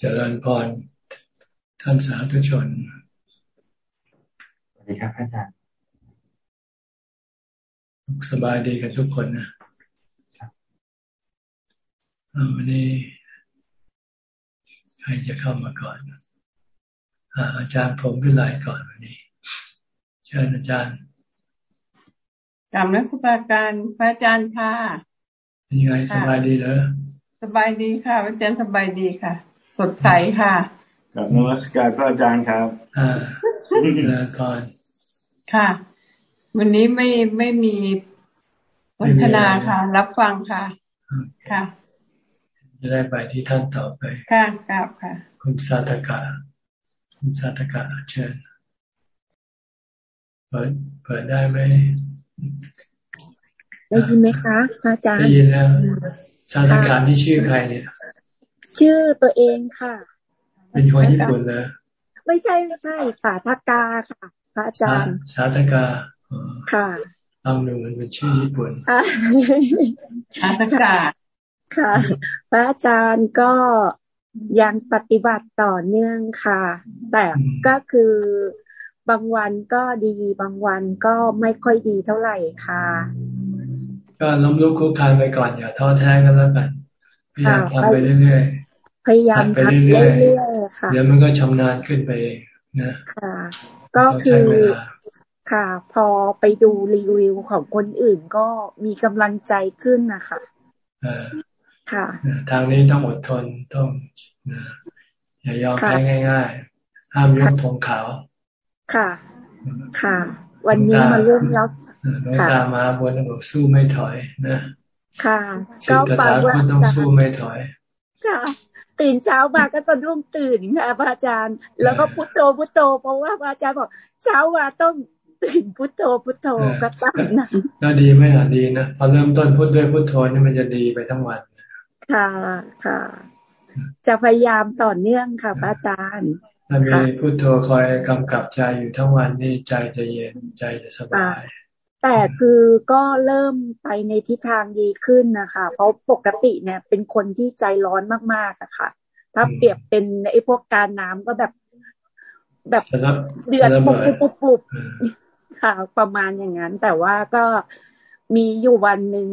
เจริญพรท่านสาธุชน สวัสดีครับอาจารย์สบายดีกันทุกคนนะวันนี้ใครจะเข้ามาก่อนอาจารย์ผมพิไลก่อนวันนี้เชิญอาจารย์กรรมนักสปาการพระอาจารย์ค่ะเป็นยังไงสบายดีเหรอสบายดีค่ะพระอาจารย์สบายดีค่ะ สดใสค่ะกับนวัตการพระอาจารย์ครับอ่าแล้วก่อนค่ะ วันนี้ไม่ไม่มีวัฒนาค่ะ รับฟังค่ะ ค่ะ จะได้ไปที่ท่านต่อไป ค่ะครับค่ะ คุณสาธกาคุณสาธกาเชิญเปิดเปิดได้ไหมได้ยินไหมคะอาจารย์ได้ยินแล้วสาธกานี่ชื่อใครเนี่ย ชื่อตัวเองค่ะ เป็นคนญี่ปุ่นเลยไม่ใช่ไม่ใช่ สาธกาค่ะ พระอาจารย์ สาธกาค่ะลองดูมันเป็นชื่อญี่ปุ่นสาธกาค่ะ พระอาจารย์ก็ยังปฏิบัติต่อเนื่องค่ะ แต่ก็คือบางวันก็ดีบางวันก็ไม่ค่อยดีเท่าไหร่ค่ะ ก็ล้มลุกคุกคานไปก่อนอย่าท้อแท้กันแล้วกันพยายามทำไปเรื่อยๆ พยายามทำไปเรื่อยๆเดี๋ยวมันก็ชำนาญขึ้นไปนะค่ะ ก็คือค่ะ พอไปดูรีวิวของคนอื่นก็มีกำลังใจขึ้นนะคะค่ะ ทางนี้ต้องอดทนต้องอย่ายอมแพ้ง่ายๆ ห้ามยกธงขาว ค่ะ ค่ะ วันนี้มาเริ่มรับน้องตามาบนบอกสู้ไม่ถอยนะ ค่ะ ก็ฟังว่าต้องสู้ไม่ถอย ค่ะ ตื่นเช้ามาก็สะดุ้งตื่นค่ะพระอาจารย์ แล้วก็พุทโธพุทโธเพราะว่าพระอาจารย์บอกเช้ามาต้องตื่นพุทโธพุทโธก็ตั้งนั้นก็ดีไม่ล่ะดีนะพอเริ่มต้นพุทด้วยพุทโธนี่มันจะดีไปทั้งวันค่ะค่ะ จะพยายามต่อเนื่องค่ะพระอาจารย์ถ้ามีพุโทโธคอยกำกับใจอยู่ทั้งวันนี่ใจจะเย็นใจจะสบาย แต่คือก็เริ่มไปในทิศทางดีขึ้นนะคะ เพราะปกติเนี่ย เป็นคนที่ใจร้อนมากๆอะค่ะ ถ้าเปรียบเป็นไอ้พวกการน้ำก็แบบ แบบเดือดปุบปุบปุบปุบค่ะ ประมาณอย่างนั้น แต่ว่าก็มีอยู่วันหนึ่ง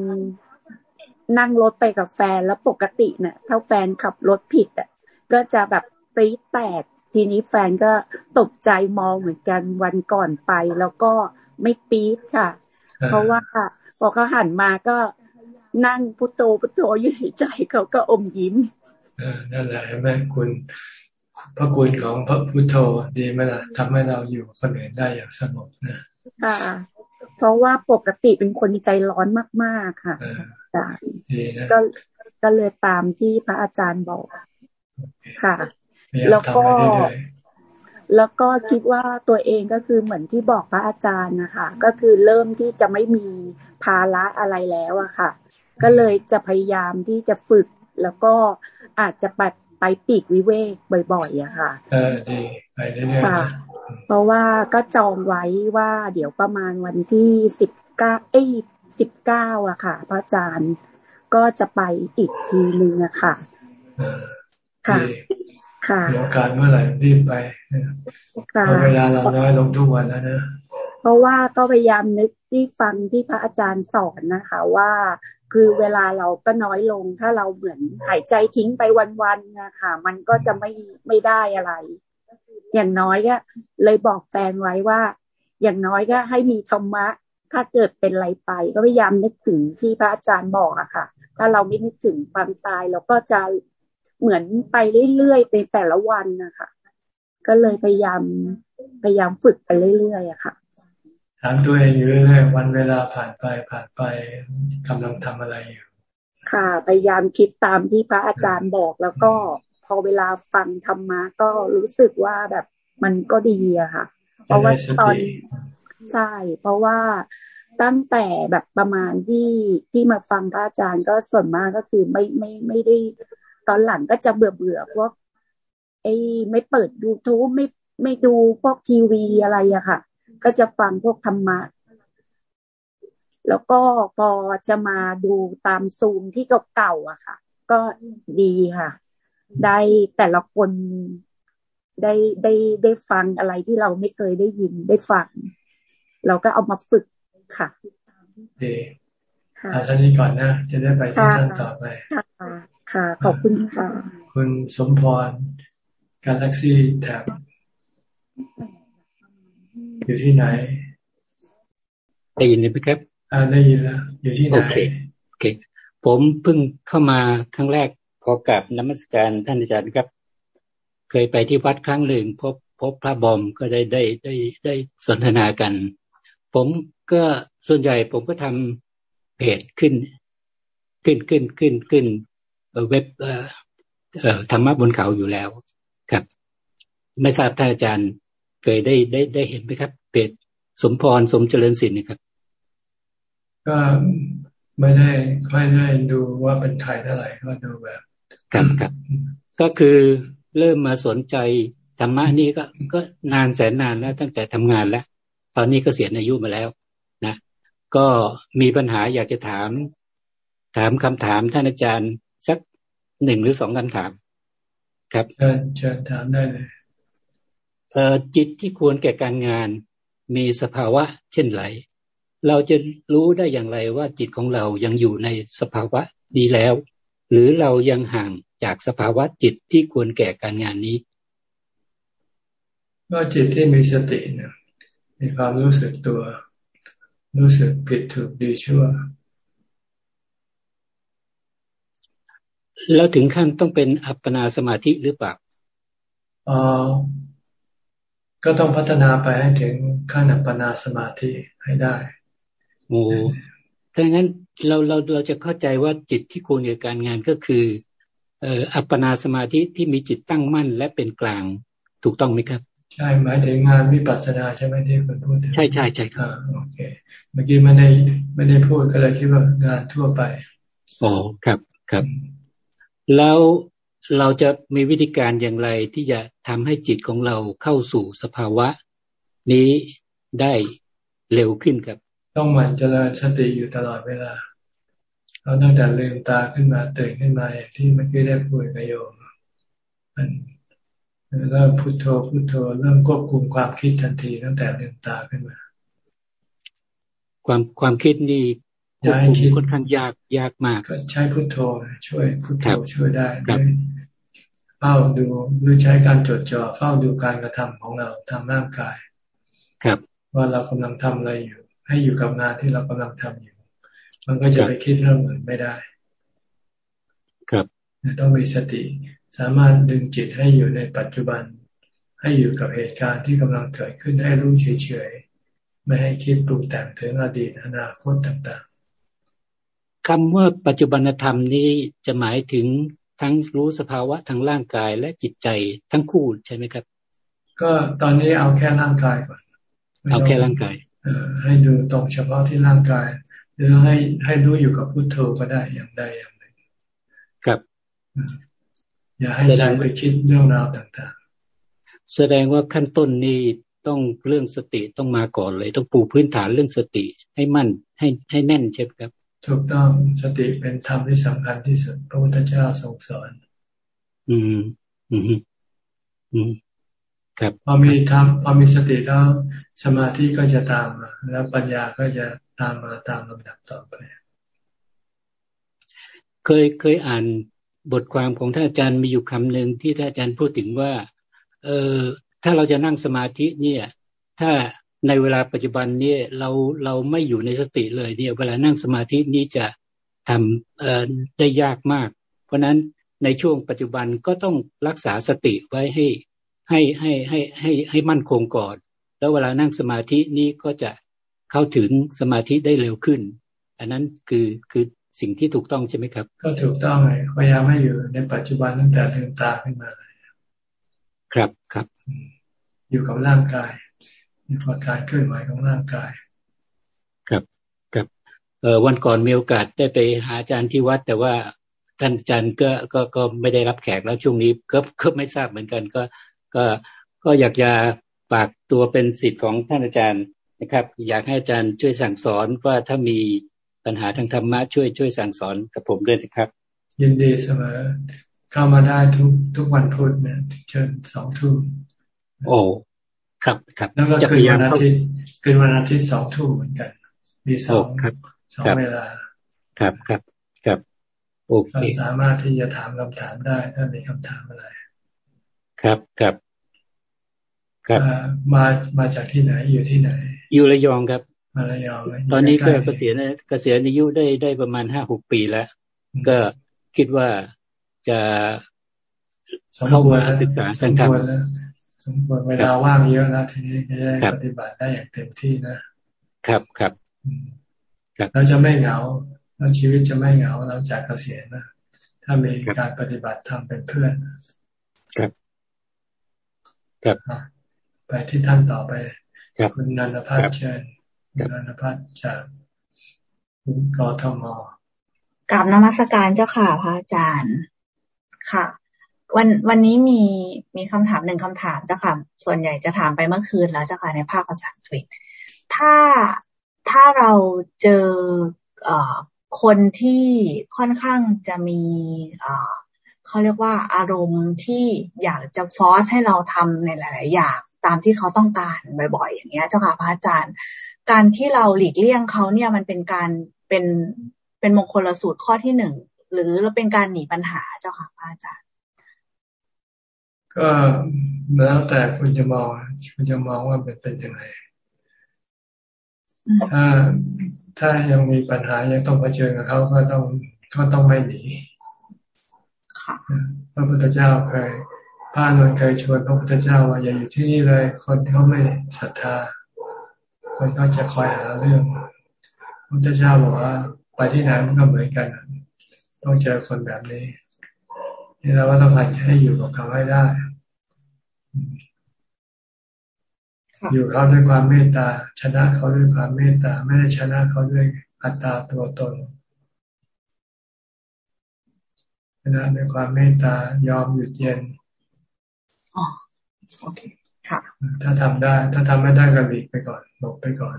นั่งรถไปกับแฟนแล้วปกติเนี่ยถ้าแฟนขับรถผิดอะ ก็จะแบบปรี๊ดแตก ทีนี้แฟนก็ตกใจมองเหมือนกันวันก่อนไป แล้วก็ไม่ปี๊ดค่ะ เพราะว่าพอเขาหันมาก็นั่งพุทโธพุทโธอยู่ในใจเขาก็อมยิ้มนั่นแหละแม่คุณพระคุณของพระพุทโธดีไหมล่ะทำให้เราอยู่คนอื่นได้อย่างสงบนะค่ะเพราะว่าปกติเป็นคนใจร้อนมาก ๆ ค่ะอาจารย์ก็ก็เลยตามที่พระอาจารย์บอก ค่ะ แล้วก็ แล้วก็คิดว่าตัวเองก็คือเหมือนที่บอกพระอาจารย์นะคะ ก็คือเริ่มที่จะไม่มีภาระอะไรแล้วอะค่ะ ก็เลยจะพยายามที่จะฝึก แล้วก็อาจจะไปไปปีกวิเวกบ่อยๆอะค่ะเออดีไปเรื่อยๆเพราะว่าก็จองไว้ว่าเดี๋ยวประมาณวันที่สิบเก้าเอ้สิบเก้าอะค่ะ พระอาจารย์ก็จะไปอีกทีนึงอะค่ะ ค่ะ มีโอกาสเมื่อไหร่รีบไปเพราะเวลาเราน้อยลงทุกวันแล้วนะเพราะว่าก็พยายามนึกที่ฟังที่พระอาจารย์สอนนะคะ ว่าคือเวลาเราก็น้อยลง ถ้าเราเหมือนหายใจทิ้งไปวันๆนะคะมันก็จะไม่ไม่ได้อะไร อย่างน้อยก็เลยบอกแฟนไว้ว่า อย่างน้อยก็ให้มีธรรมะ ถ้าเกิดเป็นอะไรไป ก็พยายามนึกถึงที่พระอาจารย์บอกอะค่ะ ถ้าเราไม่นึกถึงความตายเราก็จะ เหมือนไปเรื่อยๆไปแต่ละวันนะคะก็เลยพยายามพยายามฝึกไปเรื่อยๆอะค่ะถามตัวเองอยู่เรื่อยๆวันเวลาผ่านไปผ่านไปกำลังทำอะไรอยู่ค่ะ พยายามคิดตามที่พระอาจารย์บอกแล้วก็พอเวลาฟังธรรมะก็รู้สึกว่าแบบมันก็ดีอะค่ะ เพราะว่าตอนใช่ เพราะว่าตั้งแต่แบบประมาณที่ที่มาฟังพระอาจารย์ก็ส่วนมากก็คือไม่ไม่ไม่ได้ ตอนหลังก็จะเบื่อเบื่อพวกไอ้ไม่เปิดยูทูบไม่ไม่ดูพวกทีวีอะไรอะค่ะ ก็จะฟังพวกธรรมะ แล้วก็พอจะมาดูตามซูมที่เก่าๆอะค่ะ ก็ดีค่ะ ได้แต่ละคนได้ได้ได้ฟังอะไรที่เราไม่เคยได้ยินได้ฟัง เราก็เอามาฝึกค่ะดีค่ะท่านนี้ก่อนนะ จะได้ไปที่ท่านต่อไป ค่ะค่ะ ขอบคุณค่ะ คุณสมพรกาแล็กซี่แท็บอยู่ที่ไหน ได้ยินไหมครับอ่าได้ยินแล้วอยู่ที่ไหน โอเคโอเค ผมเพิ่งเข้ามาครั้งแรกขอกราบนมัสการท่านอาจารย์ครับ เคยไปที่วัดครั้งหนึ่งพบพบพระบอมก็ได้ได้ได้ได้สนทนากัน ผมก็ส่วนใหญ่ผมก็ทำเพจขึ้น ขึ้นขึ้นขึ้นขึ้น เว็บเอ่อธรรมะบนเขาอยู่แล้วครับ ไม่ทราบท่านอาจารย์เคยได้ได้ได้เห็นไหมครับเพจสมพรสมเจริญสินนะครับ ก็ไม่ได้ค่อยได้ดูว่าเป็นใครเท่าไหร่ก็ดูแบบครับครับ ก็คือเริ่มมาสนใจธรรมะนี่ก็ก็นานแสนนานแล้วตั้งแต่ทำงานแล้ว ตอนนี้ก็เสียอายุมาแล้วนะ ก็มีปัญหาอยากจะถาม ถามคำถามท่านอาจารย์ สักหนึ่งหรือสองคำถาม ครับเชิญเชิญถามได้เลยเอ่อจิตที่ควรแก่การงานมีสภาวะเช่นไรเราจะรู้ได้อย่างไรว่าจิตของเรายังอยู่ในสภาวะนี้แล้ว หรือเรายังห่างจากสภาวะจิตที่ควรแก่การงานนี้ก็จิตที่มีสติเนี่ยมีความรู้สึกตัว รู้สึกผิดถูกดีชั่ว แล้วถึงขั้นต้องเป็นอัปปนาสมาธิหรือเปล่าอ๋อก็ต้องพัฒนาไปให้ถึงขั้นอัปปนาสมาธิให้ได้โอ้ถ้างั้นเราเราเราจะเข้าใจว่าจิตที่ควรกับการงานก็คือเอ่ออัปปนาสมาธิที่มีจิตตั้งมั่นและเป็นกลางถูกต้องไหมครับ ใช่หมายถึงงานวิปัสสนาใช่ไหมที่คุณพูดใช่ใช่ใช่ครับโอเค เมื่อกี้ไม่ได้ไม่ได้พูดก็เลยคิดว่างานทั่วไปอ๋อครับครับ แล้วเราจะมีวิธีการอย่างไรที่จะทำให้จิตของเราเข้าสู่สภาวะ นี้ได้เร็วขึ้นครับ ต้องหมั่นเจริญสติอยู่ตลอดเวลาเราตั้งแต่ลืมตาขึ้นมาตื่นขึ้นมาอย่างที่เมื่อกี้ได้พูดกับโยมมันเริ่มพุโทโธพุโทโธเริ่มควบคุมความคิดทันทีตั้งแต่ลืมตาขึ้นมา ความความคิดนี่ ควบคุมค่อนข้างยากยากมากก็ใช้พุโทโธช่วยพุโทโธช่วยได้ด้วยเฝ้าดูหรือใช้การจดจ่อเฝ้าดูการกระทำของเราทางร่างกาย ครับ ว่าเรากำลังทำอะไรอยู่ ให้อยู่กับงานที่เรากำลังทำอยู่ มันก็จะไปคิดเรื่องอื่นไม่ได้ ครับต้องมีสติ สามารถดึงจิตให้อยู่ในปัจจุบัน ให้อยู่กับเหตุการณ์ที่กำลังเกิดขึ้นให้รู้เฉยๆไม่ให้คิดปรุงแต่งถึงอดีตอนาคตต่าง คำว่าปัจจุบันธรรมนี้จะหมายถึงทั้งรู้สภาวะทางร่างกายและจิตใจทั้งคู่ใช่ไหมครับ ก็ตอนนี้เอาแค่ร่างกายก่อนเอาแค่ร่างกายเออให้ดูตรงเฉพาะที่ร่างกาย หรือให้ให้รู้อยู่กับพุทโธก็ได้อย่างใดอย่างหนึ่งครับ อย่าให้ใจไปคิดเรื่องราวต่างๆ แสดงว่าขั้นต้นนี้ต้องเรื่องสติต้องมาก่อนเลย ต้องปูพื้นฐานเรื่องสติให้มั่นให้ให้แน่นใช่ไหมครับ ถูกต้องสติเป็นธรรมที่สำคัญที่สุดพระพุทธเจ้าทรงสอน อืม อืมอืมครับพอมีธรรมพอมีสติแล้วสมาธิก็จะตามมาแล้วปัญญาก็จะตามมาตามลำดับต่อไป เคยเคยอ่านบทความของท่านอาจารย์มีอยู่คำหนึ่งที่ท่านอาจารย์พูดถึงว่า เออถ้าเราจะนั่งสมาธิเนี่ย ถ้า ในเวลาปัจจุบันนี้เราเราไม่อยู่ในสติเลยเนี่ยเวลานั่งสมาธินี้จะทำเอ่อได้ยากมาก เพราะนั้นในช่วงปัจจุบันก็ต้องรักษาสติไว้ให้ให้ให้ให้ให้ให้มั่นคงก่อน แล้วเวลานั่งสมาธินี้ก็จะเข้าถึงสมาธิได้เร็วขึ้น อันนั้นคือคือสิ่งที่ถูกต้องใช่ไหมครับ ก็ถูกต้องเลยพยายามไม่อยู่ในปัจจุบันตั้งแต่ลืมตาขึ้นมาเลยครับครับ อยู่กับร่างกาย มีความการเคลื่อนไหวของร่างกาย ครับครับเอ่อวันก่อนมีโอกาสได้ไปหาอาจารย์ที่วัด แต่ว่าท่านอาจารย์ก็ก็ก็ไม่ได้รับแขกแล้วช่วงนี้ก็ก็ไม่ทราบเหมือนกัน ก็ก็ก็อยากจะฝากตัวเป็นสิทธิ์ของท่านอาจารย์นะครับ อยากให้อาจารย์ช่วยสั่งสอนว่าถ้ามีปัญหาทางธรรมะช่วยช่วยสั่งสอนกับผมด้วยนะครับ ยินดีเสมอเข้ามาได้ทุกทุกวันพุธเนี่ยเชิญสองทุ่มโอ้ ครับครับแล้วก็คืนวันอาทิตย์คืนวันอาทิตย์สองทุ่มเหมือนกัน มีสองสองเวลา ครับครับครับโอเคสามารถที่จะถามคำถามได้ถ้ามีคำถามอะไร ครับครับครับมามาจากที่ไหนอยู่ที่ไหน อยู่ระยองครับมาระยองตอนนี้ก็เกษียณเกษียณอายุได้ได้ประมาณห้าหกปีแล้ว ก็คิดว่าจะเข้ามาศึกษาการทำ สมควรเวลาว่างเยอะนะทีนี้จะได้ปฏิบัติได้อย่างเต็มที่นะ ครับครับเราจะไม่เหงาแล้วชีวิตจะไม่เหงาเราจากเกษียณนะถ้ามีการปฏิบัติทำเป็นเพื่อน ครับ ครับไปที่ท่านต่อไปคุณนันทพัฒน์เชิญคุณนันทพัฒน์จากกทมกราบนมัสการเจ้าค่ะพระอาจารย์ ค่ะ วันวันนี้มีมีคำถามหนึ่งคำถามเจ้าค่ะ ส่วนใหญ่จะถามไปเมื่อคืนแล้วเจ้าค่ะในภาคภาษาอังกฤษ ถ้าถ้าเราเจอเอ่อคนที่ค่อนข้างจะมีเอ่อเขาเรียกว่าอารมณ์ที่อยากจะฟอสให้เราทำในหลาย ๆ อย่างตามที่เขาต้องการบ่อย ๆ อย่างเงี้ยเจ้าค่ะพระอาจารย์ การที่เราหลีกเลี่ยงเขาเนี่ยมันเป็นการเป็นเป็นมงคลสูตรข้อที่หนึ่งหรือเป็นการหนีปัญหาเจ้าค่ะพระอาจารย์ ก็แล้วแต่คุณจะมอง คุณจะมองว่าเป็นเป็นยังไง ถ้าถ้ายังมีปัญหายังต้องเผชิญกับเขาก็ต้องก็ต้องไม่หนีพระพุทธเจ้าเคยพระนนเคยชวนพระพุทธเจ้าว่าอย่าอยู่ที่นี่เลย คนเขาไม่ศรัทธา คนก็จะคอยหาเรื่องพระพุทธเจ้าบอกว่า ไปที่ไหนมันก็เหมือนกัน ต้องเจอคนแบบนี้นี่เราก็ต้องพยายให้อยู่กับเขาให้ได้ อยู่เขาด้วยความเมตตา ชนะเขาด้วยความเมตตา ไม่ได้ชนะเขาด้วยอัตตาตัวตนชนะด้วยความเมตตายอมหยุดเย็นอ๋อโอเคค่ะ ถ้าทำได้ ถ้าทำไม่ได้ก็หลีกไปก่อนหลบไปก่อน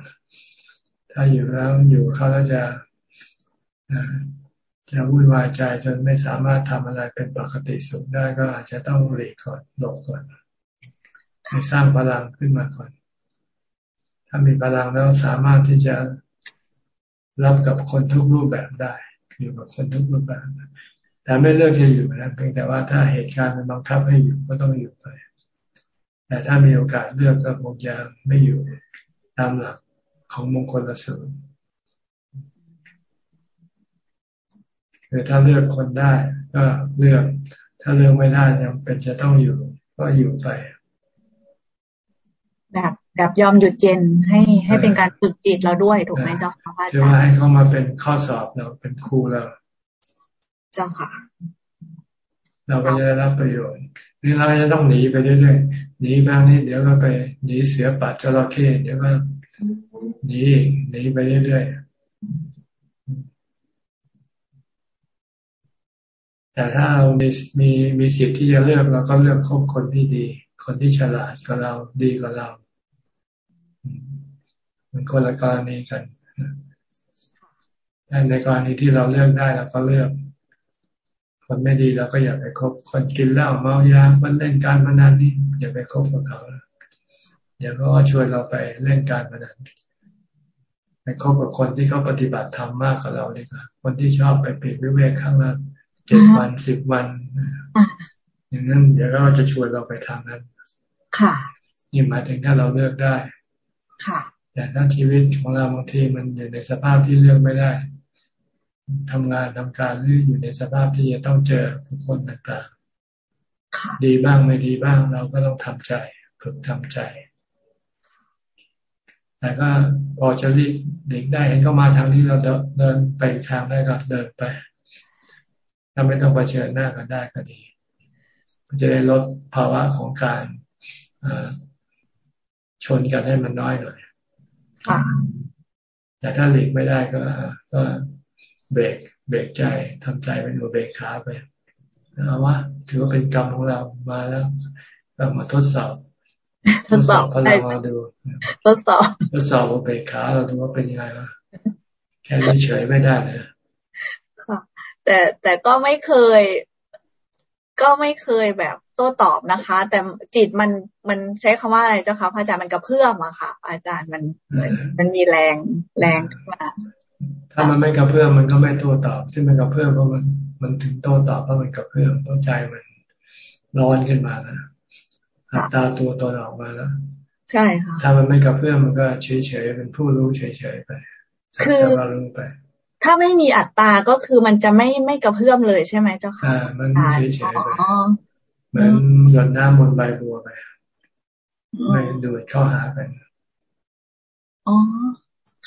ถ้าอยู่แล้วอยู่เขาแล้วจะจะวุ่นวายใจจนไม่สามารถทำอะไรเป็นปกติสุขได้ก็อาจจะต้องหลีกก่อนหลบก่อน ให้สร้างพลังขึ้นมาก่อน ถ้ามีพลังแล้วสามารถที่จะรับกับคนทุกรูปแบบได้ อยู่กับคนทุกรูปแบบ แต่ไม่เลือกจะอยู่นะเพียงแต่ว่าถ้าเหตุการณ์มันบังคับให้อยู่ก็ต้องอยู่ไป แต่ถ้ามีโอกาสเลือกก็คงจะไม่อยู่ตามหลักของมงคลละสูตรคือถ้าเลือกคนได้ ก็เลือก ถ้าเลือกไม่ได้ยังเป็นจะต้องอยู่ ก็อยู่ไป แบบแบบยอมหยุดเย็นให้ให้เป็นการฝึกจิตเราด้วยถูกไหมเจ้าค่ะพระอาจารย์จะให้เขามาเป็นข้อสอบเราเป็นครูเราเจ้าค่ะ เราก็จะได้รับประโยชน์นี่เราจะต้องหนีไปเรื่อยๆหนีบ้างนี่เดี๋ยวก็ไปหนีเสือป่าจระเข้เดี๋ยวก็หนีหนีไปเรื่อยๆแต่ถ้าเรามีมีมีสิทธิ์ที่จะเลือกเราก็เลือกคบคนที่ดี คนที่ฉลาดกว่าเราดีกว่าเรา มันคนละกรณีกันในกรณีที่เราเลือกได้เราก็เลือก คนไม่ดีเราก็อย่าไปคบคนกินเหล้าเมายาคนเล่นการพนันนี่อย่าไปคบกับเขาเดี๋ยวก็ชวนเราไปเล่นการพนันไปคบกับคนที่เขาปฏิบัติธรรมมากกว่าเราดีกว่าคนที่ชอบไปปีกวิเวกข้างละเจ็ดวันสิบวันอย่างนั้นเดี๋ยวก็จะชวนเราไปทางนั้น ค่ะนี่หมายถึงถ้าเราเลือกได้ ค่ะ แต่ถ้าชีวิตของเราบางทีมันอยู่ในสภาพที่เลือกไม่ได้ทำงานทำการหรืออยู่ในสภาพที่จะต้องเจอผู้คนต่างๆดีบ้างไม่ดีบ้างเราก็ต้องทำใจฝึกทำใจ แต่ก็พอจะรีบเด็กได้เห็นก็มาทางนี้เราเดินไปทางได้ก็เดินไปถ้าไม่ต้องไปเชิญหน้ากันได้ก็ดีจะได้ลดภาวะของการชนกันให้มันน้อยหน่อย แต่ถ้าหลีกไม่ได้ก็ ก็เบรกเบรกใจทำใจเป็นหัวเบรกขาไปเอาวะถือว่าเป็นกรรมของเรามาแล้วเรามาทดสอบ ทดสอบพลังมาดูทดสอบทดสอบหัวเบรกขาเราดูว่าเป็นยังไงวะแค่นี้เฉยไม่ได้เลยค่ะ แต่แต่ก็ไม่เคย ก็ไม่เคยแบบ โต้ตอบนะคะ แต่จิตมันมันใช้คำว่าอะไรเจ้าคะพระอาจารย์มันกระเพื่อมอะค่ะ อาจารย์มันมันมีแรงแรงขึ้นมาถ้ามันไม่กระเพื่อมมันก็ไม่โต้ตอบ ที่มันกระเพื่อมเพราะมันมันถึงโต้ตอบเพราะมันกระเพื่อมเพราะใจมันร้อนขึ้นมาแล้วอัตตาตัวตนออกมาแล้วใช่ค่ะถ้ามันไม่กระเพื่อมมันก็เฉยเฉยเป็นผู้รู้เฉยเฉยไปคือเรารู้ไป ถ้าไม่มีอัตตาก็คือมันจะไม่ไม่กระเพื่อมเลยใช่ไหมเจ้าค่ะอ่ามันเฉยเฉยไป เหมือนหยดน้ำบนใบบัวไปไม่ดูดเข้าหากันอ๋อ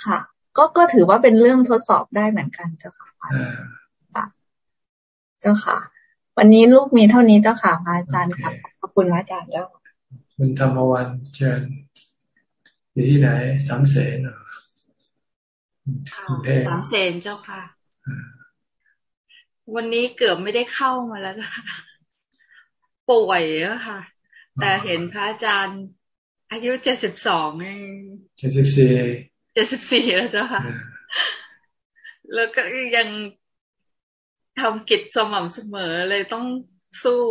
ค่ะ ก็ก็ถือว่าเป็นเรื่องทดสอบได้เหมือนกันเจ้าค่ะเจ้าค่ะ วันนี้ลูกมีเท่านี้เจ้าค่ะพระอาจารย์ครับขอบคุณพระอาจารย์เจ้าคุณธรรมวันเชิญอยู่ที่ไหนสามเสนเหรอสามเสนเจ้าค่ะ วันนี้เกือบไม่ได้เข้ามาแล้วค่ะ ป่วยแล้วค่ะ แต่เห็นพระอาจารย์อายุเจ็ดสิบสองเองเจ็ดสิบสี่เจ็ดสิบสี่แล้วเจ้าค่ะ แล้วก็ยังทำกิจสม่ำเสมอเลยต้องสู้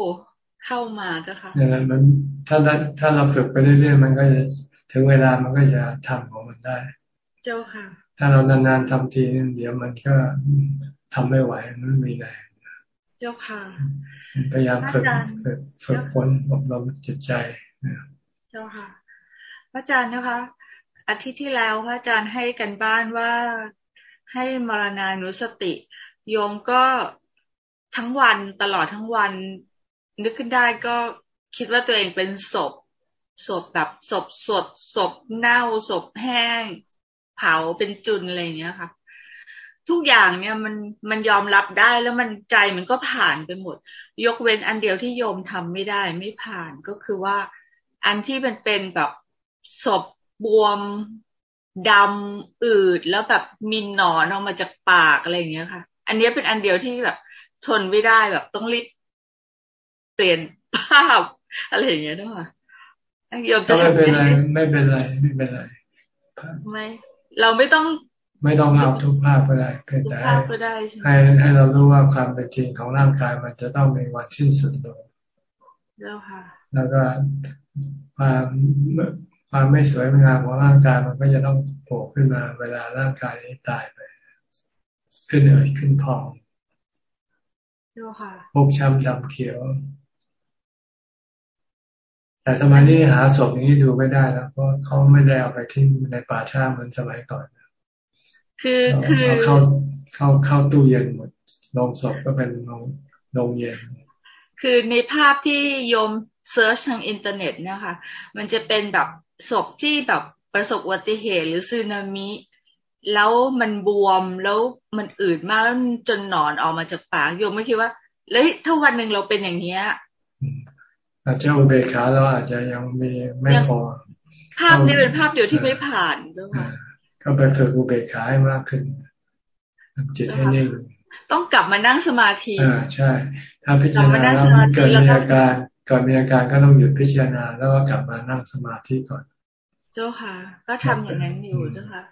เข้ามาเจ้าค่ะนี่แหละมันถ้าถ้าเราฝึกไปเรื่อยๆมันก็จะถึงเวลามันก็จะทำของมันได้ เจ้าค่ะ ถ้าเรานานๆทำทีนึงเดี๋ยวมันก็ทำไม่ไหวมันมีแรง เจ้าค่ะ พยายามฝึกฝึกฝึกฝนอบรมจิตใจเจ้าค่ะ พระอาจารย์นะคะ อาทิตย์ที่แล้วพระอาจารย์ให้กันบ้านว่าให้มรณานุสติ โยมก็ทั้งวันตลอดทั้งวัน นึกขึ้นได้ก็คิดว่าตัวเองเป็นศพศพแบบศพสดศพเน่าศพแห้ง เผาเป็นจุนอะไรอย่างเงี้ยค่ะ ทุกอย่างเนี่ยมันมันยอมรับได้แล้วมันใจมันก็ผ่านไปหมด ยกเว้นอันเดียวที่โยมทำไม่ได้ไม่ผ่านก็คือว่า อันที่มันเป็นแบบศพบวมดำอืดแล้วแบบมีหนอนออกมาจากปากอะไรอย่างเงี้ยค่ะ อันนี้เป็นอันเดียวที่แบบทนไม่ได้แบบต้องรีบเปลี่ยนภาพอะไรอย่างเงี้ยด้วยค่ะโยมจะไม่เป็นไรไม่เป็นไรไม่เป็นไรไม่เราไม่ต้อง ไม่ต้องเอาทุกภาพก็ได้เพียงแต่ให้ให้ให้เรารู้ว่าความเป็นจริงของร่างกายมันจะต้องมีวันสิ้นสุดลงแล้วค่ะแล้วก็ความความไม่สวยงามของร่างกายมันก็จะต้องโผล่ขึ้นมา เวลาร่างกายนี้ตายไป ขึ้นเอ่ยขึ้นพองพกช้ำดำเขียว แต่สมัยนี้หาศพอย่างนี้ดูไม่ได้แล้วเพราะเขาไม่ได้เอาไปทิ้งในป่าช้าเหมือนสมัยก่อน คือคือเข้าเข้าเข้าตู้เย็นหมดลงศพก็เป็นลงลงเย็น คือในภาพที่โยม search ทางอินเทอร์เน็ตเนี่ยค่ะ มันจะเป็นแบบศพที่แบบประสบอุบัติเหตุหรือสึนามิแล้วมันบวมแล้วมันอืดมากแล้วจนหนอนออกมาจากปากโยมไม่คิดว่าแล้วถ้าวันหนึ่งเราเป็นอย่างเนี้ยอาจจะอุเบกขาเราอาจจะยังมีไม่พอภาพนี้เป็นภาพเดียวที่ไม่ผ่านด้วย ก็ไปฝึกอุเบกขาให้มากขึ้นจิตให้นิ่งต้องกลับมานั่งสมาธิอ่าใช่ ถ้าพิจารณาแล้วเกิดมีอาการก่อนมีอาการก็ต้องหยุดพิจารณาแล้วก็กลับมานั่งสมาธิก่อน เจ้าค่ะ ก็ทำอย่างนั้นอยู่เจ้าค่ะ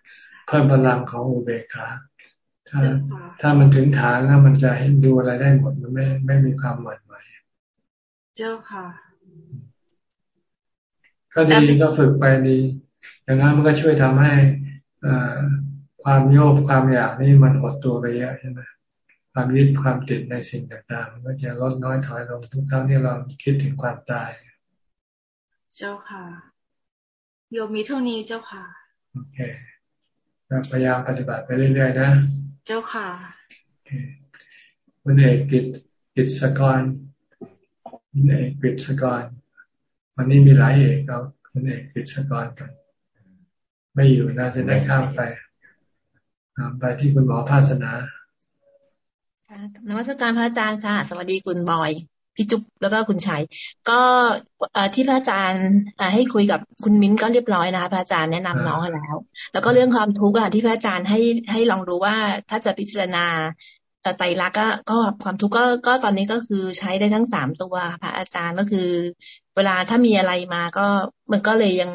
เพิ่มพลังของอุเบกขาถ้าถ้ามันถึงฐานแล้วมันจะเห็นดูอะไรได้หมดมันไม่ไม่มีความหวั่นไหวเจ้าค่ะ ก็ดีก็ฝึกไปดี อย่างนั้นมันก็ช่วยทำให้อ ความโยภความอยากนี่มันหดตัวไปเยอะใช่ไหมความยึดความติดในสิ่งต่างๆมันก็จะลดน้อยถอยลงทุกครั้งที่เราคิดถึงความตาย เจ้าค่ะโยมมีเท่านี้เจ้าค่ะ โอเคพยายามปฏิบัติไปเรื่อยๆนะ เจ้าค่ะคุณเอกกิจกิจสกรคุณเอกกิจสกรวันนี้มีหลายเอกเราคุณเอกกิจสกรกัน ไม่อยู่น่าจะได้ข้ามไปไปที่คุณหมอภาสนานวัตการพระอาจารย์ค่ะ สวัสดีคุณบอย พี่จุ๊บแล้วก็คุณชัย ก็ที่พระอาจารย์ให้คุยกับคุณมิ้นก็เรียบร้อยนะคะพระอาจารย์แนะนำน้องแล้ว แล้วก็เรื่องความทุกข์ค่ะที่พระอาจารย์ให้ให้ลองดูว่าถ้าจะพิจารณาไตรลักษณ์ก็ก็ความทุกข์ก็ก็ตอนนี้ก็คือใช้ได้ทั้งสามตัวพระอาจารย์ก็คือ เวลาถ้ามีอะไรมาก็มันก็เลยยัง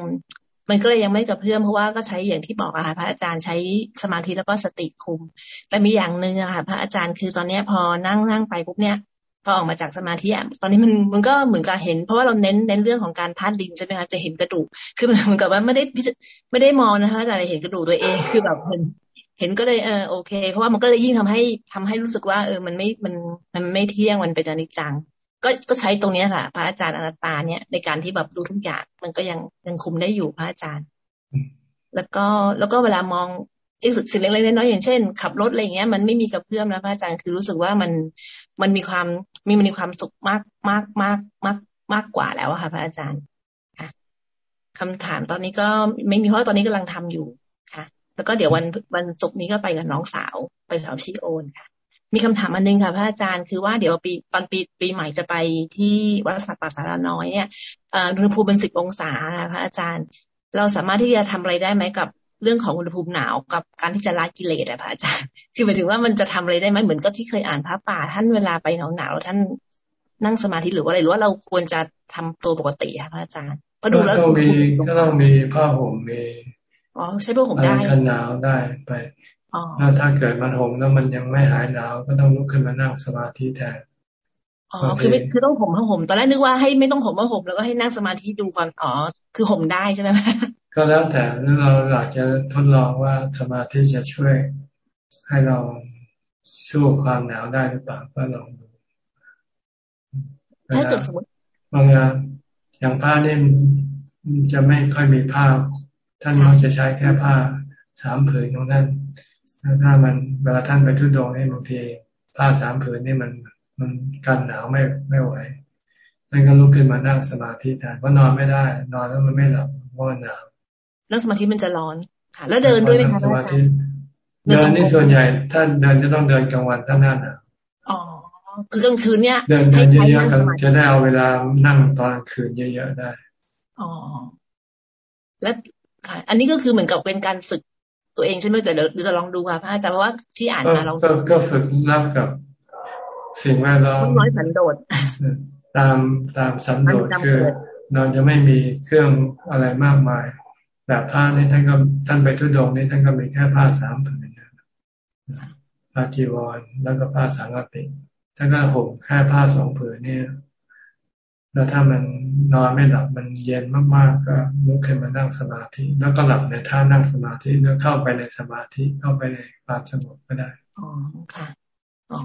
มันก็เลยยังไม่กระเพื่อมเพราะว่าก็ใช้อย่างที่บอกอะค่ะพระอาจารย์ใช้สมาธิแล้วก็สติคุม แต่มีอย่างหนึ่งอะค่ะพระอาจารย์คือตอนนี้พอนั่งนั่งไปปุ๊บเนี้ยพอออกมาจากสมาธิอะตอนนี้มันมันก็เหมือนกับเห็น เพราะว่าเราเน้นเน้นเรื่องของการธาตุดินใช่ไหมคะจะเห็นกระดูกคือเหมือนกับว่าไม่ได้ไม่ได้มองนะคะแต่เห็นกระดูกตัวเองคือแบบมันเห็นก็เลยเออโอเค เพราะว่ามันก็เลยยิ่งทำให้ทำให้รู้สึกว่า เออมันไม่มันมันไม่เที่ยงมันเป็นอนิจจัง ก็ก็ใช้ตรงนี้ค่ะ พระอาจารย์อนัตตาเนี่ยในการที่แบบดูทุกอย่างมันก็ยังยังคุมได้อยู่พระอาจารย์ แล้วก็แล้วก็เวลามองอีกสิ่งเล็กๆน้อยๆอย่างเช่น ขับรถอะไรเงี้ยมันไม่มีกระเพื่อมนะพระอาจารย์คือรู้สึกว่ามันมันมีความมีมันมีความสุขมากมากมากมากมากกว่าแล้วค่ะ พระอาจารย์ค่ะคำถามตอนนี้ก็ไม่มีเพราะตอนนี้กำลังทำอยู่ค่ะ แล้วก็เดี๋ยววันวันศุกร์นี้ก็ไปกับน้องสาวไปแถวชิโอนค่ะ มีคำถามอันนึงค่ะพระอาจารย์คือว่าเดี๋ยวปีตอนปีปีใหม่จะไปที่วัดสัตว์ป่าสารน้อยเนี่ยอุณหภูมิเป็นสิบองศาพระอาจารย์ เราสามารถที่จะทำอะไรได้ไหมกับเรื่องของอุณหภูมิหนาวกับการที่จะละกิเลสอะพระอาจารย์ คือหมายถึงว่ามันจะทำอะไรได้ไหมเหมือนก็ที่เคยอ่านพระป่า ท่านเวลาไปหนาวหนาวท่านนั่งสมาธิหรือว่าอะไรหรือว่าเราควรจะทำตัวปกติค่ะพระอาจารย์ก็ดูแล้วก็มีก็ต้องมีผ้าห่มมีอ๋อใช้ผ้าห่มได้กันหนาวได้ไป แล้วถ้าเกิดมันห่มแล้วมันยังไม่หายหนาวก็ต้องลุกขึ้นมานั่งสมาธิแทนอ๋อคือไม่คือต้องห่มผ้าห่มตอนแรกนึกว่าให้ไม่ต้องห่มผ้าห่มแล้วก็ให้นั่งสมาธิดูก่อนอ๋อคือห่มได้ใช่ไหมก็แล้วแต่เราอยากจะทดลองว่าสมาธิจะช่วย ให้เราสู้ความหนาวได้หรือเปล่าก็ลองดูถ้าเกิดสมมติบางอย่างอย่างผ้าเนี่ยจะไม่ค่อยมีผ้า ท่านมักจะใช้แค่ผ้าสามผืนของท่าน ถ้ามันเวลาท่านไปทุดงนี่บางทีผ้าสามผืนนี่มันมันกันหนาวไม่ไม่ไหวท่านก็ลุกขึ้นมานั่งสมาธิแทนเพราะนอนไม่ได้ นอนแล้วมันไม่หลับเพราะมันหนาวนั่งสมาธิมันจะร้อนค่ะ แล้วเดินด้วยไหมคะอาจารย์เดินนี่ส่วนใหญ่ถ้าเดินจะต้องเดินกลางวันถ้าหน้าหนาวอ๋อคือกลางคืนเนี้ยเดินเดินเยอะๆกันจะได้เอาเวลานั่งตอนคืนเยอะๆได้อ๋อแล้วค่ะ อันนี้ก็คือเหมือนกับเป็นการฝึก ตัวเองใช่ไหมแต่เดี๋ยวจะลองดูค่ะพระอาจารย์เพราะว่าที่อ่านมาเราก็ฝึกรับกับ สิ่งแวดล้อมน้อยสันโดษตามตามสันโดษคือ เราจะไม่มีเครื่องอะไรมากมายแบบผ้านี่ท่านก็ท่านไปทุดงนี่ท่านก็มีแค่ผ้าสามผืนผ้าจีวรแล้วก็ผ้าสังกติท่านก็ห่มแค่ผ้าสองผืนนี่ แล้วถ้ามันนอนไม่หลับมันเย็นมากๆ ก็ลุกขึ้นมานั่งสมาธิ แล้วก็หลับในท่านั่งสมาธิแล้วเข้าไปในสมาธิเข้าไปในความสงบก็ได้อ๋อค่ะอ๋อ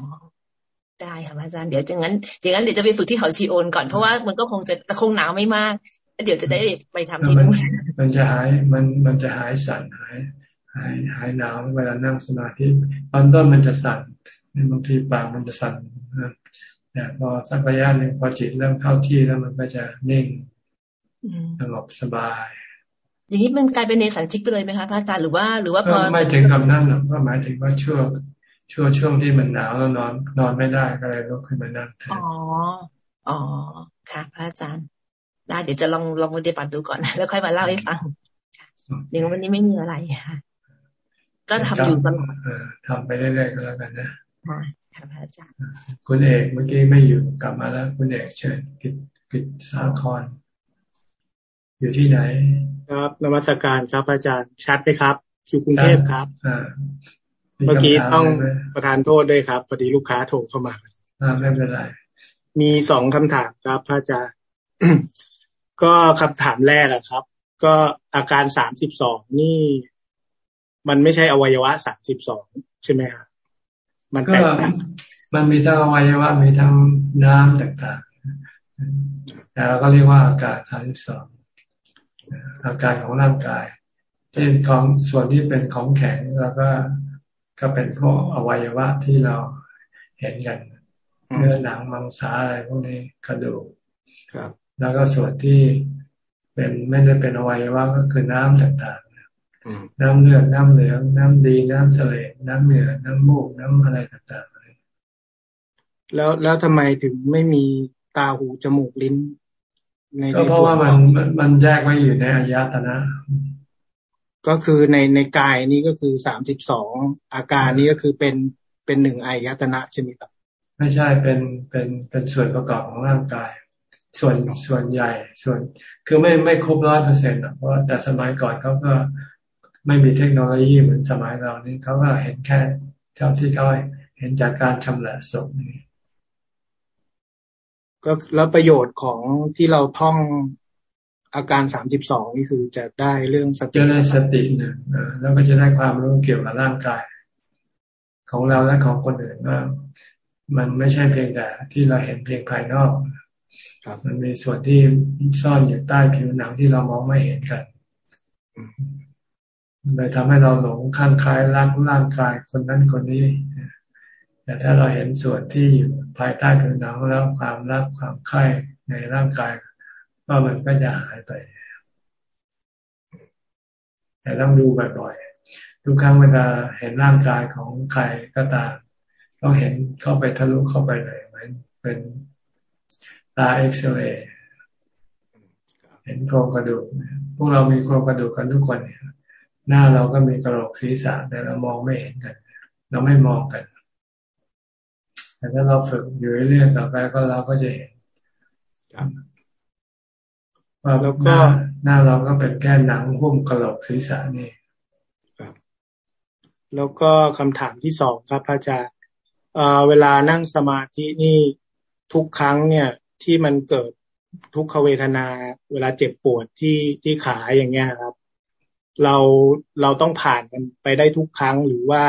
ได้ค่ะอาจารย์เดี๋ยวจังงั้นอย่างนั้นเดี๋ยวจะไปฝึกที่เขาชีโอนก่อนเพราะว่ามันก็คงจะคงหนาวไม่มากเดี๋ยวจะได้ไปทำที่นู่นมันจะหายมันมันจะหายสั่นหายหายหายหนาวเวลานั่งสมาธิตอนต้นมันจะสั่นบางทีปากมันจะสั่นเนี่ยพอสักระยะหนึ่งพอจิตเริ่มเข้าที่แล้วมันก็จะนิ่งสงบสบาย อย่างนี้มันกลายเป็นเนสันชิกไปเลยไหมคะพระอาจารย์หรือว่าหรือว่าพอไม่ถึงกับนั้นหรอกก็หมายถึงว่าช่วงช่วงช่วงที่มันหนาวแล้วนอนนอนไม่ได้ก็เลยลุกขึ้นมานั่งอ๋ออ๋อค่ะ พระอาจารย์ได้เดี๋ยวจะลองลองปฏิบัติดูก่อนแล้วค่อยมาเล่าให้ฟังอย่างวันนี้ไม่มีอะไรค่ะก็ทำอยู่ตลอดทำไปเรื่อยๆก็แล้วกันนะ ค่ะค่ะอาจารย์คุณเอกเมื่อกี้ไม่อยู่กลับมาแล้ว คุณเอกเชิญกิจกิจสาครอยู่ที่ไหน ครับนมัสการครับอาจารย์ชัดไหมครับอยู่กรุงเทพครับเมื่อกี้ต้องประทานโทษด้วยครับพอดีลูกค้าโทรเข้ามาไม่เป็นไรมีสองคำถามครับพระอาจารย์ก็คำถามแรกอะครับ ก็อาการสามสิบสองนี่ มันไม่ใช่อวัยวะสามสิบสองใช่ไหมครับ มันแตกต่างมันมีทั้งอวัยวะมีทั้งน้ำต่างๆแต่เราก็เรียกว่าอากาศสามสิบสองอาการของร่างกายเช่นของส่วนที่เป็นของแข็งแล้วก็ก็เป็นพวกอวัยวะที่เราเห็นกันเนื้อหนังมังสาอะไรพวกนี้กระดูกครับ แล้วก็ส่วนที่เป็นไม่ได้เป็นอวัยวะก็คือน้ำต่างๆ น้ำเลือดน้ำเหลือง น้ำดีน้ำเสลดน้ำเหนือน้ำมูกน้ำอะไรต่างๆแล้วแล้วทำไมถึงไม่มีตาหูจมูกลิ้นก็เพราะว่ามันมันแยกไว้อยู่ในอายตนะ ก็คือในในกายนี้ก็คือสามสิบสองอาการนี้ก็คือเป็นเป็นหนึ่งอายตนะใช่ไหมครับ ไม่ใช่เป็นเป็นเป็นส่วนประกอบของร่างกาย ส่วนส่วนใหญ่ส่วน คือไม่ไม่ครบร้อยเปอร์เซ็นต์เพราะแต่สมัยก่อนเขาก็ ไม่มีเทคโนโลยีเหมือนสมัยเรานี่เขาก็เห็นแค่เท่าที่เขาเห็นจากการชำแหละศพนี่ก็แล้วประโยชน์ของที่เราท่องอาการสามสิบสองนี่คือจะได้เรื่องสติจะได้สติหนึ่งแล้วก็จะได้ความรู้เกี่ยวกับร่างกาย ของเราและของคนอื่นว่ามันไม่ใช่เพียงแต่ที่เราเห็นเพียงภายนอกมันมีส่วนที่ซ่อนอยู่ใต้ผิวหนังที่เรามองไม่เห็นกัน เลยทำให้เราหลงข้างคล้ายรักร่างกายคนนั้นคนนี้แต่ถ้าเราเห็นส่วนที่อยู่ภายใต้ผิวหนังแล้วความรักความใคร่ในร่างกายว่ามันก็จะหายไป แต่ต้องดูบ่อยๆทุกครั้งเวลาเห็นร่างกายของใครก็ตามต้องเห็นเข้าไปทะลุเข้าไปเลยเหมือนเป็นตาเอ็กซเรย์เห็นโครงกระดูกพวกเรามีโครงกระดูกกันทุกคนเนี่ย หน้าเราก็มีกระโหลกศีรษะแต่เรามองไม่เห็นกัน เราไม่มองกัน แต่ถ้าเราฝึกอยู่เรื่อยๆต่อไปก็เราก็จะเห็นว่าแล้วก็หน้าเราก็เป็นแค่หนังหุ้มกระโหลกศีรษะนี่แล้วก็คำถามที่สองครับพระอาจารย์เวลานั่งสมาธินี่ทุกครั้งเนี่ยที่มันเกิดทุกขเวทนา เวลาเจ็บปวดที่ที่ขาอย่างเงี้ยครับ เราเราต้องผ่านมันไปได้ทุกครั้งหรือว่า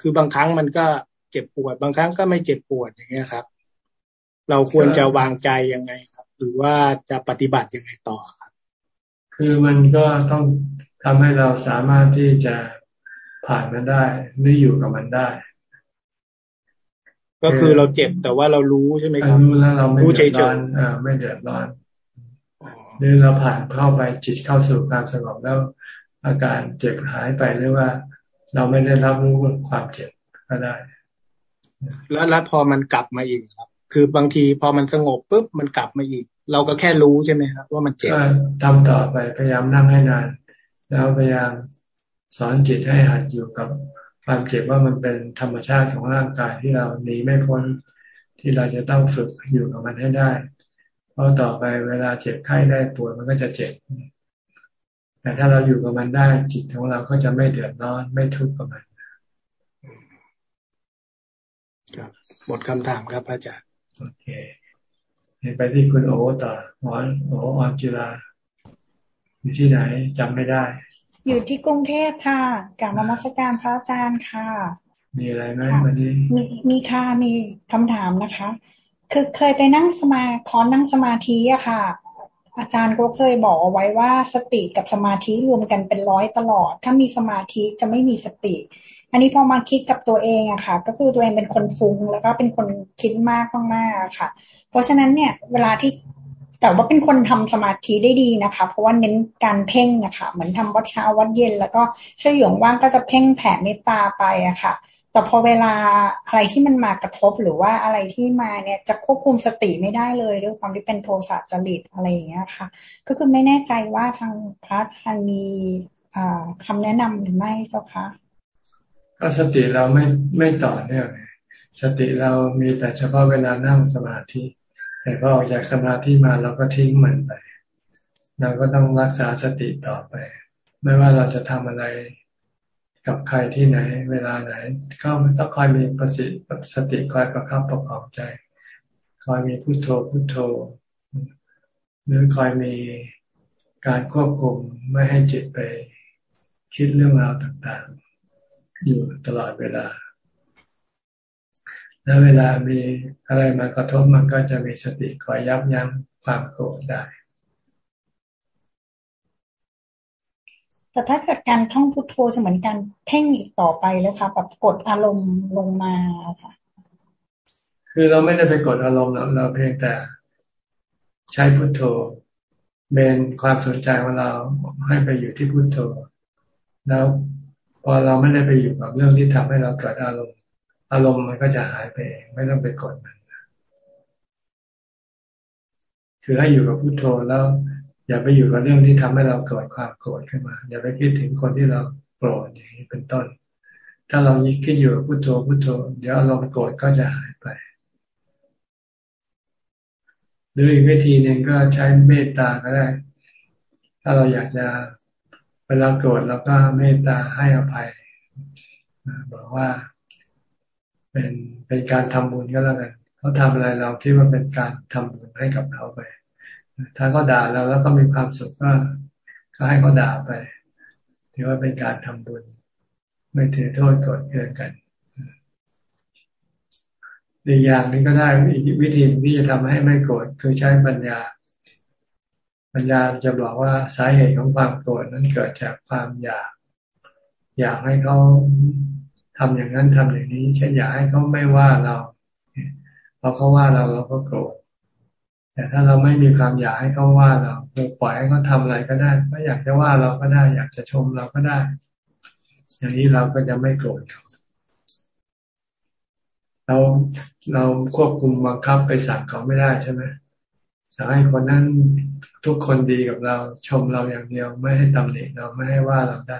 คือบางครั้งมันก็เจ็บปวด บางครั้งก็ไม่เจ็บปวดอย่างเงี้ยครับ เราควรจะวางใจยังไงครับ หรือว่าจะปฏิบัติยังไงต่อครับ คือมันก็ต้องทำให้เราสามารถที่จะผ่านมันได้หรืออยู่กับมันได้ ก็คือเราเจ็บแต่ว่าเรารู้ใช่ไหมครับรู้แล้วเราไม่เดือดร้อนอ่าไม่เดือดร้อนหรือเราผ่านเข้าไปจิตเข้าสู่ความสงบแล้ว อาการเจ็บหายไปหรือว่า เราไม่ได้รับรู้ความเจ็บก็ได้ แล้วแล้วพอมันกลับมาอีกครับ คือบางทีพอมันสงบปุ๊บมันกลับมาอีก เราก็แค่รู้ใช่ไหมครับว่ามันเจ็บทำต่อไปพยายามนั่งให้นาน แล้วพยายามสอนจิตให้หัดอยู่กับความเจ็บว่ามันเป็นธรรมชาติของร่างกายที่เราหนีไม่พ้นที่เราจะต้องฝึกอยู่กับมันให้ได้ เพราะต่อไปเวลาเจ็บไข้ได้ปวดมันก็จะเจ็บ แต่ถ้าเราอยู่กับมันได้จิตของเราก็จะไม่เดือดร้อนไม่ทุกข์กับมันครับหมดคำถามครับอาจารย์โอเคไปที่คุณโอต่อหมอโอออนจิลาอยู่ที่ไหนจำไม่ได้ อยู่ที่กรุงเทพค่ะกับมรสการพระอาจารย์ค่ะ มีอะไรไหมวันนี้มีมีค่ะมีคำถามนะคะ คือเคยไปนั่งสมาคอนนั่งสมาธิอะค่ะ อาจารย์ก็เคยบอกเอาไว้ว่าสติกับสมาธิรวมกันเป็นร้อยตลอด ถ้ามีสมาธิจะไม่มีสติ อันนี้พอมาคิดกับตัวเองอะค่ะ ก็คือตัวเองเป็นคนฟุ้งแล้วก็เป็นคนคิดมากมากๆค่ะ เพราะฉะนั้นเนี่ย เวลาที่แต่ว่าเป็นคนทำสมาธิได้ดีนะคะ เพราะว่าเน้นการเพ่งนะคะเหมือนทำวัดเช้าวัดเย็น แล้วก็ถ้าอยู่ว่างก็จะเพ่งแผ่เมตตาไปอะค่ะ แต่พอเวลาอะไรที่มันมากระทบหรือว่าอะไรที่มาเนี่ยจะควบคุมสติไม่ได้เลยด้วยความที่เป็นโทสะจริตอะไรอย่างเงี้ยค่ะ ก็คือไม่แน่ใจว่าทางพระอาจารย์มีคำแนะนำหรือไม่เจ้าคะก็สติเราไม่ไม่ต่อเนื่องสติเรามีแต่เฉพาะเวลานั่งสมาธิ แต่พอออกจากสมาธิมาเราก็ทิ้งมันไป เราก็ต้องรักษาสติต่อไป ไม่ว่าเราจะทำอะไร กับใครที่ไหน เวลาไหน ก็ต้องคอยมีประสิทธิ์สติคอยประคับประคองใจ คอยมีพุโทโธพุโทโธ หรือคอยมีการควบคุมไม่ให้จิตไปคิดเรื่องราวต่างๆ อยู่ตลอดเวลา แล้วเวลามีอะไรมากระทบมันก็จะมีสติคอยยับยั้งความโกรธได้ แต่ถ้าเกิดการท่องพุทโธจะเหมือนการเพ่งอีกต่อไปแล้วค่ะแบบกดอารมณ์ลงมาค่ะ คือเราไม่ได้ไปกดอารมณ์เราเพียงแต่ใช้พุทโธเบนความสนใจของเราให้ไปอยู่ที่พุทโธ แล้วพอเราไม่ได้ไปอยู่กับเรื่องที่ทำให้เราเกิดอารมณ์ อารมณ์มันก็จะหายไปไม่ต้องไปกดมันคือให้อยู่กับพุทโธแล้ว อย่าไปอยู่กับเรื่องที่ทำให้เราเกิดความโกรธขึ้นมา อย่าไปคิดถึงคนที่เราโกรธอย่างนี้เป็นต้น ถ้าเราคิดอยู่กับพุโทโธพุโทโธเดี๋ยวอารมณ์โกรธก็จะหายไป หรืออีกวิธีหนึ่งก็ใช้เมตตาก็ได้ ถ้าเราอยากจะเวลาโกรธเราก็เมตตาให้อภัยบอกว่าเป็นเป็นการทำบุญก็แล้วกันเขาทำอะไรเราที่ว่าเป็นการทำบุญให้กับเขาไป ถ้าเขาด่าเราแล้วก็มีความสุขก็ก็ให้เขาด่าไปถือว่าเป็นการทำบุญ ไม่ถือโทษโกรธเคืองกันอีกอย่างนี้ก็ได้อีกวิธีที่จะทำให้ไม่โกรธคือใช้ปัญญา ปัญญาจะบอกว่าสาเหตุของความโกรธนั้นเกิดจากความอยาก อยากให้เขาทำอย่างนั้นทำอย่างนี้เช่นอยากให้เขาไม่ว่าเราพอเขาว่าเราเราก็โกรธ แต่ถ้าเราไม่มีความอยากให้เขาว่าเราเราปล่อยให้เขาทาอะไรก็ได้ก็อยากจะว่าเราก็ได้ อยากจะชมเราก็ได้ อย่างนี้เราก็จะไม่โกรธเขาเราเราควบคุมบังคับไปสั่งเขาไม่ได้ใช่ไหมสั่งให้คนนั้นทุกคนดีกับเราชมเราอย่างเดียว ไม่ให้ตำหนิเราไม่ให้ว่าเราได้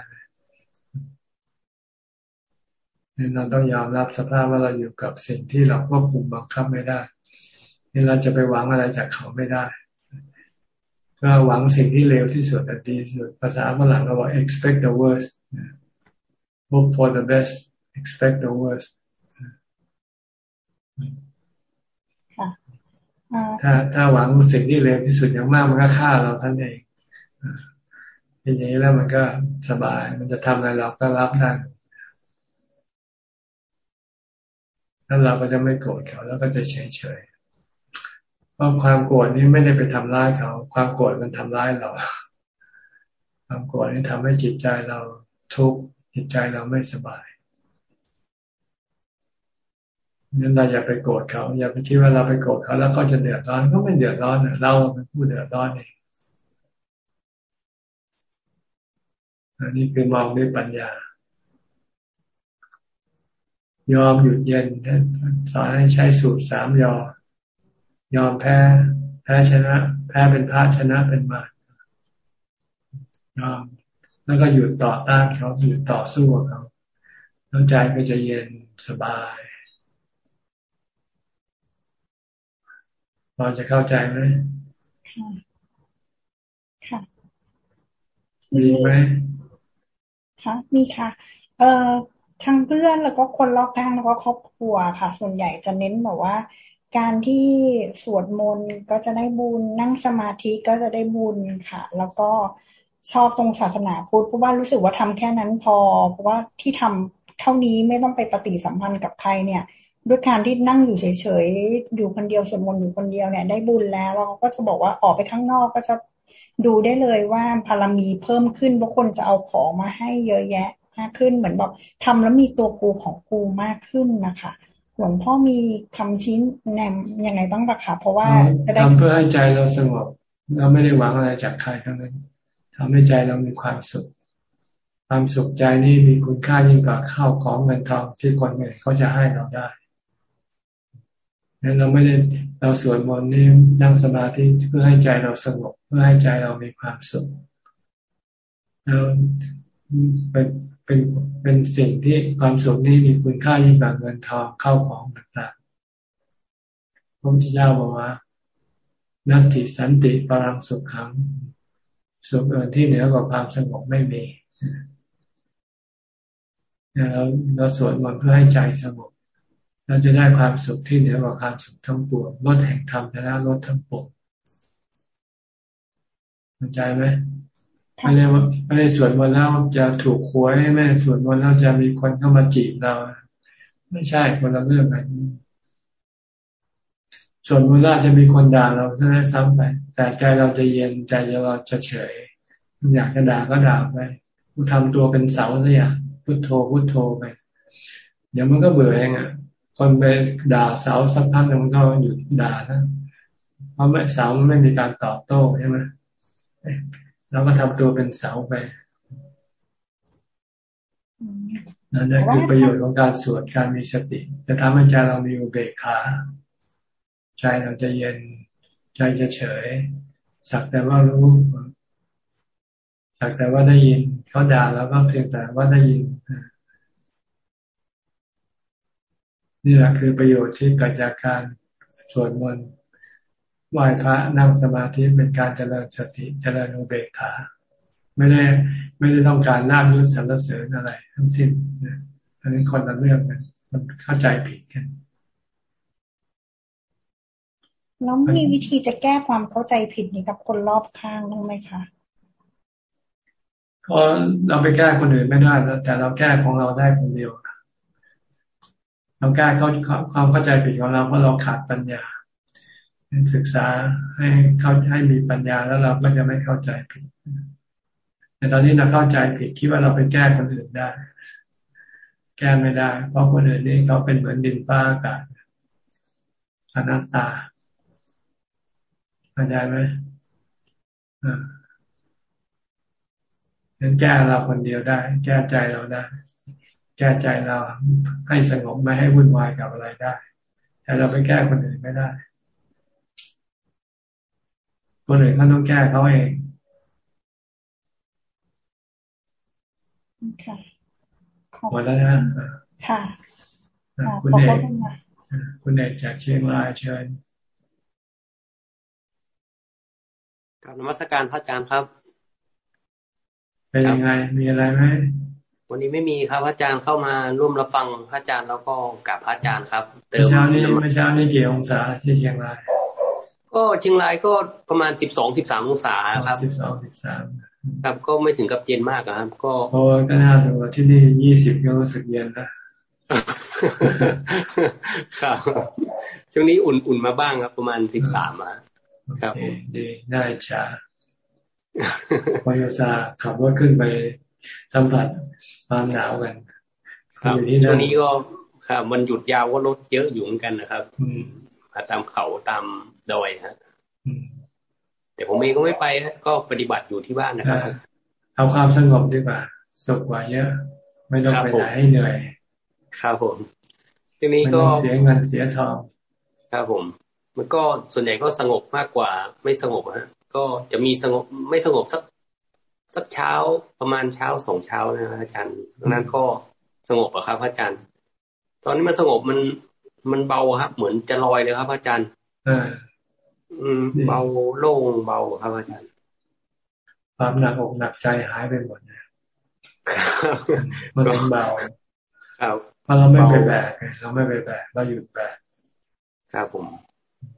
เราต้องยอมรับสภาพว่าเราอยู่กับสิ่งที่เราควบคุมบังคับไม่ได้ นี่เราจะไปหวังอะไรจากเขาไม่ได้ก็หวังสิ่งที่เลวที่สุดแต่ดีสุดภาษาฝรั่งเราบอก expect the worst hope for the best expect the worst ถ้าถ้าหวังสิ่งที่เลวที่สุดอย่างมากมันก็ฆ่าเราท่านเองอย่างนี้แล้วมันก็สบาย มันจะทำอะไรเราก็รับได้แล้วเราก็จะไม่โกรธเขาแล้วก็จะเฉยเฉย เพราะความโกรธนี้ไม่ได้ไปทำร้ายเขา ความโกรธมันทำร้ายเรา ความโกรธนี่ทำให้จิตใจเราทุกข์จิตใจเราไม่สบายนั้นเราอย่าไปโกรธเขาอย่าไปคิดว่าเราไปโกรธเขาแล้วก็จะเดือดร้อนก็ไม่เดือดร้อนเราเป็นผู้เดือดร้อนเองอันนี้คือมองด้วยปัญญา ยอมหยุดเย็นสอนให้ใช้สูตรสามยอ ยอมแพ้แพ้ชนะ แพ้เป็นพระชนะเป็นมารยอมแล้วก็หยุดต่อต้านเขาหยุดต่อสู้กับเขาแล้วใจก็จะเย็นสบายพอจะเข้าใจไหมค่ะมีไหมค่ะมีค่ะ เอ่อทั้งเพื่อนแล้วก็คนรอบข้างแล้วก็ครอบครัวค่ะ ส่วนใหญ่จะเน้นแบบว่า การที่สวดมนต์ก็จะได้บุญนั่งสมาธิก็จะได้บุญค่ะ แล้วก็ชอบตรงศาสนาพุทธเพราะว่ารู้สึกว่าทำแค่นั้นพอ เพราะว่าที่ทำเท่านี้ไม่ต้องไปปฏิสัมพันธ์กับใครเนี่ย ด้วยการที่นั่งอยู่เฉยๆอยู่คนเดียวสวดมนต์อยู่คนเดียวเนี่ย ได้บุญแล้วเราก็จะบอกว่าออกไปข้างนอกก็จะดูได้เลยว่าพารมีเพิ่มขึ้นเพราะคนจะเอาของมาให้เยอะแยะมากขึ้นเหมือนบอกทำแล้วมีตัวกูของกูมากขึ้นนะคะ หลวงพ่อมีคำชี้แนมยังไงบ้างปะคะเพราะว่าจะได้ทำเพื่อให้ใจเราสงบเราไม่ได้หวังอะไรจากใครทั้งนั้นทำให้ใจเรามีความสุข ความสุขใจนี่มีคุณค่ายิ่งกว่าข้าวของเงินทองที่คนอื่นเขาจะให้เราได้นั้นเราไม่ได้เราสวดมนต์นี่นั่งสมาธิเพื่อให้ใจเราสงบเพื่อให้ใจเรามีความสุขแล้ว เป็นเป็นเป็นสิ่งที่ความสุขนี้มีคุณค่ายิ่งกว่าเงินทองเข้าของต่างๆพระพุทธเจ้าบอกว่านัตติสันติปรังสุขขังสุขเอินที่เหนือกว่าความสงบไม่มีเราเราสวดมนต์เพื่อให้ใจสงบเราจะได้ความสุขที่เหนือกว่าความสุขทั้งปวงลดแห่งธรรมนะลดทั้งปวงเข้าใจไหม ไม่ได้ว่าไม่ได้สวดมนต์แล้วจะถูกหวยไม่ได้สวดมนต์แล้วจะมีคนเข้ามาจีบเรา ไม่ใช่คนละเรื่องกันส่วนมนต์แล้วจะมีคนด่าเราเท่านั้นซ้ำไป แต่ใจเราจะเย็นใจเราจะเฉย อยากจะด่าก็ด่าไปกูทำตัวเป็นเสาเลยอะพุทโธพุทโธไปเดี๋ยวมันก็เบื่อเองอะ คนไปด่าเสาสักพักหนึ่งก็หยุดด่านะเพราะไม่เสาไม่มีการตอบโต้ใช่ไหม เราก็ทำตัวเป็นเสาไปนั่นคือประโยชน์ของการสวดการมีสติจะทำให้ใจเรามีอุเบกขาใจเราจะเย็นใจจะเฉย สักแต่ว่ารู้สักแต่ว่าได้ยินเขาด่าแล้วก็เพียงแต่ว่าได้ยินนี่แหละคือประโยชน์ที่เกิดจากการสวดมนต์ ไหว้พระนั่งสมาธิเป็นการเจริญสติเจริญอุเบกขา ไม่ได้ไม่ได้ต้องการลาบยศสรรเสริญอะไร ทั้งสิ้นนะอันนี้คนละเรื่องกันมันเข้าใจผิดกันแล้วมีวิธีจะแก้ความเข้าใจผิดนี้กับคนรอบข้างบ้างไหมคะก็เราไปแก้คนอื่นไม่ได้แต่เราแก้ของเราได้คนเดียวเราแก้เขาความเข้าใจผิดของเราเพราะเราขาดปัญญา ศึกษาให้เขาให้มีปัญญาแล้วเราก็จะไม่เข้าใจผิดแต่ตอนนี้เราเข้าใจผิดคิดว่าเราไปแก้คนอื่นได้ แก้ไม่ได้ เพราะคนอื่นนี่เขาเป็นเหมือนดินฟ้าอากาศอนัตตาเข้าใจไหมอ่านั้นแก้เราคนเดียวได้ แก้ใจเราได้ แก้ใจเราให้สงบไม่ให้วุ่นวายกับอะไรได้ แต่เราไปแก้คนอื่นไม่ได้ คนอื่นเขาต้องแก้เขาเองค่ะหมดแล้วนะค่ะคุณเอกคุณเอกจากเชียงรายเชิญกับนมัสการพระอาจารย์ครับ เป็นยังไง มีอะไรไหมวันนี้ไม่มีครับพระอาจารย์เข้ามาร่วมรับฟังพระอาจารย์แล้วก็กับพระอาจารย์ครับเติมเช้านี้ไม่เช้านี้กี่องศาที่เชียงราย ก็เชียงรายก็ประมาณสิบสองสิบสามองศาครับสิบสองสิบสามครับก็ไม่ถึงกับเย็นมากครับ ก็โอ้ก็น่าดูที่นี่ยี่สิบก็รู้สึกเย็นนะ ครับ ช่วงนี้อุ่นๆมาบ้างครับ ประมาณสิบสามครับดีได้ชาพอยาซาขับรถขึ้นไปสัมผัสความหนาวกันครับช่วงนี้ก็ครับมันหยุดยาวก็รถเยอะอยู่เหมือนกันนะครับ อืม ตามเขาตามดอยฮะแต่ผมเองก็ไม่ไปก็ปฏิบัติอยู่ที่บ้านนะครับเอาความสงบดีกว่าสุขกว่าเยอะ ไม่ต้องไปไหนให้เหนื่อยครับผมทีนี้ก็เสียเงินเสียทองครับผม มันก็ส่วนใหญ่ก็สงบมากกว่าไม่สงบฮะก็จะมีสงบไม่สงบสักสักเช้าประมาณเช้าสองเช้านะอาจารย์ดังนั้นก็สงบอะครับ อาจารย์ ตอนนี้มันสงบมัน มันเบาครับ เหมือนจะลอยเลยครับ อาจารย์อืมเบาโล่งเบาครับอาจารย์ความหนักอกหนักใจหายไปหมดเลยมันเป็นเบาครับเพราะเราไม่ไปแบกเราไม่ไปแบกเราหยุดแบกครับผม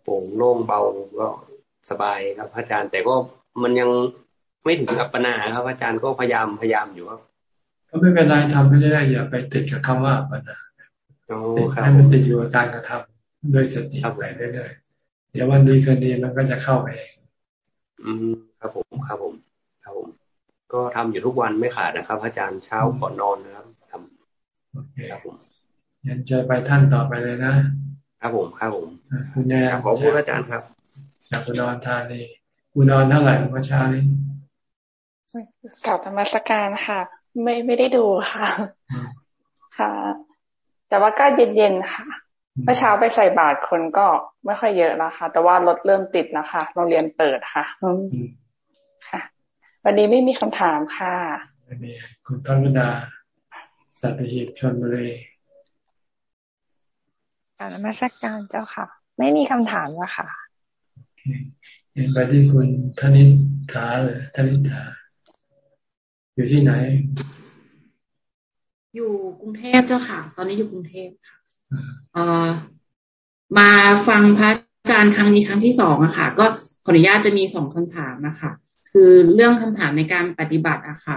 โปร่งโล่งเบาก็สบายครับ อาจารย์ แต่ก็มันยังไม่ถึงกับปัญหาครับ อาจารย์ก็พยายามพยายามอยู่ครับก็ไม่เป็นไรทำไม่ได้อย่าไปติดกับคำว่าปัญหา ให้มันติดอยู่กับการกระทำด้วยสติไปเรื่อยๆเดี๋ยววันดีคืนดีมันก็จะเข้าไปเองอืมครับผมครับผมครับผม ก็ทำอยู่ทุกวันไม่ขาดนะครับ อาจารย์เช้าก่อนนอนนะครับทำโอเคครับผมยันจะไปท่านต่อไปเลยนะครับผมครับผมคุณแม่ขอพูดอาจารย์ครับจากอุดรธานีอุดรเท่าไหร่เมื่อเช้านี้กลับธรรมสการค่ะ ไม่ไม่ได้ดูค่ะ ค่ะ แต่ว่าก็เย็นๆค่ะ เมื่อเช้าไปใส่บาตรคนก็ไม่ค่อยเยอะแล้วค่ะ แต่ว่ารถเริ่มติดแล้วค่ะโรงเรียนเปิดค่ะค่ะ วันนี้ไม่มีคำถามค่ะไม่มีคุณพัฒนาสัตหีบชนบุรีการนมัสการเจ้าค่ะ ไม่มีคำถามแล้วค่ะเห็นไปที่คุณธนิถาเลยธนิถาอยู่ที่ไหน อยู่กรุงเทพเจ้าค่ะ ตอนนี้อยู่กรุงเทพค่ะเอ่อมาฟังพระอาจารย์ครั้งนี้ครั้งที่สองอะค่ะ ก็ขออนุญาตจะมีสองคำถามนะคะคือเรื่องคำถามในการปฏิบัติอะค่ะ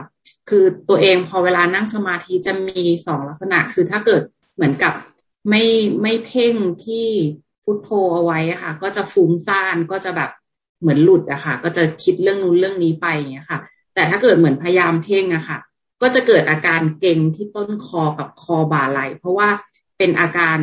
คือตัวเองพอเวลานั่งสมาธิจะมีสองลักษณะ คือถ้าเกิดเหมือนกับไม่ไม่เพ่งที่พุทโธเอาไว้อะค่ะ ก็จะฟุ้งซ่านก็จะแบบเหมือนหลุดอะค่ะ ก็จะคิดเรื่องนู้นเรื่องนี้ไปอย่างเงี้ยค่ะ แต่ถ้าเกิดเหมือนพยายามเพ่งอะค่ะ ก็จะเกิดอาการเก่งที่ต้นคอกับคอบ่าไหลเพราะว่าเป็นอาการ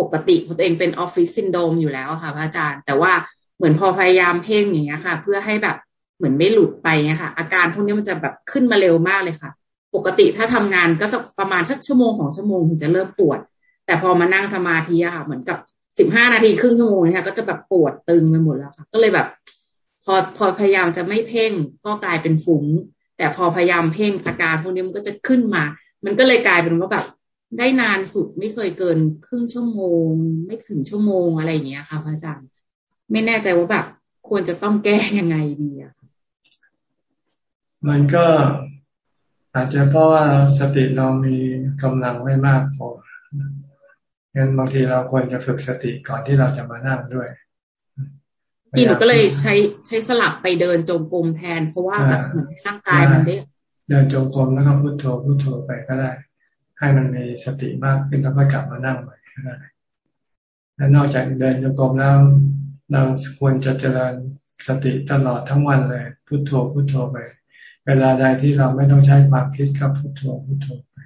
ปกติของตัวเองเป็นออฟฟิศซินโดมอยู่แล้วค่ะพระอาจารย์ แต่ว่าเหมือนพอพยายามเพ่งอย่างเงี้ยค่ะ เพื่อให้แบบเหมือนไม่หลุดไปเงี้ยค่ะอาการพวกนี้มันจะแบบขึ้นมาเร็วมากเลยค่ะ ปกติถ้าทำงานก็สักประมาณสักชั่วโมงของชั่วโมงถึงจะเริ่มปวด แต่พอมานั่งสมาธิอะค่ะ เหมือนกับสิบห้านาทีครึ่งชั่วโมงเนี่ยก็จะแบบปวดตึงไปหมดแล้วค่ะ ก็เลยแบบ พอพอพยายามจะไม่เพ่งก็กลายเป็นฝุ่ง แต่พอพยายามเพ่งอาการพวกนี้มันก็จะขึ้นมา มันก็เลยกลายเป็นว่าแบบได้นานสุดไม่เคยเกินครึ่งชั่วโมง ไม่ถึงชั่วโมงอะไรอย่างเงี้ยค่ะพระอาจารย์ไม่แน่ใจว่าแบบควรจะต้องแก้ยังไงดีอะมันก็อาจจะเพราะว่าสติเรามีกำลังไม่มากพองั้นบางทีเราควรจะฝึกสติก่อนที่เราจะมานั่งด้วย ที่หนูก็เลยใช้ใช้สลับไปเดินจงกรมแทน เพราะว่าแบบเหมือนร่างกายมันได้เดินจงกรมแล้วก็พุทโธพุทโธไปก็ได้ ให้มันมีสติมากขึ้นแล้วก็กลับมานั่งใหม่ก็ได้และนอกจากเดินจงกรมแล้วเราควรจะเจริญสติตลอดทั้งวันเลย พุทโธพุทโธไป เวลาใดที่เราไม่ต้องใช้ความคิดกับพุทโธพุทโธไป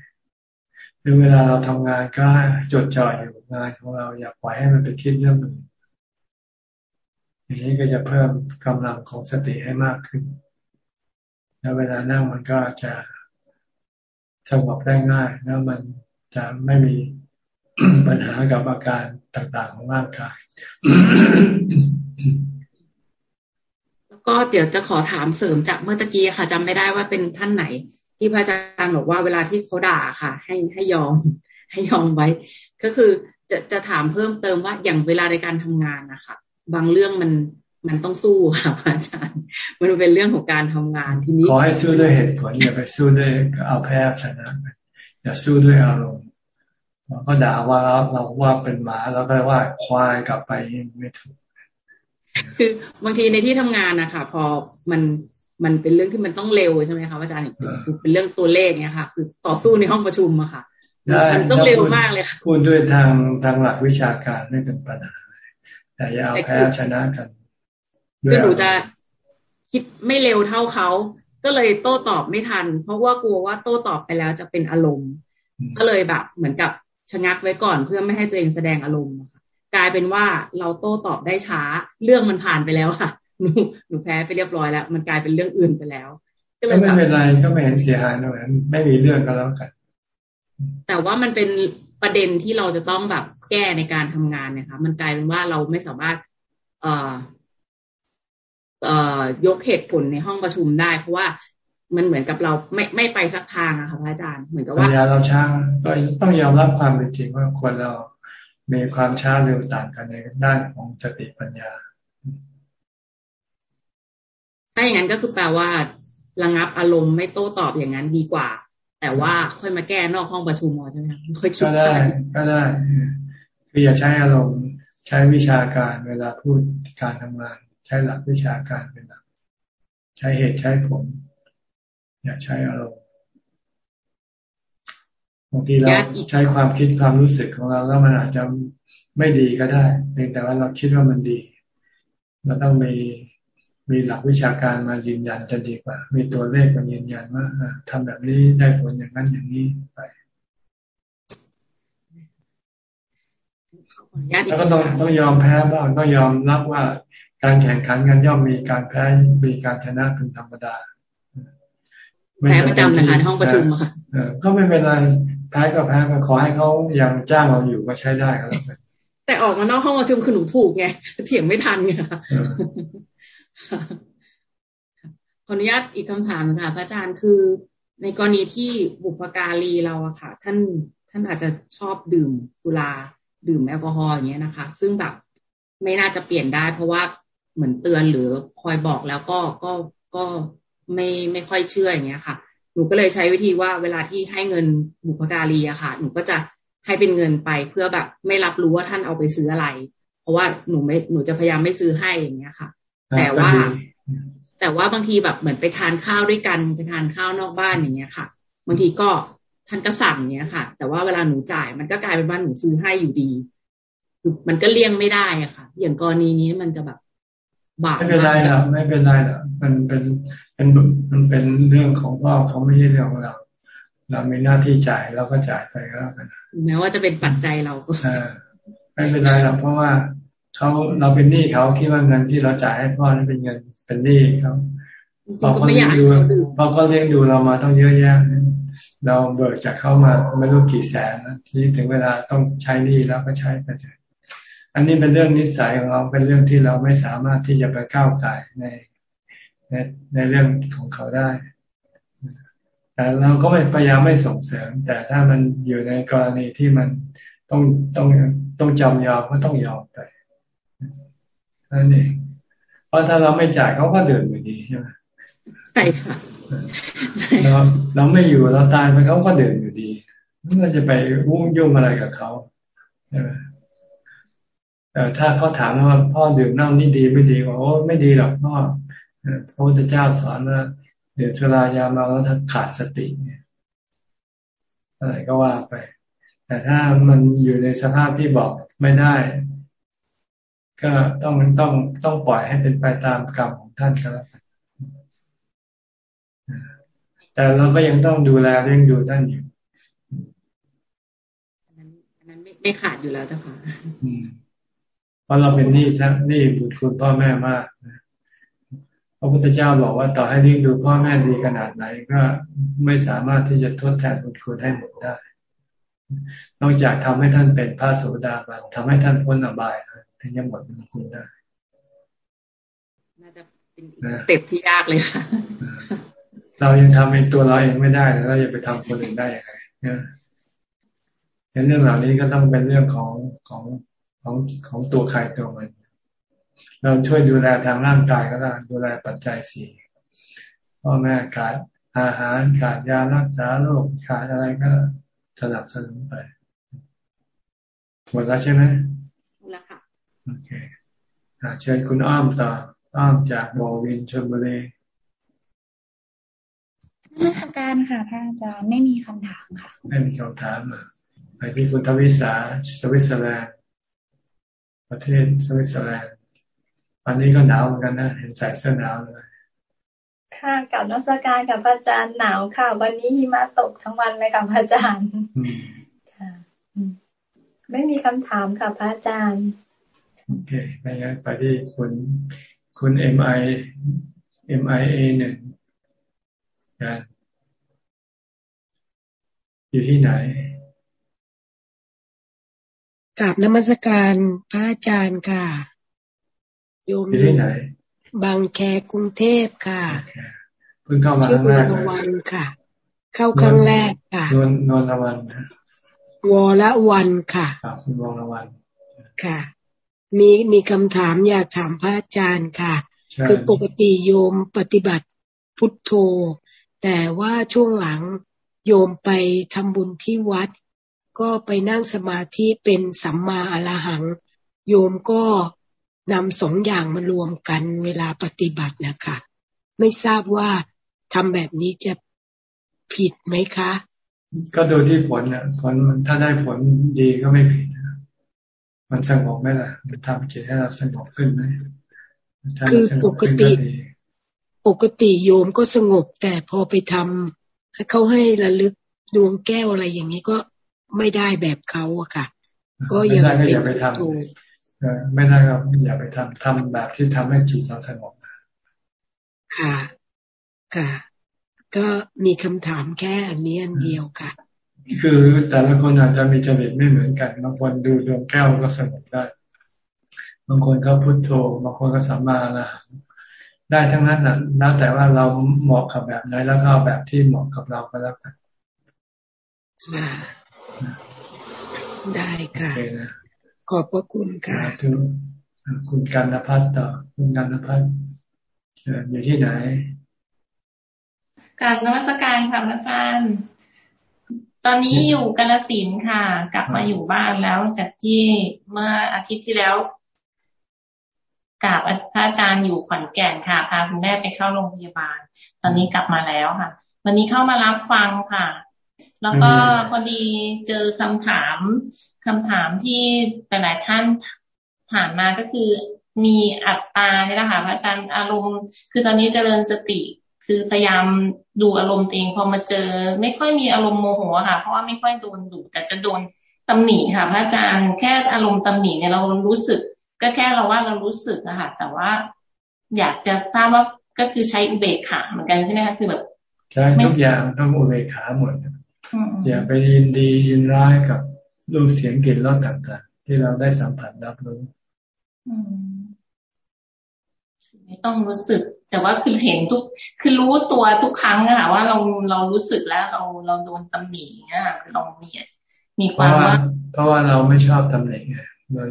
หรือเวลาเราทำงานก็จดจ่ออยู่งานของเราอย่าปล่อยให้มันไปคิดเรื่องอื่น อย่างนี้ก็จะเพิ่มกำลังของสติให้มากขึ้น แล้วเวลานั่งมันก็จะสงบได้ง่ายแล้วมันจะไม่มีปัญหากับอาการต่างๆของร่างกาย แล้วก็เดี๋ยวจะขอถามเสริมจากเมื่อกี้ค่ะจำไม่ได้ว่าเป็นท่านไหน ที่พระอาจารย์บอกว่าเวลาที่เขาด่าค่ะ ให้ให้ยอม ให้ยอมไว้ ก็คือจะจะถามเพิ่มเติมว่าอย่างเวลาในการทำงานนะคะ บางเรื่องมันมันต้องสู้ค่ะอาจารย์ มันเป็นเรื่องของการทำงานทีนี้ ขอให้สู้ด้วยเหตุผลอย่าไปสู้ด้วยเอาแพ้ชนะอย่าสู้ด้วยอารมณ์เราก็ด่าว่าเราเราว่าเป็นหมาแล้วก็ว่าควายกลับไปไม่ถูก คือบางทีในที่ทำงานนะคะพอมันมันเป็นเรื่องที่มันต้องเร็วใช่ไหมคะอาจารย์เป็นเรื่องตัวเลขเนี่ยค่ะ คือต่อสู้ในห้องประชุมอะค่ะมันต้องเร็วมากเลยค่ะพูดด้วยทางทางหลักวิชาการไม่เป็นปัญหา แต่อย่าเอาแพ้ชนะกันคือหนูจะคิดไม่เร็วเท่าเขา ก็เลยโต้ตอบไม่ทัน เพราะว่ากลัวว่าโต้ตอบไปแล้วจะเป็นอารมณ์ ก็เลยแบบ เหมือนกับชะงักไว้ก่อนเพื่อไม่ให้ตัวเองแสดงอารมณ์ กลายเป็นว่าเราโต้ตอบได้ช้า เรื่องมันผ่านไปแล้วค่ะ หนูหนูแพ้ไปเรียบร้อยแล้ว มันกลายเป็นเรื่องอื่นไปแล้ว ก็ไม่เป็นไรก็ไม่เห็นเสียหายตรงนั้นไม่มีเรื่องก็แล้วกัน แต่ว่ามันเป็นประเด็นที่เราจะต้องแบบ แก้ในการทำงานนะคะมันกลายเป็นว่าเราไม่สามารถ เอ่อเอ่อยกเหตุผลในห้องประชุมได้ เพราะว่ามันเหมือนกับเราไม่ไม่ไปสักทางอะค่ะพระอาจารย์เหมือนกับว่าปัญญาเราช้าก็ต้องยอมรับความเป็นจริงว่าคนเรามีความช้าเร็วต่างกันในด้านของสติปัญญา ถ้าอย่างนั้นก็คือแปลว่าระงับอารมณ์ไม่โต้ตอบอย่างนั้นดีกว่า แต่ว่าค่อยมาแก้นอกห้องประชุมใช่ไหมคะค่อยคิดก็ได้ก็ได้ คืออย่าใช้อารมณ์ใช้วิชาการเวลาพูดการทำงาน ใช้หลักวิชาการเป็นหลัก ใช้เหตุใช้ผล อย่าใช้อารมณ์บางทีเราใช้ความคิดความรู้สึกของเราแล้วมันอาจจะไม่ดีก็ได้เพียงแต่ว่าเราคิดว่ามันดีเราต้องมีมีหลักวิชาการมายืนยันจะดีกว่า มีตัวเลขมายืนยันว่าทำแบบนี้ได้ผลอย่างนั้นอย่างนี้ไป แล้วก็ต้องต้องยอมแพ้บ้างต้องยอมรับว่าการแข่งขันกันย่อมมีการแพ้มีการชนะเป็นธรรมดาแพ้ประจำนะคะห้องประชุมค่ะก็ไม่เป็นไรแพ้ก็แพ้ขอให้เขายังจ้างเราอยู่ก็ใช้ได้ก็แล้วกันแต่ออกมานอกห้องประชุมคือหนูถูกไงเถียงไม่ทันไงขออนุญาตอีกคำถามค่ะ พระอาจารย์คือในกรณีที่บุพการีเราอะค่ะ ท่านท่านอาจจะชอบดื่มสุรา ดื่มแอลกอฮอล์อย่างเงี้ยนะคะ ซึ่งแบบไม่น่าจะเปลี่ยนได้ เพราะว่าเหมือนเตือนหรือคอยบอกแล้วก็ก็ก็ไม่ไม่ค่อยเชื่ออย่างเงี้ยค่ะ หนูก็เลยใช้วิธีว่าเวลาที่ให้เงินบุพการีอะค่ะ หนูก็จะให้เป็นเงินไปเพื่อแบบ ไม่รับรู้ว่าท่านเอาไปซื้ออะไร เพราะว่าหนูไม่หนูจะพยายามไม่ซื้อให้อย่างเงี้ยค่ะ แต่ว่าแต่ว่าบางทีแบบเหมือนไปทานข้าวด้วยกันไปทานข้าวนอกบ้านอย่างเงี้ยค่ะ บางทีก็ ท่านก็สั่งเงี้ยค่ะ แต่ว่าเวลาหนูจ่าย มันก็กลายเป็นว่าหนูซื้อให้อยู่ดีมันก็เลี่ยงไม่ได้อะค่ะ อย่างกรณีนี้มันจะแบบบาปไม่เป็นไรหรอกไม่เป็นไรหรอกมันเป็นเป็นมันเป็นเรื่องของพ่อเขาไม่ใช่เรื่องของเรา เรามีหน้าที่จ่ายเราก็จ่ายไปก็แล้วกันแม้ว่าจะเป็นปัจจัยเราก็ไม่เป็นไรหรอกเพราะว่าเขาเราเป็นหนี้เขาคิดว่าเงินที่เราจ่ายให้พ่อนั้นเป็นเงินเป็นหนี้เขาพอเขาเลี้ยงดูพอเขาเลี้ยงดูเรามาต้องเยอะแยะ เราเบิกจากเขามาไม่รู้กี่แสนทีถึงเวลาต้องใช้หนี้แล้วก็ใช้ไปเถอะอันนี้เป็นเรื่องนิสัยของเราเป็นเรื่องที่เราไม่สามารถที่จะไปก้าวไก่ในในในเรื่องของเขาได้ แต่เราก็พยายามไม่ส่งเสริม แต่ถ้ามันอยู่ในกรณีที่มันต้องต้องต้องจำยอมก็ต้องยอมไปนั่นเองเพราะถ้าเราไม่จ่ายเขาก็เดินอยู่ดีใช่ไหมใช่ค่ะ เราเราไม่อยู่เราตายไปเขาก็เดินอยู่ดีเราจะไปวุ่งยุ่งอะไรกับเขาใช่ไหมถ้าเขาถามว่าพ่อดื่มเหล้านี่ดีไม่ดีบอกโอ้ไม่ดีหรอกพ่อพระพุทธเจ้าสอนว่าเดี๋ยวเวลายามาแล้วถ้าขาดสติอะไรก็ว่าไป แต่ถ้ามันอยู่ในสภาพที่บอกไม่ได้ ก็ต้องต้องต้องปล่อยให้เป็นไปตามกรรมของท่านก็แล้วกัน แต่เราก็ยังต้องดูแลเลี้ยงดูท่านอยู่อันนั้นไม่ขาดอยู่แล้วเจ้าค่ะเพราะเราเป็นหนี้ทั้งหนี้บุญคุณพ่อแม่มากพระพุทธเจ้าบอกว่าต่อให้เลี้ยงดูพ่อแม่ดีขนาดไหนก็ไม่สามารถที่จะทดแทนบุญคุณให้หมดได้ นอกจากทำให้ท่านเป็นพระโสดาบันทำให้ท่านพ้นอบายถึงจะหมดบุญคุณได้ น่าจะเป็นเต็บที่ยากเลยค่ะ เรายังทำเป็นตัวเราเองไม่ได้แล้วเราจะไปทำคนอื่นได้ยังไงเนี่ยเรื่องเหล่านี้ก็ต้องเป็นเรื่องของของของของตัวใครตัวมัน เราช่วยดูแลทางร่างกายก็ได้ดูแลปัจจัยสี่พ่อแม่ขาดอาหารขาดยารักษาโรคขาดอะไรก็สนับสนุนไปหมดแล้วใช่ไหมหมดแล้วค่ะโอเคเชิญคุณอ้อมต่ออ้อมจากบ่อวินชลบุรี นมัสการค่ะท่านอาจารย์ไม่มีคำถามค่ะ ไม่มีคำถามไปที่คุณทวิสาสวิตเซอร์แลนด์ประเทศสวิตเซอร์แลนด์วันนี้ก็หนาวเหมือนกันนะ เห็นใส่เสื้อหนาวเลยค่ะกับนักสการกับพระอาจารย์หนาวค่ะ วันนี้หิมะตกทั้งวันเลยกับพระอาจารย์ค่ะไม่มีคำถามค่ะพระอาจารย์โอเคไปงั้นไปที่คุณคุณเอ็มไอเอ็มไอเอหนึ่งกัน อยู่ที่ไหนกราบนมัสการพระอาจารย์ค่ะ โยมอยู่ที่ไหน บางแคกรุงเทพค่ะเพิ่งเข้ามาครั้งแรกชื่อวันค่ะ เข้าครั้งแรกค่ะนนนนวันวอละวันค่ะคุณวอละวันค่ะ มีมีคำถามอยากถามพระอาจารย์ค่ะ คือปกติโยมปฏิบัติพุทโธ แต่ว่าช่วงหลัง โยมไปทำบุญที่วัด ก็ไปนั่งสมาธิเป็นสัมมาอรหัง โยมก็นำสองอย่างมารวมกันเวลาปฏิบัตินะคะไม่ทราบว่าทำแบบนี้จะผิดไหมคะ ก็ดูที่ผลนะผลมันถ้าได้ผลดีก็ไม่ผิดมันสงบไหมล่ะ มันทำจิตให้เราสงบขึ้นไหมคือปกติ ปกติโยมก็สงบแต่พอไปทำ ให้เขาให้ระลึกดวงแก้วอะไรอย่างนี้ก็ไม่ได้แบบเขาอะค่ะ ก็ยังเป็นอย่าไปทำไม่ได้ครับอย่าไปทำทำแบบที่ทำให้จิตเราสงบค่ะ ค่ะ ก็มีคำถามแค่อันนี้อันเดียวค่ะ คือแต่ละคนอาจจะมีจริตไม่เหมือนกันบางคนดูดวงแก้วก็สงบได้ บางคนก็พุทโธบางคนก็สัมมาละ ได้ทั้งนั้นนะแล้วแต่ว่าเราเหมาะกับแบบไหนแล้วก็แบบที่เหมาะกับเราก็แล้วกันได้ค่ะ ขอบพระคุณค่ะคุณกันนภัทรต่อ คุณกันนภัทรอยู่ที่ไหนการนวัตการค่ะอาจารย์ ตอนนี้อยู่กาลสินค่ะ กลับมาอยู่บ้านแล้วจากที่เมื่ออาทิตย์ที่แล้ว กับพระอาจารย์อยู่ขอนแก่นค่ะพาคุณแม่ไปเข้าโรงพยาบาล ตอนนี้กลับมาแล้วค่ะ วันนี้เข้ามารับฟังค่ะ แล้วก็พอดีเจอคำถามคำถามที่หลายท่านผ่านมาก็คือมีอัตตาเนี่ยนะคะพระอาจารย์อารมณ์ คือตอนนี้เจริญสติ คือพยายามดูอารมณ์ตัวเองพอมาเจอ ไม่ค่อยมีอารมณ์โมโหค่ะ เพราะว่าไม่ค่อยโดนดุแต่จะโดนตำหนิค่ะ พระอาจารย์แค่อารมณ์ตำหนิเนี่ยเรารู้สึก ก็แค่เราว่าเรารู้สึกนะคะแต่ว่าอยากจะทราบว่าก็คือใช้อุเบกขาเหมือนกันใช่ไหมคะคือแบบใช่ทุกอย่างต้องอุเบกขาหมดอย่าไปยินดียินร้ายกับรูปเสียงกลิ่นรสต่างๆที่เราได้สัมผัสรับรู้ไม่ต้องรู้สึก แต่ว่าคือเห็นทุกคือรู้ตัวทุกครั้งอะว่าเราเรารู้สึกแล้ว เราเราโดนตำหนิอะคือเรามีมีความว่าเพราะว่าเราไม่ชอบตำหนิไง เรา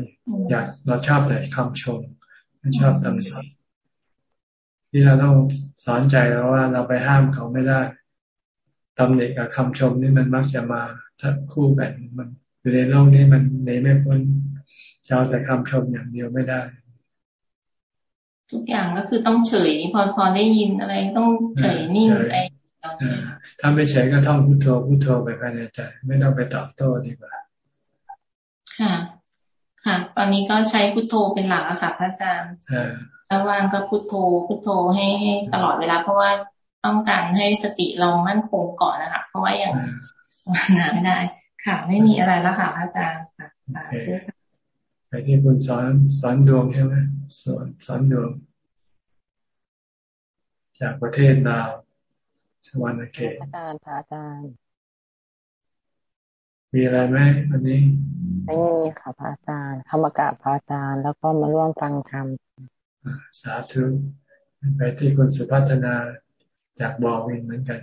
อยากเราชอบแต่คำชมไม่ชอบตำหนิที่เราต้องสอนใจแล้วว่าเราไปห้ามเขาไม่ได้ตำหนิกับคำชมนี่มันมักจะมาสักคู่กันมันอยู่ในโลกนี้มันหนีไม่พ้นจะเอาแต่คำชมอย่างเดียวไม่ได้ ทุกอย่างก็คือต้องเฉย พอพอได้ยินอะไรต้องเฉยนิ่งอะไรถ้าไม่เฉยก็ท่องพุโทโธพุโทโธไปภายในใจ ไม่ต้องไปตอบโต้ดีกว่า ค่ะ ค่ะ ตอนนี้ก็ใช้พุโทโธเป็นหลักค่ะพระอาจารย์ถ้าว่างก็พุโทโธพุโทโธให้ให้ตลอดเวลาเพราะว่าต้องการให้สติเรามั่นคงก่อนนะคะเพราะว่าอย่างหนาไม่ได้ ค่ะ ไม่มีอะไรแล้วค่ะอาจารย์ค่ะไปที่คุณสอนสอนดวงใช่ไหมสอนสอนดวง จากประเทศดาวสวรรค์เขตอาจารย์พระอาจารย์ มีอะไรไหมวันนี้ไม่มีค่ะพระอาจารย์เข้ามากราบพระอาจารย์แล้วก็มาร่วมฟังธรรมสาธุไปที่คุณสุพัฒนาจากบอวินเหมือนกัน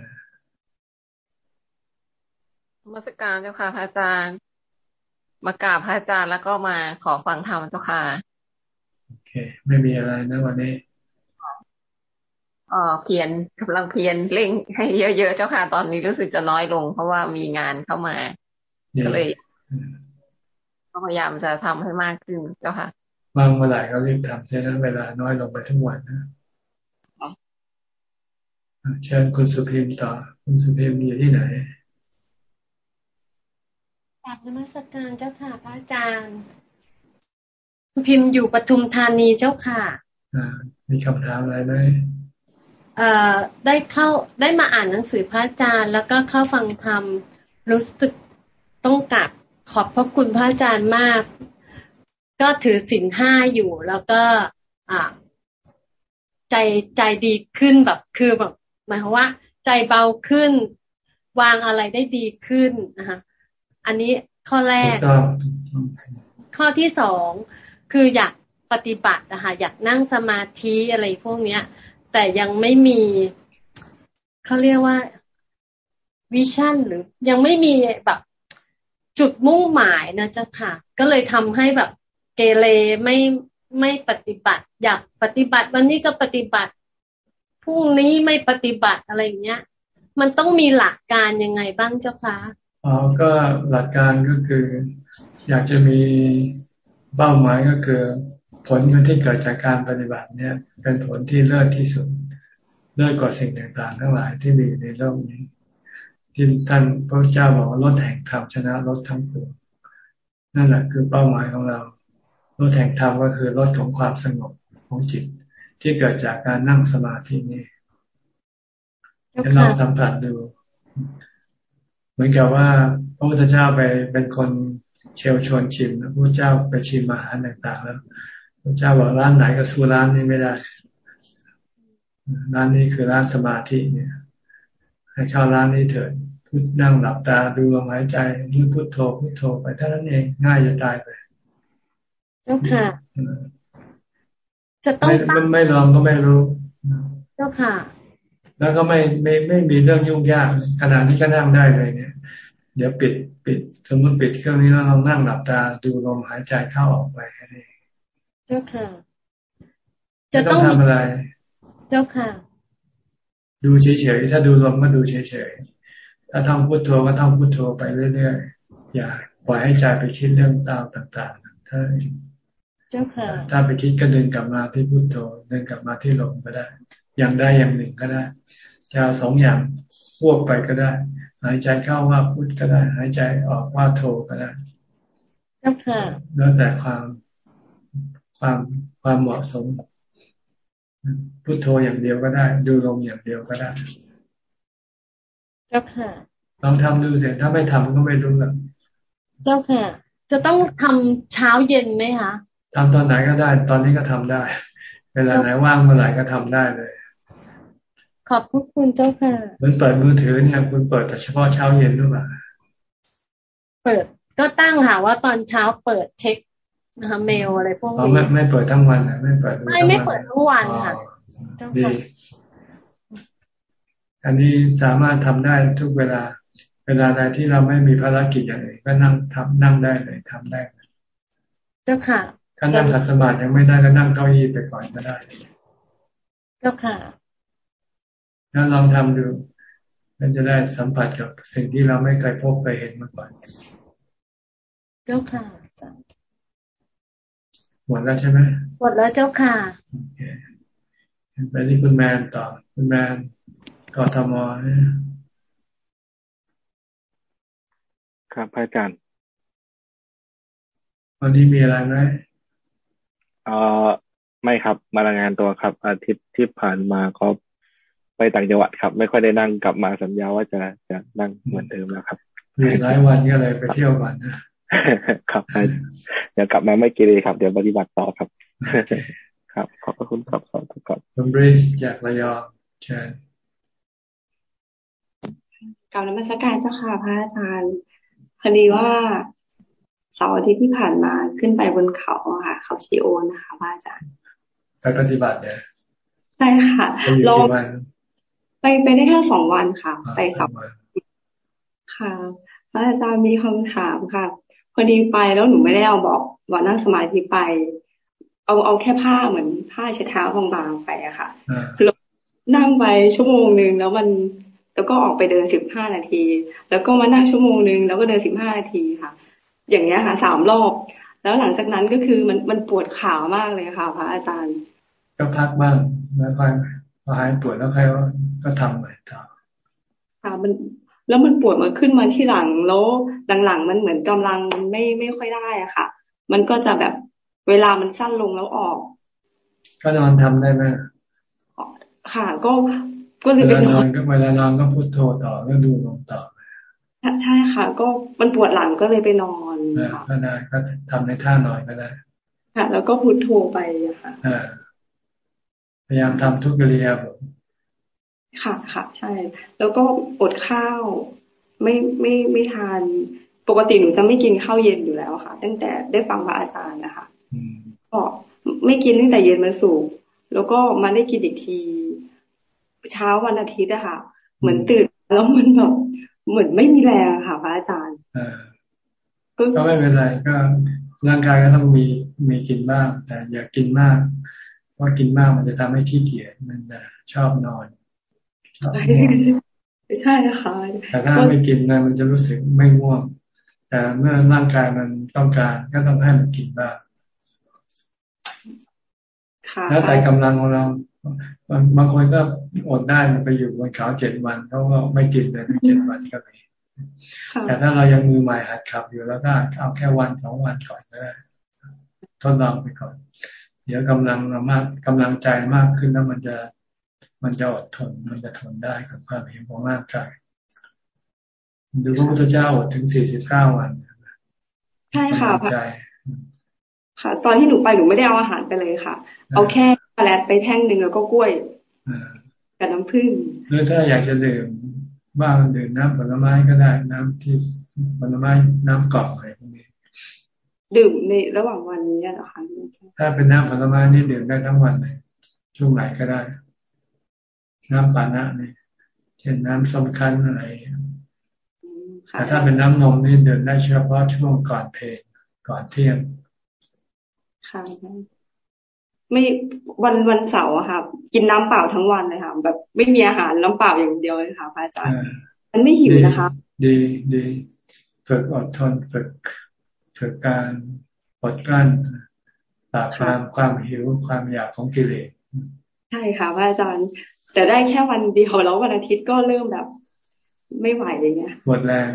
มาสการเจ้าค่ะพระอาจารย์ มากราบพระอาจารย์แล้วก็มาขอฟังธรรมเจ้าค่ะโอเค ไม่มีอะไรนะวันนี้อ๋อเพียนกำลังเพียนเร่งให้เยอะๆเจ้าค่ะ ตอนนี้รู้สึกจะน้อยลง เพราะว่ามีงานเข้ามา ก็เลยพยายามจะทำให้มากขึ้นเจ้าค่ะบางเมื่อไหร่ก็รีบทำเช่นั้นเวลาน้อยลงไปทุกวันนะเชิญคุณสุพิมต่อ คุณสุพิมอยู่ที่ไหนกราบนมัสการเจ้าค่ะพระอาจารย์พิมพ์อยู่ปทุมธานีเจ้าค่ะอ่ามีคำถามอะไรไหมเอ่อได้เข้าได้มาอ่านหนังสือพระอาจารย์ แล้วก็เข้าฟังธรรมรู้สึก ต้องกลับขอบพระคุณพระอาจารย์มาก ก็ถือสินห้าอยู่ แล้วก็อ่าใจใจดีขึ้นแบบคือแบบหมายความว่า ใจเบาขึ้น วางอะไรได้ดีขึ้นนะคะอันนี้ข้อแรก ข้อที่สองคืออยากปฏิบัตินะคะอยากนั่งสมาธิอะไรพวกเนี้ย แต่ยังไม่มีเขาเรียกว่าวิชั่นหรือยังไม่มีแบบ จุดมุ่งหมายนะเจ้าค่ะ ก็เลยทำให้แบบเกเรไม่ไม่ปฏิบัติ อยากปฏิบัติวันนี้ก็ปฏิบัติพรุ่งนี้ไม่ปฏิบัติอะไรเงี้ย มันต้องมีหลักการยังไงบ้างเจ้าคะอ๋อก็หลักการก็คือ อยากจะมีเป้าหมายก็คือ ผลที่เกิดจากการปฏิบัติเนี่ย เป็นผลที่เลิศที่สุดเลิศกว่าสิ่งต่างๆ ทั้งหลายที่มีในโลกนี้ ที่ท่านพระเจ้าบอกว่าลดแห่งธรรมชนะลดทั้งปวงนั่นแหละคือเป้าหมายของเราลดแห่งธรรมก็คือลดของความสงบของจิต ที่เกิดจากการนั่งสมาธินี่ให้ลองสัมผัสดู เหมือนกับว่าพระพุทธเจ้าไปเป็นคนเชลชวนชิมพระพุทธเจ้าไปชิมอาหารต่างๆ แล้วพระเจ้าบอกร้านไหนก็สู้ร้านนี้ไม่ได้ ร้านนี้คือร้านสมาธิเนี่ย ให้เข้าร้านนี้เถิดพุท นั่งหลับตาดูลมหายใจนี่พุทโธพุทโธไปเท่านั้นเองง่ายจะตายไปเจ้าค่ะจะต้องไม่ไม่ลองก็ไม่รู้ เจ้าค่ะ แล้วก็ไม่ไม่ไม่มีเรื่องยุ่งยากขนาดนี้ก็นั่งได้เลยเนี่ย เดี๋ยวปิดปิด สมมติปิดเครื่องนี้แล้วเรานั่งหลับตาดูลมหายใจเข้าออกไปแค่นี้เจ้าค่ะ จะต้องทำอะไร เจ้าค่ะ ดูเฉยๆถ้าดูลมก็ดูเฉยๆ ถ้าท่องพุทโธก็ท่องพุทโธไปเรื่อยๆอย่าปล่อยให้ใจไปคิดเรื่องตามต่างๆถ้าเจ้าค่ะ ถ้าไปคิดก็เดินกลับมาที่พุทโธเดินกลับมาที่ลมก็ได้ อย่างใดอย่างหนึ่งก็ได้จะสองอย่างพวกไปก็ได้ หายใจเข้าว่าพุทก็ได้ หายใจออกว่าโทก็ได้ เจ้าค่ะแล้วแต่ความความความเหมาะสมพุทโธอย่างเดียวก็ได้ ดูลมอย่างเดียวก็ได้ เจ้าค่ะ ลองทำดูเสร็จถ้าไม่ทำก็ไม่รู้หรอกเจ้าค่ะ จะต้องทำเช้าเย็นไหมคะทำตอนไหนก็ได้ ตอนนี้ก็ทำได้ เวลาไหนว่างเมื่อไหร่ก็ทำได้เลย ขอบคุณเจ้าค่ะเหมือนเปิดมือถือเนี่ยคุณเปิดแต่เฉพาะเช้าเย็นหรือเปล่าเปิดก็ตั้งค่ะว่าตอนเช้าเปิดเช็คนะคะเมลอะไรพวกนี้ไม่ไม่เปิดทั้งวันนะไม่เปิดไม่ไม่เปิดทั้งวันค่ะดี อันนี้สามารถทำได้ทุกเวลา เวลาใดที่เราไม่มีภารกิจอย่างอื่นก็นั่งทำนั่งได้เลยทำได้เจ้าค่ะถ้านั่งขัดสมาธิยังไม่ได้ก็นั่งเก้าอี้ไปก่อนก็ได้เจ้าค่ะแล้วลองทำดูมันจะได้สัมผัสกับสิ่งที่เราไม่เคยพบไปเห็นมาก่อน เจ้าค่ะหมดแล้วใช่ไหมหมดแล้วเจ้าค่ะโอเคไปที่คุณแมนต่อ คุณแมน กทมครับอาจารย์ วันนี้มีอะไรไหมเอ่อไม่ครับมารายงานตัวครับ อาทิตย์ที่ผ่านมาก็ไปต่างจังหวัดครับ ไม่ค่อยได้นั่งกลับมาสัญญาว่าจะจะนั่งเหมือนเดิมแล้วครับมีหลายวันก็เลยไปเที่ยวก่อนนะครับเดี๋ยวกลับมาไม่กี่เลยครับ เดี๋ยวปฏิบัติต่อครับ ครับ ขอบคุณครับขอบคุณครับคุณบริสจากระยองเชิญ กล่าวนมัสการเจ้าค่ะพระอาจารย์พอดีว่าเสาร์อาทิตย์ที่ผ่านมาขึ้นไปบนเขาค่ะ เขาชีโอนะคะพระอาจารย์ไปปฏิบัติเนี่ยใช่ค่ะรอไปไปได้แค่สองวันค่ะ ไปสองค่ะพระอาจารย์มีคำถามค่ะ พอดีไปแล้วหนูไม่ได้เอาบอกบอกนั่งสมาธิไป เอาเอาแค่ผ้าเหมือนผ้าเช็ดเท้าบางๆไปอะค่ะคือนั่งไปชั่วโมงหนึ่งแล้วมัน แล้วก็ออกไปเดินสิบห้านาที แล้วก็มานั่งชั่วโมงหนึ่งแล้วก็เดินสิบห้านาทีค่ะ อย่างเงี้ยค่ะสามรอบ แล้วหลังจากนั้นก็คือมันมันปวดขามากเลยค่ะพระอาจารย์ ก็พักบ้างแล้วค่อยพอหายปวดแล้วค่อยก็ทำใหม่ต่อค่ะมันแล้วมันปวดมาขึ้นมาที่หลังแล้วหลังๆมันเหมือนกำลังมันไม่ไม่ค่อยได้อะค่ะ มันก็จะแบบเวลามันสั้นลงแล้วออก ก็นอนทำได้ไหมค่ะ ก็ ก็เลยเวลานอนก็เวลานอนก็พุทโธต่อแล้วดูลงต่อใช่ค่ะ ก็มันปวดหลังก็เลยไปนอนค่ะก็ได้ก็ทำในท่านอนก็ได้ค่ะ แล้วก็พุทโธไปค่ะพยายามทำทุกกิริยาบทค่ะค่ะใช่ แล้วก็อดข้าว ไม่ไม่ไม่ทาน ปกติหนูจะไม่กินข้าวเย็นอยู่แล้วค่ะ ตั้งแต่ได้ฟังพระอาจารย์นะคะก็ไม่กินตั้งแต่เย็นมาสู่ แล้วก็มาได้กินอีกที เช้าวันอาทิตย์อะค่ะ เหมือนตื่นแล้วมันแบบเหมือนไม่มีแรงค่ะพระอาจารย์ก็ไม่เป็นไรก็ร่างกายก็ต้องมีมีกินบ้าง แต่อย่ากินมาก เพราะกินมากมันจะทำให้ขี้เกียจมันจะชอบนอนใช่ค่ะแต่ถ้าไม่กินนะมันจะรู้สึกไม่ง่วง แต่เมื่อร่างกายมันต้องการก็ต้องให้มันกินบ้างแล้วแต่กำลังของเรา บางคนก็อดได้มันไปอยู่บนเขาเจ็ดวันเขาก็ไม่กินเลยไม่เจ็ดวันก็มีแต่ถ้าเรายังมือใหม่หัดขับอยู่แล้วก็เอาแค่วันสองวันก่อนก็ได้ทดลองไปก่อน เดี๋ยวกำลังมากกำลังใจมากขึ้นแล้วมันจะมันจะอดทนมันจะทนได้กับความเห็นของร่างกายดูพระพุทธเจ้าอดถึงสี่สิบเก้าวันใช่ค่ะใจค่ะ ตอนที่หนูไปหนูไม่ได้เอาอาหารไปเลยค่ะ เอาแค่ แลตไปแท่งหนึ่งแล้วก็กล้วยกับน้ำผึ้งหรือถ้าอยากจะดื่มบ้างดื่มน้ำผลไม้ก็ได้น้ำที่ผลไม้น้ำกรอบอะไรพวกนี้ดื่มในระหว่างวันนี้เหรอคะถ้าเป็นน้ำผลไม้นี่ดื่มได้ทั้งวันเลยช่วงไหนก็ได้ น้ำปานะนี่เช่นน้ำสมคัญอะไรแต่ถ้าเป็นน้ำนมนี่ดื่มได้เฉพาะช่วงก่อนเพลก่อนเที่ยงค่ะ ไม่วันวันเสาร์อะค่ะ กินน้ำเปล่าทั้งวันเลยค่ะ แบบไม่มีอาหารน้ำเปล่าอย่างเดียวเลยค่ะพระอาจารย์มันไม่หิวนะคะ ดีดีฝึกอดทนฝึกฝึกการอดกลั้นปราบปรามความหิวความอยากของกิเลสใช่ค่ะพระอาจารย์ แต่ได้แค่วันเดียวแล้ววันอาทิตย์ก็เริ่มแบบ ไม่ไหวอย่างเงี้ยหมดแรง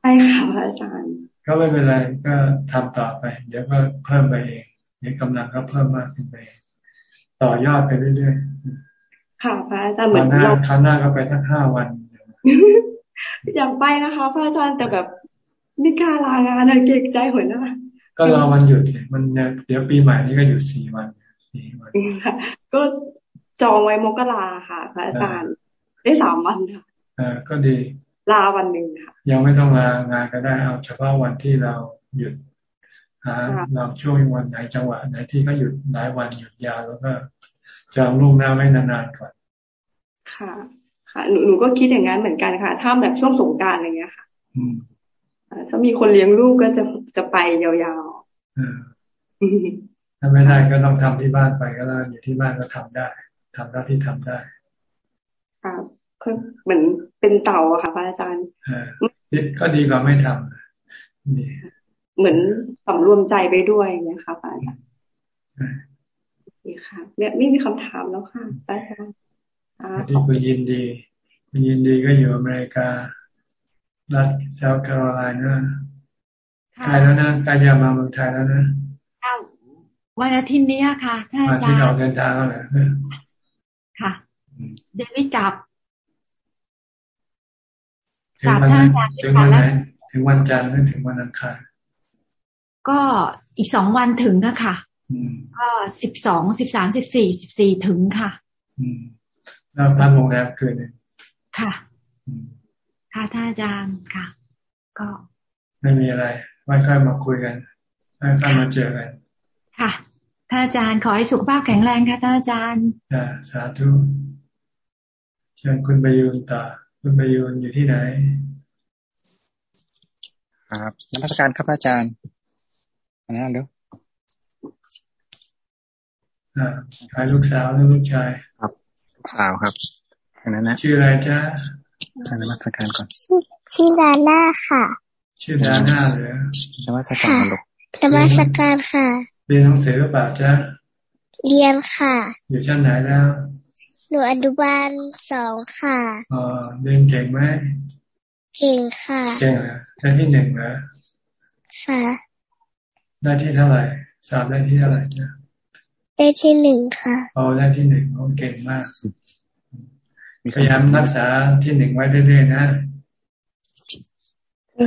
ใช่ค่ะพระอาจารย์ ก็ไม่เป็นไรก็ทำต่อไป เดี๋ยวก็เพิ่มไปเอง ในกำลังก็เพิ่มมากขึ้นไป ต่อยอดไปเรื่อยๆ ค่ะพระอาจารย์เหมือนเราครั้งหน้าก็ไปทั้งห้าวัน อยากไปนะคะพระอาจารย์แต่แบบไม่กล้าลางานเก่งใจหัวหน้าก็รอวันหยุดมันเดี๋ยวปีใหม่นี้ก็หยุดสี่วันสี่วันก็จองไว้มกราค่ะ พระอาจารย์ได้สามวันค่ะอ่าก็ดีลาวันหนึ่งค่ะ ยังไม่ต้องลางานก็ได้เอาเฉพาะวันที่เราหยุด หาเราช่วงวันไหนจังหวะไหนที่เขาหยุดหลายวันหยุดยาวแล้วก็จองลูกหน้าไม่นานๆก่อน ค่ะ ค่ะหนูหนูก็คิดอย่างนั้นเหมือนกันค่ะ ถ้าแบบช่วงสงการอะไรเงี้ยค่ะถ้ามีคนเลี้ยงลูกก็จะจะไปยาวๆถ้าไม่ได้ก็ต้องทำที่บ้านไปก็แล้วอยู่ที่บ้านก็ทำได้ทำหน้าที่ทำได้ค่ะก็เหมือนเป็นเต่าอะค่ะพระอาจารย์ก็ดีกว่าไม่ทำ เหมือนสำรวมใจไปด้วยนะคะอาจารย์ดีค่ะเนี่ยไม่มีคำถามแล้วค่ะอาจารย์ที่คุณยินดี คุณยินดีก็อยู่อเมริการัฐเซาท์แคโรไลนาใกล้แล้วนะใกล้จะมาเมืองไทยแล้วนะวันอาทิตย์นี้ค่ะ ท่านอาจารย์ที่เราเดินทางแล้วนะค่ะ เดี๋ยวไม่จับจับท่านอาจารย์ถึงวันไหนถึงวันจันทร์หรือถึงวันอังคาร ก็อีกสองวันถึงอะค่ะก็สิบสองสิบสามสิบสี่สิบสี่ถึงค่ะแล้วพักโรงแรมคืนนึงค่ะ ค่ะท่านอาจารย์ค่ะ ก็ ไม่มีอะไรไว้ค่อยมาคุยกันไว้ค่อยมาเจอกันค่ะท่านอาจารย์ขอให้สุขภาพแข็งแรงค่ะท่านอาจารย์อ่าสาธุเชิญคุณไปยืนต่อคุณไปยืนอยู่ที่ไหน ครับนักราชการครับอาจารย์อั นนั้นเดี๋ยวอ่าใครลูกสาวหรือลูกชาย ครับลูกสาวครับอันนั้นนะชื่ออะไรจ้าอันนั้นมาสการก่อน ชื่อดาน่าค่ะ ชื่อดาน่าเหรอนมัสการลูกนมัสการค่ะ เรียนหนังสือหรือเปล่าจ้าเรียนค่ะ อยู่ชั้นไหนแล้ว หนูอนุบาลสองค่ะอ๋อเรียนเก่งไหม เก่งค่ะ เก่งเหรอได้ที่หนึ่งเหรอค่ะ ได้ที่เท่าไหร่ สามได้ที่เท่าไหร่นะได้ที่หนึ่งค่ะอ๋อได้ที่หนึ่งโอเก่งมากพยายามรักษาที่หนึ่งไว้เรื่อยๆนะ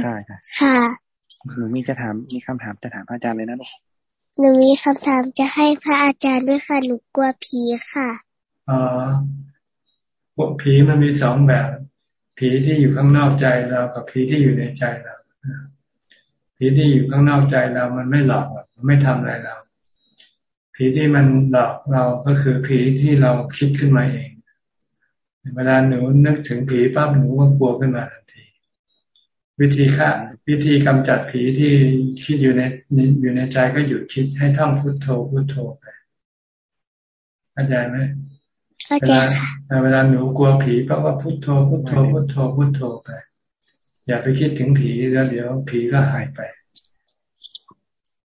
ใช่ค่ะค่ะหนูมีจะถามมีคำถามจะถามพระอาจารย์เลยนะลูกหนูมีคำถามจะให้พระอาจารย์ด้วยค่ะหนูกลัวผีค่ะอ๋อพวกผีมันมีสองแบบ ผีที่อยู่ข้างนอกใจเรากับผีที่อยู่ในใจเรา ผีที่อยู่ข้างนอกใจเรา มันไม่หลอกมันไม่ทำอะไรเรา ผีที่มันหลอกเราก็คือผีที่เราคิดขึ้นมาเองเวลาหนูนึกถึงผีปั๊บหนูก็กลัวขึ้นมาทันที วิธีฆ่าวิธีกำจัดผีที่คิดอยู่ในอยู่ในใจก็หยุดคิดให้ท่องพุทโธพุทโธไปเข้าใจไหมเวลาเวลาหนูกลัวผีปั๊บก็พุทโธพุทโธพุทโธพุทโธไป อย่าไปคิดถึงผีแล้วเดี๋ยวผีก็หายไป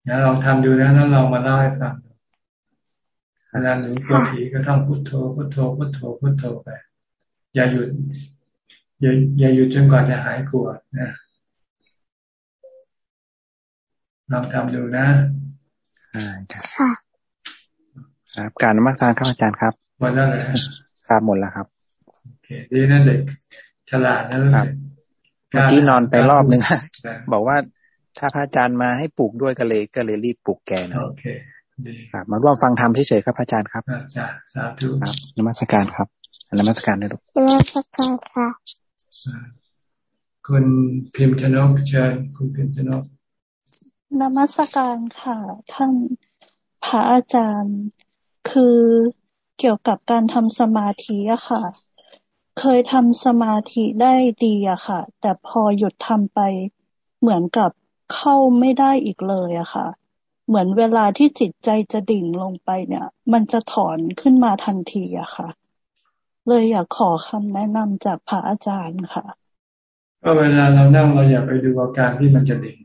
นะลองทำดูนะแล้วเรามาเล่าให้ฟังเวลาหนูกลัวผีก็ต้องพุทโธพุทโธพุทโธพุทโธไป อย่าหยุด อย่าอย่าหยุดจนกว่าจะหายกลัวนะลองทำดูนะใช่ครับครับ การนมัสการครับอาจารย์ครับหมดแล้วเลยครับหมดแล้วครับโอเคดีนั่นเด็กฉลาดนะรู้สึก เมื่อกี้นอนไปรอบหนึ่งบอกว่าถ้าพระอาจารย์มาให้ปลูกด้วยก็เลยก็เลยรีบปลูกแกนะโอเคดีครับมาร่วมฟังธรรมเฉยๆครับพระอาจารย์ครับจ้าสาธุครับนมัสการครับนมัสการด้วยลูกนมัสการค่ะคุณพิมพ์ชนกเชิญคุณพิมพ์ชนกนมัสการค่ะ ท่านพระอาจารย์คือเกี่ยวกับการทำสมาธิอะค่ะ เคยทำสมาธิได้ดีอะค่ะ แต่พอหยุดทำไปเหมือนกับเข้าไม่ได้อีกเลยอะค่ะ เหมือนเวลาที่จิตใจจะดิ่งลงไปเนี่ย มันจะถอนขึ้นมาทันทีอะค่ะ เลยอยากขอคำแนะนำจากพระอาจารย์ค่ะก็เวลาเรานั่งเราอย่าไปดูอาการที่มันจะดิ่ง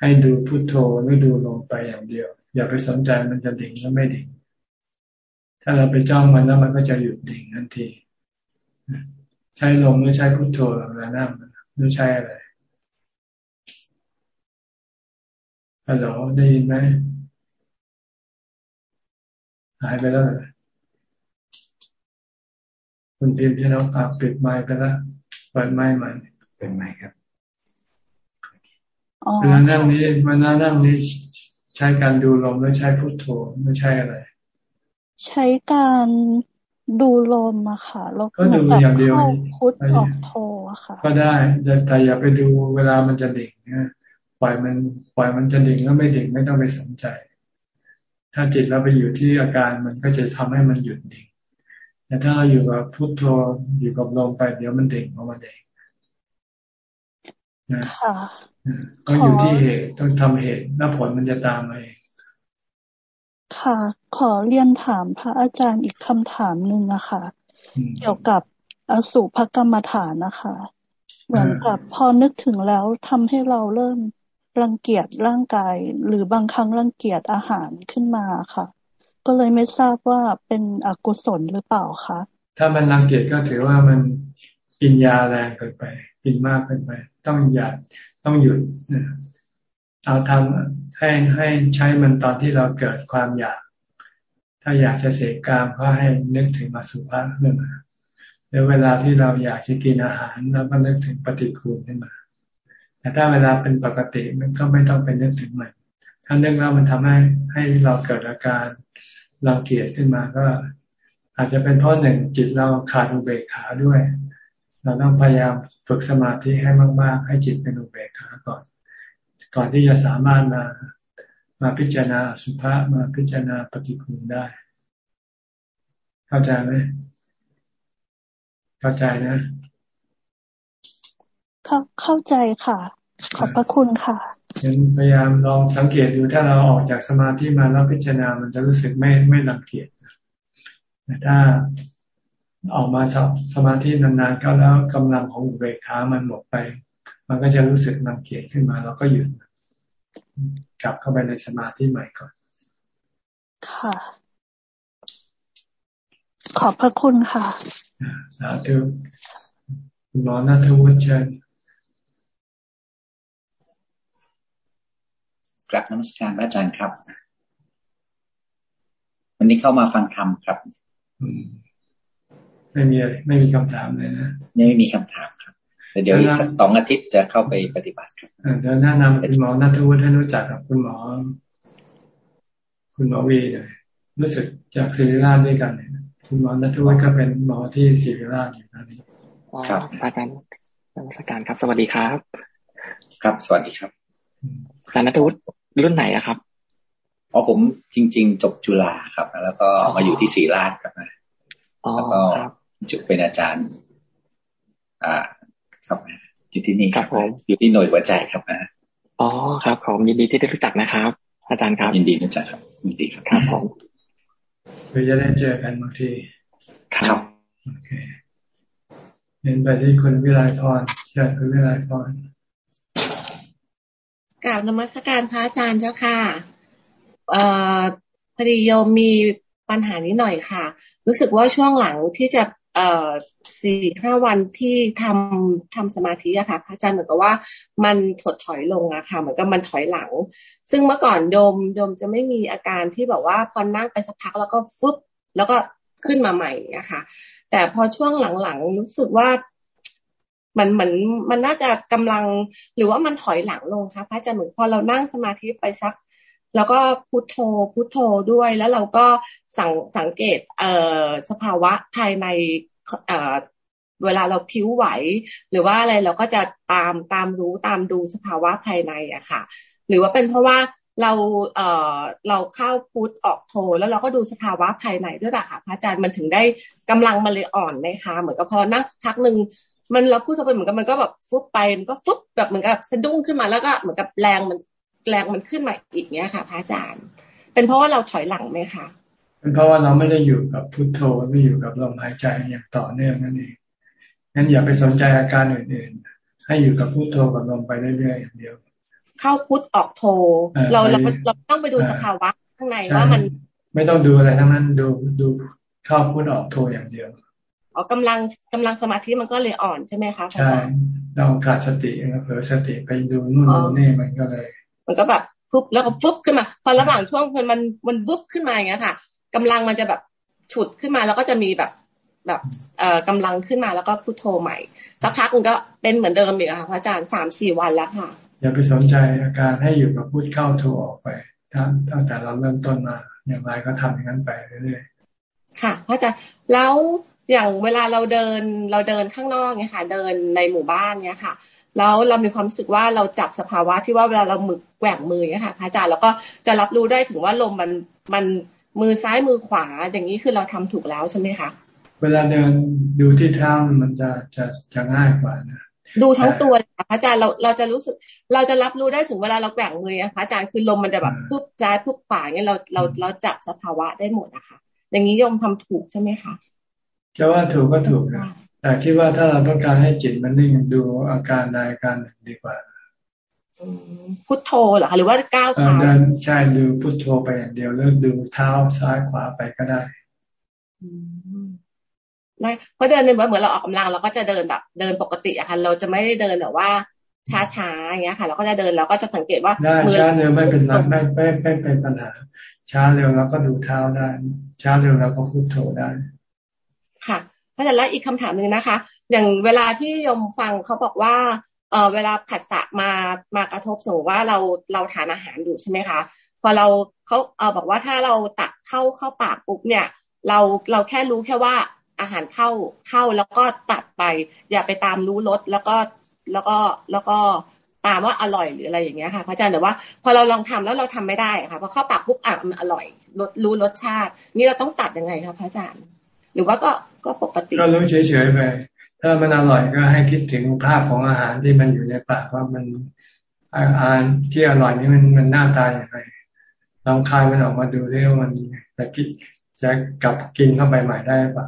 ให้ดูพุโทโธหรือดูลงไปอย่างเดียว อย่าไปสนใจมันจะดิ่งหรือไม่ดิ่งถ้าเราไปจ้องมันแล้วมันก็จะหยุดดิ่งทันที ใช้ลมหรือใช้พุโทโธเวลานั่งหรือใช้อะไรฮัลโหลได้ยินไหมหายไปแล้วเลยคุณพิมพ์ที่น้องอับปิดไมค์ไปแล้วเปิดไมค์ใหม่เป็นไมค์ครับเวลานั่งนี้เวลานั่งนี้ใช้การดูลมหรือใช้พุทโธไม่ใช่อะไร ใช้การ ดูลมอะค่ะแล้วก็ดูอย่างเดียวพุทออกโธอะค่ะ ก็ได้แต่อย่าไปดูเวลามันจะดิ่งนะปล่อยมันปล่อยมันจะดิ่งแล้วไม่ดิ่งไม่ต้องไปสนใจ ถ้าจิตเราไปอยู่ที่อาการมันก็จะทำให้มันหยุดดิ่งแต่ถ้าเราอยู่กับพุทโธอยู่กับลมไปเดี๋ยวมันดิ่งออกมาเองนะก็อยู่ที่เหตุต้องทำเหตุแล้วผลมันจะตามมาเอง ค่ะ ขอเรียนถามพระอาจารย์อีกคำถามหนึ่งอะค่ะ เกี่ยวกับอสุภกรรมฐานนะคะ เหมือนกับพอนึกถึงแล้วทำให้เราเริ่มรังเกียจร่างกาย หรือบางครั้งรังเกียจอาหารขึ้นมาค่ะ ก็เลยไม่ทราบว่าเป็นอกุศลหรือเปล่าคะถ้ามันรังเกียจก็ถือว่ามันกินยาแรงเกินไป กินมากเกินไป ต้องหยุดต้องหยุด เอาทำให้ให้ใช้มันตอนที่เราเกิดความอยาก ถ้าอยากจะเสกกามก็ให้นึกถึงมาสุภาพขึ้นมาแล้วเวลาที่เราอยากจะกินอาหารเราก็นึกถึงปฏิคูลขึ้นมา แต่ถ้าเวลาเป็นปกติมันก็ไม่ต้องไปนึกถึงมัน ถ้านึกแล้วมันทำให้ให้เราเกิดอาการเรังเกลียจขึ้นมาก็ อาจจะเป็นเพราะหนึ่งจิตเราขาดอุเบกขาด้วย เราต้องพยายามฝึกสมาธิให้มาก ๆ ให้จิตเป็นอุเบกขาก่อน ก่อนที่จะสามารถมามาพิจารณาสุภาพมาพิจารณาปฏิคูลได้ เข้าใจไหมเข้าใจนะเข้าเข้าใจค่ะ ขอบพระคุณค่ะยังพยายามลองสังเกตดูถ้าเราออกจากสมาธิมาแล้วพิจารณามันจะรู้สึกไม่ไม่รังเกียจแต่ถ้าออกมาสมาธินานๆก็แล้วกำลังของอุเบกขามันหมดไป มันก็จะรู้สึกรังเกียจขึ้นมาเราก็หยุด กลับเข้าไปในสมาธิใหม่ก่อน ค่ะ ขอบพระคุณค่ะสาธุคุณหมอนัทวุฒิเชิญกราบนมัสการพระอาจารย์ครับ วันนี้เข้ามาฟังธรรมครับ ไม่มีไม่มีคำถามเลยนะไม่มีคำถามครับแต่ เดี๋ยวอีกสักสองอาทิตย์จะเข้าไปปฏิบัติครับเดี๋ยวแนะนำคุณหมอนัทวุฒิให้รู้จักกับคุณหมอ คุณหมอวีเลยรู้สึกจากศิริราชด้วยกันเนี่ยคุณหมอนัทวุฒิก็เป็นหมอที่ศิริราชอยู่ตอนนี้ครับอาจารย์นมัสการครับ สวัสดีครับ ครับ สวัสดีครับอาจารย์นัทวุฒิรุ่นไหนอะครับอ๋อผมจริง ๆ จบจุฬาครับ แล้วก็มาอยู่ที่ศรีราชครับแล้วก็จุเป็นอาจารย์ อ่า ครับอยู่ที่นี่ครับผมอยู่ที่หน่วยหัวใจครับนะอ๋อครับผมยินดีที่ได้รู้จักนะครับ อาจารย์ครับ ยินดีรู้จักครับยินดีครับครับผมเพื่อจะได้เจอกันบางทีครับโอเคเห็นไปที่คุณวิไลพรเชิญคุณวิไลพรกราบนมัสการพระอาจารย์เจ้าค่ะเอ่อพอดีโยมมีปัญหานี้หน่อยค่ะ รู้สึกว่าช่วงหลังที่จะเอ่อ สี่ห้าวันที่ทำทำสมาธิอะค่ะพระอาจารย์เหมือนกับว่ามันถดถอยลงอะค่ะเหมือนกับมันถอยหลัง ซึ่งเมื่อก่อนโยมโยมจะไม่มีอาการที่แบบว่าพอนั่งไปสักพักแล้วก็ฟึบแล้วก็ขึ้นมาใหม่อะค่ะ แต่พอช่วงหลังๆรู้สึกว่ามันเหมือนมันน่าจะกำลังหรือว่ามันถอยหลังลงค่ะพระอาจารย์เหมือนพอเรานั่งสมาธิไปสัก แล้วก็พุโทโธพุโทโธด้วย แล้วเราก็สังสังเกตเอ่อสภาวะภายใน เวลาเราพิ้วไหว หรือว่าอะไรเราก็จะตามตามรู้ตามดูสภาวะภายในอะค่ะ หรือว่าเป็นเพราะว่าเราเอ่อเราเข้าพุทออกโทแล้วเราก็ดูสภาวะภายในด้วยแบบค่ะพระอาจารย์มันถึงได้กำลังมันเลยอ่อนนะคะเหมือนกับพอนั่งพักหนึ่งมันเราพูดเข้าไปเหมือนกับมันก็แบบฟุบไปมันก็ฟุบแบบเหมือนกับสะดุ้งขึ้นมาแล้วก็เหมือนกับแรงมันแรงมันขึ้นมาอีกเนี้ยค่ะพระอาจารย์ เป็นเพราะว่าเราถอยหลังไหมคะ เป็นเพราะว่าเราไม่ได้อยู่กับพุทโธไม่อยู่กับลมหายใจอย่างต่อเนื่องนั่นเองงั้นอย่าไปสนใจอาการอื่นๆ ให้อยู่กับพุทโธกับลมไปเรื่อยๆอย่างเดียว เข้าพุทออกโธเราเราเราต้องไปดูสภาวะข้างในว่ามัน ไม่ต้องดูอะไรทั้งนั้นดูดูเข้าพุทออกโธอย่างเดียวอ๋อกำลังกำลังสมาธิมันก็เลยอ่อนใช่ไหมคะใช่เราขาดสติเผลอสติไปดูนู่นดูนี่มันก็เลย มันก็แบบฟุบแล้วก็ฟุบขึ้นมา พอระหว่างช่วงมันมันมันฟุบขึ้นมาอย่างเงี้ยค่ะ กำลังมันจะแบบฉุดขึ้นมาแล้วก็จะมีแบบแบบเอ่อกำลังขึ้นมาแล้วก็พุทโธใหม่ สักพักมันก็เป็นเหมือนเดิมอีกค่ะพระอาจารย์สามสี่วันแล้วค่ะ อย่าไปสนใจอาการให้อยู่กับพุทเข้าโธออกไปตั้งแต่เราเริ่มต้นมา อย่างไรก็ทำอย่างนั้นไปเรื่อยๆค่ะพระอาจารย์แล้วอย่างเวลาเราเดินเราเดินข้างนอกเนี่ยค่ะ เดินในหมู่บ้านเนี่ยค่ะแล้วเรามีความรู้สึกว่าเราจับสภาวะที่ว่าเวลาเรามือแกว่งมือเนี่ยค่ะพระอาจารย์แล้วก็จะรับรู้ได้ถึงว่าลมมันมัน มือซ้ายมือขวา อย่างนี้คือเราทำถูกแล้วใช่ไหมคะ เวลาเดินดูที่เท้ามันจะจะจะง่ายกว่านะดูทั้งตัวพระอาจารย์เราเราจะรู้สึก เราจะรับรู้ได้ถึงเวลาเราแกว่งมือพระอาจารย์คือลมมันจะแบบพุบซ้ายพุบขวาเนี่ยเราเราเราจับสภาวะได้หมดนะคะอย่างนี้ยมทำถูกใช่ไหมคะจะว่าถูกก็ถูกนะแต่คิดว่าถ้าเราต้องการให้จิตมันนิ่งดูอาการใดอาการหนึ่งดีกว่า พุทโธเหรอคะหรือว่าก้าวเท้าใช่ดูพุทโธไปอย่างเดียวแล้วดูเท้าซ้ายขวาไปก็ได้ได้เพราะเดินเหมือนเหมือนเราออกกำลังเราก็จะเดินแบบเดินปกติอะค่ะ เราจะไม่ได้เดินแบบว่าช้าๆอย่างเงี้ยค่ะ เราก็จะเดินเราก็จะสังเกตว่ามือช้าเร็วไม่เป็นไรไม่ไม่ไม่เป็นปัญหา ช้าเร็วเราก็ดูเท้าได้ ช้าเร็วเราก็พุทโธได้ ค่ะเพราะฉะนั้นอีกคำถามหนึ่งนะคะ อย่างเวลาที่ยมฟังเขาบอกว่า เออเวลาผัสสะมามากระทบสมมติว่าเราเราทานอาหารอยู่ใช่ไหมคะ พอเราเขาเออบอกว่าถ้าเราตักเข้าเข้าปากปุ๊บเนี่ย เราเราแค่รู้แค่ว่าอาหารเข้าเข้าแล้วก็ตัดไป อย่าไปตามรู้รสแล้วก็แล้วก็แล้วก็ตามว่าอร่อยหรืออะไรอย่างเงี้ยค่ะพระอาจารย์แต่ว่า พอเราลองทำแล้วเราทำไม่ได้ค่ะพอเข้าปากปุ๊บอะมันอร่อยรสรู้รสชาติ นี่เราต้องตัดยังไงคะพระอาจารย์ หรือว่าก็ก็ปกติก็รู้เฉยๆไป ถ้ามันอร่อยก็ให้คิดถึงภาพของอาหารที่มันอยู่ในปากว่ามันอาหารที่อร่อยนี่มันมันหน้าตาอย่างไรลองคายมันออกมาดูที่ว่ามันจะกินจะกลับกินเข้าไปใหม่ได้ป่ะ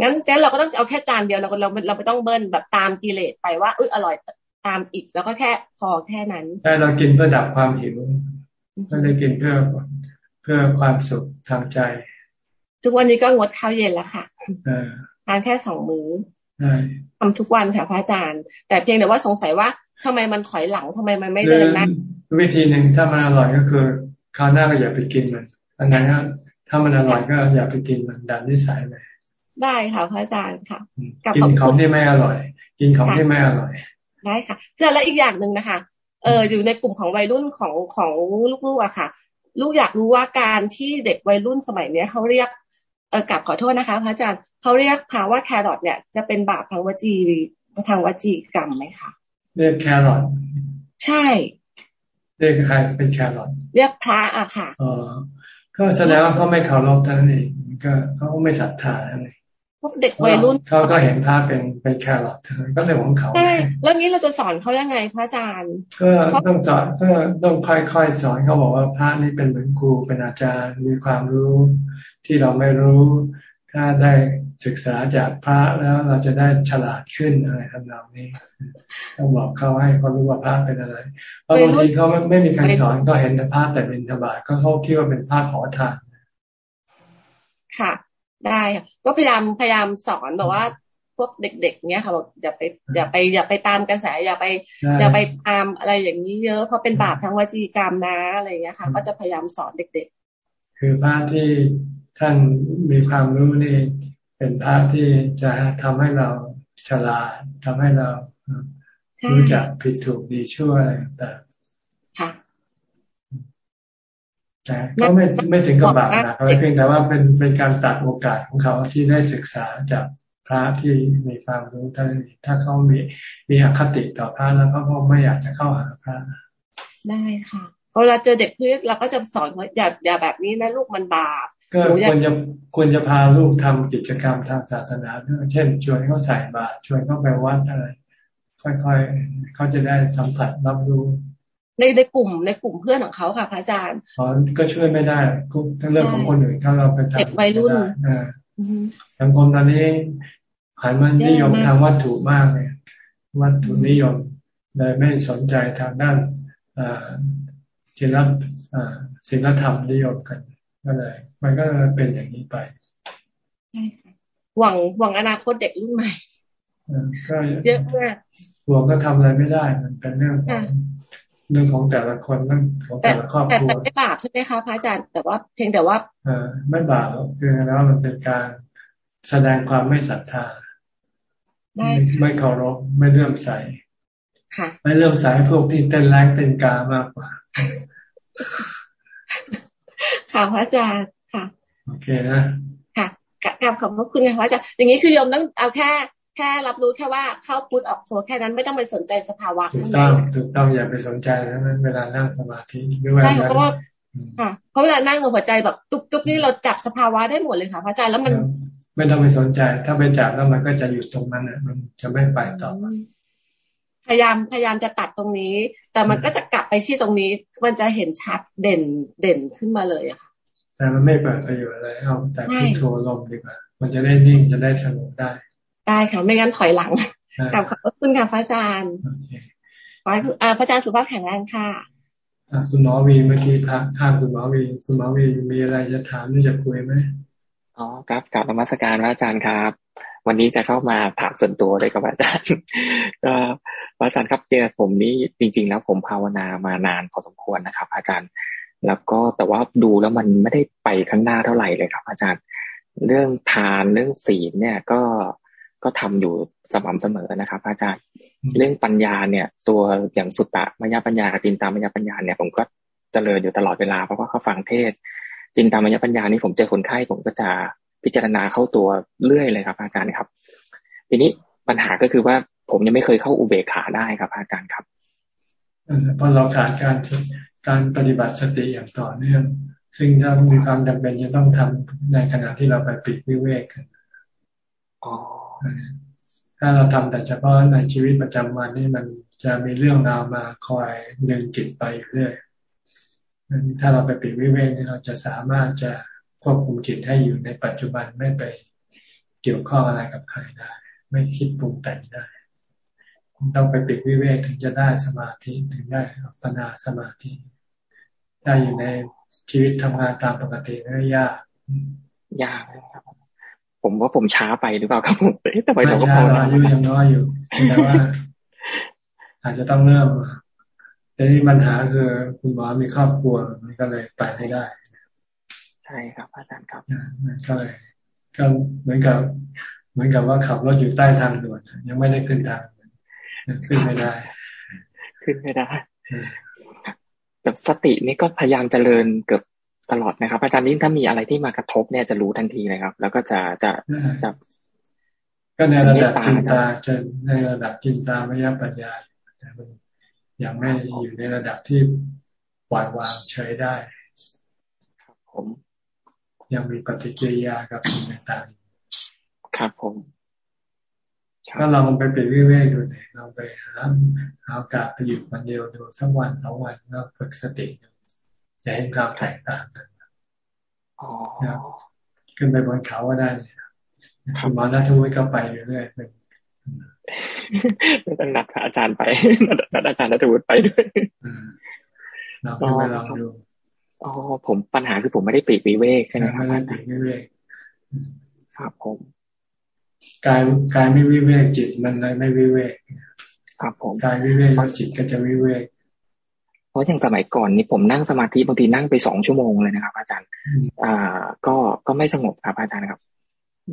งั้นงั้นเราก็ต้องเอาแค่จานเดียวเราเราเราไม่ต้องเบิ้ลแบบตามกิเลสไปว่าอุ้ยอร่อยตามอีก แล้วก็แค่พอแค่นั้นใช่เรากินเพื่อดับความหิวไม่ได้กินเพื่อเพื่อความสุขทางใจ ทุกวันนี้ก็งดข้าวเย็นแล้วค่ะ ทานแค่สองมื้อทำทุกวันค่ะพระอาจารย์ แต่เพียงแต่ว่าสงสัยว่าทำไมมันถอยหลังทำไมมันไม่เดินนะวิธีหนึ่งถ้ามันอร่อยก็คือคราวหน้าก็อย่าไปกินมันอันนั้นถ้ามันอร่อยก็อย่าไปกินมันดันนิสัยไปได้ค่ะพระอาจารย์ค่ะกินของที่ไม่อร่อย กินของที่ไม่อร่อยได้ค่ะเพื่อและอีกอย่างหนึ่งนะคะเอออยู่ในกลุ่มของวัยรุ่นของของลูกๆอะค่ะ ลูกอยากรู้ว่าการที่เด็กวัยรุ่นสมัยเนี้ยเขาเรียก เออกลับขอโทษนะคะ พระอาจารย์เขาเรียกค่ะว่าแครอทเนี่ยจะเป็นบาปทางวจีทางวจีกรรมไหมคะเรียกแครอทใช่ เรียกใครเป็นแครอทเรียกพระอะค่ะอ๋อก็แสดงว่าเขาไม่เคารพท่านเองก็เขาไม่ศรัทธาท่านเองพวกเด็กวัยรุ่นเขาก็เห็นพระเป็นเป็นแครอทก็เรื่องของเขาใช่แล้วนี้เราจะสอนเขายังไงพระอาจารย์ ก็ต้องสอนก็ต้องค่อยๆสอนเขาบอกว่าพระนี่เป็นเหมือนครูเป็นอาจารย์มีความรู้ ที่เราไม่รู้ ถ้าได้ศึกษาจากพระแล้วเราจะได้ฉลาดขึ้นอะไรทำนองนี้ต้องบอกเขาให้เขารู้ว่าพระเป็นอะไร เพราะบางทีเขาไม่มีใครสอนก็เห็นแต่พระแต่เป็นธบาตก็เขาคิดว่าเป็นพระขอทานค่ะ ได้ก็พยายามพยายามสอนแบบว่าพวกเด็ก ๆ เนี้ยค่ะบอกอย่าไปอย่าไปอย่าไปตามกระแสอย่าไป อย่าไปตามอะไรอย่างนี้เยอะเพราะเป็นบาปทางวจีกรรมนะอะไรเงี้ยค่ะ ก็จะพยายามสอนเด็ก ๆ คือพระที่ ท่านมีความรู้นี่เป็นพระที่จะทำให้เราฉลาดทำให้เรารู้จักผิดถูกดีชั่วอะไรต่างแต่ก็ไม่ไม่ถึงกับบาปนะเขาเพียงแต่ว่าเป็นเป็นการตัดโอกาสของเขาที่ได้ศึกษาจากพระที่มีความรู้ถ้าถ้าเขามีมีอคติต่อพระแล้วเขาก็ไม่อยากจะเข้าหาพระได้ค่ะเวลาเจอเด็กเพื่อนเราก็จะสอนว่าอย่าอย่าแบบนี้นะลูกมันบาป ก็ควรจะควรจะพาลูกทำกิจกรรมทางศาสนาด้วยเช่น ชวนเขาใส่บาตรชวนเขาไปวัดอะไร ค่อยๆเขาจะได้สัมผัสรับรู้ในในกลุ่มในกลุ่มเพื่อนของเขาค่ะพระอาจารย์อ๋อก็ช่วยไม่ได้ทั้งเรื่องของคนอื่นถ้าเราไปทำเด็กวัยรุ่นสังคมตอนนี้หันมันนิยมทางวัตถุมากเลยวัตถุนิยมเลยไม่สนใจทางด้านศิลปศิลธรรมนิยมกัน ก็เลยมันก็เป็นอย่างนี้ไปหวังหวังอนาคตเด็กรุ่นใหม่เยอะมากหวังก็ทำอะไรไม่ได้ มันเป็นเรื่องของเรื่องของแต่ละคนเรื่องของแต่ละครอบครัวแต่ไม่บาปใช่ไหมคะพระอาจารย์แต่ว่าเพียงแต่ว่าเออไม่บาปคือแล้วมันเป็นการแสดงความไม่ศรัทธาไม่เคารพไม่เลื่อมใสไม่เลื่อมใสพวกที่เต้นแรงเต้นกามากกว่า ค่ะพระอาจารย์ค่ะ โอเคนะ ค่ะกลับขอบพระคุณค่ะพระอาจารย์อย่างนี้คือโยมต้องเอาแค่แค่รับรู้แค่ว่าเข้าพุทออกโทแค่นั้นไม่ต้องไปสนใจสภาวะถูกต้องถูกต้องอย่าไปสนใจนั้นเวลานั่งสมาธิด้วยใช่เพราะว่าค่ะเพราะเวลานั่งหัวใจแบบตุ๊บตุ๊บนี่เราจับสภาวะได้หมดเลยค่ะพระอาจารย์แล้วมัน ไม่ต้องไปสนใจ ถ้าไปจับแล้วมันก็จะอยู่ตรงนั้นอะมันจะไม่ไปต่อ พยายามพยายามจะตัดตรงนี้ แต่มันก็จะกลับไปที่ตรงนี้ มันจะเห็นชัดเด่นเด่นขึ้นมาเลยอะค่ะ แต่มันไม่เปิดประโยชน์อะไรเอาแต่พุทโธลมดีกว่า มันจะได้นิ่งจะได้สงบได้ ได้ค่ะ ไม่งั้นถอยหลังกลับขอบคุณค่ะพระอาจารย์ขอให้พระอาจารย์สุขภาพแข็งแรงค่ะคุณหมอวีเมื่อกี้พักข้ามคุณหมอวีคุณหมอวีมีอะไรจะถามหรือจะคุยไหมอ๋อครับกลับนมัสการพระอาจารย์ครับ วันนี้จะเข้ามาถามส่วนตัวเลยครับอาจารย์ก็พระ อาจารย์ครับเจอผมนี้จริง ๆ แล้วผมภาวนามานานพอสมควรนะครับ อาจารย์ แล้วก็แต่ว่าดูแล้วมันไม่ได้ไปข้างหน้าเท่าไหร่เลยครับ อาจารย์ เรื่องทานเรื่องศีลเนี่ยก็ก็ทำอยู่สม่ำเสมอนะครับ อาจารย์ เรื่องปัญญาเนี่ย ตัวอย่างสุตตะมยปัญญาจินตามยปัญญาเนี่ยผมก็เจริญอยู่ตลอดเวลาเพราะว่าเขาฟังเทศจินตามยปัญญานี่ผมเจอคนไข้ผมก็จะพิจารณาเข้าตัวเรื่อยเลยครับ อาจารย์ครับ ทีนี้ปัญหาก็คือว่า ผมยังไม่เคยเข้าอุเบกขาได้ครับ อาจารย์ครับเพราะเราขาดการการปฏิบัติสติอย่างต่อเนื่อง ซึ่งถ้ามีความจำเป็นจะต้องทำในขณะที่เราไปปิดวิเวกกันถ้าเราทำแต่เฉพาะในชีวิตประจำวันนี่มันจะมีเรื่องราวมาคอยดึงจิตไปเรื่อยถ้าเราไปปิดวิเวกนี่เราจะสามารถจะควบคุมจิตให้อยู่ในปัจจุบันไม่ไปเกี่ยวข้องอะไรกับใครได้ ไม่คิดปรุงแต่งได้ ต้องไปปิดวิเวกถึงจะได้สมาธิถึงได้อัปปนาสมาธิถ้าอยู่ในชีวิตทำงานตามปกติก็ยากยากครับผมว่าผมช้าไปหรือเปล่าครับผมแต่ไปเราก็พออายุยังน้อยอยู่แต่ว่า อาจจะต้องเริ่มแต่นี่ปัญหาคือคุณหมอมีครอบครัวมันก็เลยไปไม่ได้ ใช่ครับ อาจารย์ครับมันก็เลยก็เหมือนกับ เหมือนกับว่าขับรถอยู่ใต้ทางด่วนยังไม่ได้ขึ้นทาง ขึ้นไม่ได้ ขึ้นไม่ได้แบบสตินี่ก็พยายามเจริญเกือบตลอดนะครับ อาจารย์นี่ถ้ามีอะไรที่มากระทบเนี่ยจะรู้ทันทีเลยครับ แล้วก็จะจะจะก็ในระดับจินตาจะในระดับจินตามยปัญญาแต่มันยังไม่อยู่ในระดับที่ปล่อยวางเฉยได้ ครับผม ยังมีปฏิกิริยากับสิ่งต่างๆครับผม ก็ลองไปเปลี่ยนวิเวกดูเลยเราไปหาหาโอกาสไปอยู่วันเดียวดูสักวันสองวันแล้วฝึกสติอย่าเห็นความแตกต่างกันขึ้นไปบนเขาก็ได้คุณหมอนัทวุฒิก็ไปเรื่อยๆเป็นไม่ต้องนัดอาจารย์ไปนัดอาจารย์นัทวุฒิไปด้วยเราไปลองดูอ๋อผมปัญหาคือผมไม่ได้ปีกวิเวกใช่ไหมครับไม่ได้ปีกวิเวกครับผม กายกายไม่วิเวกจิตมันเลยไม่วิเวกครับผมกายวิเวกจิตก็จะวิเวกเพราะอย่างสมัยก่อนนี่ผมนั่งสมาธิบางทีนั่งไปสองชั่วโมงเลยนะครับ อาจารย์ อ่า ก็ก็ไม่สงบครับอาจารย์ครับ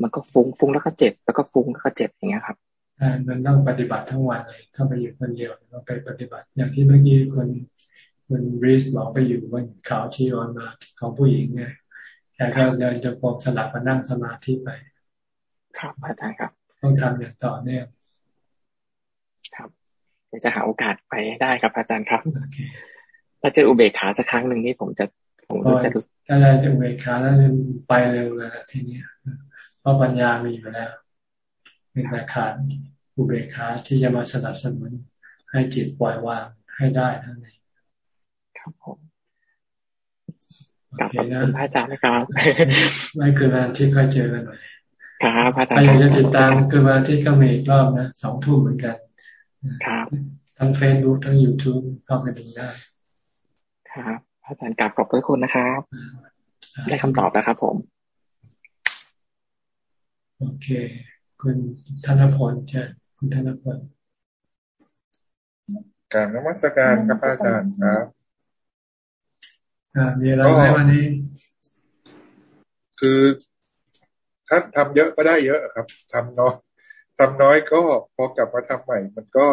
มันก็ฟุ้งฟุ้งแล้วก็เจ็บ แล้วก็ฟุ้งแล้วก็เจ็บอย่างเงี้ยครับอ่ามันต้องปฏิบัติทั้งวันเลยถ้าไปอยู่คนเดียวต้องไปปฏิบัติ อย่างที่เมื่อกี้คนคนบริสบอกไปอยู่บนเขาชีออนมาของผู้หญิงไงแกก็เดินจะปกสลับมานั่งสมาธิไป ครับ อาจารย์ครับ ต้องทำอย่างต่อเนื่องครับเดี๋ยวจะหาโอกาสไปได้ครับ อาจารย์ครับถ้าเจออุเบกขาสักครั้งหนึ่งนี่ผมจะผมจะรู้ถ้าได้อุเบกขาแล้วไปเร็วเลยทีนี้เพราะปัญญามีอยู่แล้วเป็นแต่ขาดอุเบกขาที่จะมาสนับสนุนให้จิตปล่อยวางให้ได้ทั้งนี้ครับผมกราบขอบคุณพระอาจารย์นะครับไม่คืองานที่เคยเจอกันหน่อย ครับอาจารย์ใครอยากจะติดตามคือวันที่ก็มีอีกรอบนะสองทุ่มเหมือนกัน ครับ ทั้งเฟซบุ๊กทั้งยูทูบเข้าไปดูได้ ครับอาจารย์กราบขอบพระคุณนะครับ ได้คำตอบแล้วครับผม โอเค คุณธนพลเชิญคุณธนพลการนมัสการครับอาจารย์ครับมีอะไรไหมวันนี้ คือ ถ้าทำเยอะก็ได้เยอะครับทำน้อยทำน้อยก็พอกลับมาทำใหม่ มันก็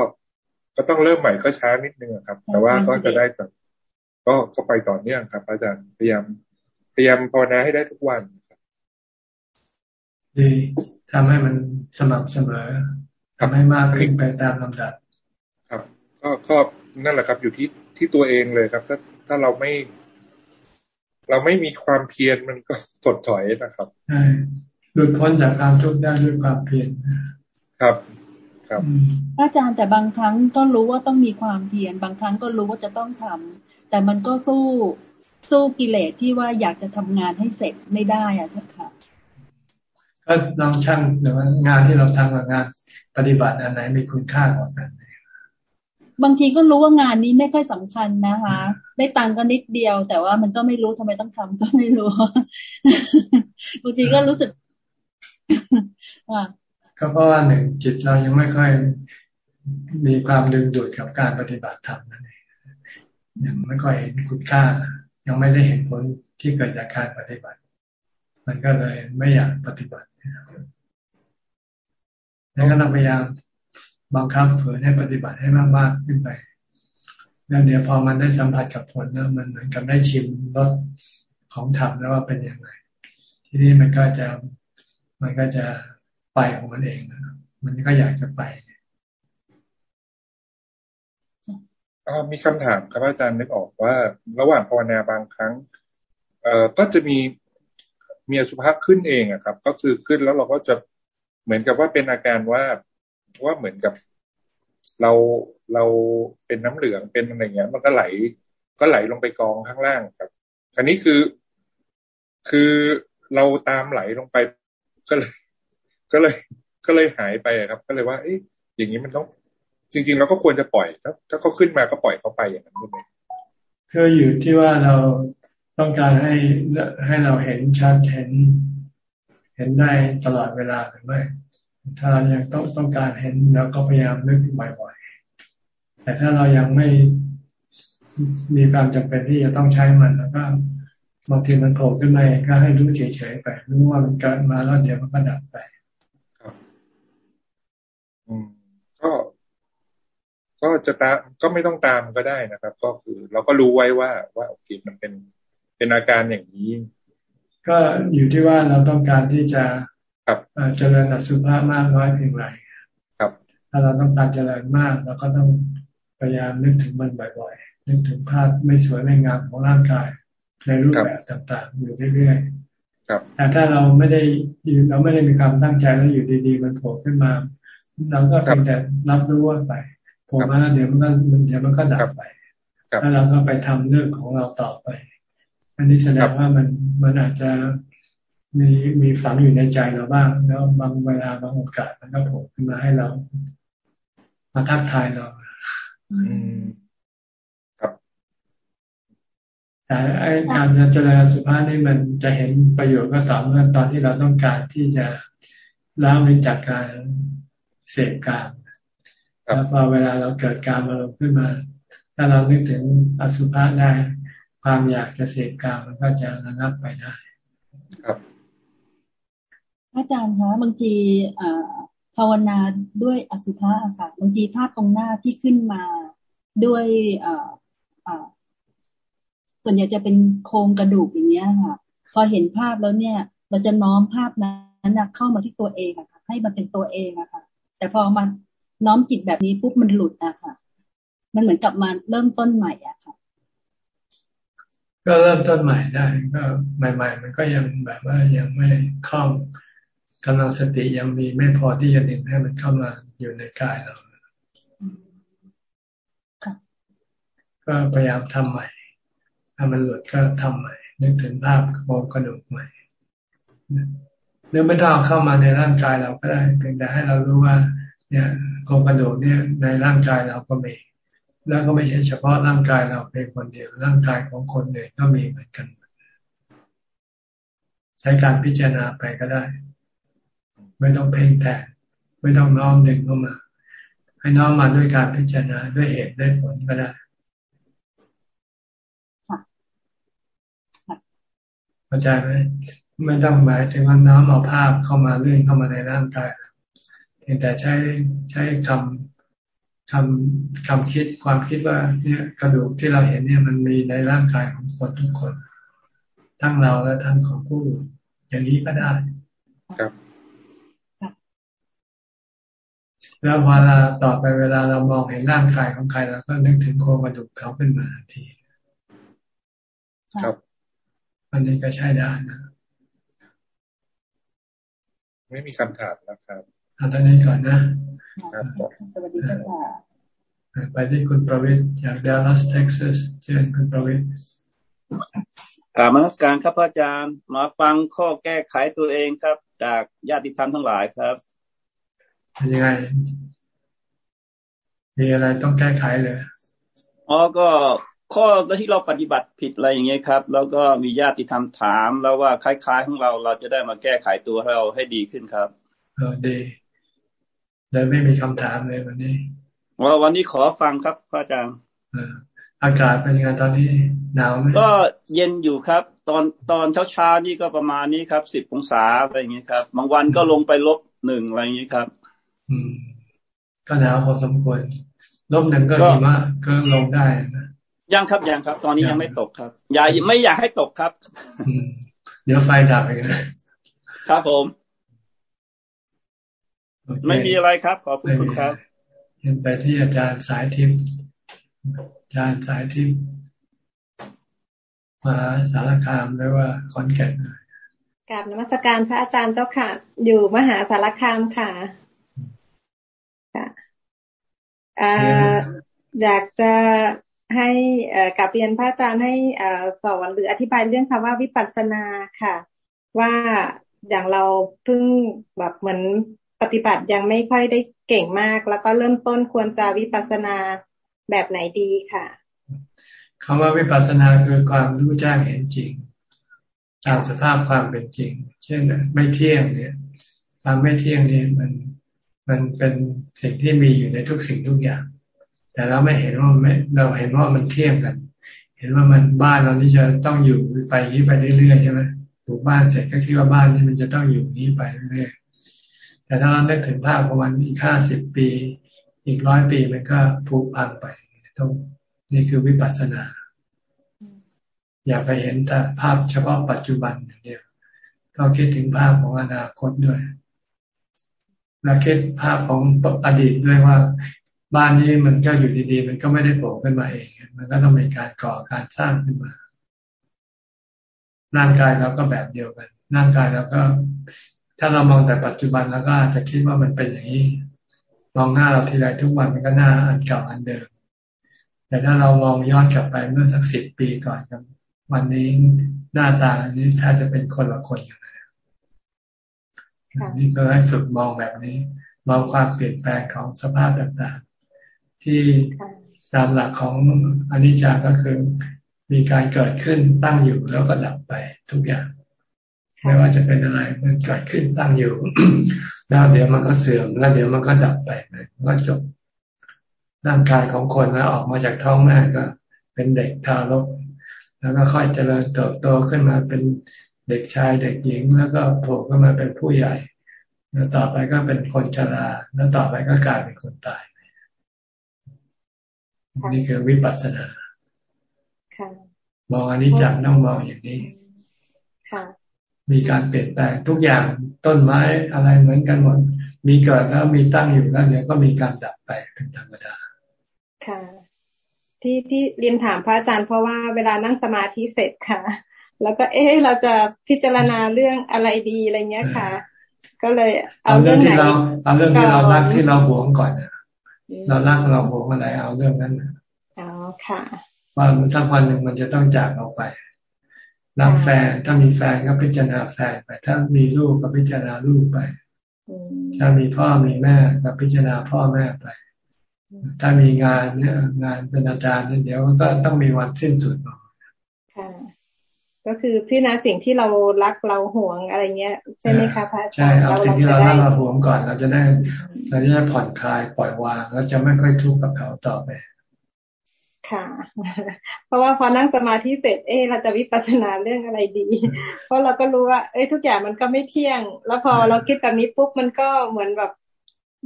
ก็ต้องเริ่มใหม่ก็ช้านิดนึงครับ แต่ว่าก็จะได้แบบก็ก็ไปต่อเนื่องครับ อาจารย์พยายามพยายามภาวนาให้ได้ทุกวันดีทำให้มันสม่ำเสมอทำให้มากขึ้นไปตามลำดับครับ ก็ก็นั่นแหละครับ อยู่ที่ที่ตัวเองเลยครับ ถ้าถ้าเราไม่ เราไม่มีความเพียรมันก็ถดถอยนะครับใช่ หลุดพ้นจากความทุกข์ได้ด้วยความเพียรครับ ครับอาจารย์แต่บางครั้งก็รู้ว่าต้องมีความเพียรบางครั้งก็รู้ว่าจะต้องทำแต่มันก็สู้สู้กิเลสที่ว่าอยากจะทำงานให้เสร็จไม่ได้อะสักค่ะก็ลองช่างหรือว่างานที่เราทำกับงาน ปฏิบัติอันไหนมีคุณค่ากว่ากันบางทีก็รู้ว่างานนี้ไม่ค่อยสำคัญนะคะ ได้ตังก็นิดเดียว แต่ว่ามันก็ไม่รู้ทำไมต้องทำก็ไม่รู้บางทีก็รู้สึก ก็เพราะว่าหนึ่งจิตเรายังไม่ค่อยมีความดึงดูดกับการปฏิบัติธรรมนั่นเองยังไม่ค่อยเห็นคุณค่า ยังไม่ได้เห็นผลที่เกิดจากการปฏิบัติ มันก็เลยไม่อยากปฏิบัติแล้วก็เราพยายามบังคับเผื่อให้ปฏิบัติให้มากๆขึ้นไปแล้วเดี๋ยวพอมันได้สัมผัสกับผลแล้วมันเหมือนกับได้ชิมรสของธรรมแล้วว่าเป็นยังไง ทีนี้มันก็จะ มันก็จะไปของมันเองนะมันก็อยากจะไปมีคำถามครับอาจารย์นึกออกว่า ระหว่างภาวนาบางครั้ง เอ่อก็จะมีมีอสุภะขึ้นเองอะครับ ก็คือขึ้นแล้วเราก็จะเหมือนกับว่าเป็นอาการว่าว่าเหมือนกับเราเราเป็นน้ำเหลืองเป็นอะไรเงี้ย มันก็ไหล ก็ไหลลงไปกองข้างล่างครับอันนี้คือคือเราตามไหลลงไป ก็เลย ก็เลย ก็เลยหายไปครับ ก็เลยว่า เอ๊ะอย่างนี้มันต้อง จริง ๆ เราก็ควรจะปล่อยถ้าถ้าเขาขึ้นมาก็ปล่อยเขาไปอย่างนั้นใช่ไหมคืออยู่ที่ว่าเราต้องการให้ให้เราเห็นชัดเห็น เห็นได้ตลอดเวลาหรือไม่ถ้าเรายังต้องต้องการเห็นเราก็พยายามนึกบ่อยๆแต่ถ้าเรายังไม่มีความจำเป็นที่จะต้องใช้มันแล้วก็ บางทีมันโผล่ขึ้นมาก็ให้รู้เฉยๆไป รู้ว่ามันเกิดมาแล้วเดี๋ยวมันก็ดับไปครับอืมก็ก็จะตามก็ไม่ต้องตามก็ได้นะครับ ก็คือเราก็รู้ไว้ว่า ว่าโอเคมันเป็นเป็นอาการอย่างนี้ ก็อยู่ที่ว่าเราต้องการที่จะเจริญอสุภะมากน้อยเพียงไรครับ ถ้าเราต้องการเจริญมากเราก็ต้องพยายามนึกถึงมันบ่อยๆนึกถึงภาพไม่สวยไม่งามของร่างกาย ในรูปแบบต่างๆ อยู่เรื่อยๆแต่ถ้าเราไม่ได้เราไม่ได้มีความตั้งใจแล้วอยู่ดีๆ มันโผล่ขึ้นมาเราก็เพียงแต่รับรู้ว่าไปโผล่มาแล้วเดี๋ยวมันก็เดี๋ยวมันก็ดับไปแล้วเราก็ไปทำเรื่องของเราต่อไป อันนี้แสดงว่ามันมันอาจจะมีมีฝังอยู่ในใจเราบ้าง แล้วบางเวลาบางโอกาสมันก็โผล่ขึ้นมาให้เรา มาทักทายเราครับ แต่ไอ้การเจริญสุภาพนี่มันจะเห็นประโยชน์ก็ต่อเมื่อตอนที่เราต้องการที่จะล้างเว้นจากการเสพกามแล้วพอเวลาเราเกิดการมาลงขึ้นมา ถ้าเรานึกถึงอสุภะได้ ความอยากจะเสพกามมันก็จะระงับไปได้ ครับอาจารย์คะบางทีภาวนาด้วยอสุภะค่ะบางทีภาพตรงหน้าที่ขึ้นมาด้วย ส่วนใหญ่จะเป็นโครงกระดูกอย่างเงี้ยค่ะ พอเห็นภาพแล้วเนี่ย เราจะน้อมภาพนั้นเข้ามาที่ตัวเองอะค่ะ ให้มันเป็นตัวเองอะค่ะ แต่พอมันน้อมจิตแบบนี้ปุ๊บมันหลุดอะค่ะ มันเหมือนกับมาเริ่มต้นใหม่อะค่ะ ก็เริ่มต้นใหม่ได้ ก็ใหม่ ๆ มันก็ยังแบบว่ายังไม่คล่องกำลังสติยังมีไม่พอที่จะดึงให้มันเข้ามาอยู่ในกายเราก็พยายามทำใหม่ ถ้ามันหลุดก็ทำใหม่ นึกถึงภาพโครงกระดูกใหม่หรือไม่ต้องเข้ามาในร่างกายเราก็ได้เพียงแต่ให้เรารู้ว่า เนี่ยโครงกระดูกเนี่ยในร่างกายเราก็มี แล้วก็ไม่ใช่เฉพาะร่างกายเราเป็นคนเดียวร่างกายของคนอื่นก็มีเหมือนกัน ใช้การพิจารณาไปก็ได้ ไม่ต้องเพ่งแทนไม่ต้องน้อมดึงเข้ามา ให้น้อมมาด้วยการพิจารณาด้วยเหตุด้วยผลก็ได้ เข้าใจไหมไม่ต้องหมายถึงว่าน้อมเอาภาพเข้ามาเลื่อนเข้ามาในร่างกายเพียงแต่ใช้ใช้คำคำคำคิดความคิดว่าเนี่ยกระดูกที่เราเห็นเนี่ยมันมีในร่างกายของคนทุกคน ทั้งเราและทั้งของผู้อื่นอย่างนี้ก็ได้ครับแล้วเวลาต่อไปเวลาเรามองเห็นร่างกายของใครเราก็นึกถึงโครงกระดูกเขาขึ้นมาทันที ครับ อันนี้ก็ใช้ได้นะ ไม่มีคำถามนะครับเอาตอนนี้ก่อนนะครับสวัสดีค่ะไปที่คุณประวิทย์จากดัลลัสเท็กซัสเชิญคุณประวิทย์กราบมรสการครับอาจารย์ มาฟังข้อแก้ไขตัวเองครับ จากญาติธรรมทั้งหลายครับยังไงมีอะไรต้องแก้ไขเลยอ๋อก็ ข้อที่เราปฏิบัติผิดอะไรอย่างเงี้ยครับ แล้วก็มีญาติธรรมถาม แล้วว่าคล้ายๆของเราเราจะได้มาแก้ไขตัวเราให้ดีขึ้นครับเออดีเลยไม่มีคำถามเลยวันนี้ว่าวันนี้ขอฟังครับพระอาจารย์อากาศเป็นยังไงตอนนี้หนาวไหมก็เย็นอยู่ครับ ตอนตอนเช้าเช้านี่ก็ประมาณนี้ครับสิบองศาอะไรอย่างเงี้ยครับ บางวันก็ลงไปลบหนึ่งอะไรอย่างเงี้ยครับ อืม ก็หนาวพอสมควรลบหนึ่งก็ดีมากก็ลงได้นะ ยังครับยังครับ ตอนนี้ยังไม่ตกครับ อย่าไม่อยากให้ตกครับ เดี๋ยวไฟดับอีกนะครับผม ไม่มีอะไรครับ ขอบคุณครับเห็นไปที่อาจารย์สายทิพย์อาจารย์สายทิพย์มาสารคามหรือว่าขอนแก่นกราบนมัสการพระอาจารย์เจ้าค่ะ อยู่มหาสารคามค่ะค่ะอยากจะ ให้กับเรียนพระอาจารย์ให้สอนหรืออธิบายเรื่องคำว่าวิปัสสนาค่ะ ว่าอย่างเราเพิ่งแบบเหมือนปฏิบัติยังไม่ค่อยได้เก่งมาก แล้วก็เริ่มต้นควรจะวิปัสสนาแบบไหนดีค่ะคำว่าวิปัสสนาคือความรู้แจ้งเห็นจริง ตามสภาพความเป็นจริง เช่นไม่เที่ยงเนี่ยความไม่เที่ยงเนี่ยมันมันเป็นสิ่งที่มีอยู่ในทุกสิ่งทุกอย่าง แต่เราไม่เห็นว่าเราเห็นว่ามันเทียงกัน เห็นว่ามันบ้านเรานี่จะต้องอยู่ไปนี้ไปเรื่อยๆใช่ไหมปลูกบ้านเสร็จก็คิดว่าบ้านนี้มันจะต้องอยู่นี้ไปเรื่อยๆแต่ถ้าเรานึกถึงภาพประมาณอีกห้าสิบปี อีกร้อยปีมันก็ผุพังไปต้องนี่คือวิปัสสนา อย่าไปเห็นแต่ภาพเฉพาะปัจจุบันอย่างเดียวต้องคิดถึงภาพของอนาคตด้วยและคิดภาพของอดีตด้วยว่า บ้านนี้มันก็อยู่ดีๆ มันก็ไม่ได้โผล่ขึ้นมาเอง มันก็ต้องมีการก่อการสร้างขึ้นมา ร่างกายเราก็แบบเดียวกัน ร่างกายเราก็ ถ้าเรามองแต่ปัจจุบันแล้วก็อาจจะคิดว่ามันเป็นอย่างนี้ มองหน้าเราทีไรทุกวันมันก็หน้าอันเก่าอันเดิม แต่ถ้าเรามองย้อนกลับไปเมื่อสักสิบปีก่อนกับวันนี้หน้าตาอันนี้ถ้าจะเป็นคนละคนอย่างไรนี่ก็ให้ฝึกมองแบบนี้ มองความเปลี่ยนแปลงของสภาพต่าง ที่ตามหลักของอนิจจาก็คือมีการเกิดขึ้นตั้งอยู่แล้วก็ดับไปทุกอย่าง ไม่ว่าจะเป็นอะไรมันเกิดขึ้นตั้งอยู่แล้วเดี๋ยวมันก็เสื่อมแล้วเดี๋ยวมันก็ดับไปก็จบร่างกายของคนแล้วออกมาจากท้องแม่ก็ เป็นเด็กทารกแล้วก็ค่อยเจริญเติบโตขึ้นมาเป็นเด็กชายเด็กหญิง แล้วก็โผล่ขึ้นมาเป็นผู้ใหญ่ แล้วต่อไปก็เป็นคนชราแล้วต่อไปก็กลายเป็นคนตาย นี่คือวิปัสสนามองอันนี้จากต้องมองอย่างนี้มีการเปลี่ยนแปลงทุกอย่างต้นไม้อะไรเหมือนกันหมดมีเกิดแล้วมีตั้งอยู่แล้วเดี๋ยวก็มีการดับไปเป็นธรรมดา ค่ะ ที่ที่เรียนถามพระอาจารย์เพราะว่าเวลานั่งสมาธิเสร็จค่ะ แล้วก็เอ๊ะเราจะพิจารณาเรื่องอะไรดีอะไรเงี้ยค่ะ ก็เลย เอาเรื่องที่เราเอาเรื่องที่เรารักที่เราหวงก่อน เรารักเราหวงอะไรเอาเรื่องนั้นอ๋อค่ะว่าสักวันหนึ่งมันจะต้องจากเราไปรักแฟนถ้ามีแฟนก็พิจารณาแฟนไป ถ้ามีลูกก็พิจารณาลูกไปถ้ามีพ่อมีแม่ก็พิจารณาพ่อแม่ไป ถ้ามีงานเนี่ยงานเป็นอาจารย์เนี่ยเดี๋ยวก็ต้องมีวันสิ้นสุดค่ะ ก็คือพี่นาสิ่งที่เรารักเราห่วงอะไรเงี้ย ใช่ไหมคะพระอาจารย์ใช่เอาสิ่งที่เรารักเราห่วงก่อน เราจะได้เราจะได้ผ่อนคลายปล่อยวางแล้วจะไม่ค่อยทุกข์กับเขาต่อไปค่ะ เพราะว่าพอนั่งสมาธิเสร็จ เอ๊เราจะวิปัสสนาเรื่องอะไรดี เพราะเราก็รู้ว่า เอ้ทุกอย่างมันก็ไม่เที่ยง แล้วพอเราคิดแบบนี้ปุ๊บมันก็เหมือนแบบ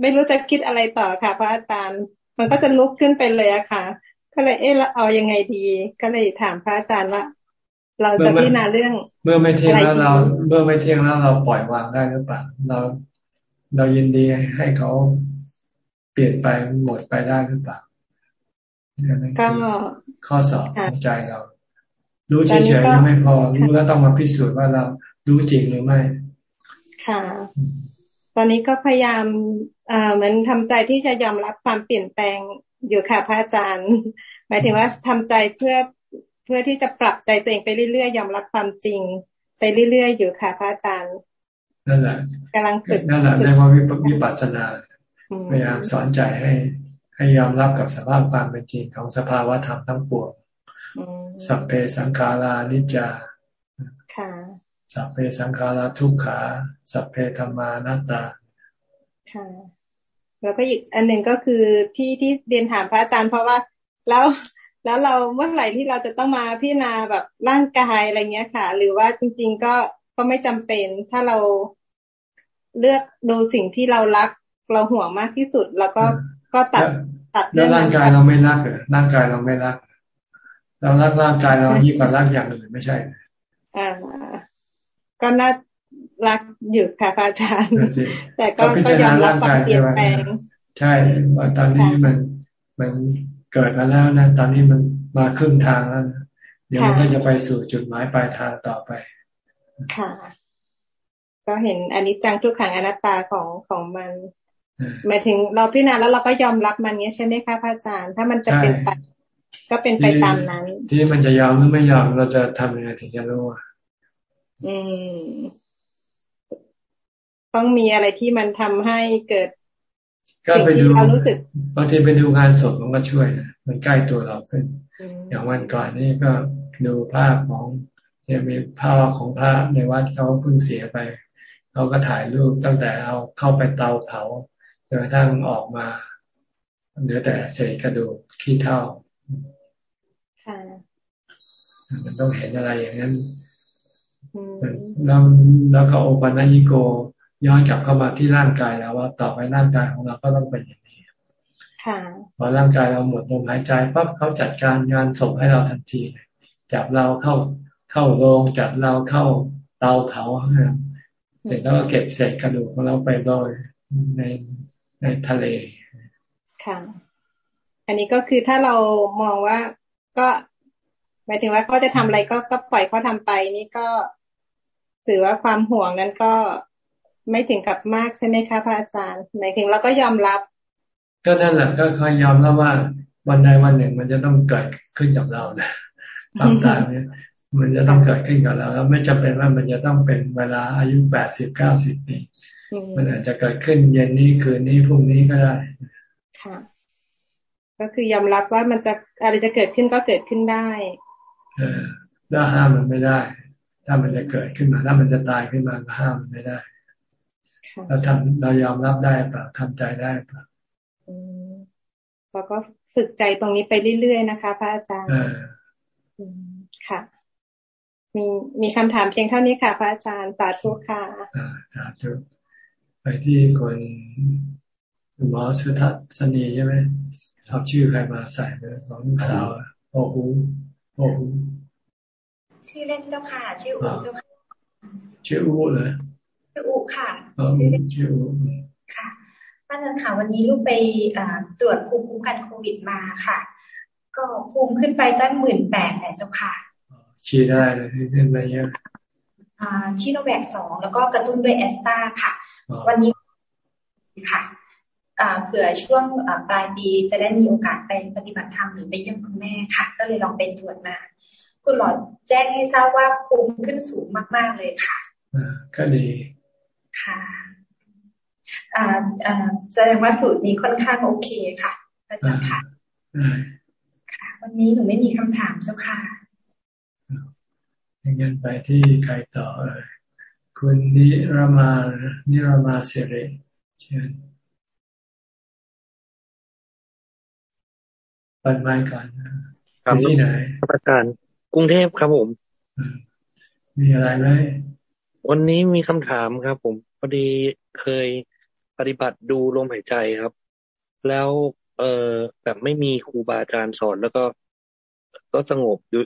ไม่รู้จะคิดอะไรต่อค่ะ พระอาจารย์ มันก็จะลุกขึ้นไปเลยอะค่ะ ก็เลยเอ๊ะเอายังไงดี ก็เลยถามพระอาจารย์ว่า เราจะพิจารณาเรื่อง เมื่อไม่เที่ยงแล้วเรา เมื่อไม่เที่ยงแล้วเราปล่อยวางได้หรือเปล่าเราเรายินดีให้เขาเปลี่ยนไปหมดไปได้หรือเปล่าก็ข้อสอบของใจเรา รู้เฉยๆยังไม่พอรู้แล้วต้องมาพิสูจน์ว่าเรารู้จริงหรือไม่ ค่ะ ตอนนี้ก็พยายามเหมือนทำใจที่จะยอมรับความเปลี่ยนแปลงอยู่ค่ะพระอาจารย์ หมายถึงว่าทำใจเพื่อเพื่อที่จะปรับใจตัวเองไปเรื่อยๆยอมรับความจริง ไปเรื่อยๆอยู่ค่ะพระอาจารย์นั่นแหละกำลังฝึกนั่นแหละเรียกว่าวิปัสสนาพยายามสอนใจให้ใให้ยอมรับกับสภาพความเป็นจริงของสภาวะธรรมทั้งปวงสัพเพสังขารานิจจาสัพเพสังขาราทุกขาสัพเพธรรมานาตาค่ะ แล้วก็อีกอันหนึ่งก็คือที่ที่เรียนถามพระอาจารย์เพราะว่าแล้ว แล้วเราเมื่อไหร่ที่เราจะต้องมาพิจารณาแบบร่างกายอะไรเงี้ยค่ะ หรือว่าจริง ๆ ก็ก็ไม่จำเป็น ถ้าเราเลือกดูสิ่งที่เรารัก เราห่วงมากที่สุด แล้วก็ก็ตัดตัดเรื่องร่างกายเราไม่รักเลยร่างกายเราไม่รักเรารักร่างกายเรายิ่งกว่ารักอย่างอื่นไม่ใช่อ่าก็น่ารักอยู่ค่ะอาจารย์ แต่ก็ก็ยอมรับความเปลี่ยนแปลงใช่ว่าตอนนี้มันมัน เกิดมาแล้วนะตอนนี้มันมาครึ่งทางแล้วเดี๋ยวมันก็จะไปสู่จุดหมายปลายทางต่อไป ค่ะ ก็เห็นอันนี้จังทุกขังอนัตตาของของมันหมายถึงเราพิจารณาแล้วเราก็ยอมรับมันเนี้ยใช่ไหมคะพระอาจารย์ ถ้ามันจะเป็นไปก็เป็นไปตามนั้น ที่มันจะยอมหรือไม่ยอมเราจะทำยังไงถึงจะรู้อะอืมต้องมีอะไรที่มันทำให้เกิด ก็ไปดูบางทีไปดูงานศพมันก็ช่วยนะมันใกล้ตัวเราขึ้น อย่างวันก่อนนี่ก็ดูภาพของจะมีภาพของพระในวัดเขาเพิ่งเสียไปเขาก็ถ่ายรูปตั้งแต่เอาเข้าไปเตาเผาจนกระทั่งออกมาเหลือแต่เศษกระดูกขี้เท่ามันต้องเห็นอะไรอย่างนั้นแล้วแล้วก็โอปัญญิโก ย้อนกลับเข้ามาที่ร่างกายแล้วว่าต่อไปร่างกายของเราก็ต้องเป็นอย่างนี้พอร่างกายเราหมดลมหายใจปั๊บเขาจัดการงานศพให้เราทันทีจับเราเข้าเข้าโรงจัดเราเข้าเตาเผาเสร็จแล้วก็เก็บเศษกระดูกของเราไปโดยในในทะเลค่ะอันนี้ก็คือถ้าเรามองว่าก็หมายถึงว่าเขาจะทำอะไรก็ก็ปล่อยเขาทาไปนี่ก็ถือว่าความห่วงนั้นก็ ไม่ถึงกับมากใช่ไหมคะพระอาจารย์หมายถึงเราก็ยอมรับ ก็นั่นแหละก็คอยยอมรับว่าวันใดวันหนึ่งมันจะต้องเกิดขึ้นกับเรานะตามตามเนี่ยมันจะต้องเกิดขึ้นกับเราแล้ว ไม่จำเป็นว่ามันจะต้องเป็นเวลาอายุแปดสิบเก้าสิบปีมันอาจจะเกิดขึ้นเย็นนี้คืนนี้พรุ่งนี้ก็ได้ค่ะ ก็คือยอมรับว่ามันจะอะไรจะเกิดขึ้นก็เกิดขึ้นได้เออแล้วห้ามมันไม่ได้ ถ้ามันจะเกิดขึ้นมา ถ้ามันจะตายขึ้นมาก็ห้ามมันไม่ได้ เราทำเรายอมรับได้ปะทำใจได้ปะเราก็ฝึกใจตรงนี้ไปเรื่อยๆนะคะพระอาจารย์ค่ะ มีมีคำถามเพียงเท่านี้ค่ะพระอาจารย์สาธุค่ะสาธุไปที่คนหมอสุทัศนีใช่ไหมชอบชื่อใครมาใส่เลยของสาวโอ้โหโอ้โหชื่อเล่นเจ้าค่ะ ชื่ออูเจ้าค่ะชื่ออูเลยชื่ ออุค่ะชื่อเล่นชื่ออุค่ะป้าจันค่ะวันนี้ลูกไปตรวจภูมิคุ้มกันโควิดมาค่ะ ก็ภูมิขึ้นไปตั้งหมื่นแปดแหละเจ้าค่ะชีได้เลยขึ้นไปเยอะชีโนแวคสองแล้วก็กระตุ้นด้วยแอสตาค่ะ วันนี้ค่ะเผื่อช่วงปลายปีจะได้มีโอกาสไปปฏิบัติธรรมหรือไปเยี่ยมคุณแม่ค่ะ ก็เลยลองไปตรวจมา คุณหมอแจ้งให้ทราบว่าภูมิขึ้นสูงมาก ๆเลยค่ะก็ดี ค่ะอ่าอ่าแสดงว่าสูตรนี้ค่อนข้างโอเคค่ะอาจารย์ค่ะค่ะ วันนี้หนูไม่มีคำถามเจ้าค่ะอย่างนั้นไปที่ใครต่อคุณนิรามานิรามาเสเรเชิญปันไม้ก่อนครับที่ไหนประการกรุงเทพครับผม มีอะไรไหม วันนี้มีคำถามครับ ผมพอดีเคยปฏิบัติดูลมหายใจครับ แล้วเออแบบไม่มีครูบาอาจารย์สอนแล้วก็ ก็สงบอยู่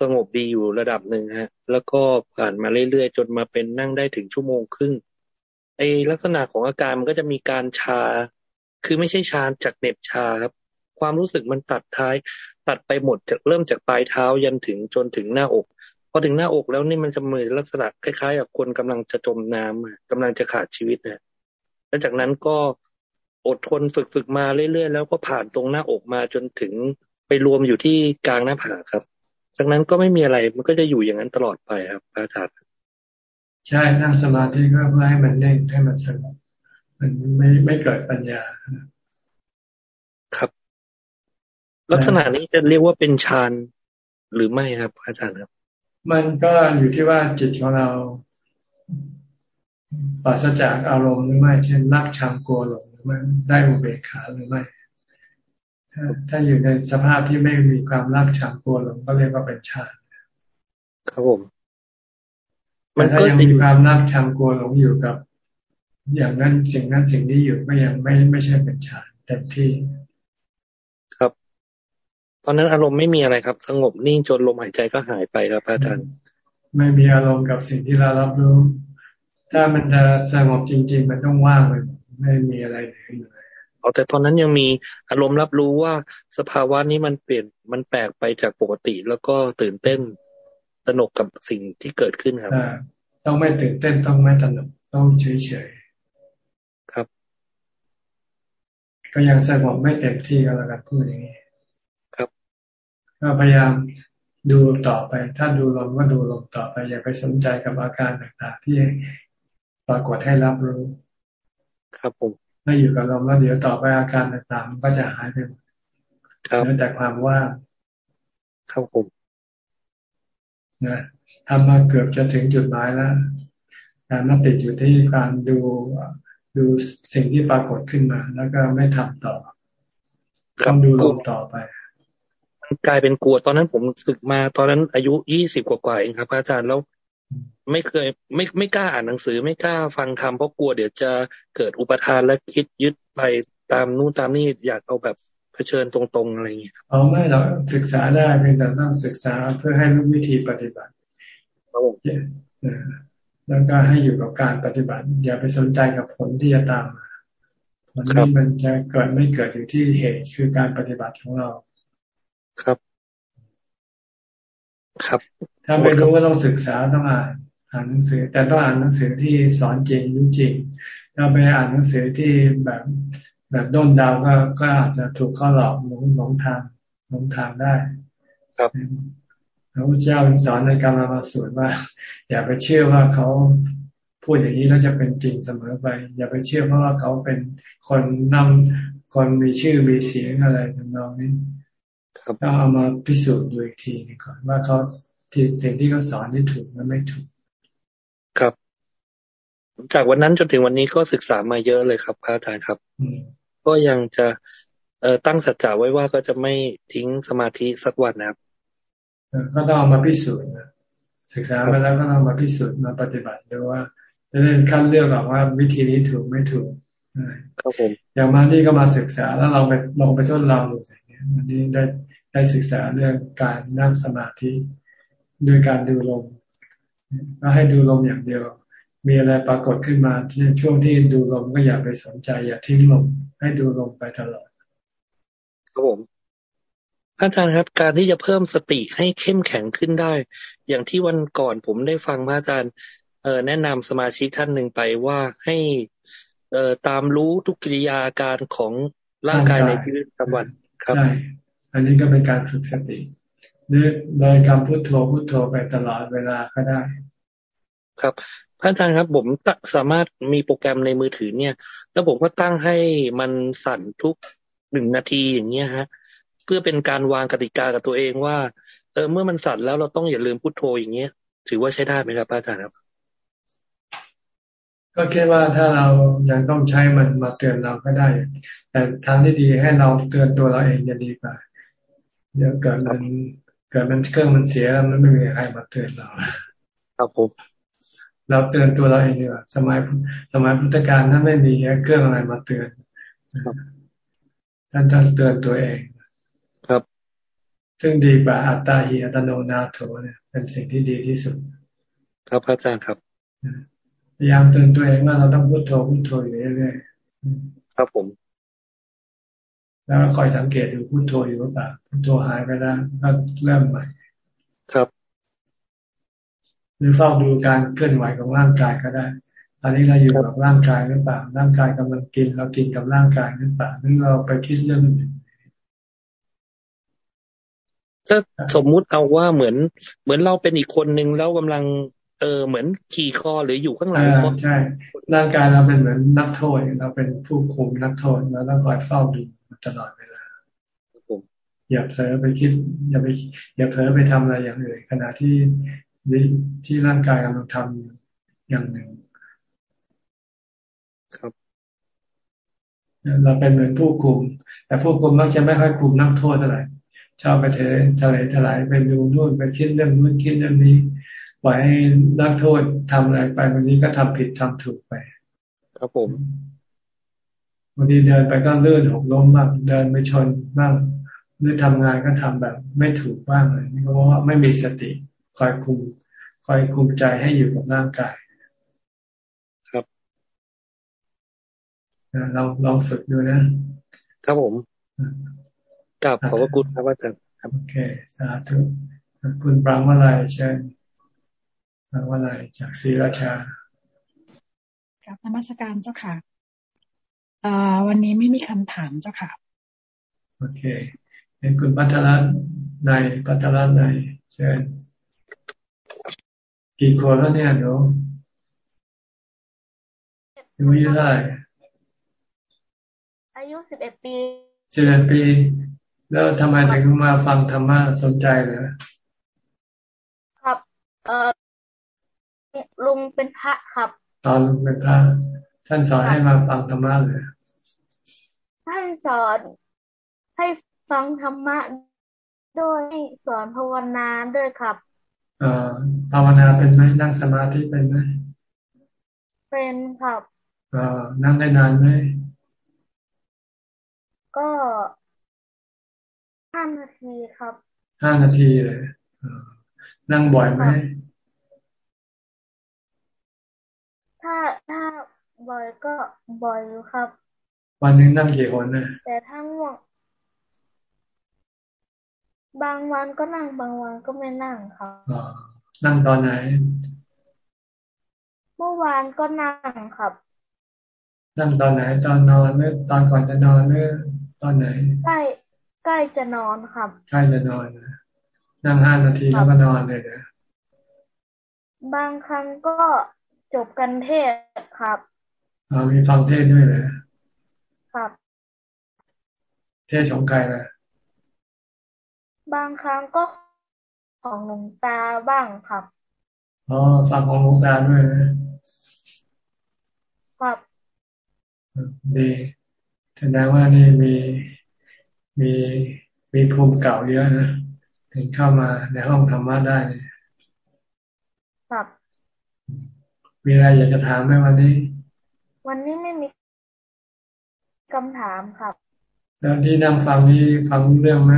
สงบดีอยู่ระดับหนึ่งฮะ แล้วก็ผ่านมาเรื่อยๆจนมาเป็นนั่งได้ถึงชั่วโมงครึ่งไอลักษณะของอาการมันก็จะมีการชา คือไม่ใช่ชาจากเน็บชาครับ ความรู้สึกมันตัดท้าย ตัดไปหมดจากเริ่มจากปลายเท้ายันถึงจนถึงหน้าอก พอถึงหน้าอกแล้วนี่มันจะมือลักษณะคล้ายๆกับคนกำลังจะจมน้ำกำลังจะขาดชีวิตนะแล้วจากนั้นก็อดทนฝึกฝึกมาเรื่อยๆแล้วก็ผ่านตรงหน้าอกมาจนถึงไปรวมอยู่ที่กลางหน้าผากครับจากนั้นก็ไม่มีอะไรมันก็จะอยู่อย่างนั้นตลอดไปครับพระอาจารย์ใช่นั่งสมาธิก็เพื่อให้มันเน่งให้มันสงบมันไม่ไม่เกิดปัญญาครับ ลักษณะนี้จะเรียกว่าเป็นฌานหรือไม่ครับอาจารย์ครับ มันก็อยู่ที่ว่าจิตของเราปราศจากอารมณ์หรือไม่ เช่นรักชังกลัวหลงหรือไม่ได้อุเบกขาหรือไม่ถ้าอยู่ในสภาพที่ไม่มีความรักชังกลัวหลงก็เรียกว่าเป็นฌานครับผมมันก็ยังมีความรักชังกลัวหลงอยู่กับ อย่างนั้นสิ่งนั้นสิ่งนี้อยู่ก็ยังไม่ไม่ใช่เป็นฌานเต็มที่ครับ ตอนนั้นอารมณ์ไม่มีอะไรครับ สงบนิ่งจนลมหายใจก็หายไปครับอาจารย์ไม่มีอารมณ์กับสิ่งที่เรารับรู้ ถ้ามันจะสงบจริง ๆ มันต้องว่างเลยไม่มีอะไรเหลืออยู่เอาแต่ตอนนั้นยังมีอารมณ์รับรู้ว่าสภาวะนี้มันเปลี่ยนมันแปลกไปจากปกติ แล้วก็ตื่นเต้นตนกกับสิ่งที่เกิดขึ้นครับต้องไม่ตื่นเต้นต้องไม่ตนกต้องเฉยเฉยครับ ก็ยังสงบไม่เต็มที่ก็แล้วกันพูดอย่างนี้ครับ ก็พยายามดูต่อไป ถ้าดูลมก็ดูลมต่อไป อย่าไปสนใจกับอาการต่างๆ ที่ปรากฏให้รับรู้ ครับผมถ้าอยู่กับลมแล้วเดี๋ยวต่อไปอาการต่างๆ มันก็จะหายไปหมดเหลือแต่ความว่างครับผมนะทำมาเกือบจะถึงจุดหมายแล้วแต่มาติดอยู่ที่การดูดูสิ่งที่ปรากฏขึ้นมา แล้วก็ไม่ทำต่อต้องดูลมต่อไป กลายเป็นกลัวตอนนั้นผมศึกมาตอนนั้นอายุยี่สิบกว่าๆเองครับอาจารย์แล้วไม่เคยไม่ไม่กล้าอ่านหนังสือไม่กล้าฟังธรรมเพราะกลัวเดี๋ยวจะเกิดอุปทานและคิดยึดไปตามนู่นตามนี่อยากเอาแบบเผชิญตรงๆอะไรอย่างเงี้ยอ๋อไม่เราศึกษาได้เพียงแต่ต้องศึกษาเพื่อให้รู้วิธีปฏิบัติครับผมแล้วก็ให้อยู่กับการปฏิบัติ อย่าไปสนใจกับผลที่จะตามมาผลที่มันจะเกิดไม่เกิดอยู่ที่เหตุคือการปฏิบัติของเรา ครับ ครับ ถ้าไม่รู้ก็ต้องศึกษาต้องอ่านอ่านหนังสือ แต่ต้องอ่านหนังสือที่สอนจริงรู้จริง ถ้าไปอ่านหนังสือที่แบบแบบด้นดาวก็ก็อาจจะถูกเข้าหลอกหลงหลงทางหลงทางได้ ครับพระพุทธเจ้าสอนในการมาสวดว่า อย่าไปเชื่อว่าเขาพูดอย่างนี้แล้วจะเป็นจริงเสมอไป อย่าไปเชื่อเพราะว่าเขาเป็นคนนำคนมีชื่อมีเสียงอะไรทำนองนี้ ก็เอามาพิสูจน์ดูอีกทีนึงก่อนว่าเขาที่สิ่งที่เขาสอนนี่ถูกหรือไม่ถูก ครับ จากวันนั้นจนถึงวันนี้ก็ศึกษามาเยอะเลยครับพระอาจารย์ครับก็ยังจะเอ่อตั้งสัจจะไว้ว่าก็จะไม่ทิ้งสมาธิสักวันนะครับก็ต้องเอามาพิสูจน์นะศึกษาไปแล้วก็ต้องมาพิสูจน์มาปฏิบัติดูว่าจะได้ขั้นเลือกหรอกว่าวิธีนี้ถูกไม่ถูกครับผมอย่างมานี่ก็มาศึกษาแล้วเราไปลองไปทดลองดูอย่างเงี้ยวันนี้ได้ ได้ศึกษาเรื่องการนั่งสมาธิด้วยการดูลมก็ให้ดูลมอย่างเดียว มีอะไรปรากฏขึ้นมาในช่วงที่ดูลมก็อย่าไปสนใจ อย่าทิ้งลมให้ดูลมไปตลอดครับผมอาจารย์ครับ การที่จะเพิ่มสติให้เข้มแข็งขึ้นได้ อย่างที่วันก่อนผมได้ฟังพระอาจารย์เออแนะนำสมาชิกท่านหนึ่งไปว่าให้เอ่อตามรู้ทุกกิริยาอาการของร่างกายในชีวิตประจำวันครับใช่ อันนี้ก็เป็นการฝึกสติหรือโดยการพุโทโธพุโทโธไปตลอดเวลาก็ได้ ครับพระอาจารย์ครับ ผมสามารถมีโปรแกรมในมือถือเนี่ย แล้วผมก็ตั้งให้มันสั่นทุกหนึ่งนาทีอย่างเงี้ยฮะ เพื่อเป็นการวางกติกากับตัวเองว่า เออเมื่อมันสั่นแล้วเราต้องอย่าลืมพุโทโธอย่างเงี้ย ถือว่าใช้ได้ไหมครับอาจารย์ครับ ก็คิดว่าถ้าเรายังต้องใช้มันมาเตือนเราก็ได้ แต่ทางที่ดีให้เราเตือนตัวเราเองจะดีกว่า เดี๋ยวเกิดมันเกิดมันเครื่องมันเสียแล้วมันไม่มีใครมาเตือนเราครับผมเราเตือนตัวเราเองดีกว่าสมัยสมัยพุทธกาลนั้นไม่มีเครื่องอะไรมาเตือนท่านท่านเตือนตัวเอง ครับ ซึ่งดีกว่าอัตตาหิอัตโนนาโถเนี่ยเป็นสิ่งที่ดีที่สุด ครับอาจารย์ครับพยายามเตือนตัวเองว่าเราต้องพุทโธพุทโธอยู่เรื่อยๆครับผม แล้วคอยสังเกตดูพุทโธอยู่หรือเปล่าพุทโธหายไปแล้วก็เริ่มใหม่ ครับ หรือเฝ้าดูการเคลื่อนไหวของร่างกายก็ได้ตอนนี้เราอยู่กับร่างกายหรือเปล่า ร่างกายกำลังกิน เรากินกับร่างกายหรือเปล่าหรือเราไปคิดเรื่องอื่นถ้าสมมุติเอาว่าเหมือน เหมือนเราเป็นอีกคนนึงแล้วกำลัง เออเหมือนขี่คอหรืออยู่ข้างหลังใช่ ร่างกายเราเป็นเหมือนนักโทษเราเป็นผู้คุมนักโทษเราต้องคอยเฝ้าดู ตลอดเวลาอย่าเผลอไปคิด อย่าไป อย่าเผลอไปทำอะไรอย่างอื่นขณะที่ที่ร่างกายกำลังทำอย่างหนึ่ง ครับเราเป็นเหมือนผู้คุม แต่ผู้คุมมักจะไม่ค่อยคุมนักโทษเท่าไหร่ชอบไปเททะเลทลายไปดูนู่นไปคิดเรื่องนู้นคิดเรื่องนี้ปล่อยให้นักโทษทำอะไรไปวันนี้ก็ทำผิดทำถูกไป ครับผม วันนี้เดินไปก็ลื่นหกล้มบ้างเดินไปชนบ้างหรือทำงานก็ทำแบบไม่ถูกบ้างเลยนี่เพราะว่าไม่มีสติคอยคุมคอยคุมใจให้อยู่กับร่างกาย ครับลองลองฝึกดูนะ ครับผมกลับขอบพระคุณครับอาจารย์ครับโอเค สาธุคุณปรางวลัยเชิญปรางวลัยจากศรีราชาครับนมัสการเจ้าค่ะ วันนี้ไม่มีคำถามเจ้าค่ะ โอเคเห็นคุณพัทรในพัทรในเชิญกี่คนแล้วเนี่ยหนูอายุเท่าไหร่อายุสิบเอ็ดปีสิบเอ็ดปี แล้วทำไมถึงมาฟังธรรมะสนใจเลยครับ เอ่อลุงเป็นพระครับ ตอนลุงเป็นพระ ท่านสอนให้มาฟังธรรมะเลย ท่านสอนให้ฟังธรรมะด้วยสอนภาวนาด้วยครับ เอ่อภาวนาเป็นไหมนั่งสมาธิเป็นไหมเป็นครับ เอ่อนั่งได้นานไหมก็ห้านาทีครับห้านาทีเลยนั่งบ่อยไหมถ้าถ้า บ่อยก็บ่อยอยู่ครับ วันหนึ่งนั่งกี่คนนะแต่ถ้าง่วงบางวันก็นั่งบางวันก็ไม่นั่งครับนั่งตอนไหน เมื่อวานก็นั่งครับ นั่งตอนไหน ตอนนอนหรือตอนก่อนจะนอนหรือตอนไหน ใกล้ใกล้จะนอนครับ ใกล้จะนอนนะนั่งห้านาทีแล้วก็นอนเลยนะ บางครั้งก็จบกันเทศครับอ๋อ มีฟังเทศด้วยเลยครับ เทศของใครนะบางครั้งก็ของหลวงตาบ้างครับ อ๋อ ฟังของหลวงตาด้วยนะครับ ดีแสดงว่านี่มีมีมีภูมิเก่าเยอะนะถึงเข้ามาในห้องธรรมะได้ครับ มีอะไรอยากจะถามไหมวันนี้ วันนี้ไม่มีคำถามครับแล้วที่นั่งฟังนี่ฟังเรื่องไหม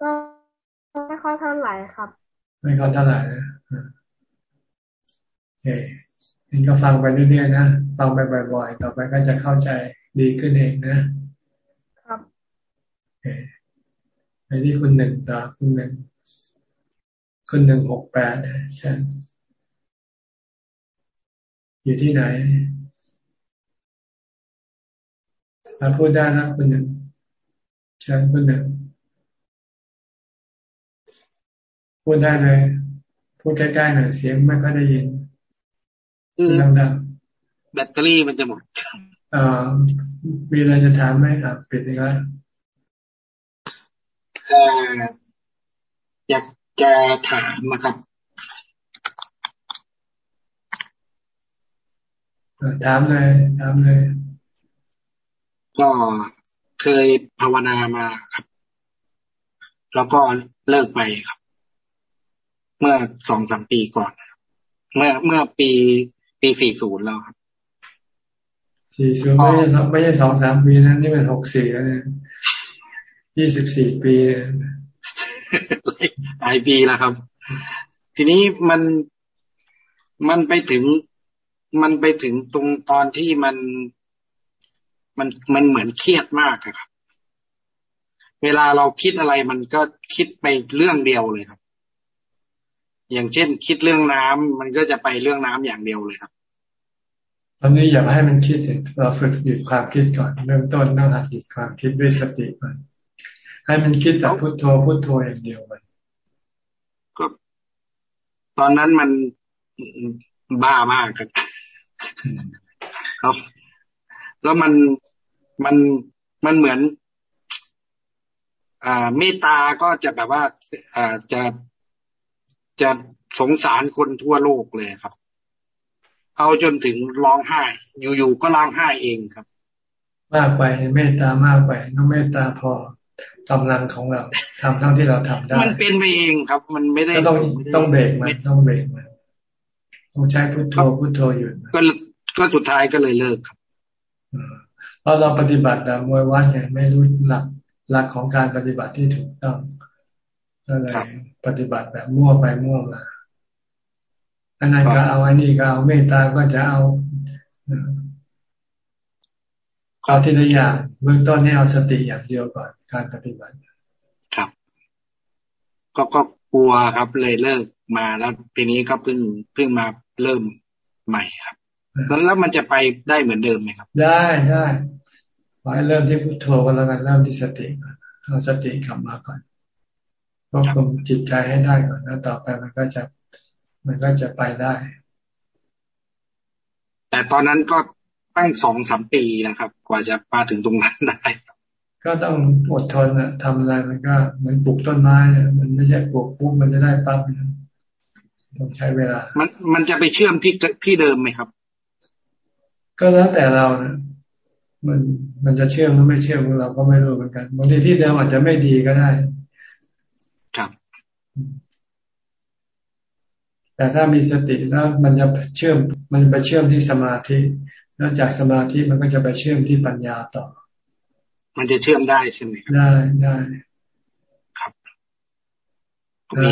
ก็ไม่ค่อยเท่าไหร่ครับ ไม่ค่อยเท่าไหร่นะโอเคนี่ก็ฟังไปเรื่อยๆนะฟังไปบ่อยๆ ต่อไปก็จะเข้าใจดีขึ้นเองนะ ครับโอเคไปที่คุณหนึ่งตาคุณหนึ่งคุณหนึ่งหกแปดใช่ อยู่ที่ไหนมาพูดได้นะคุณหนึ่งเชิญคุณหนึ่งพูดได้เลย พูดใกล้ๆหน่อยเสียงไม่ค่อยได้ยินดังๆแบตเตอรี่มันจะหมดอ่ามีอะไรจะถามไหมครับปิดอีกแล้วอยากจะถามนะครับ ถามเลยถามเลย ก็เคยภาวนามาครับ แล้วก็เลิกไปครับ เมื่อสองสามปีก่อน เมื่อเมื่อปีปีสี่ศูนย์แล้วครับสี่ศูนย์ไม่ใช่ไม่ใช่สองสามปีนะนี่เป็นหกสี่แล้วเนี่ยยี่สิบสี่ปีหลายปีแล้วครับ ทีนี้มันมันไปถึง มันไปถึงตรงตอนที่มันมันมันเหมือนเครียดมากครับ เวลาเราคิดอะไรมันก็คิดไปเรื่องเดียวเลยครับ อย่างเช่น คิดเรื่องน้ำมันก็จะไปเรื่องน้ำอย่างเดียวเลยครับ ตอนนี้อย่าให้มันคิดเราฝึกหยุดความคิดก่อนเริ่มต้นต้องหัดหยุดความคิดด้วยสติก่อนให้มันคิดแต่พุทโธพุทโธอย่างเดียวมันก็ตอนนั้นมันบ้ามากครับ แล้วมันมันมันเหมือนอ่าเมตตาก็จะแบบว่าอ่าจะจะสงสารคนทั่วโลกเลยครับ เอาจนถึงร้องไห้ อยู่ๆก็ร้องไห้เองครับ มากไปเมตตามากไปต้องเมตตาพอกำลังของเราทำเท่าที่เราทำได้ มันเป็นไปเองครับ มันไม่ได้ต้องต้องเบรกมันต้องเบรกมัน ต้องใช้พุทโธพุทโธอยู่ก็ก็สุดท้ายก็เลยเลิกครับเพราะเราปฏิบัติแบบมวยวัดไงไม่รู้หลักหลักของการปฏิบัติที่ถูกต้องก็เลยปฏิบัติแบบมั่วไปมั่วมาอันนั้นก็เอาอันนี้ก็เอาเมตตาก็จะเอาเอาทีละอย่างเบื้องต้นให้เอาสติอย่างเดียวก่อนการปฏิบัติ ครับ ก็ก็กลัวครับเลยเลิกมาแล้วทีนี้ก็เพิ่งเพิ่งมา เริ่มใหม่ครับ แล้วแล้วมันจะไปได้เหมือนเดิมไหมครับ ได้ได้ขอให้เริ่มที่พุทโธกันแล้วกันเริ่มที่สติก่อนเอาสติกลับมาก่อนควบคุมจิตใจให้ได้ก่อนแล้วต่อไปมันก็จะมันก็จะไปได้ แต่ตอนนั้นก็ตั้งสองสามปีนะครับ กว่าจะมาถึงตรงนั้นได้ ก็ต้องอดทนนะทำอะไรมันก็เหมือนปลูกต้นไม้ มันไม่ใช่ปลูกปุ๊บมันจะได้ปั๊บ ต้องใช้เวลา มันมันจะไปเชื่อมที่ที่เดิมไหมครับ ก็แล้วแต่เรานะมันมันจะเชื่อมหรือไม่เชื่อมเราก็ไม่รู้เหมือนกันบางทีที่เดิมอาจจะไม่ดีก็ได้ ครับ แต่ถ้ามีสติแล้วมันจะเชื่อม มันไปเชื่อมที่สมาธิแล้วจากสมาธิมันก็จะไปเชื่อมที่ปัญญาต่อ มันจะเชื่อมได้ใช่ไหมครับได้ได้ครับ เรา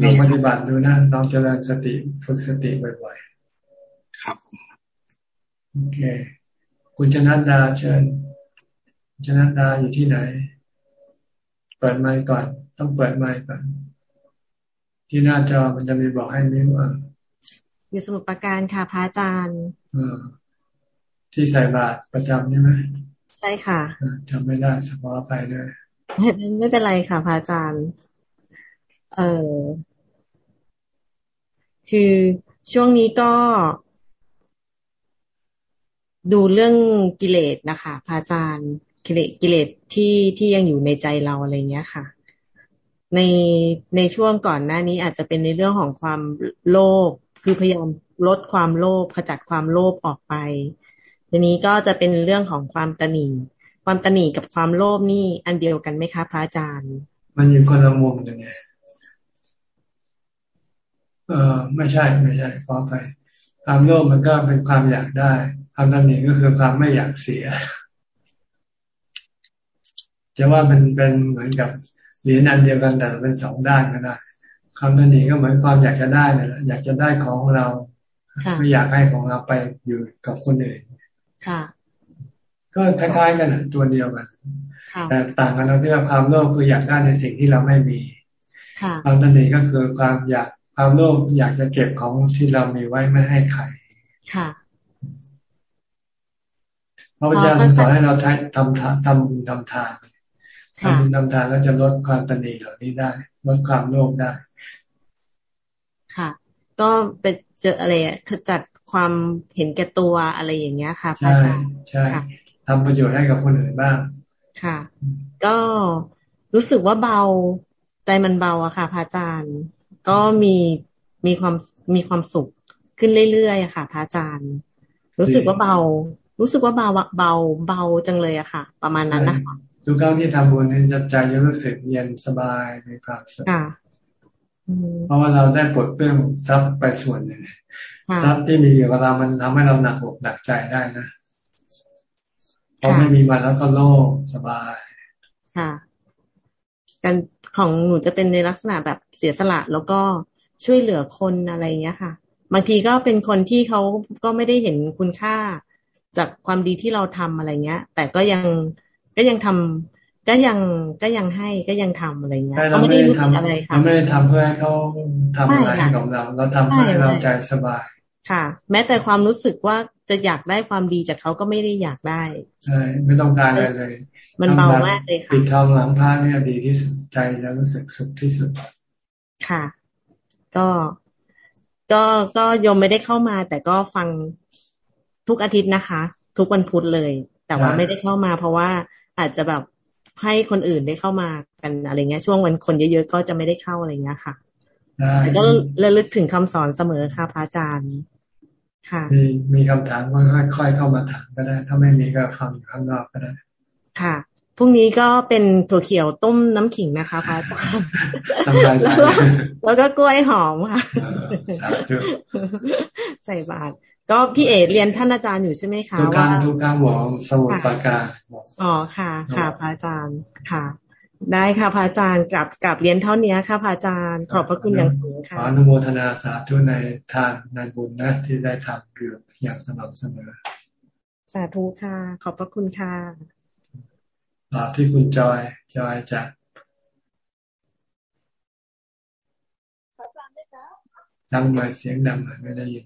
เราปฏิบัติดูนะลองเจริญสติฝึกสติบ่อยๆ ครับโอเค คุณชนัดดาเชิญชนัดดาอยู่ที่ไหน เปิดไมค์ก่อน ต้องเปิดไมค์ก่อน ที่หน้าจอมันจะมีบอกให้มิ้วอยู่สมุดประการค่ะพระอาจารย์ที่ใส่บาตรประจำใช่ไหมใช่ค่ะจำไม่ได้สมอไปด้วยไม่เป็นไรค่ะพระอาจารย์ เออคือช่วงนี้ก็ดูเรื่องกิเลสนะคะพระอาจารย์กิเลสกิเลสที่ที่ยังอยู่ในใจเราอะไรเงี้ยค่ะ ในในช่วงก่อนหน้านี้อาจจะเป็นในเรื่องของความโลภคือพยายามลดความโลภขจัดความโลภออกไปทีนี้ก็จะเป็นเรื่องของความตนีความตนีกับความโลภนี่อันเดียวกันไหมคะพระอาจารย์ มันอยู่คนละมุมยังไง เออไม่ใช่ไม่ใช่ขอไปความโลภมันก็เป็นความอยากได้ความตำหนิก็คือความไม่อยากเสียจะว่ามันเป็นเหมือนกับเหรียญอันเดียวกันแต่เป็นสองด้านก็ได้ความตำหนิก็เหมือนความอยากจะได้นี่แหละอยากจะได้ของเราไม่อยากให้ของเราไปอยู่กับคนอื่นค่ะ ก็คล้ายๆกันตัวเดียวกันแต่ต่างกันตรงที่ว่าความโลภคืออยากได้ในสิ่งที่เราไม่มีความตำหนิก็คือความอยาก ความโลภอยากจะเก็บของที่เรามีไว้ไม่ให้ใครค่ะพระพุทธเจ้าสอนให้เราใช้ทำทานทำบุญทำทานทำบุญทำทานแล้วจะลดความตนีเหล่านี้ได้ ลดความโลภได้ ค่ะ ก็เป็นเจออะไรขจัดความเห็นแก่ตัวอะไรอย่างเงี้ยค่ะพระอาจารย์ใช่ทำประโยชน์ให้กับคนอื่นบ้าง ค่ะ ก็รู้สึกว่าเบาใจมันเบาอะค่ะพระอาจารย์ ก็มีมีความมีความสุขขึ้นเรื่อยๆค่ะพระอาจารย์ รู้สึกว่าเบา รู้สึกว่าเบาเบาเบาจังเลยอะค่ะ ประมาณนั้นนะคะทุกครั้งที่ทำบุญนี่จะใจจะรู้สึกเย็นสบายมีความสุขเพราะว่าเราได้ปลดเปลื้องทรัพย์ไปส่วนหนึ่งทรัพย์ที่มีอยู่กับเรามันทำให้เราหนักอกหนักใจได้นะพอไม่มีมันแล้วก็โล่งสบาย ค่ะ การ ของหนูจะเป็นในลักษณะแบบเสียสละแล้วก็ช่วยเหลือคนอะไรเงี้ยค่ะ บางทีก็เป็นคนที่เขาก็ไม่ได้เห็นคุณค่าจากความดีที่เราทำอะไรเงี้ย แต่ก็ยังก็ยังทำก็ยังก็ยังให้ก็ยังทำอะไรเงี้ยก็ไม่ได้รู้สึกอะไรค่ะเราไม่ได้ทำเพื่อให้เขาทำอะไรให้กับเรา เราทำเพื่อให้เราใจสบาย ค่ะ แม้แต่ความรู้สึกว่าจะอยากได้ความดีจากเขาก็ไม่ได้อยากได้ ใช่ ไม่ต้องการอะไรเลย มันเบามากเลยค่ะปิดทองหลังพระเนี่ยดีที่สุดใจจะรู้สึกสุขที่สุดค่ะ ก็ก็ก็ยมไม่ได้เข้ามา แต่ก็ฟังทุกอาทิตย์นะคะ ทุกวันพุธเลย แต่ว่าไม่ได้เข้ามา เพราะว่าอาจจะแบบให้คนอื่นได้เข้ามากันอะไรเงี้ย ช่วงวันคนเยอะๆก็จะไม่ได้เข้าอะไรเงี้ยค่ะแต่ก็ระลึกถึงคำสอนเสมอค่ะพระอาจารย์ ค่ะ มีมีคำถามก็ค่อยๆเข้ามาถามก็ได้ ถ้าไม่มีก็ฟังอยู่ข้างนอกก็ได้ ค่ะพรุ่งนี้ก็เป็นถั่วเขียวต้มน้ำขิงนะคะพระอาจารย์แล้วก็กล้วยหอมค่ะ ใส่บาตรก็พี่เอ๋เรียนท่านอาจารย์อยู่ใช่ไหมคะว่าทุกการบอกสมุดปากกาอ๋อค่ะ ค่ะพระอาจารย์ค่ะ ได้ค่ะพระอาจารย์กลับกลับเรียนเท่านี้ค่ะพระอาจารย์ ขอบพระคุณอย่างสูงค่ะขออนุโมทนาสาธุในทานในบุญนะที่ได้ทำเกือบอย่างสม่ำเสมอสาธุค่ะ ขอบพระคุณค่ะต่อ ที่คุณจอยจอยจากดังหน่อยเสียงดังหน่อยไม่ได้ยิน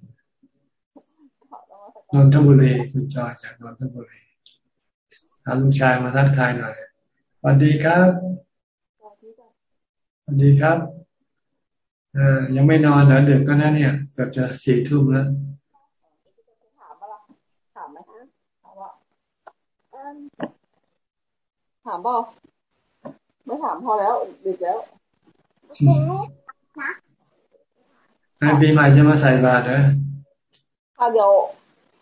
นนทบุรีคุณจอยจากนนทบุรีถามลุงชายมาทักทายหน่อยสวัสดีครับสวัสดีครับ เออยังไม่นอนเหรอเด็กก็น่เนี่ยเกือบจะสี่ทุ่มแล้วถามอะไรถามไหมคะถามว่า ถามเปล่าไม่ถามพอแล้วดึกแล้วนะปีใหม่จะมาใส่บาตรเหรอค่ะเดี๋ยว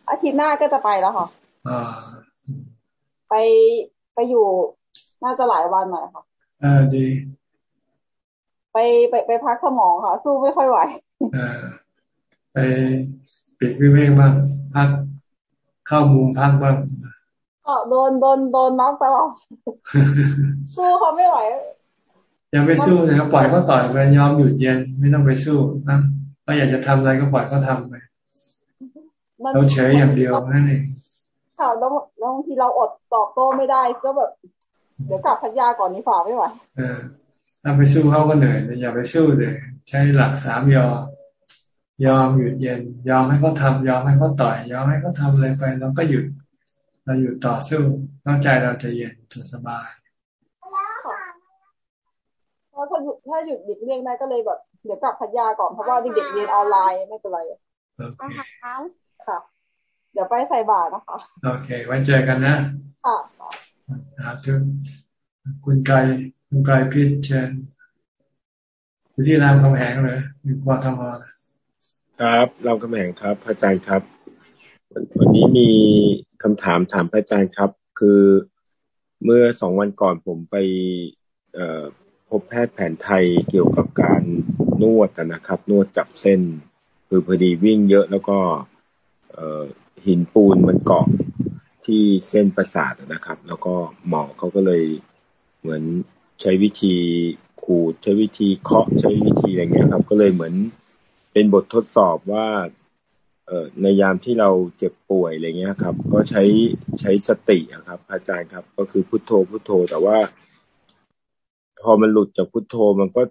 อาทิตย์หน้าก็จะไปแล้วค่ะไปไปอยู่น่าจะหลายวันหน่อยค่ะอ่าดี ไปไปไปพักสมองค่ะ สู้ไม่ค่อยไหวอ่าไปปิดวิเวกบ้างพักเข้ามุมพักบ้าง ก็โดนโดนโดนน็อกตลอดสู้เขาไม่ไหวยังไม่สู้นะปล่อยเขาต่อยไปยอมหยุดเย็นไม่ต้องไปสู้นะถ้าอยากจะทำอะไรก็ปล่อยเขาทาไปเราเฉยอย่างเดียวนั่นเองค่ะแล้วแล้วบางทีเราอดตอบโต้ไม่ได้ก็แบบเดี๋ยวกลับพัทยาก่อนนี้ฝ่าไม่ไหวเออถ้าไปสู้เขาก็เหนื่อยอย่าไปสู้เลย ใช้หลักสามยอ ยอมหยุดเย็น ยอมให้เขาทายอมให้เขาต่อย ยอมให้เขาทาอะไรไปเราก็หยุด เราอยู่ต่อสู้น้าใจเราจะเย็นจะสบายเพราะถ้าหยุดถ้าหยุดหลีกเลี่ยงได้ก็เลยแบบเดี๋ยวกลับพัทยาก่อนเพราะว่าเด็กๆเรียนออนไลน์ไม่เป็นไรค่ะ เดี๋ยวไปใส่บาตรนะคะ โอเค ไว้เจอกันนะ ค่ะสาธุคุณไกรคุณไกรพิษเชิญอยู่ที่รามคำแหงเลยอยู่กทมครับรามคำแหงครับพระอาจารย์ครับ วันนี้มีคำถามถามพระอาจารย์ครับ คือเมื่อสองวันก่อนผมไปพบแพทย์แผนไทยเกี่ยวกับการนวดนะครับ นวดจับเส้น คือพอดีวิ่งเยอะแล้วก็หินปูนมันเกาะที่เส้นประสาทนะครับ แล้วก็หมอเขาก็เลยเหมือนใช้วิธีขูดใช้วิธีเคาะใช้วิธีอะไรเงี้ยครับ ก็เลยเหมือนเป็นบททดสอบว่า ในยามที่เราเจ็บป่วยอะไรเงี้ยครับ ก็ใช้ใช้สติครับ อาจารย์ครับ ก็คือพุทโธพุทโธ แต่ว่า พอมันหลุดจากพุทโธมันก็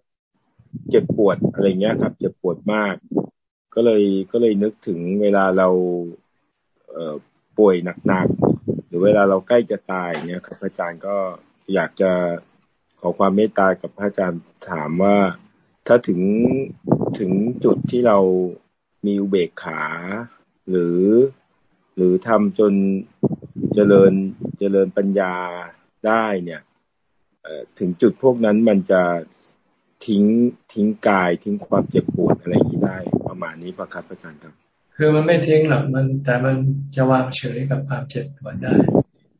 เจ็บปวดอะไรเงี้ยครับ เจ็บปวดมาก ก็เลยก็เลยนึกถึงเวลาเราเอ่อป่วยหนักๆหรือเวลาเราใกล้จะตายเนี่ยครับอาจารย์ก็อยากจะขอความเมตตากับพระอาจารย์ถามว่าถ้าถึงถึงจุดที่เรา มีอุเบกขา หรือ หรือทำจนเจริญเจริญปัญญาได้เนี่ยถึงจุดพวกนั้นมันจะทิ้งทิ้งกายทิ้งความเจ็บปวดอะไรนี้ได้ประมาณนี้ประครับอาจารย์ครับ คือมันไม่ทิ้งหรอกมัน แต่มันจะวางเฉยกับความเจ็บปวดได้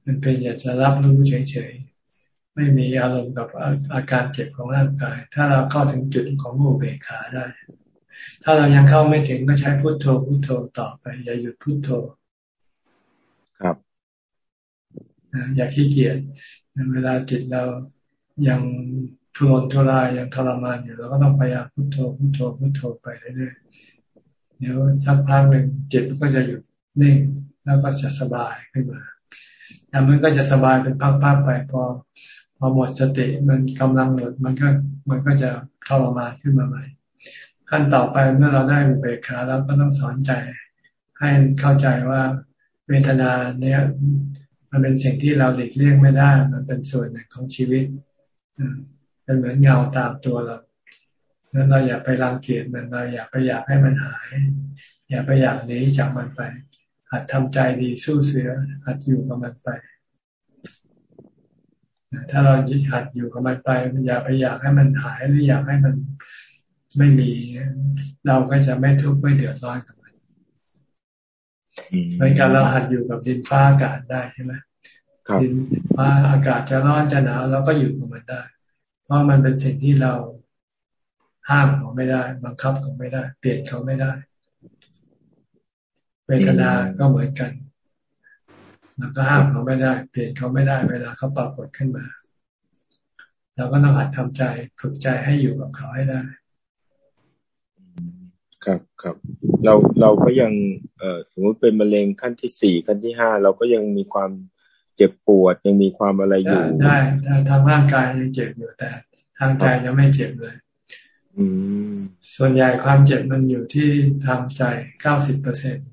มันเป็นอยากจะรับรู้เฉยๆไม่มีอารมณ์กับอาการเจ็บของร่างกาย ถ้าเราเข้าถึงจุดของอุเบกขาได้ ถ้าเรายังเข้าไม่ถึงก็ใช้พุทโธพุทโธต่อไป อย่าหยุดพุทโธ ครับอย่าขี้เกียจเวลาจิตเรายังทุรนทุรายยังทรมานอยู่เราก็ต้องพยายามพุทโธพุทโธพุทโธไปเรื่อยๆเดี๋ยวสักพักหนึ่งจิตก็จะหยุดนิ่งแล้วก็จะสบายขึ้นมาแต่มันก็จะสบายเป็นพักๆไปพอพอหมดสติมันกำลังหมดมันก็มันก็จะทรมานขึ้นมาใหม่ ขั้นต่อไปเมื่อเราได้อุเบกขาแล้วก็ต้องสอนใจ ให้เข้าใจว่าเวทนาเนี้ยมันเป็นสิ่งที่เราหลีกเลี่ยงไม่ได้ มันเป็นส่วนหนึ่งของชีวิตเป็นเหมือนเงาตามตัวเรานั้นเราอย่าไปรังเกียจมันเราอย่าไปอยากให้มันหาย อย่าไปอยากหนีจากมันไปหัดทำใจดีสู้เสือหัดอยู่กับมันไป ถ้าเราหัดอยู่กับมันไปมันอย่าไปอยากให้มันหายหรืออยากให้มัน ไม่มี เราก็จะไม่ทุกข์ไม่เดือดร้อนกับมันเหมือนกันเราหัดอยู่กับดินฟ้าอากาศได้ใช่ไหมดินฟ้าอากาศจะร้อนจะหนาวเราก็อยู่กับมันได้ เพราะมันเป็นสิ่งที่เราห้ามเขาไม่ได้ บังคับเขาไม่ได้ เปลี่ยนเขาไม่ได้ เวทนา ก็เหมือนกันเราก็ห้ามเขาไม่ได้ เปลี่ยนเขาไม่ได้เวลาเขาปรากฏขึ้นมาเราก็ต้องหัดทำใจฝึกใจให้อยู่กับเขาให้ได้ ครับครับเราเราก็ยังเอ่อสมมติเป็นมะเร็งขั้นที่สี่ขั้นที่ห้าเราก็ยังมีความเจ็บปวดยังมีความอะไรอยู่ได้ได้ทางร่างกายยังเจ็บอยู่แต่ ทางใจยังไม่เจ็บเลยส่วนใหญ่ความเจ็บมันอยู่ที่ทางใจเก้าสิบเปอร์เซ็นต์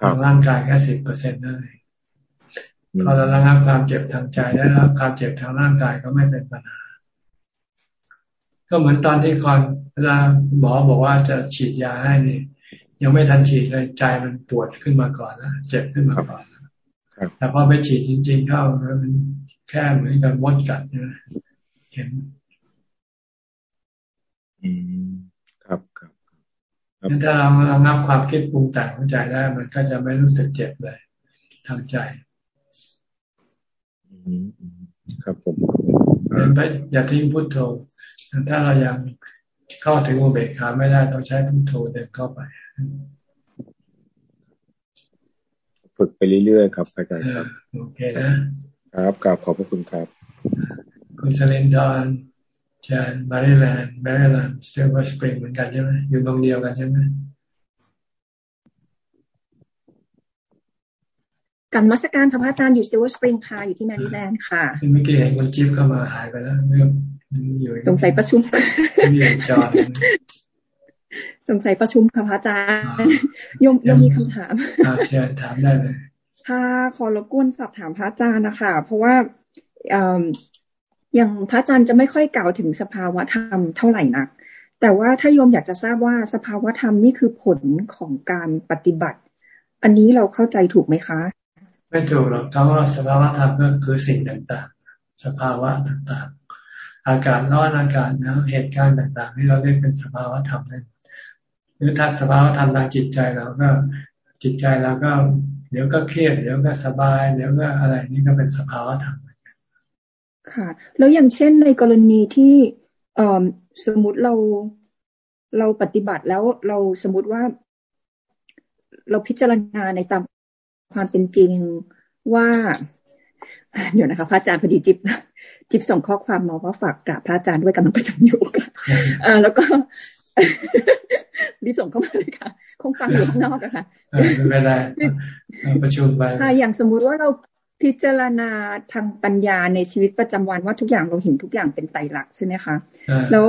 ทางร่างกายแค่สิบเปอร์เซ็นต์นั่นเองพอเราระงับความเจ็บทางใจได้แล้วความเจ็บทางร่างกายก็ไม่เป็นปัญหา ก็เหมือนตอนที่คอนเวลาหมอบอกว่าจะฉีดยาให้นี่ ยังไม่ทันฉีดเลยใจมันปวดขึ้นมาก่อนแล้วเจ็บขึ้นมาก่อนแต่พอไปฉีดจริง ๆ เข้ามันแค่เหมือนกับมดกัดนะเห็นอืมครับครับงั้นถ้าเราเรานับความคิดปรุงแต่งของใจได้ มันก็จะไม่รู้สึกเจ็บเลยทางใจครับผมอย่าทิ้งพุทโธ ถ้าเรายังเข้าถึงอุเบกขาไม่ได้ต้องใช้พุทโธเดินเข้าไป ฝึกไปเรื่อยๆครับอาจารย์ครับโอเคนะครับกราบขอบพระคุณครับ คุณเซเลนดอนจากแมริแลนด์แมริแลนด์ซิลเวอร์สปริงเหมือนกันใช่ไหมอยู่ตรงเดียวกันใช่ไหมกราบนมัสการค่ะพระอาจารย์อยู่ซิลเวอร์สปริงค่ะอยู่ที่แมริแลนด์ค่ะเมื่อกี้เห็นคนจิ๊บเข้ามาหายไปแล้วเรื่องอยู่ สงสัยประชุมจอสงสัยประชุมค่ะพระอาจารย์โยมโยมมีคำถามเชิญถามได้เลยถ้าขอรบกวนสอบถามพระอาจารย์นะคะเพราะว่าอย่างพระอาจารย์จะไม่ค่อยกล่าวถึงสภาวะธรรมเท่าไหร่นัก แต่ว่าถ้าโยมอยากจะทราบว่าสภาวะธรรมนี่คือผลของการปฏิบัติ อันนี้เราเข้าใจถูกไหมคะ ไม่ถูกหรอกคำว่าสภาวะธรรมก็คือสิ่งต่างๆ สภาวะต่างๆ อากาศร้อนอากาศหนาวเหตุการณ์ต่างๆที่เราเรียกเป็นสภาวะธรรมนั่นหรือถ้าสภาวะธรรมทางจิตใจเราก็จิตใจเราก็ เดี๋ยวก็เครียดเดี๋ยวก็สบาย เดี๋ยวก็อะไรนี่ก็เป็นสภาวะธรรมค่ะ แล้วอย่างเช่นในกรณีที่เอสมมติเราเราปฏิบัติแล้วเราสมมติว่า เราพิจารณาในตามความเป็นจริงว่า เดี๋ยวนะคะพระอาจารย์พอดีจิบ จิบส่งข้อความมาว่าฝากกราบพระอาจารย์ด้วยกำลังประจำอยู่ค่ะอ่าแล้วก็รีบส่งเข้ามาเลยค่ะ คงฟังอยู่ข้างนอกอะค่ะไม่เป็นไรประชุมไปค่ะอย่างสมมุติว่าเราพิจารณาทางปัญญาในชีวิตประจำวันว่าทุกอย่างเราเห็นทุกอย่างเป็นไตรลักษณ์ใช่ไหมคะ แล้ว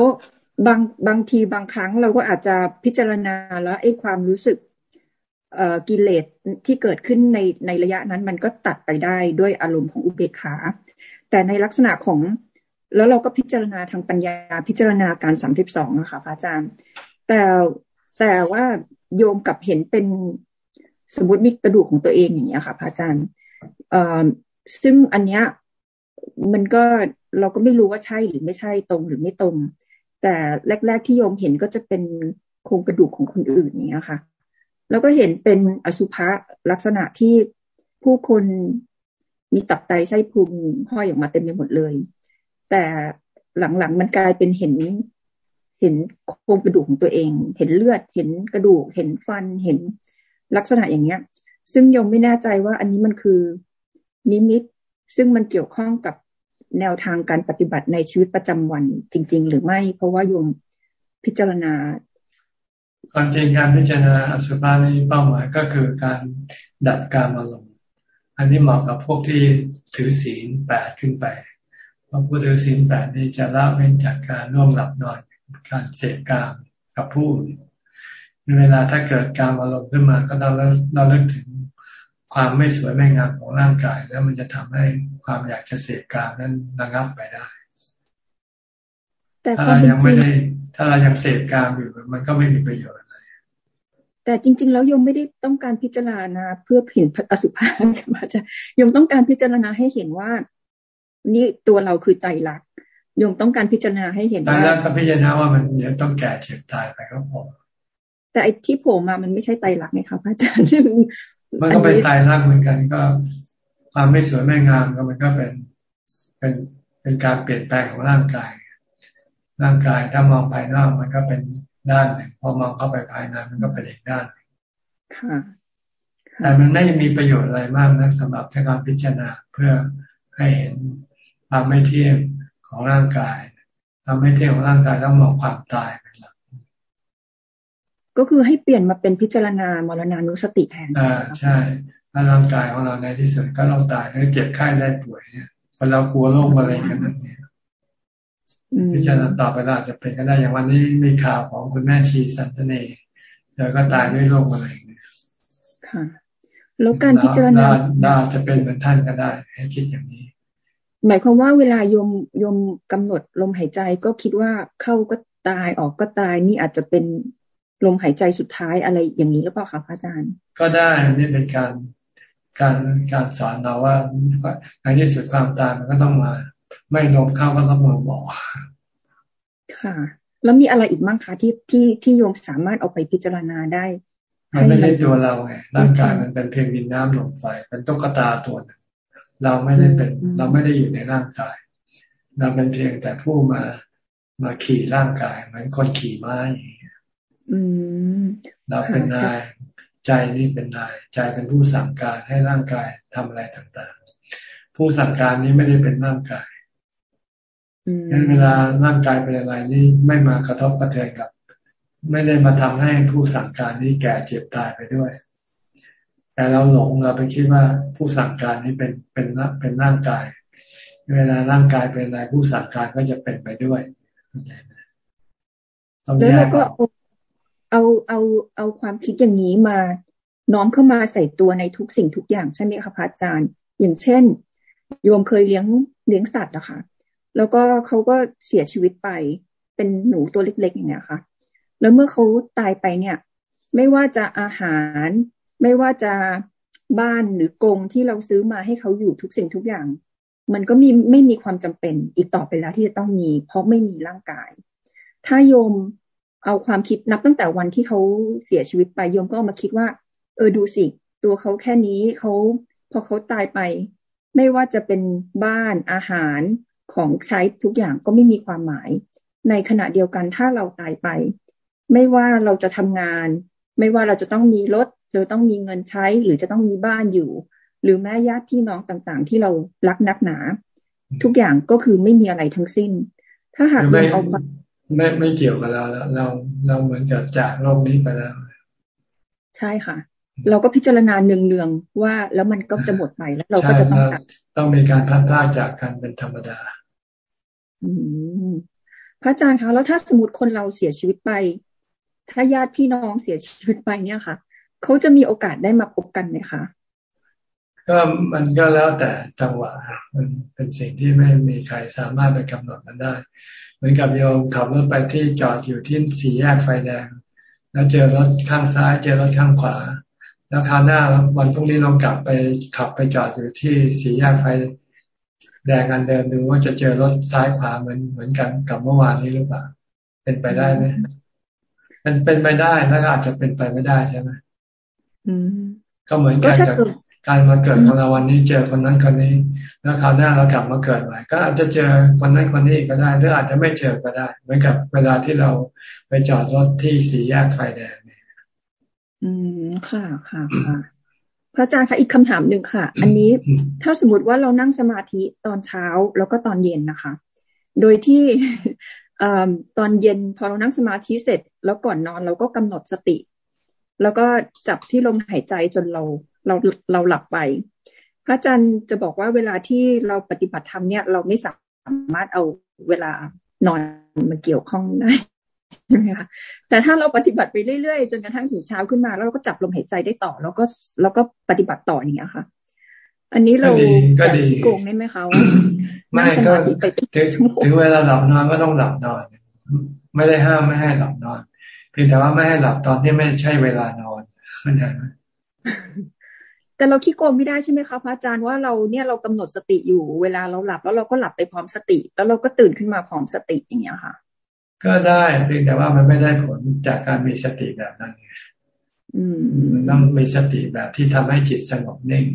บางบางทีบางครั้งเราก็อาจจะพิจารณาแล้วไอ้ความรู้สึกเอ่อกิเลสที่เกิดขึ้นในในระยะนั้นมันก็ตัดไปได้ด้วยอารมณ์ของอุเบกขา แต่ในลักษณะของ แล้วเราก็พิจารณาทางปัญญาพิจารณาการสามสิบสองอะคะพระอาจารย์ แต่แต่ว่าโยมกับเห็นเป็นสมมติมีกระดูกของตัวเองอย่างเงี้ยค่ะพระอาจารย์ซึ่งอันเนี้ยมันก็เราก็ไม่รู้ว่าใช่หรือไม่ใช่ตรงหรือไม่ตรง แต่แรก ๆ ที่โยมเห็นก็จะเป็นโครงกระดูกของคนอื่นเนี้ยค่ะ แล้วก็เห็นเป็นอสุภะลักษณะที่ผู้คน มีตับไตไส้พุงห้อยออกมาเต็มไปหมดเลย แต่หลังๆมันกลายเป็นเห็นเห็นโครงกระดูกของตัวเอง เห็นเลือด เห็นกระดูก เห็นฟัน เห็นลักษณะอย่างเงี้ย ซึ่งยมไม่แน่ใจว่าอันนี้มันคือนิมิต ซึ่งมันเกี่ยวข้องกับแนวทางการปฏิบัติในชีวิตประจำวันจริง ๆ หรือไม่ เพราะว่ายมพิจารณาความจริงการพิจารณาอสุภะนี้เป้าหมายก็คือการดัดการอารมณ์ อันนี้เหมาะกับพวกที่ถือศีลแปดขึ้นไปเพราะผู้ถือศีลแปดนี่จะละเว้นจากการร่วมหลับนอนการเสพกามกับผู้เวลาถ้าเกิดการอารมณ์ขึ้นมาก็เราเราเลิกถึงความไม่สวยไม่งามของร่างกาย แล้วมันจะทำให้ความอยากจะเสพกามนั้นระงับไปได้ถ้าเรายังไม่ได้ ถ้าเรายังเสพกามอยู่มันก็ไม่มีประโยชน์อะไร แต่จริง ๆ แล้วยมไม่ได้ต้องการพิจารณาเพื่อเห็นอสุภะมาจะยมต้องการพิจารณาให้เห็นว่า นี่ตัวเราคือไตรลักษณ์โยมต้องการพิจารณาให้เห็นว่าไตรลักษณ์ก็พิจารณาว่ามันเดี๋ยวต้องแก่เจ็บตายไปก็พอแต่ไอ้ที่โผล่มามันไม่ใช่ไตรลักษณ์ไงคะพระอาจารย์มันก็เป็นไตรลักษณ์เหมือนกันก็ ความไม่สวยไม่งามก็มันก็เป็นเป็นเป็นการเปลี่ยนแปลงของร่างกาย ร่างกายถ้ามองภายนอกมันก็เป็น ด้านหนึ่งพอมองเข้าไปภายในมันก็เป็นอีกด้านค่ะแต่มันไม่มีประโยชน์อะไรมากนะสำหรับการพิจารณาเพื่อให้เห็นความไม่เที่ยงของร่างกายความไม่เที่ยงของร่างกายต้องมองความตายเป็นหลักก็คือให้เปลี่ยนมาเป็นพิจารณามรณานุสติแทนใช่ใช่ถ้าร่างกายของเราในที่สุดก็ต้องตายหรือเจ็บไข้ได้ป่วยเนี่ยพอเรากลัวโรคมะเร็งกันนั่นเนี่ย พิจารณาต่อไปเราจะเป็นก็ได้อย่างวันนี้มีข่าวของคุณแม่ชีสันตเนเธอก็ตายด้วยโรคมะเร็งเนี่ยค่ะแล้วการพิจารณาน่าจะเป็นเหมือนท่านก็ได้ ให้คิดอย่างนี้ หมายความว่าเวลาโยมโยมกำหนดลมหายใจก็คิดว่าเข้าก็ตายออกก็ตายนี่อาจจะเป็นลมหายใจสุดท้ายอะไรอย่างนี้หรือเปล่าคะพระอาจารย์ ก็ได้นี่เป็นการการการสอนเราว่าในที่สุดความตายมันก็ต้องมา ไม่ลมเข้าก็ต้องลมออกค่ะ แล้วมีอะไรอีกบ้างคะที่ที่ที่โยมสามารถเอาไปพิจารณาได้ มันไม่ใช่ตัวเราไงร่างกายมันเป็นเพียงดินน้ำลมไฟเป็นตุ๊กตาตัวนึงเราไม่ได้เป็น เราไม่ได้อยู่ในร่างกาย เราเป็นเพียงแต่ผู้มามาขี่ร่างกายเหมือนคนขี่ม้าเราเป็นนายใจนี่เป็นนาย ใจเป็นผู้สั่งการให้ร่างกายทำอะไรต่างๆ ผู้สั่งการนี้ไม่ได้เป็นร่างกาย งั้นเวลาร่างกายเป็นอะไรนี่ไม่มากระทบกระเทือนกับ ไม่ได้มาทำให้ผู้สั่งการนี้แก่เจ็บตายไปด้วย แต่เราหลงเราไปคิดว่าผู้สั่งการนี้เป็นเป็นเป็นร่างกาย เวลาร่างกายเป็นอะไรผู้สั่งการก็จะเป็นไปด้วยแล้วเราก็เอาเอาเอาความคิดอย่างนี้มาน้อมเข้ามาใส่ตัวในทุกสิ่งทุกอย่างใช่ไหมคะพระอาจารย์ อย่างเช่น โยมเคยเลี้ยงเลี้ยงสัตว์นะคะ แล้วก็เขาก็เสียชีวิตไป เป็นหนูตัวเล็กๆอย่างเงี้ยค่ะ แล้วเมื่อเขาตายไปเนี่ย ไม่ว่าจะอาหาร ไม่ว่าจะบ้านหรือกรงที่เราซื้อมาให้เขาอยู่ทุกสิ่งทุกอย่าง มันก็มีไม่มีความจำเป็นอีกต่อไปแล้วที่จะต้องมี เพราะไม่มีร่างกาย ถ้าโยมเอาความคิดนับตั้งแต่วันที่เขาเสียชีวิตไปโยมก็มาคิดว่า เออดูสิ ตัวเขาแค่นี้เขาพอเขาตายไป ไม่ว่าจะเป็นบ้านอาหาร ของใช้ทุกอย่างก็ไม่มีความหมาย ในขณะเดียวกันถ้าเราตายไป ไม่ว่าเราจะทำงาน ไม่ว่าเราจะต้องมีรถหรือต้องมีเงินใช้ หรือจะต้องมีบ้านอยู่ หรือแม้ญาติพี่น้องต่างๆ ที่เรารักนักหนา ทุกอย่างก็คือไม่มีอะไรทั้งสิ้น ถ้าหากเราเอาไม่ไม่เกี่ยวกับเราแล้วเราเราเหมือนกับจากโลกนี้ไปแล้ว ใช่ค่ะ เราก็พิจารณาเนืองๆว่าแล้วมันก็จะหมดไปแล้วเราก็จะต้องต้องมีการพัดพลาดจากกันเป็นธรรมดาอืม พระอาจารย์คะแล้วถ้าสมมติคนเราเสียชีวิตไป ถ้าญาติพี่น้องเสียชีวิตไปเนี่ยค่ะเขาจะมีโอกาสได้มาพบกันไหมคะก็มันก็แล้วแต่จังหวะมันเป็นสิ่งที่ไม่มีใครสามารถไปกำหนดมันได้ เหมือนกับโยมขับรถไปที่จอดอยู่ที่สี่แยกไฟแดง แล้วเจอรถข้างซ้าย เจอรถข้างขวา แล้วคราวหน้าวันพรุ่งนี้ลองกลับไปขับไปจอดอยู่ที่สี่แยกไฟ แดงกันเดิมดูว่าจะเจอรถซ้ายขวาเหมือนเหมือนกันกับเมื่อวานนี้หรือเปล่า เป็นไปได้ไหมมันเป็นไปได้แล้วก็อาจจะเป็นไปไม่ได้ใช่ไหมก็เหมือนกันกับการมาเกิดของเราวันนี้เจอคนนั้นคนนี้ แล้วคราวหน้าเรากลับมาเกิดใหม่ก็อาจจะเจอคนนั้นคนนี้ก็ได้หรืออาจจะไม่เจอก็ได้ เหมือนกับเวลาที่เราไปจอดรถที่สี่แยกไฟแดงเนี่ยอืมค่ะค่ะค่ะ พระอาจารย์คะอีกคำถามหนึ่งค่ะ อันนี้ถ้าสมมติว่าเรานั่งสมาธิตอนเช้าแล้วก็ตอนเย็นนะคะ โดยที่ตอนเย็นพอเรานั่งสมาธิเสร็จ แล้วก่อนนอนเราก็กำหนดสติ แล้วก็จับที่ลมหายใจจนเราเราเราหลับไป พระอาจารย์จะบอกว่าเวลาที่เราปฏิบัติธรรมเนี่ย เราไม่สามารถเอาเวลานอนมาเกี่ยวข้องได้ ใช่ไหมคะแต่ถ้าเราปฏิบัติไปเรื่อยๆ จนกระทั่งถึงเช้าขึ้นมา แล้วเราก็จับลมหายใจได้ต่อ แล้วก็แล้วก็ปฏิบัติต่ออย่างเงี้ยค่ะ อันนี้เราก็ดีโกงได้ไหมคะว่าไม่ก็ถึงเวลาหลับนอนก็ต้องหลับนอน ไม่ได้ห้ามไม่ให้หลับนอนเพียงแต่ว่าไม่ให้หลับตอนที่ไม่ใช่เวลานอนเข้าใจไหมแต่เราขี้โกงไม่ได้ใช่ไหมคะพระอาจารย์ว่าเราเนี่ยเรากำหนดสติอยู่เวลาเราหลับแล้วเราก็หลับไปพร้อมสติ แล้วเราก็ตื่นขึ้นมาพร้อมสติอย่างเงี้ยค่ะ ก็ได้เพียงแต่ว่ามันไม่ได้ผลจากการมีสติแบบนั้นไงมันต้องมีสติแบบที่ทำให้จิตสงบนิ่ง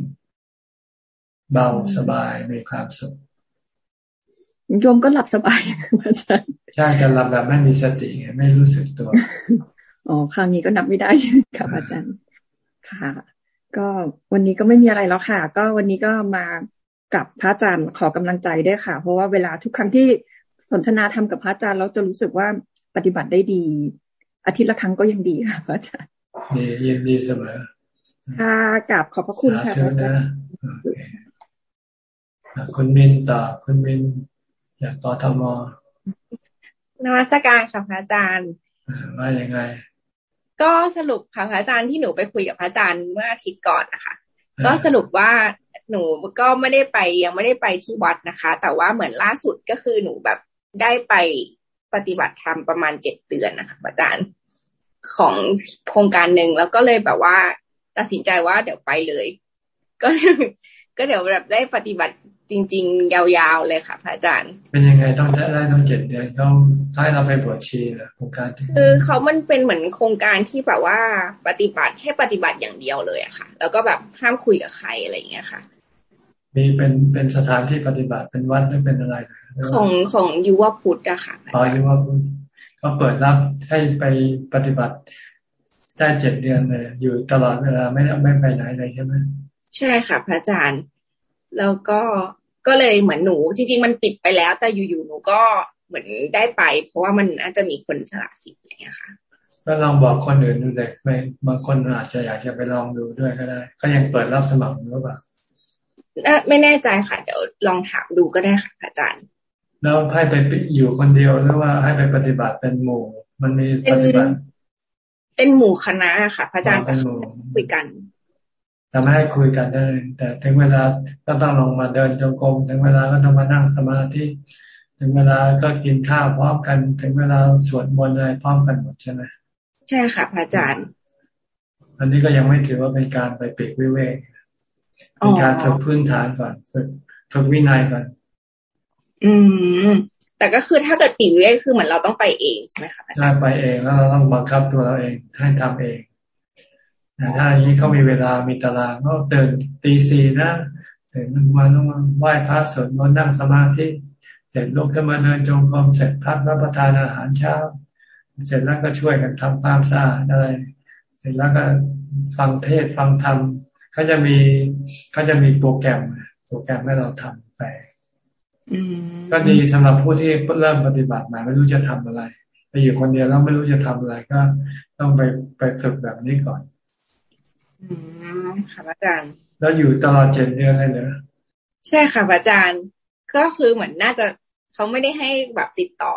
เบาสบายมีความสุขโยมก็หลับสบายอาจารย์ใช่แต่หลับแบบไม่มีสติไงไม่รู้สึกตัวอ๋อคราวนี้ก็นับไม่ได้ใช่ไหมครับอาจารย์ค่ะ ก็วันนี้ก็ไม่มีอะไรแล้วค่ะ ก็วันนี้ก็มากลับพระอาจารย์ขอกำลังใจด้วยค่ะ เพราะว่าเวลาทุกครั้งที่ สนทนาทำกับพระอาจารย์เราจะรู้สึกว่าปฏิบัติได้ดี อาทิตย์ละครั้งก็ยังดีค่ะพระอาจารย์ดียินดีเสมอค่ะกลับขอบพระคุณค่ะพระอาจารย์คุณมินต่อคุณมินอยากต่อทมนวัตการค่ะพระอาจารย์ว่ายังไง ก็สรุปค่ะพระอาจารย์ที่หนูไปคุยกับพระอาจารย์เมื่ออาทิตย์ก่อนนะคะก็สรุปว่าหนูก็ไม่ได้ไปยังไม่ได้ไปที่วัดนะคะ แต่ว่าเหมือนล่าสุดก็คือหนูแบบ ได้ไปปฏิบัติธรรมประมาณเจ็ดเดือนนะคะอาจารย์ของโครงการหนึ่งแล้วก็เลยแบบว่า ตัดสินใจว่าเดี๋ยวไปเลย ก็ก็เดี๋ยวแบบได้ปฏิบัติจริง ๆ ยาวๆเลยค่ะพระอาจารย์ เป็นยังไงต้องได้ได้ต้องเจ็ดเดือนเขาให้เราไปบวชชีเหรอโครงการคือเขามันเป็นเหมือนโครงการที่แบบว่าปฏิบัติให้ปฏิบัติอย่างเดียวเลยอะค่ะ แล้วก็แบบห้ามคุยกับใครอะไรอย่างเงี้ยค่ะ มีเป็นเป็นสถานที่ปฏิบัติเป็นวัดหรือเป็นอะไร ของของยุวพุทธอะค่ะอ๋อยุวพุทธก็เปิดรับให้ไปปฏิบัติได้เจ็ดเดือนเลย อยู่ตลอดเวลาไม่ไม่ไปไหนเลยใช่ไหมใช่ค่ะ พระอาจารย์ แล้วก็ก็เลยเหมือนหนู จริง ๆ มันปิดไปแล้ว แต่อยู่ๆหนูก็เหมือนได้ไป เพราะว่ามันอาจจะมีคนฉลาดสิทธิ์อย่างเงี้ยค่ะก็ลองบอกคนอื่นดูเด็กไปบางคนอาจจะอยากจะไปลองดูด้วยก็ได้ ก็ยังเปิดรับสมัครหรือเปล่า ไม่แน่ใจค่ะ เดี๋ยวลองถามดูก็ได้ค่ะอาจารย์ แล้วให้ไปอยู่คนเดียวหรือว่าให้ไปปฏิบัติเป็นหมู่ มันมีปฏิบัติ เป็นหมู่คณะค่ะ พระอาจารย์คุยกันทำให้คุยกันได้ แต่ถึงเวลาก็ต้องลงมาเดินจงกรมถึงเวลาก็ต้องมานั่งสมาธิถึงเวลาก็กินข้าวพร้อมกัน ถึงเวลาสวดมนต์อะไรพร้อมกันหมดใช่ไหมใช่ค่ะพระอาจารย์ อันนี้ก็ยังไม่ถือว่าเป็นการไปปิดวิเวก เป็นการฝึกพื้นฐานก่อนฝึกฝึกวินัยก่อน อืม แต่ก็คือถ้าเกิดปีวิเวกคือเหมือนเราต้องไปเองใช่ไหมคะใช่ไปเองแล้วเราต้องบังคับตัวเราเองให้ทำเองถ้าอย่างนี้เขามีเวลามีตารางก็เดินตีสี่นะตื่นมาต้องมาไหว้พระสวดมนต์นั่งสมาธิเสร็จลุกขึ้นมาเดินจงกรมเสร็จพักรับประทานอาหารเช้า เสร็จแล้วก็ช่วยกันทำความสะอาดอะไร เสร็จแล้วก็ฟังเทศฟังธรรม เขาจะมีเขาจะมีโปรแกรมโปรแกรมให้เราทำไปก็ดีสำหรับผู้ที่เริ่มปฏิบัติใหม่ไม่รู้จะทำอะไรไปอยู่คนเดียวแล้วไม่รู้จะทำอะไรก็ต้องไปไปฝึกแบบนี้ก่อน อืมค่ะอาจารย์ แล้วอยู่ตลอดเจ็ดเดือนเลยเหรอใช่ค่ะอาจารย์ ก็คือเหมือนน่าจะเขาไม่ได้ให้แบบติดต่อ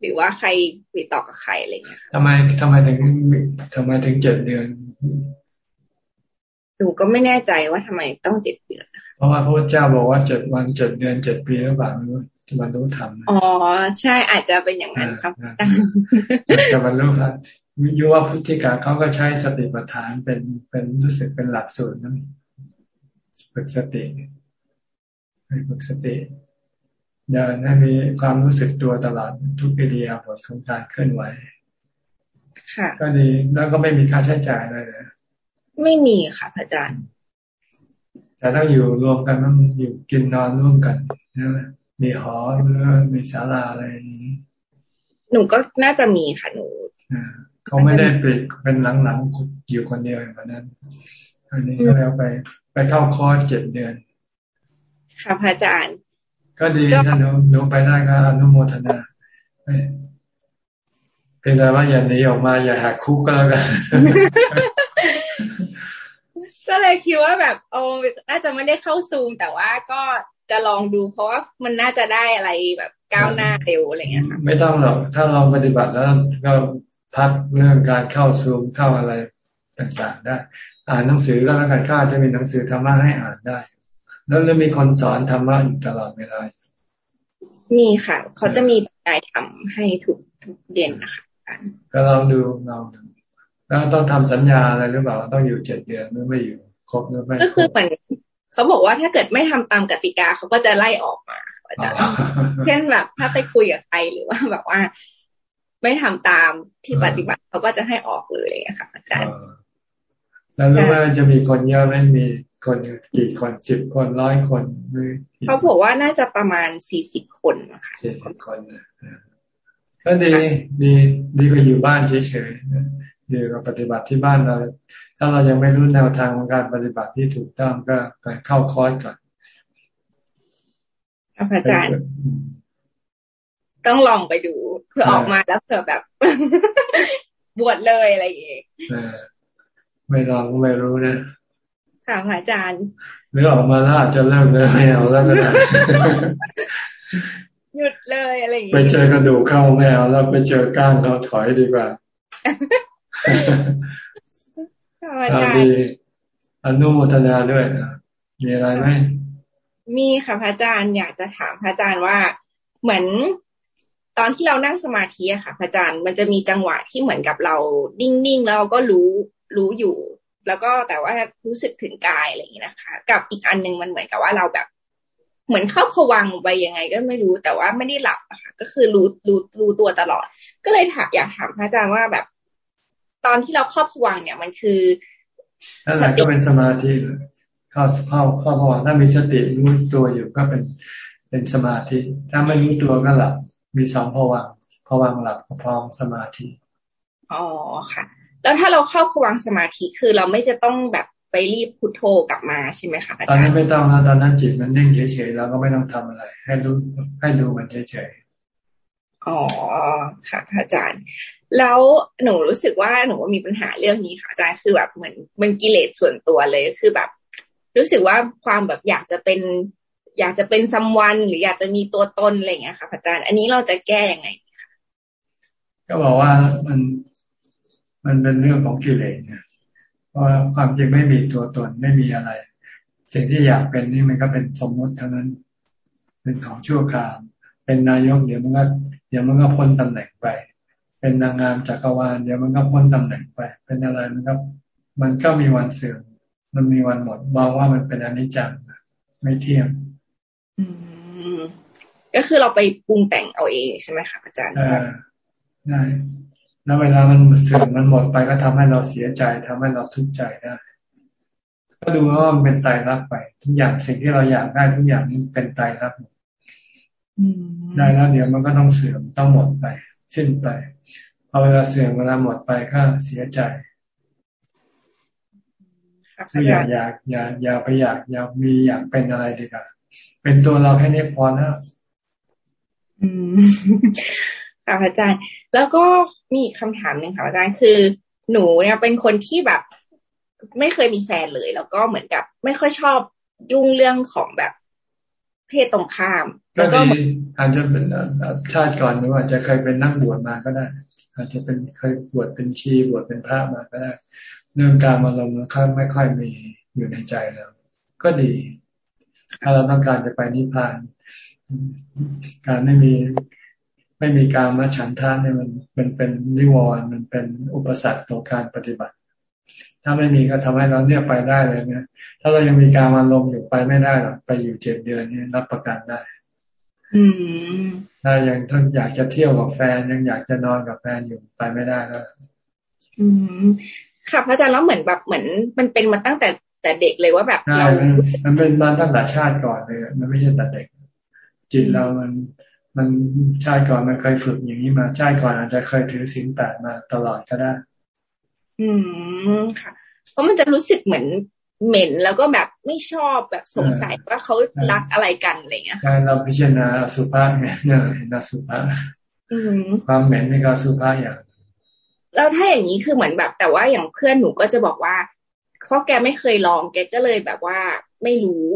หรือว่าใครติดต่อกับใครอะไรเงี้ยทำไมทำไมถึงทำไมถึงเจ็ดเดือนห นูก็ไม่แน่ใจว่าทำไมต้องเจ็ดเดือนเพราะว่าพระเจ้าบอกว่าเจ็ดวันเจ็ดเดือนเจ็ดปีหรือเปล่าไม่รู้จะบรรลุธรรมอ๋อใช่อาจจะเป็นอย่างนั้นครับจะบรรลุครับยุวพุทธิกาเขาก็ใช้สติปัฏฐานเป็นเป็นรู้สึกเป็นหลักสูตรนั้นฝึกสติให้ฝึกสติเดินให้มีความรู้สึกตัวตลอดทุกปิริยาบทของการเคลื่อนไหวค่ะก็ดีแล้วก็ไม่มีค่าใช้จ่ายอะไรเลย ไม่มีค่ะพระอาจารย์ แต่ต้องอยู่รวมกันต้องอยู่กินนอนร่วมกันนะมีหอหรือมีศาลาอะไรอย่างนี้หนูก็น่าจะมีค่ะหนูเขาไม่ได้ปิดเป็นหลังๆอยู่คนเดียวอย่างนั้น อันนี้ก็แล้วไปไปเข้าคอร์สเจ็ดเดือน ค่ะพระอาจารย์ ก็ดีถ้าหนูหนูไปได้ก็อนุโมทนาเป็นแต่ว่าอย่าหนีออกมาอย่าหักคุกก็แล้วกัน ก็เลยคิดว่าแบบโอ้น่าจะไม่ได้เข้าซูม แต่ว่าก็จะลองดูเพราะว่ามันน่าจะได้อะไรแบบก้าวหน้าเร็วอะไรเงี้ยค่ะไม่ต้องหรอกถ้าลองปฏิบัติแล้วก็พักเรื่องการเข้าซูมเข้าอะไรต่างๆได้ อ่านหนังสือก็แล้วกันข้าจะมีหนังสือธรรมะให้อ่านได้ แล้วจะมีคนสอนธรรมะอยู่ตลอดเวลามีค่ะ เขาจะมีบายทำให้ทุกทุกเย็นนะคะก็ลองดูลองดู แล้วต้องทำสัญญาอะไรหรือเปล่าต้องอยู่เจ็ดเดือนหรือไม่อยู่ครบหรือไม่ก็คือเหมือนเขาบอกว่าถ้าเกิดไม่ทำตามกติกาเขาก็จะไล่ออกมาอาจารย์เช่นแบบถ้าไปคุยกับใครหรือว่าแบบว่า ไม่ทำตามที่ปฏิบัติเขาก็จะให้ออกเลยอะค่ะอาจารย์แล้วรู้ว่าจะมีคนเยอะไหมมีคนกี่คนสิบคนร้อยคนเขาบอกว่าน่าจะประมาณสี่สิบคนนะคะสี่สิบคนก็ดีดีดีกว่าอยู่บ้านเฉยๆ อยู่กับปฏิบัติที่บ้านเรา ถ้าเรายังไม่รู้แนวทางของการปฏิบัติที่ถูกต้องก็ไปเข้าคอร์สก่อนอาจารย์ ต้องลองไปดูเพื่อออกมาแล้วเผื่อแบบ บวชเลยอะไรอย่างเงี้ยไม่ลองก็ไม่รู้นะค่ะพระอาจารย์หรือออกมาแล้วอาจจะเริ่มเลยไม่เอาแล้วก็ได้หยุดเลยอะไรอย่างเงี้ยไปเจอกระดูกเข้าไม่เอาแล้วไปเจอก้างเราถอยดีกว่า อาจารย์อนุโมทนาด้วยมีอะไรไหมมีค่ะพระอาจารย์อยากจะถามพระอาจารย์ว่าเหมือนตอนที่เรานั่งสมาธิอะค่ะพระอาจารย์มันจะมีจังหวะที่เหมือนกับเรานิ่งๆแล้วก็รู้รู้อยู่ แล้วก็แต่ว่ารู้สึกถึงกายอะไรอย่างนี้นะคะ กับอีกอันหนึ่งมันเหมือนกับว่าเราแบบ เหมือนเข้าผวังไปยังไงก็ไม่รู้แต่ว่าไม่ได้หลับอะค่ะ ก็คือรู้รู้รู้ตัวตลอด ก็เลยถามอยากถามพระอาจารย์ว่าแบบ ตอนที่เราครอบผวังเนี่ยมันคือสติก็เป็นสมาธิเข้าเข้าเข้าผวังถ้ามีสติรู้ตัวอยู่ก็เป็นเป็นสมาธิ ถ้าไม่รู้ตัวก็หลับมีสองผวังผวังหลับกับพองสมาธิอ๋อค่ะ แล้วถ้าเราเข้าพวังสมาธิคือเราไม่จะต้องแบบไปรีบพุทโธกลับมาใช่ไหมคะตอนนี้ไม่ต้องนะตอนนั้นจิตมันนิ่งเฉยๆเราก็ไม่ต้องทำอะไร ให้รู้ให้ดูมันเฉยๆ อ๋อค่ะอาจารย์ แล้วหนูรู้สึกว่าหนูมีปัญหาเรื่องนี้ค่ะอาจารย์คือแบบเหมือนมันกิเลสส่วนตัวเลยคือแบบ รู้สึกว่าความแบบอยากจะเป็น อยากจะเป็นซัมวันหรืออยากจะมีตัวตนอะไรอย่างเงี้ยค่ะอาจารย์ อันนี้เราจะแก้ยังไงคะก็บอกว่ามันมันเป็นเรื่องของกิเลสเนี่ยเพราะความจริงไม่มีตัวตนไม่มีอะไร สิ่งที่อยากเป็นนี่มันก็เป็นสมมุติเท่านั้น เป็นของชั่วคราวเป็นนายกเดี๋ยวมันก็ เดี๋ยวมันก็พ้นตำแหน่งไป เป็นนางงามจักรวาลเดี๋ยวมันก็พ้นตำแหน่งไป เป็นอะไรมันก็มันก็มีวันเสื่อมมันมีวันหมดมองว่ามันเป็นอนิจจังไม่เที่ยงก็คือเราไปปรุงแต่งเอาเองใช่ไหมคะอาจารย์ใช่แล้วเวลามันเสื่อมมันหมดไปก็ทำให้เราเสียใจทำให้เราทุกข์ใจได้ก็ดูว่ามันเป็นตายรักไป ทุกอย่างสิ่งที่เราอยากได้ทุกอย่างนี้เป็นตายรัก ได้แล้วเดี๋ยวมันก็ต้องเสื่อมต้องหมดไป สิ้นไปพอเวลาเสื่อมเวลาหมดไปก็เสียใจถ้าอยากอยากอยากอยากไปอยากอยากมีอยากเป็นอะไรดีกว่าเป็นตัวเราแค่นี้พอนะอืมค่ะอาจารย์ แล้วก็มีอีกคำถามหนึ่งค่ะอาจารย์คือ หนูเนี่ยเป็นคนที่แบบ ไม่เคยมีแฟนเลย แล้วก็เหมือนกับ ไม่ค่อยชอบยุ่งเรื่องของแบบ เพศตรงข้าม แล้วก็อาจจะเป็นชาติก่อนหรืออาจจะเคยเป็นนั่งบวชมาก็ได้ อาจจะเป็นเคยบวชเป็นชีบวชเป็นพระมาก็ได้ เรื่องการอารมณ์มันไม่ค่อยมีอยู่ในใจเราก็ดี ถ้าเราต้องการจะไปนิพพาน การไม่มีไม่มีการมาฉันทานเนี่ยมันมันเป็นนิวรณ์มันเป็นอุปสรรคต่อการปฏิบัติ ถ้าไม่มีก็ทำให้เราเนี่ยไปได้เลยเนี่ย ถ้าเรายังมีการมาลมอยู่ไปไม่ได้หรอกไปอยู่เจ็ดเดือนนี่รับประกันได้อืมถ้ายังท่านอยากจะเที่ยวกับแฟนยังอยากจะนอนกับแฟนอยู่ไปไม่ได้แล้วอืมค่ะพระอาจารย์แล้วเหมือนแบบเหมือน มันเป็นมาตั้งแต่แต่เด็กเลยว่าแบบเรา มันเป็นมาตั้งแต่ชาติก่อนเลยมันไม่ใช่แต่เด็ก จิตเรามันมันชาติก่อนมันเคยฝึกอย่างนี้มาชาติก่อนอาจจะเคยถือศีลแปดมาตลอดก็ได้ อืมค่ะ เพราะมันจะรู้สึกเหมือน เหม็นแล้วก็แบบไม่ชอบแบบสงสัยว่าเขารักอะไรกันอะไรเงี้ยใช่เราพิจารณาสุภาพเนี่ยเนี่ยเห็นสุภาพความเหม็นในการสุภาพอย่างแล้วถ้าอย่างนี้คือเหมือนแบบ แต่ว่าอย่างเพื่อนหนูก็จะบอกว่าเพราะแกไม่เคยลองแกก็เลยแบบว่าไม่รู้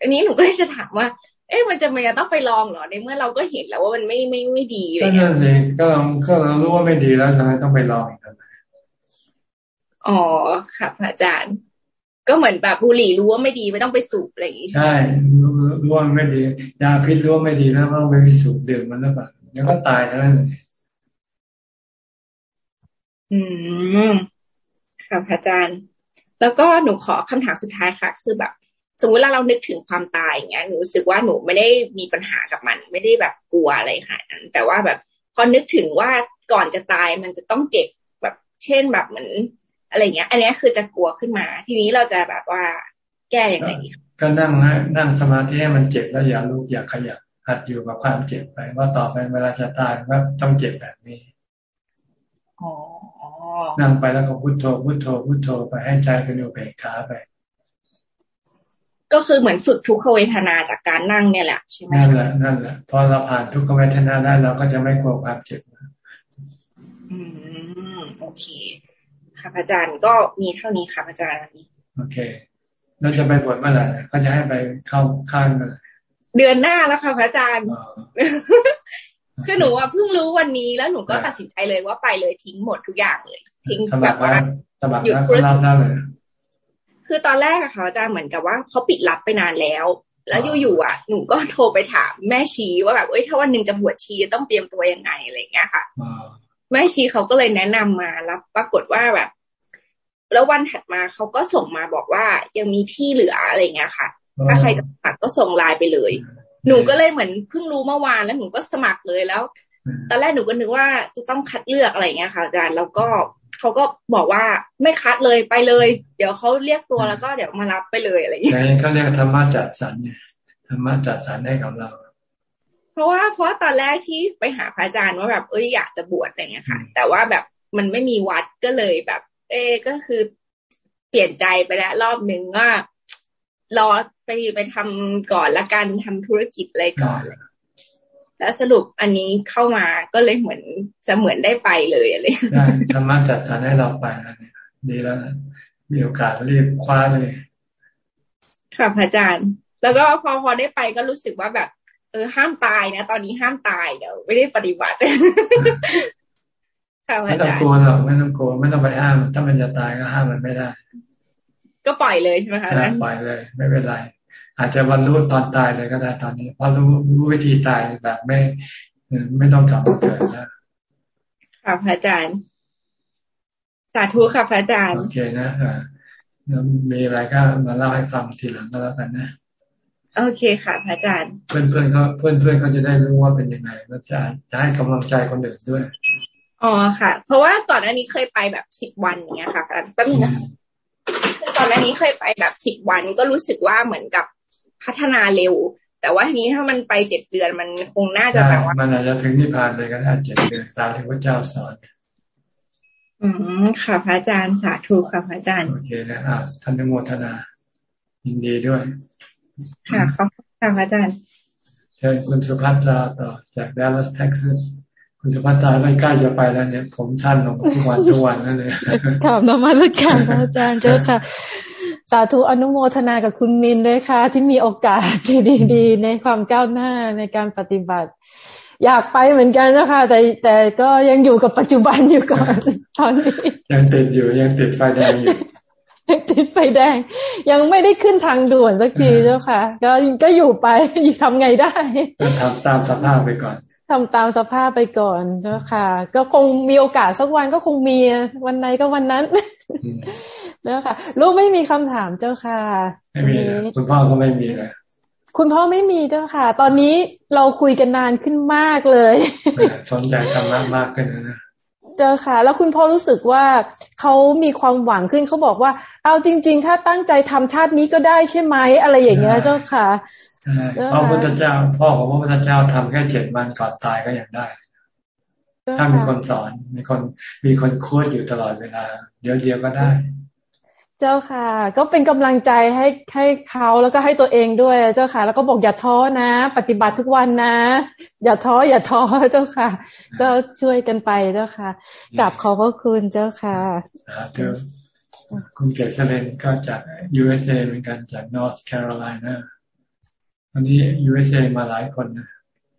อันนี้หนูก็เลยจะถามว่า เอ๊ะมันจะไม่ต้องไปลองเหรอในเมื่อเราก็เห็นแล้วว่ามันไม่ไม่ไม่ดีเลยก็นั่นเองก็เราก็เรารู้ว่าไม่ดีแล้วทำไมต้องไปลองอีกทำไมอ๋อค่ะอาจารย์ ก็เหมือนแบบบุหรี่รู้ว่าไม่ดีไม่ต้องไปสูบอะไรอย่างนี้ใช่รู้ว่าไม่ดียาพิษรู้ว่าไม่ดีแล้วต้องไปสูบดื่มมันแล้วแบบเดี๋ยวก็ตายเท่านั้นอืมค่ะอาจารย์ แล้วก็หนูขอคำถามสุดท้ายค่ะ คือแบบ สมมุติเราเรานึกถึงความตายอย่างเงี้ยหนูรู้สึกว่าหนูไม่ได้มีปัญหากับมัน ไม่ได้แบบกลัวอะไรค่ะนั้นแต่ว่าแบบพอนึกถึงว่าก่อนจะตายมันจะต้องเจ็บแบบ เช่นแบบเหมือน อะไรเงี้ย อันนี้คือจะกลัวขึ้นมา ทีนี้เราจะแบบว่าแก้อย่างไรดีก็นั่งนั่งสมาธิให้มันเจ็บแล้วอย่าลุกอย่าขยับหัดอยู่กับความเจ็บไป ว่าต่อไปเวลาจะตายว่าต้องเจ็บแบบนี้นั่งไปแล้วก็พุโทโธพุโทโธพุโทโธไปให้ใจเป็นอุเบกขาไป ก็คือเหมือนฝึกทุกขเวทนาจากการนั่งเนี่ยแหละใช่ไหมนั่นแหละนั่นแหละพอเราผ่านทุกขเวทนาได้เราก็จะไม่กลัวความเจ็บอืมโอเค ค่ะอาจารย์ก็มีเท่านี้ค่ะอาจารย์วันนี้โอเคแล้วจะไปบวชเมื่อไหร่ก็จะให้ไปเข้าข้างเมื่อไหร่เดือนหน้าแล้วค่ะพระอาจารย์คือหนูว่าเพิ่งรู้วันนี้แล้วหนูก็ตัดสินใจเลยว่าไปเลยทิ้งหมดทุกอย่างเลย ทิ้งแบบว่าหยุดธุรกิจเลยคือตอนแรกอะค่ะอาจารย์เหมือนกับว่าเขาปิดรับไปนานแล้ว แล้วอยู่ๆอะหนูก็โทรไปถามแม่ชีว่าแบบเอ้ยถ้าวันหนึ่งจะบวชชีต้องเตรียมตัวยังไงอะไรเงี้ยค่ะ แม่ชีเขาก็เลยแนะนำมาแล้วปรากฏว่าแบบ แล้ววันถัดมาเขาก็ส่งมาบอกว่ายังมีที่เหลืออะไรเงี้ยค่ะ ถ้าใครจะสมัครก็ส่งไลน์ไปเลย หนูก็เลยเหมือนเพิ่งรู้เมื่อวานแล้วหนูก็สมัครเลยแล้ว ตอนแรกหนูก็นึกว่าจะต้องคัดเลือกอะไรเงี้ยค่ะอาจารย์แล้วก็เขาก็บอกว่าไม่คัดเลยไปเลย เดี๋ยวเขาเรียกตัวแล้วก็เดี๋ยวมารับไปเลยอะไรอย่างเงี้ยเขาเรียกธรรมะจัดสรรเนี่ยธรรมะจัดสรรให้กับเรา เพราะว่าเพราะตอนแรกที่ไปหาพระอาจารย์ว่าแบบเอ้ยอยากจะบวชอะไรเงี้ยค่ะ แต่ว่าแบบมันไม่มีวัดก็เลยแบบ เอ้ก็คือเปลี่ยนใจไปแล้วรอบหนึ่งว่ารอไปไปทำก่อนละกันทำธุรกิจอะไรก่อนเลยแล้วสรุปอันนี้เข้ามาก็เลยเหมือนจะเหมือนได้ไปเลยอะไรได้ธรรมะจัดสรรให้เราไปอันนี้ดีแล้วมีโอกาสรีบคว้าเลย ค่ะพระอาจารย์ แล้วก็พอพอได้ไปก็รู้สึกว่าแบบ เออห้ามตายนะตอนนี้ห้ามตายเดี๋ยวไม่ได้ปฏิบัติค่ะไม่ต้องกลัวหรอกไม่ต้องกลัวไม่ต้องไปห้าม ถ้ามันจะตายก็ห้ามมันไม่ได้ ก็ปล่อยเลยใช่ไหมคะปล่อยเลย ไม่เป็นไรอาจจะวันรู้ตอนตายเลยก็ได้ตอนนี้เพราะรู้รู้วิธีตายแบบไม่ไม่ต้องกลับมาเกิดแล้วค่ะพระอาจารย์ สาธุค่ะพระอาจารย์โอเคนะอ่ามีอะไรก็มาเล่าให้ฟังทีหลังก็แล้วกันนะ โอเคค่ะพระอาจารย์ เพื่อนเพื่อนเขาเพื่อนเพื่อนเขาจะได้รู้ว่าเป็นยังไงแล้วจะจะให้กำลังใจคนอื่นด้วยอ๋อค่ะ เพราะว่าก่อนหน้านี้เคยไปแบบสิบวันอย่างเงี้ยค่ะแป๊บนึงนะก่อนหน้านี้เคยไปแบบสิบวันก็รู้สึกว่าเหมือนกับพัฒนาเร็ว แต่ว่าทีนี้ถ้ามันไปเจ็ดเดือนมันคงน่าจะแบบว่ามันอาจจะถึงนิพพานเลยก็ได้เจ็ดเดือนตามที่พระเจ้าสอนอืมค่ะพระอาจารย์สาธุค่ะพระอาจารย์โอเคนะอ่าท่านโมทนายินดีด้วย ค่ะขอบคุณค่ะอาจารย์เชิญคุณสุภัตราต่อจากดัลลัสเท็กซัสคุณสุภัตราใกล้จะไปแล้วเนี่ย ผมชั้นลงทุกวันทุกวันนั่นเลยขอบนมัสการพระอาจารย์เจ้าค่ะ สาธุอนุโมทนากับคุณมินด้วยค่ะ ที่มีโอกาสที่ดีๆ ในความก้าวหน้าในการปฏิบัติ อยากไปเหมือนกันนะคะแต่แต่ก็ยังอยู่กับปัจจุบันอยู่ก่อนตอนนี้ยังติดอยู่ยังติดไฟแดงอยู่ ติดไฟแดง ยังไม่ได้ขึ้นทางด่วนสักทีเจ้าค่ะ ก็ก็อยู่ไปทำไงได้ทำตามสภาพไปก่อนทำตามสภาพไปก่อนเจ้าค่ะ ก็คงมีโอกาสสักวันก็คงมีวันไหนก็วันนั้นแล้วค่ะ ลูกไม่มีคำถามเจ้าค่ะ ไม่มีคุณพ่อก็ไม่มีเลยคุณพ่อไม่มีเจ้าค่ะ ตอนนี้เราคุยกันนานขึ้นมากเลย สนใจธรรมะมากขึ้นนะ เจอค่ะ แล้วคุณพ่อรู้สึกว่าเขามีความหวังขึ้นเขาบอกว่า เอาจริง ๆ ถ้าตั้งใจทำชาตินี้ก็ได้ใช่ไหมอะไรอย่างเงี้ยเจ้าค่ะพระพุทธเจ้า พ่อของพระพุทธเจ้าทำแค่เจ็ดวันก่อนตายก็ยังได้ ถ้ามีคนสอนมีคนมีคนคุยอยู่ตลอดเวลา เดี๋ยวเดียวก็ได้เจ้าค่ะ ก็เป็นกำลังใจให้ให้เขาแล้วก็ให้ตัวเองด้วยเจ้าค่ะ แล้วก็บอกอย่าท้อนะ ปฏิบัติทุกวันนะ อย่าท้ออย่าท้อเจ้าค่ะ ก็ช่วยกันไปเจ้าค่ะกลับขอบพระคุณเจ้าค่ะคุณเกษเลนก็จาก USA เหมือนกันจาก North Carolina วันนี้ USA มาหลายคนนะ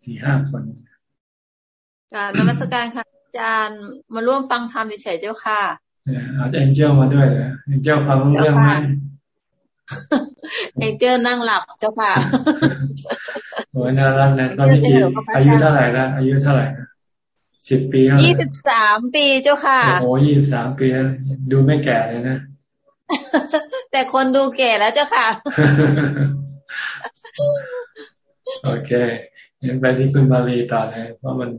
สี่ห้าคนการนมัสการค่ะอาจารย์มาร่วมฟังธรรมเฉยเจ้าค่ะ เอาเอ็นเจลมาด้วยเลยเอ็นเจลฟังรู้เรื่องไหมเอ็นเจลนั่งหลับเจ้าค่ะโอ้ยน่ารักนะตอนนี้อายุเท่าไหร่ละอายุเท่าไหร่นะสิบปียี่สิบสามปีเจ้าค่ะโอ้ยี่สิบสามปีดูไม่แก่เลยนะ แต่คนดูแก่แล้วเจ้าค่ะ โอเคงั้นไปที่คุณมาลีต่อเลยเพราะมัน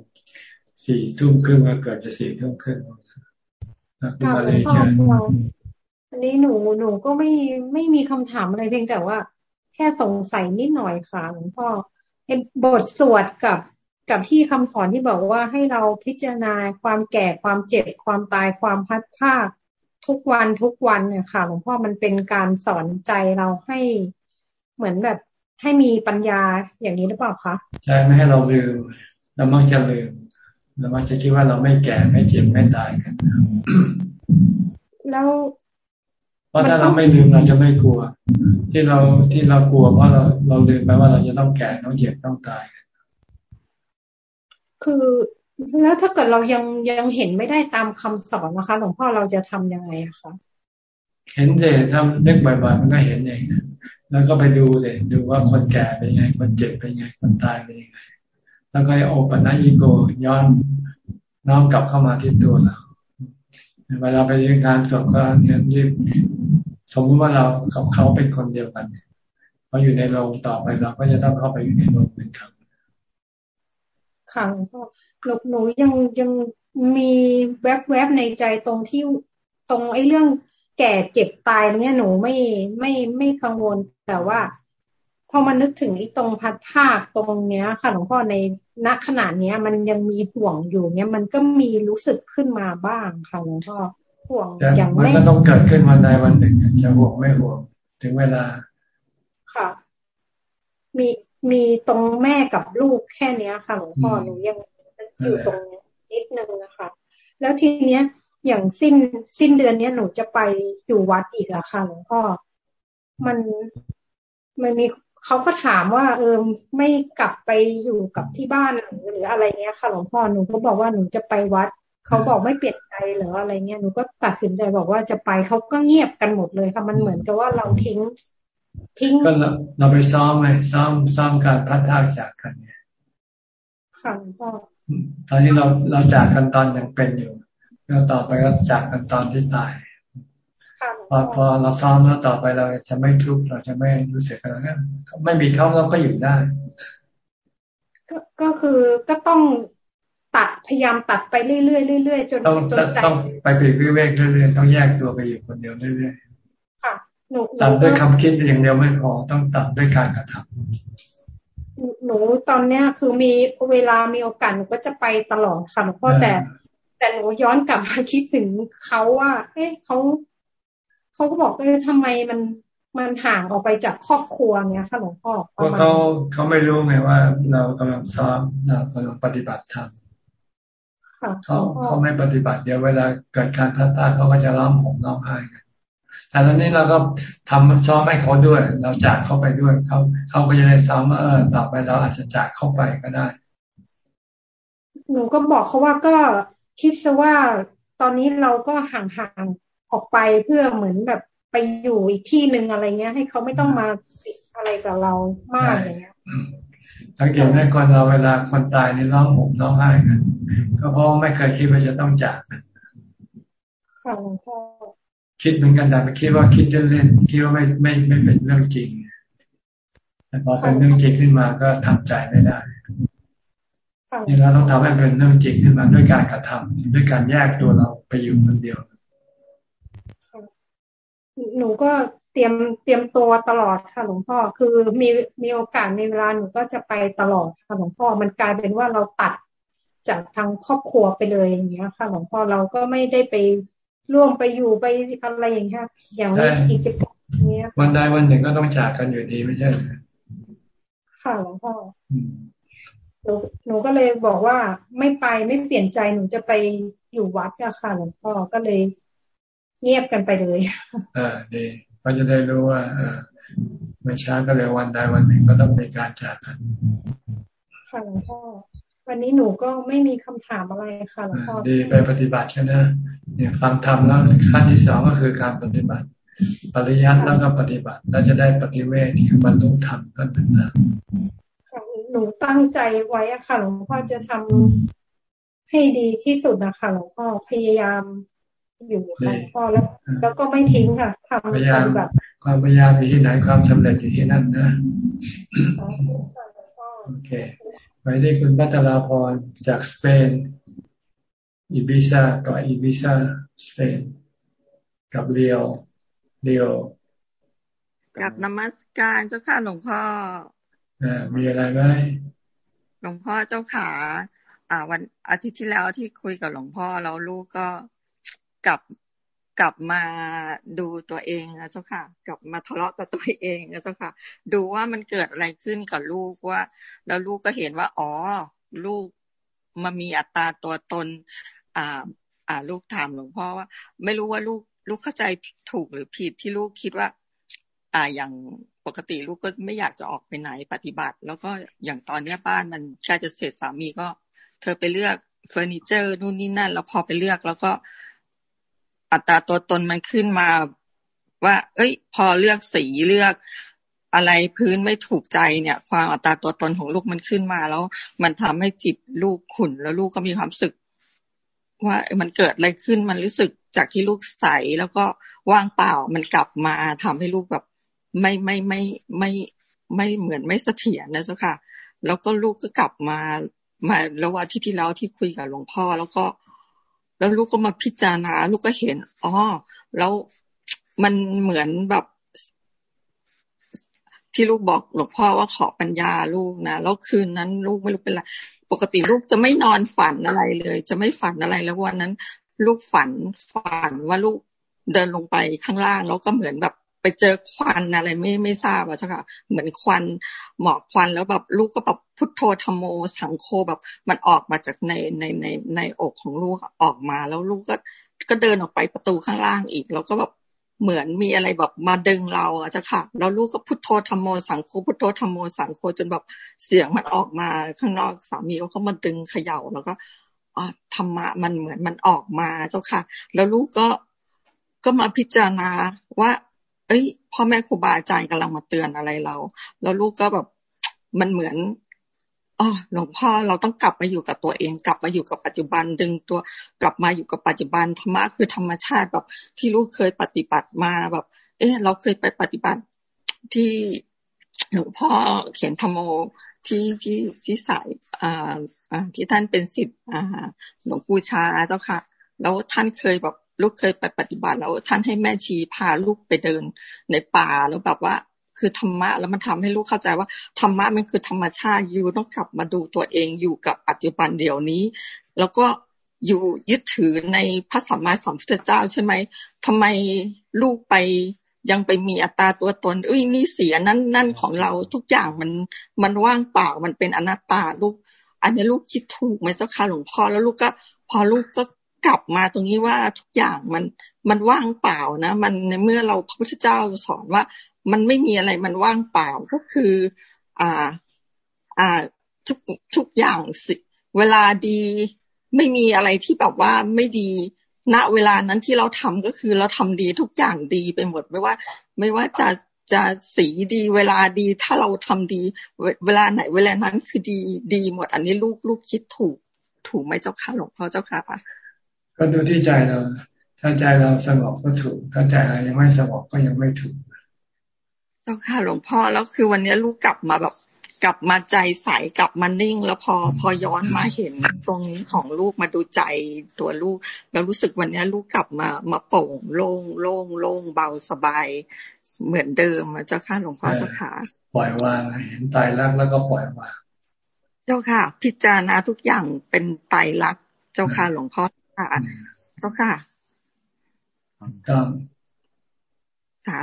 สี่ทุ่มครึ่งมาเกิดจะสี่ทุ่มครึ่ง คุณมาลีเชิญอันนี้หนูหนูก็ไม่ไม่มีคำถามอะไรเพียงแต่ว่า แค่สงสัยนิดหน่อยค่ะหลวงพ่อบทสวดกับกับที่คำสอนที่บอกว่าให้เราพิจารณาความแก่ความเจ็บความตายความพัดภาคทุกวันทุกวันเนี่ยค่ะหลวงพ่อมันเป็นการสอนใจเราให้เหมือนแบบให้มีปัญญาอย่างนี้หรือเปล่าคะใช่ไม่ให้เราลืมเรามักจะลืม เรามักจะคิดว่าเราไม่แก่ไม่เจ็บไม่ตายกันแล้วเพราะถ้าเราไม่ลืมเราจะไม่กลัว ที่เราที่เรากลัว เพราะเราเราลืมไปว่าเราจะต้องแก่ต้องเจ็บต้องตาย คือแล้วถ้าเกิดเรายังยังเห็นไม่ได้ตามคำสอนนะคะ หลวงพ่อเราจะทํำยังไงอะคะเห็นเลยทำนึกบ่อยๆมันก็เห็นเองแล้วก็ไปดูเลยดูว่าคนแก่เป็นยังไง คนเจ็บเป็นยังไงคนตายเป็นยังไง แล้วก็โอปัญญิโกย้อนน้อมกลับเข้ามาที่ตัวเราเวลาไปงานศพก็เนี่ยรีบสมมติว่าเรากับเขาเป็นคนเดียวกันเขาอยู่ในโรงต่อไปเราก็จะต้องเข้าไปอยู่ในโรงเป็นครับค่ะหลวงพ่อหนูยังยังมีแวบๆในใจตรงที่ตรงไอ้เรื่องแก่เจ็บตายเนี่ยหนูไม่ไม่ไม่กังวล แต่ว่า พอมานึกถึงไอ้ตรงพัดภาคตรงเนี้ย ค่ะหลวงพ่อในณขนาดเนี้ย มันยังมีห่วงอยู่เนี้ยมันก็มีรู้สึกขึ้นมาบ้างค่ะหลวงพ่อห่วงอย่างไม่มันก็ต้องเกิดขึ้นวันใดวันหนึ่งจะห่วงไม่ห่วงถึงเวลา ค่ะ มีมีตรงแม่กับลูกแค่เนี้ยค่ะหลวงพ่อหนูยังอยู่ตรงนิดนึงนะคะ แล้วทีเนี้ยอย่างสิ้นสิ้นเดือนเนี้ยหนูจะไปอยู่วัดอีกอะค่ะหลวงพ่อมันมันมี เขาก็ถามว่า เออไม่กลับไปอยู่กับที่บ้านหรืออะไรเงี้ยค่ะหลวงพ่อหนูก็บอกว่าหนูจะไปวัดเขาบอกไม่เปลี่ยนใจหรืออะไรเงี้ยหนูก็ตัดสินใจบอกว่าจะไปเขาก็เงียบกันหมดเลยค่ะมันเหมือนกับว่าเราทิ้ง ทิ้งก็เราเราไปซ้อมไงซ้อมซ้อมการพัดทากจากกันเนี่ยค่ะพ่อตอนนี้เราเราจากกันตอนยังเป็นอยู่แล้วต่อไปก็จากกันตอนที่ตาย พอพอเราซ้อมแล้วต่อไปเราจะไม่ทุกข์เราจะไม่รู้สึกอะไรไม่มีเขาเราก็อยู่ได้ ก็ก็คือก็ต้องตัดพยายามตัดไปเรื่อยๆเรื่อยๆจนจนใจต้องไปปีกวิเวกเรื่อยๆต้องแยกตัวไปอยู่คนเดียวเรื่อยๆค่ะหนูตัดด้วยคำคิดอย่างเดียวไม่พอต้องตัดด้วยการกระทำหนูตอนเนี้ยคือมีเวลามีโอกาสหนูก็จะไปตลอดค่ะหลวงพ่อแต่ แต่หนูย้อนกลับมาคิดถึงเขาว่าเอ๊ะเขา เขาก็บอกเออทำไมมันมันห่างออกไปจากครอบครัวเนี้ยค่ะหลวงพ่อเพราะเขาเขาไม่รู้ไงว่า เรากำลังซ้อมเรากำลังปฏิบัติธรรมเขาเขาไม่ปฏิบัติเดี๋ยวเวลาเกิดการทัดตาเขาก็จะร้องห่มร้องไห้กันแต่ตอนนี้เราก็ทำซ้อมให้เขาด้วย เราจากเขาไปด้วยเขาเขาก็จะได้ซ้อมว่าเออต่อไปเราอาจจะจากเข้าไปก็ได้ หนูก็บอกเขาว่าก็คิดซะว่าตอนนี้เราก็ห่างๆ ออกไปเพื่อเหมือนแบบไปอยู่อีกที่หนึ่งอะไรเงี้ย ให้เขาไม่ต้องมาติดอะไรกับเรามากอย่างเงี้ยสังเกตไหมคนเราเวลาคนตายนี่ร้องห่มร้องไห้กันก็เพราะไม่เคยคิดว่าจะต้องจากกันค่ะหลวงพ่อคิดเหมือนกันแต่ไม่คิดว่าคิดเล่นๆคิดว่าไม่ไม่ไม่เป็นเรื่องจริง แต่พอเป็นเรื่องจริงขึ้นมาก็ทำใจไม่ได้นี่เราต้องทำให้เป็นเรื่องจริงขึ้นมาด้วยการกระทำด้วยการแยกตัวเราไปอยู่คนเดียว หนูก็เตรียมเตรียมตัวตลอดค่ะหลวงพ่อ คือมีมีโอกาสมีเวลาหนูก็จะไปตลอดค่ะหลวงพ่อ มันกลายเป็นว่าเราตัดจากทางครอบครัวไปเลยอย่างเงี้ยค่ะหลวงพ่อเราก็ไม่ได้ไปร่วมไปอยู่ไปอะไรอย่างเงี้ยอย่างนี้กิจกรรมเนี้ยวันใดวันหนึ่งก็ต้องจากกันอยู่ดีไม่ใช่ค่ะหลวงพ่อหนูหนูก็เลยบอกว่าไม่ไปไม่เปลี่ยนใจหนูจะไปอยู่วัดอะค่ะหลวงพ่อก็เลย เงียบกันไปเลยอ่าดีก็จะได้รู้ว่าเออไม่ช้าก็เลยวันใดวันหนึ่งก็ต้องมีการจากกันค่ะหลวงพ่อวันนี้หนูก็ไม่มีคำถามอะไรค่ะหลวงพ่อดีไปปฏิบัติใช่ไหมเนี่ยฟังธรรมแล้วขั้นที่สองก็คือการปฏิบัติ ปริยัติแล้วก็ปฏิบัติ แล้วจะได้ปฏิเวทคือบรรลุธรรมก็ต่างๆหนูตั้งใจไว้อะค่ะหลวงพ่อจะทำให้ดีที่สุดนะคะหลวงพ่อพยายาม อยู่ค่ะพ่อแล้ว แล้วก็ไม่ทิ้งค่ะทำปฏิบัติความพยายามอยู่ที่ไหนความสำเร็จอยู่ที่นั่นนะโอเค ไปได้คุณพัทราพรจากสเปนอีบิซาก่ออีบิซาสเปนกับเรียวเรียวกับนมัสการเจ้าค่ะหลวงพ่ออ่ามีอะไรไหมหลวงพ่อเจ้าขาอ่า วันอาทิตย์ที่แล้วที่คุยกับหลวงพ่อแล้วลูกก็ กลับกลับมาดูตัวเองนะเจ้าค่ะ กลับมาทะเลาะกับตัวเองนะเจ้าค่ะ ดูว่ามันเกิดอะไรขึ้นกับลูกว่า แล้วลูกก็เห็นว่าอ๋อลูกมามีอัตราตัวตน อ่า อ่า ลูกถามหลวงพ่อว่า ไม่รู้ว่าลูกลูกเข้าใจถูกหรือผิดที่ลูกคิดว่า อ่าอย่างปกติลูกก็ไม่อยากจะออกไปไหนปฏิบัติ แล้วก็อย่างตอนเนี้ยบ้านมันใกล้จะเสร็จสามีก็ เธอไปเลือกเฟอร์นิเจอร์นู่นนี่นั่น แล้วพอไปเลือกแล้วก็ อัตราตัวตนมันขึ้นมาว่า เอ้ย พอเลือกสีเลือกอะไรพื้นไม่ถูกใจเนี่ย ความอัตราตัวตนของลูกมันขึ้นมาแล้ว มันทำให้จิตลูกขุนแล้วลูกก็มีความสึก ว่ามันเกิดอะไรขึ้นมันรู้สึกจากที่ลูกใสแล้วก็ว่างเปล่ามันกลับมาทำให้ลูกแบบไม่ไม่ไม่ไม่ไม่เหมือนไม่เสถียรนะเจ้าค่ะ แล้วก็ลูกก็กลับมามาแล้ววันที่ที่แล้วที่คุยกับหลวงพ่อ แล้วก็ แล้วลูกก็มาพิจารณา ลูกก็เห็นอ๋อแล้วมันเหมือนแบบที่ลูกบอกหลวงพ่อว่าขอปัญญาลูกนะแล้วคืนนั้น ลูกไม่รู้เป็นไรปกติลูกจะไม่นอนฝันอะไรเลย จะไม่ฝันอะไรแล้ววันนั้น ลูกฝันฝันว่าลูกเดินลงไปข้างล่าง แล้วก็เหมือนแบบ ไปเจอควันอะไรไม่ไม่ทราบอะใช่ค่ะ เหมือนควันหมอกควันแล้วแบบลูกก็แบบพุทโธธรรมโมสังโฆแบบมันออกมาจากในในในในอกของลูกออกมาแล้วลูกก็ก็เดินออกไปประตูข้างล่างอีก แล้วก็แบบเหมือนมีอะไรแบบมาดึงเราอะเจ้ะค่ะ แล้วลูกก็พุทโธธรรมโมสังโฆพุทโธธรรมโมสังโฆจนแบบเสียงมันออกมาข้างนอกสามีเขาเขามาดึงเขย่าแล้วก็อ๋ธรรมะมันเหมือนมันออกมาเจ้าค่ะ แล้วลูกก็ก็มาพิจารณาว่า เอ้ย พ่อแม่ครูบาอาจารย์กำลังมาเตือนอะไรเรา แล้วลูกก็แบบมันเหมือนอ๋อหลวงพ่อเราต้องกลับมาอยู่กับตัวเอง กลับมาอยู่กับปัจจุบันดึงตัวกลับมาอยู่กับปัจจุบันธรรมะคือธรรมชาติแบบที่ลูกเคยปฏิบัติมาแบบ เอ๊ะเราเคยไปปฏิบัติที่หลวงพ่อเขียนธรรมโมที่ที่ที่สายอ่าอ่าที่ท่านเป็นสิทธิ์อ่าหลวงปู่ชาเจ้าค่ะ แล้วท่านเคยแบบ ลูกเคยไปปฏิบัติแล้วท่านให้แม่ชีพาลูกไปเดินในป่าแล้วแบบว่า คือธรรมะแล้วมันทำให้ลูกเข้าใจว่าธรรมะมันคือธรรมชาติอยู่ต้องกลับมาดูตัวเองอยู่กับปัจจุบันเดี๋ยวนี้ แล้วก็อยู่ยึดถือในพระสัมมาสัมพุทธเจ้าใช่ไหมทำไมลูกไปยังไปมีอัตราตัวตนเอ้ยนี่เสียนั่นนั่นของเราทุกอย่างมันมันว่างเปล่ามันเป็นอนัตตาลูก อันนี้ลูกคิดถูกไหมเจ้าค่ะหลวงพ่อแล้วลูกก็พอลูกก็ กลับมาตรงนี้ว่าทุกอย่างมันมันว่างเปล่านะ มันในเมื่อเราพระพุทธเจ้าสอนว่า มันไม่มีอะไรมันว่างเปล่าก็คือ อ่า อ่าทุกทุกอย่างสิเวลาดีไม่มีอะไรที่แบบว่าไม่ดีณเวลานั้นที่เราทำก็คือเราทำดีทุกอย่างดีไปหมด ไม่ว่า ไม่ว่าจะจะสีดีเวลาดี ถ้าเราทำดี เวลาไหนเวลานั้นคือดีดีหมด อันนี้ลูกลูกคิดถูก ถูกไหมเจ้าค่ะหลวงพ่อเจ้าค่ะปะ ก็ดูที่ใจเรา ถ้าใจเราสงบก็ถูก ถ้าใจเรายังไม่สงบก็ยังไม่ถูกจ้าค่ะหลวงพ่อแล้วคือวันนี้ลูกกลับมาแบบกลับมาใจใสกลับมานิ่ง แล้วพอพอย้อนมาเห็นตรงนี้ของลูกมาดูใจตัวลูก แล้วรู้สึกวันนี้ลูกกลับมามาโปร่งโล่งโล่งโล่งเบาสบายเหมือนเดิมเจ้าค่ะหลวงพ่อเจ้าค่ะ ปล่อยวางเห็นตายรักแล้วก็ปล่อยวาง เจ้าค่ะ พิจารณาทุกอย่างเป็นตายรักเจ้าค่ะหลวงพ่อ ค่ะเจ้าค่ะต้อง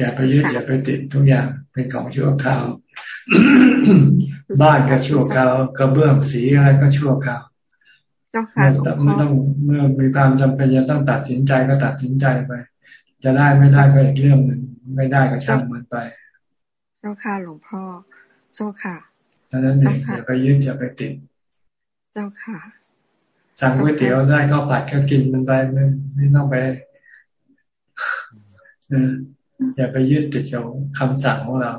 อย่าไปยึดอย่าไปติดทุกอย่างเป็นของชั่วคราว บ้านก็ชั่วคราวกระเบื้องสีอะไรก็ชั่วคราวเมื่อไม่ต้องเมื่อมีความจำเป็นจะต้องตัดสินใจก็ตัดสินใจไป จะได้ไม่ได้ก็อีกเรื่องหนึ่งไม่ได้ก็ช่างมันไป เจ้าค่ะหลวงพ่อเจ้าค่ะดังนั้นเองอย่าไปยึดอย่าไปติด เจ้าค่ะ สั่งก๋วยเตี๋ยวได้ก็ผัดก็กินมันไปไม่ไม่ต้องไปอย่าไปยึดติดกับคำสั่งของเรา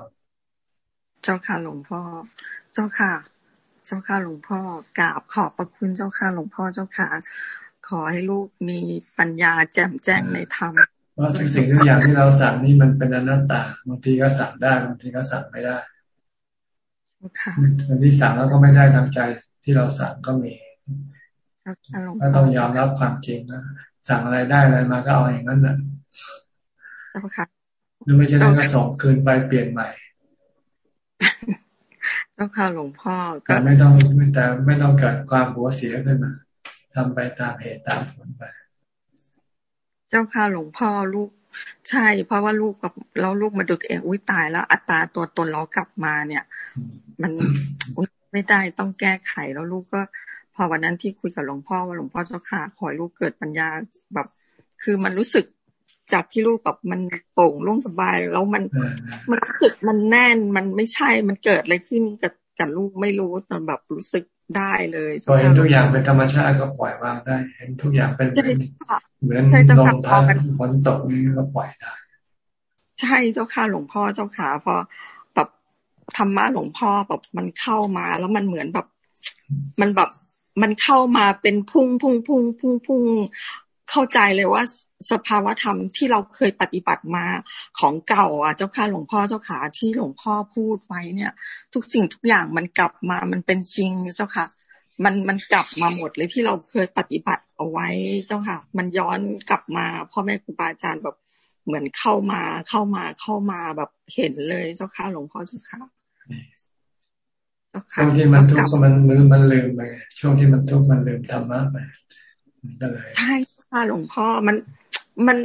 เจ้าค่ะหลวงพ่อ เจ้าค่ะ เจ้าค่ะหลวงพ่อกราบขอบพระคุณเจ้าค่ะหลวงพ่อเจ้าค่ะ ขอให้ลูกมีปัญญาแจ่มแจ้งในธรรมว่าทุกสิ่งทุกอย่างที่เราสั่งนี่มันเป็นอนัตตาบางทีก็สั่งได้บางทีก็สั่งไม่ได้บางทีสั่งแล้วก็ไม่ได้ทางใจที่เราสั่งก็มี ก็ต้องยอมรับความจริงนะสั่งอะไรได้อะไรมาก็เอาอย่างนั้นแหละเจ้าค่ะหรือไม่ใช่ก็ส่งคืนไปเปลี่ยนใหม่ เจ้าค่ะหลวงพ่อแต่ไม่ต้องแต่ไม่ต้องเกิดความหัวเสียขึ้นมาทำไปตามเหตุตามผลไป เจ้าค่ะหลวงพ่อลูกใช่ เพราะว่าลูกกับแล้วลูกมาดูเองอุ้ยตายแล้ว อัตราตัวตนเรากลับมาเนี่ย มันไม่ได้ต้องแก้ไขแล้วลูกก็ พอวันนั้นที่คุยกับหลวงพ่อว่าหลวงพ่อเจ้าค่ะขอให้ลูกเกิดปัญญาแบบ คือมันรู้สึกจากที่ลูกแบบมันโป่งโล่งสบาย แล้วมันมันรู้สึกมันแน่นมันไม่ใช่มันเกิดอะไรขึ้นกับกับลูกไม่รู้แต่แบบรู้สึกได้เลยพอเห็นทุกอย่างเป็นธรรมชาติก็ปล่อยวางได้เห็นทุกอย่างเป็นเหมือนลมพัดฝนตกนี่ก็ปล่อยได้ใช่เจ้าค่ะหลวงพ่อเจ้าขาพอแบบธรรมะหลวงพ่อแบบมันเข้ามา แล้วมันเหมือนแบบ มันแบบ มันเข้ามาเป็นพุ่งพุ่งพุ่งพุ่งพุ่งเข้าใจเลยว่าสภาวธรรมที่เราเคยปฏิบัติมาของเก่า อะ เจ้าค่ะหลวงพ่อเจ้าขาที่หลวงพ่อพูดไว้เนี่ย ทุกสิ่งทุกอย่างมันกลับมามันเป็นจริงเจ้าค่ะ มันมันกลับมาหมดเลยที่เราเคยปฏิบัติเอาไว้เจ้าค่ะ มันย้อนกลับมาพ่อแม่ครูบาอาจารย์แบบเหมือนเข้ามาเข้ามาเข้ามาแบบเห็นเลยเจ้าค่ะหลวงพ่อเจ้าค่ะ ช่วงที่มันทุกข์มันมันลืมไปช่วงที่มันทุกข์มันลืมธรรมะไปใช่ค่ะหลวงพ่อมันมัน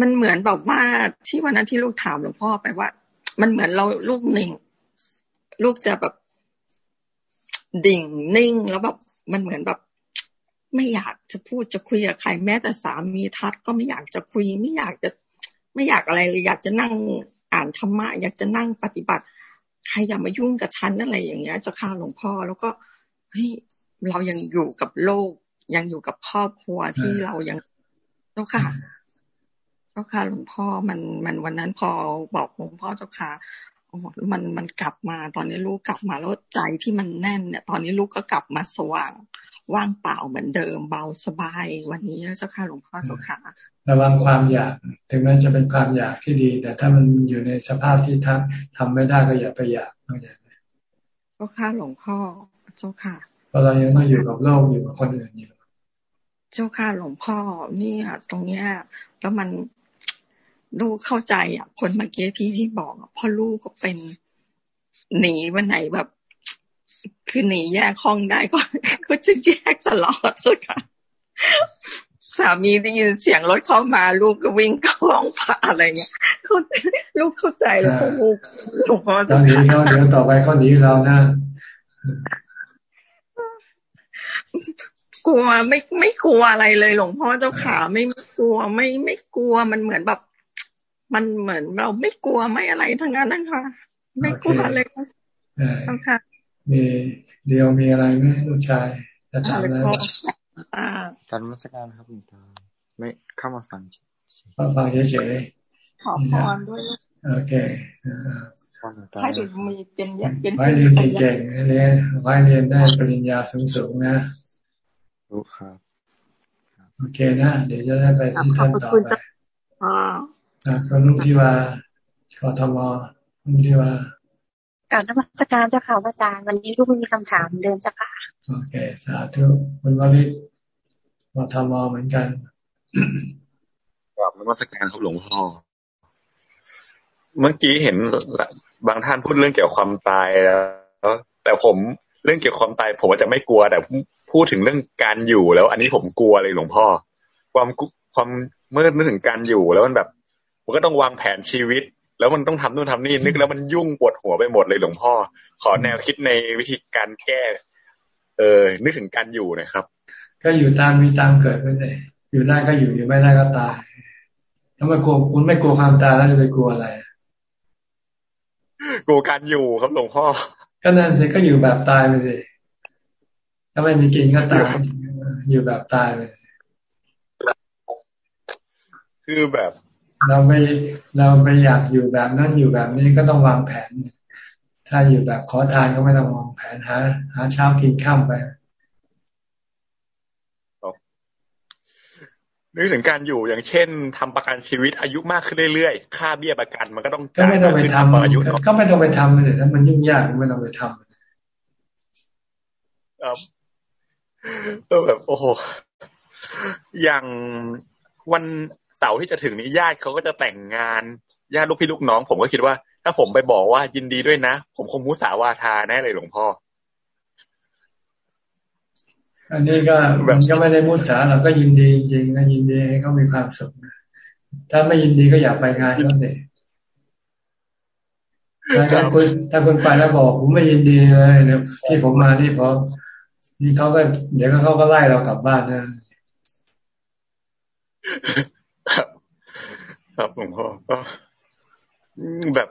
มันเหมือนแบบว่าที่วันนั้นที่ลูกถามหลวงพ่อไปว่า มันเหมือนเราลูกหนึ่ง ลูกจะแบบดิ่งนิ่งแล้วแบบมันเหมือนแบบ ไม่อยากจะพูดจะคุยกับใครแม้แต่สามีทัดก็ไม่อยากจะคุย ไม่อยากจะ ไม่อยากอะไรเลยอยากจะนั่งอ่านธรรมะอยากจะนั่งปฏิบัติ ใครอย่ามายุ่งกับฉันอะไรอย่างเงี้ยจะข้าหลวงพ่อ แล้วก็เฮ้ยเรายังอยู่กับโลก ยังอยู่กับครอบครัวที่เรายังเจ้าค่ะเจ้าค่ะหลวงพ่อมันมันวันนั้นพอบอกหลวงพ่อเจ้าค่ะโอ้มันมันกลับมา ตอนนี้ลูกกลับมาแล้วใจที่มันแน่นเนี่ย ตอนนี้ลูกก็กลับมาสว่าง ว่างเปล่าเหมือนเดิมเบาสบาย วันนี้เจ้าค่ะหลวงพ่อเจ้าค่ะระวังความอยากถึงแม้จะเป็นความอยากที่ดี แต่ถ้ามันอยู่ในสภาพที่ทำทำไม่ได้ก็อย่าไปอยากเจ้าค่ะหลวงพ่อเจ้าค่ะเพราะเรายังต้องอยู่กับโลกอยู่กับคนอื่นอยู่เจ้าค่ะหลวงพ่อนี่อะตรงเนี้ยแล้วมันลูกเข้าใจอะ คนเมื่อกี้ที่ที่บอกพ่อลูกก็เป็นหนีวันไหนแบบ คือหนีแยกห้องได้ก็ก็จะแยกตลอดสุดค่ะสามีได้ยินเสียงรถเข้ามา ลูกก็วิ่งเข้าห้องผ่าอะไรเงี้ยเขาลูกเข้าใจแล้วพ่อลูกหลวงพ่อจะหนีเขาเดี๋ยวต่อไปเขาหนีเรานะกลัวไม่ไม่กลัวอะไรเลย หลวงพ่อเจ้าขาไม่กลัวไม่ไม่กลัวมันเหมือนแบบ มันเหมือนเราไม่กลัวไม่อะไรทั้งนั้นนะคะไม่กลัวเลยค่ะ มีเดียวมีอะไรไหมลูกชายจะถามอะไรการมัสการครับหลวงตาไม่เข้ามาฟังฟังเฉยๆขอพรด้วยโอเคให้ถึงมีเป็นเป็นไว้เรียนเก่งๆเรียนไว้เรียนได้ปริญญาสูงๆนะรู้ครับโอเคนะ เดี๋ยวจะได้ไปที่ท่านต่อไปอ่าก็ลุงที่ว่ากทมลุงที่ว่า การนมัสการเจ้าค่ะอาจารย์ วันนี้ลูกมีคำถามเดิมเจ้าค่ะโอเค สาธุคุณวริศกทมเหมือนกันกลับนมัสการครับหลวงพ่อเมื่อกี้เห็นบางท่านพูดเรื่องเกี่ยวกับความตายแล้วแต่ผมเรื่องเกี่ยวกับความตายผมอาจจะไม่กลัว แต่พูดถึงเรื่องการอยู่แล้ว อันนี้ผมกลัวเลยหลวงพ่อ ความความเมื่อนึกถึงการอยู่แล้วมันแบบมันก็ต้องวางแผนชีวิต แล้วมันต้องทำนู่นทำนี่นึกแล้วมันยุ่งปวดหัวไปหมดเลยหลวงพ่อ ขอแนวคิดในวิธีการแก้ เออ นึกถึงการอยู่นะครับ ก็อยู่ตามมีตามเกิดไปเลยอยู่ได้ก็อยู่อยู่ไม่ได้ก็ตายถ้าไม่กลัวคุณไม่กลัวความตายแล้วจะไปกลัวอะไรกลัวการอยู่ครับหลวงพ่อก็นั่นสิก็อยู่แบบตายไปสิถ้าไม่มีกินก็ตายอยู่แบบตายเลยคือแบบ เราไม่เราไม่อยากอยู่แบบนั้นอยู่แบบนี้ก็ต้องวางแผน ถ้าอยู่แบบขอทานก็ไม่ต้องวางแผนหาหาเช้ากินข้ามไปนึกถึงการอยู่อย่างเช่นทำประกันชีวิตอายุมากขึ้นเรื่อยๆ ค่าเบี้ยประกันมันก็ต้องก็ไม่ต้องไปทำอายุก็ไม่ต้องไปทำเลยถ้ามันยุ่งยากไม่ต้องไปทำครับก็แบบโอ้โหอย่างวัน เสาร์ที่จะถึงนี้ญาติเขาก็จะแต่งงานญาติลูกพี่ลูกน้อง ผมก็คิดว่า ถ้าผมไปบอกว่ายินดีด้วยนะ ผมคงมุสาวาทาแน่เลยหลวงพ่อ อันนี้ก็มันก็ไม่ได้มุสาเราก็ยินดีจริงๆก็ยินดีให้เขามีความสุขถ้าไม่ยินดีก็อย่าไปงานเขาเลยถ้าคุณถ้าคุณไปแล้วบอกผมไม่ยินดีเลยเนี่ยที่ผมมานี่เพราะนี่เขาก็เดี๋ยวเขาก็ไล่เรากลับบ้านนะ ครับหลวงพ่อก็แบบ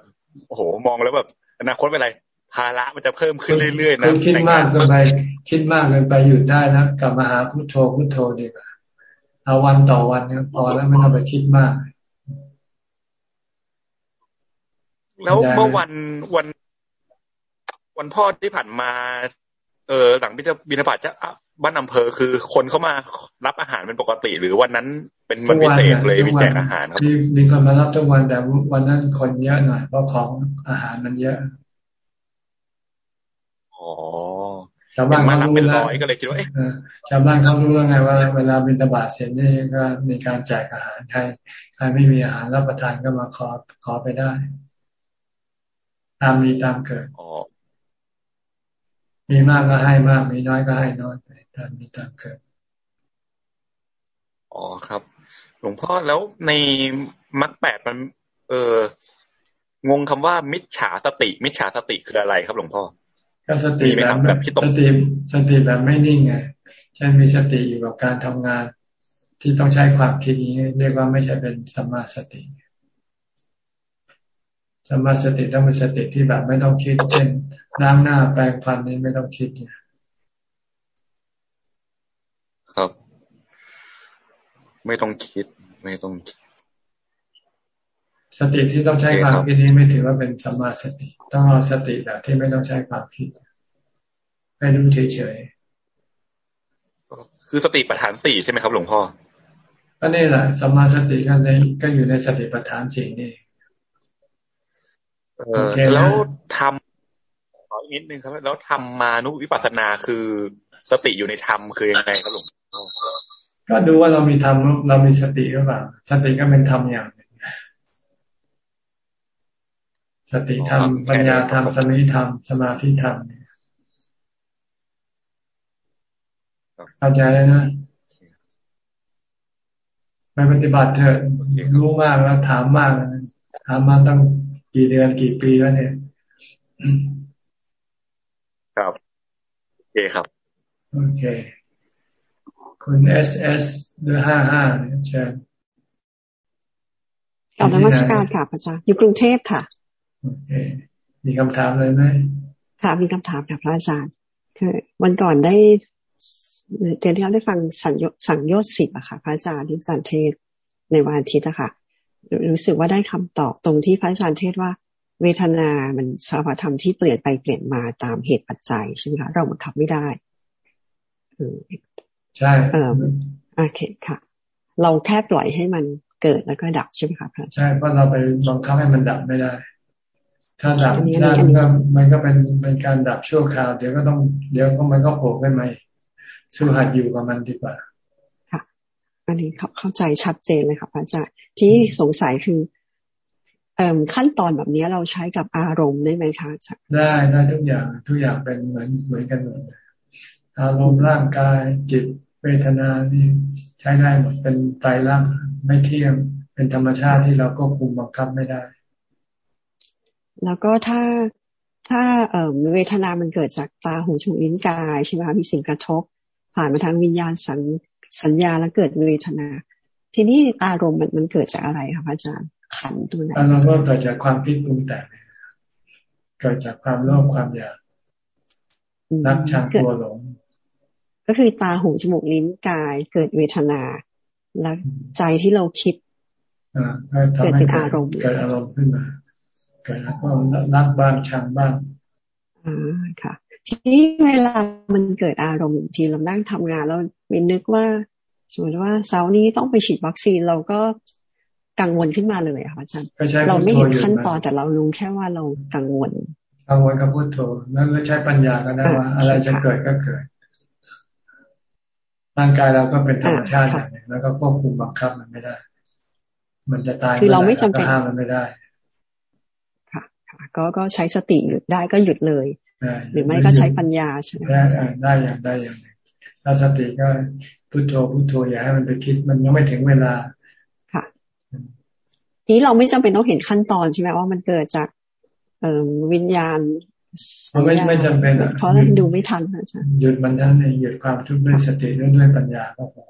โอ้โหมองแล้วแบบ อนาคตเป็นไรภาระมันจะเพิ่มขึ้นเรื่อยๆนะคุณคิดมากเกินไป คิดมากเกินไปหยุดได้นะกลับมาหาพุทโธพุทโธดีกว่าเอาวันต่อวันเนี่ยพอแล้วไม่ต้องไปคิดมาก แล้วเมื่อวันวันวันพ่อที่ผ่านมา เออหลังบิณฑบิณฑบาตจะบ้านอำเภอคือคนเข้ามารับอาหารเป็นปกติ หรือวันนั้นเป็นวันพิเศษเลยมีแจกอาหารครับมีมีคนมารับทุกวันแต่วันนั้นคนเยอะหน่อยเพราะของอาหารมันเยอะอ๋อชาวบ้านมานับเป็นร้อยก็เลยคิดว่าชาวบ้านเขารู้แล้วไงว่า เวลาบิณฑบาตเสร็จนี่ก็มีการแจกอาหารใครใครไม่มีอาหารรับประทานก็มาขอขอไปได้ ตามมีตามเกิด มีมากก็ให้มาก มีน้อยก็ให้น้อยไปตามมีตามเกิดอ๋อครับ หลวงพ่อแล้วในมรรคแปดมัน เอองงคำว่ามิจฉาสติ มิจฉาสติคืออะไรครับ หลวงพ่อก็สติแบบแบบสติสติแบบไม่นิ่งไงใช่มีสติอยู่กับการทำงาน ที่ต้องใช้ความคิดนี้เรียกว่าไม่ใช่เป็นสัมมาสติสัมมาสติต้องเป็นสติที่แบบไม่ต้องคิด เช่น ล้างหน้าแปรงฟันนี่ไม่ต้องคิดเนี่ยครับ ไม่ต้องคิด ไม่ต้องคิด สติที่ต้องใช้ความคิดนี้ไม่ถือว่าเป็นสัมมาสติ ต้องเอาสติแบบที่ไม่ต้องใช้ความคิดให้รู้เฉยๆคือสติปัฏฐานสี่ใช่ไหมครับ หลวงพ่อก็นี่แหละสัมมาสติก็ในก็อยู่ในสติปัฏฐานสี่นี่เออแล้วทำขออีก นิดนึงครับ แล้วทำมานุวิปัสสนาคือสติอยู่ในธรรมคือยังไงครับหลวงพ่อก็ดูว่าเรามีธรรมเรามีสติหรือเปล่าสติก็เป็นธรรมอย่างหนึ่งสติธรรมปัญญาธรรมสมิธรรมสมาธิธรรมเข้าใจแล้วนะไปปฏิบัติเถอะรู้มากแล้วถามมากถามมาตั้งกี่เดือนกี่ปีแล้วเนี่ย ครับ โอเคครับ โอเค คุณเอสเอสหรือห้าห้าเชิญกลับนมัสการค่ะพระอาจารย์อยู่กรุงเทพค่ะ โอเค มีคำถามเลยไหมค่ะ มีคำถามค่ะพระอาจารย์ คือ วันก่อนได้เดือนที่เราได้ฟังสัญญสังโยชน์สิบอะค่ะ พระอาจารย์ที่อาจารย์เทศในวันอาทิตย์อะค่ะ รู้สึกว่าได้คำตอบตรงที่พระอาจารย์เทศว่า เวทนามันสภาวธรรมที่เปลี่ยนไปเปลี่ยนมาตามเหตุปัจจัยใช่ไหมคะเราบังคับไม่ได้ใช่เออโอเคค่ะ เราแค่ปล่อยให้มันเกิดแล้วก็ดับใช่ไหมคะพระอาจารย์ใช่เพราะเราไปบังคับให้มันดับไม่ได้ ถ้าดับได้มันก็มันก็เป็นเป็นการดับชั่วคราวเดี๋ยวก็ต้องเดี๋ยวก็มันก็โผล่ขึ้นมาสู้หัดอยู่กับมันดีกว่าอันนี้เข้าใจชัดเจนเลยค่ะพระอาจารย์ที่สงสัยคือเอ่อ ขั้นตอนแบบนี้เราใช้กับอารมณ์ได้ไหมคะได้ได้ทุกอย่างทุกอย่างเป็นเหมือนเหมือนกันหมดอารมณ์ร่างกายจิตเวทนานี่ใช้ได้หมดเป็นไตรลักษณ์ไม่เที่ยงเป็นธรรมชาติที่เราก็คุมบังคับไม่ได้ แล้วก็ถ้าถ้าเอ่อเวทนามันเกิดจากตาหูจมูกลิ้นกายใช่ไหมคะมีสิ่งกระทบ ผ่านมาทางวิญญาณสัญสัญญาแล้วเกิดเวทนา ทีนี้อารมณ์มันมันเกิดจากอะไรคะอาจารย์ ขันตัวไหนอารมณ์ก็เกิดจากความคิดปรุงแต่งเกิดจากความโลภความอยากรักชังกลัวหลง ก็คือตาหูจมูกลิ้นกายเกิดเวทนา แล้วใจที่เราคิดเกิดเป็นอารมณ์เกิดอารมณ์ขึ้นมาเกิดก็รักบ้างชังบ้างอ่าค่ะ ทีนี้เวลามันเกิดอารมณ์ทีเรานั่งทำงานแล้วมินนึกว่าสมมติว่าเสาร์นี้ต้องไปฉีดวัคซีนเราก็ กังวลขึ้นมาเลยค่ะอาจารย์เราไม่เห็นขั้นตอนแต่เรารู้แค่ว่าเรากังวล กังวลกับพุทโธนั่นไม่ใช่ปัญญาก็ได้ว่าอะไรจะเกิดก็เกิดร่างกายเราก็เป็นธรรมชาติอย่างนึงแล้วก็ควบคุมบังคับมันไม่ได้ มันจะตายคือเราไม่จำเป็นห้ามมันไม่ได้ ค่ะ ก็ก็ใช้สติหยุดได้ก็หยุดเลย หรือไม่ก็ใช้ปัญญาใช่ไหมได้ได้อย่างได้อย่างนึงถ้าสติก็พุทโธพุทโธอย่าให้มันไปคิดมันยังไม่ถึงเวลาค่ะ นี้เราไม่จำเป็นต้องเห็นขั้นตอนใช่ไหมว่ามันเกิดจากเอ่อวิญญาณมันไม่ไม่จำเป็นอะเพราะเราดูไม่ทันอาจารย์หยุดมันทั้งในหยุดความทุกข์ด้วยสติด้วยด้วยปัญญาก็พอ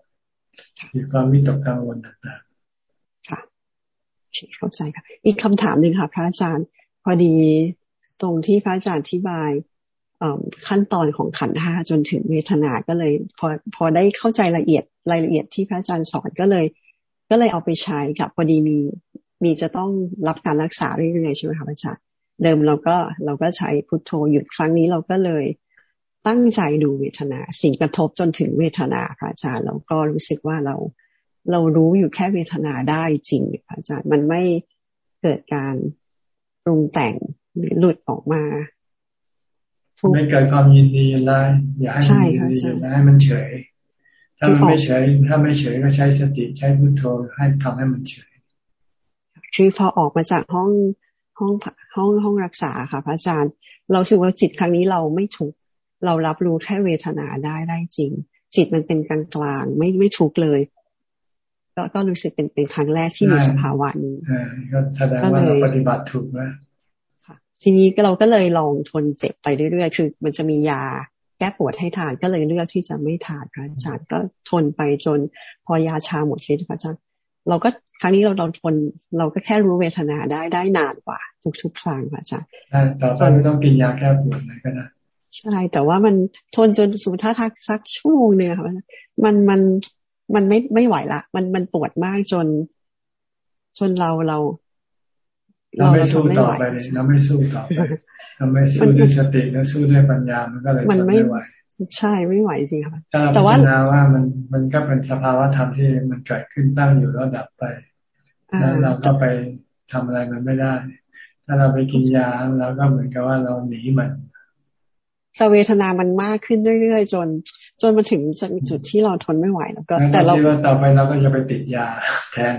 หยุดความวิตกกังวลต่างๆค่ะเข้าใจค่ะ อีกคำถามหนึ่งค่ะ พระอาจารย์ พอดีตรงที่พระอาจารย์อธิบายขั้นตอนของขันห้าจนถึงเวทนาก็เลย พอพอได้เข้าใจละเอียดรายละเอียดที่พระอาจารย์สอนก็เลย ก็เลยเอาไปใช้กับพอดีมี มีจะต้องรับการรักษาเรื่อยๆใช่ไหมคะอาจารย์เดิมเราก็เราก็ใช้พุทโธหยุดครั้งนี้เราก็เลยตั้งใจดูเวทนา สิ่งกระทบจนถึงเวทนาพระอาจารย์เราก็รู้สึกว่าเราเรารู้อยู่แค่เวทนาได้จริงพระอาจารย์มันไม่เกิดการปรุงแต่งหรือหลุดออกมาไม่เกิดความยินดีอะไรอย่าให้มันยินดีอย่าให้มันเฉย ถ้ามันไม่เฉย ถ้าไม่เฉยก็ใช้สติใช้พุทโธให้ทำให้มันเฉย คือพอออกมาจากห้องห้องห้องห้องรักษาค่ะ พระอาจารย์ เราสึกว่าจิตครั้งนี้เราไม่ถูกเรารับรู้แค่เวทนาได้ได้จริง จิตมันเป็นกลางกลางไม่ไม่ถูกเลยก็ก็รู้สึกเป็นเป็นครั้งแรกที่มีสภาวะนี้ก็แสดงว่าเราปฏิบัติถูกนะทีนี้ก็เราก็เลยลองทนเจ็บไปเรื่อยๆ คือ มันจะมียาแก้ปวดให้ทานก็เลยเลือกที่จะไม่ทานพระอาจารย์ก็ทนไปจนพอยาชาหมดฤทธิ์พระอาจารย์ เราก็ครั้งนี้เราเราทนเราก็แค่รู้เวทนาได้ได้นานกว่า ทุกๆครั้งค่ะอาจารย์ต่อไปไม่ต้องกินยาแก้ปวดเลยก็ได้ใช่แต่ว่ามันทนจนสูถ้าทักสักชั่วโมงเนี่ยค่ะมันมันมันไม่ไม่ไหวละ มันมันปวดมากจน จนเราเรา เราไม่สู้ต่อไปเลยเราไม่สู้ต่อไปเราไม่สู้ด้วยสติแล้วสู้ด้วยปัญญามันก็เลยไม่ไหว ใช่ไม่ไหวจริงค่ะแต่ว่าพิจารณาว่ามันมันก็เป็นสภาวะธรรมที่มันเกิดขึ้นตั้งอยู่แล้วดับไปแล้วเราก็ไปทำอะไรมันไม่ได้ ถ้าเราไปกินยาเราก็เหมือนกับว่าเราหนีมันสเวทนามันมากขึ้นเรื่อยๆจน จนมาถึงจุดที่เราทนไม่ไหวแล้วก็ แต่เราต่อไปเราก็จะไปติดยาแทน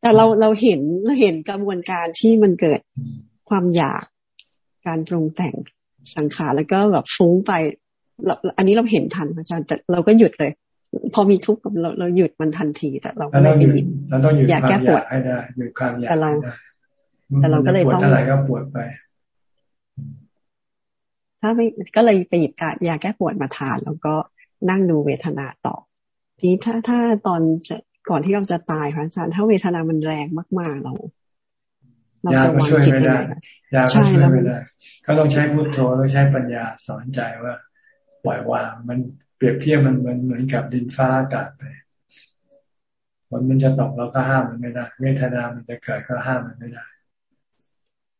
แต่เราเราเห็นเราเห็นกระบวนการที่มันเกิดความอยากการปรุงแต่ง สังขารแล้วก็แบบฟุ้งไปอันนี้เราเห็นทันอาจารย์แต่เราก็หยุดเลย พอมีทุกข์เราเราหยุดมันทันทีแต่เราก็ไม่หยุดเราต้องหยุดอยากแก้ปวดให้ได้หยุดความอยากแต่เราแต่เราก็เลยต้องปวดอะไรก็ปวดไป ถ้าไม่ก็เลยไปหยิบกายาแก้ปวดมาทาน แล้วก็นั่งดูเวทนาต่อ ทีนี้ถ้าถ้าตอนจะก่อนที่เราจะตายพระอาจารย์ถ้าเวทนามันแรงมากๆเรา เราจะวางจิตยังไงยาก็ช่วยไม่ได้ก็ต้องใช้พุทโธต้องใช้ปัญญาสอนใจว่า ปล่อยวางมันเปรียบเทียบมันมันเหมือนกับดินฟ้าอากาศไปฝนมันจะตกเราก็ห้ามมันไม่ได้เวทนามันจะเกิดก็ห้ามมันไม่ได้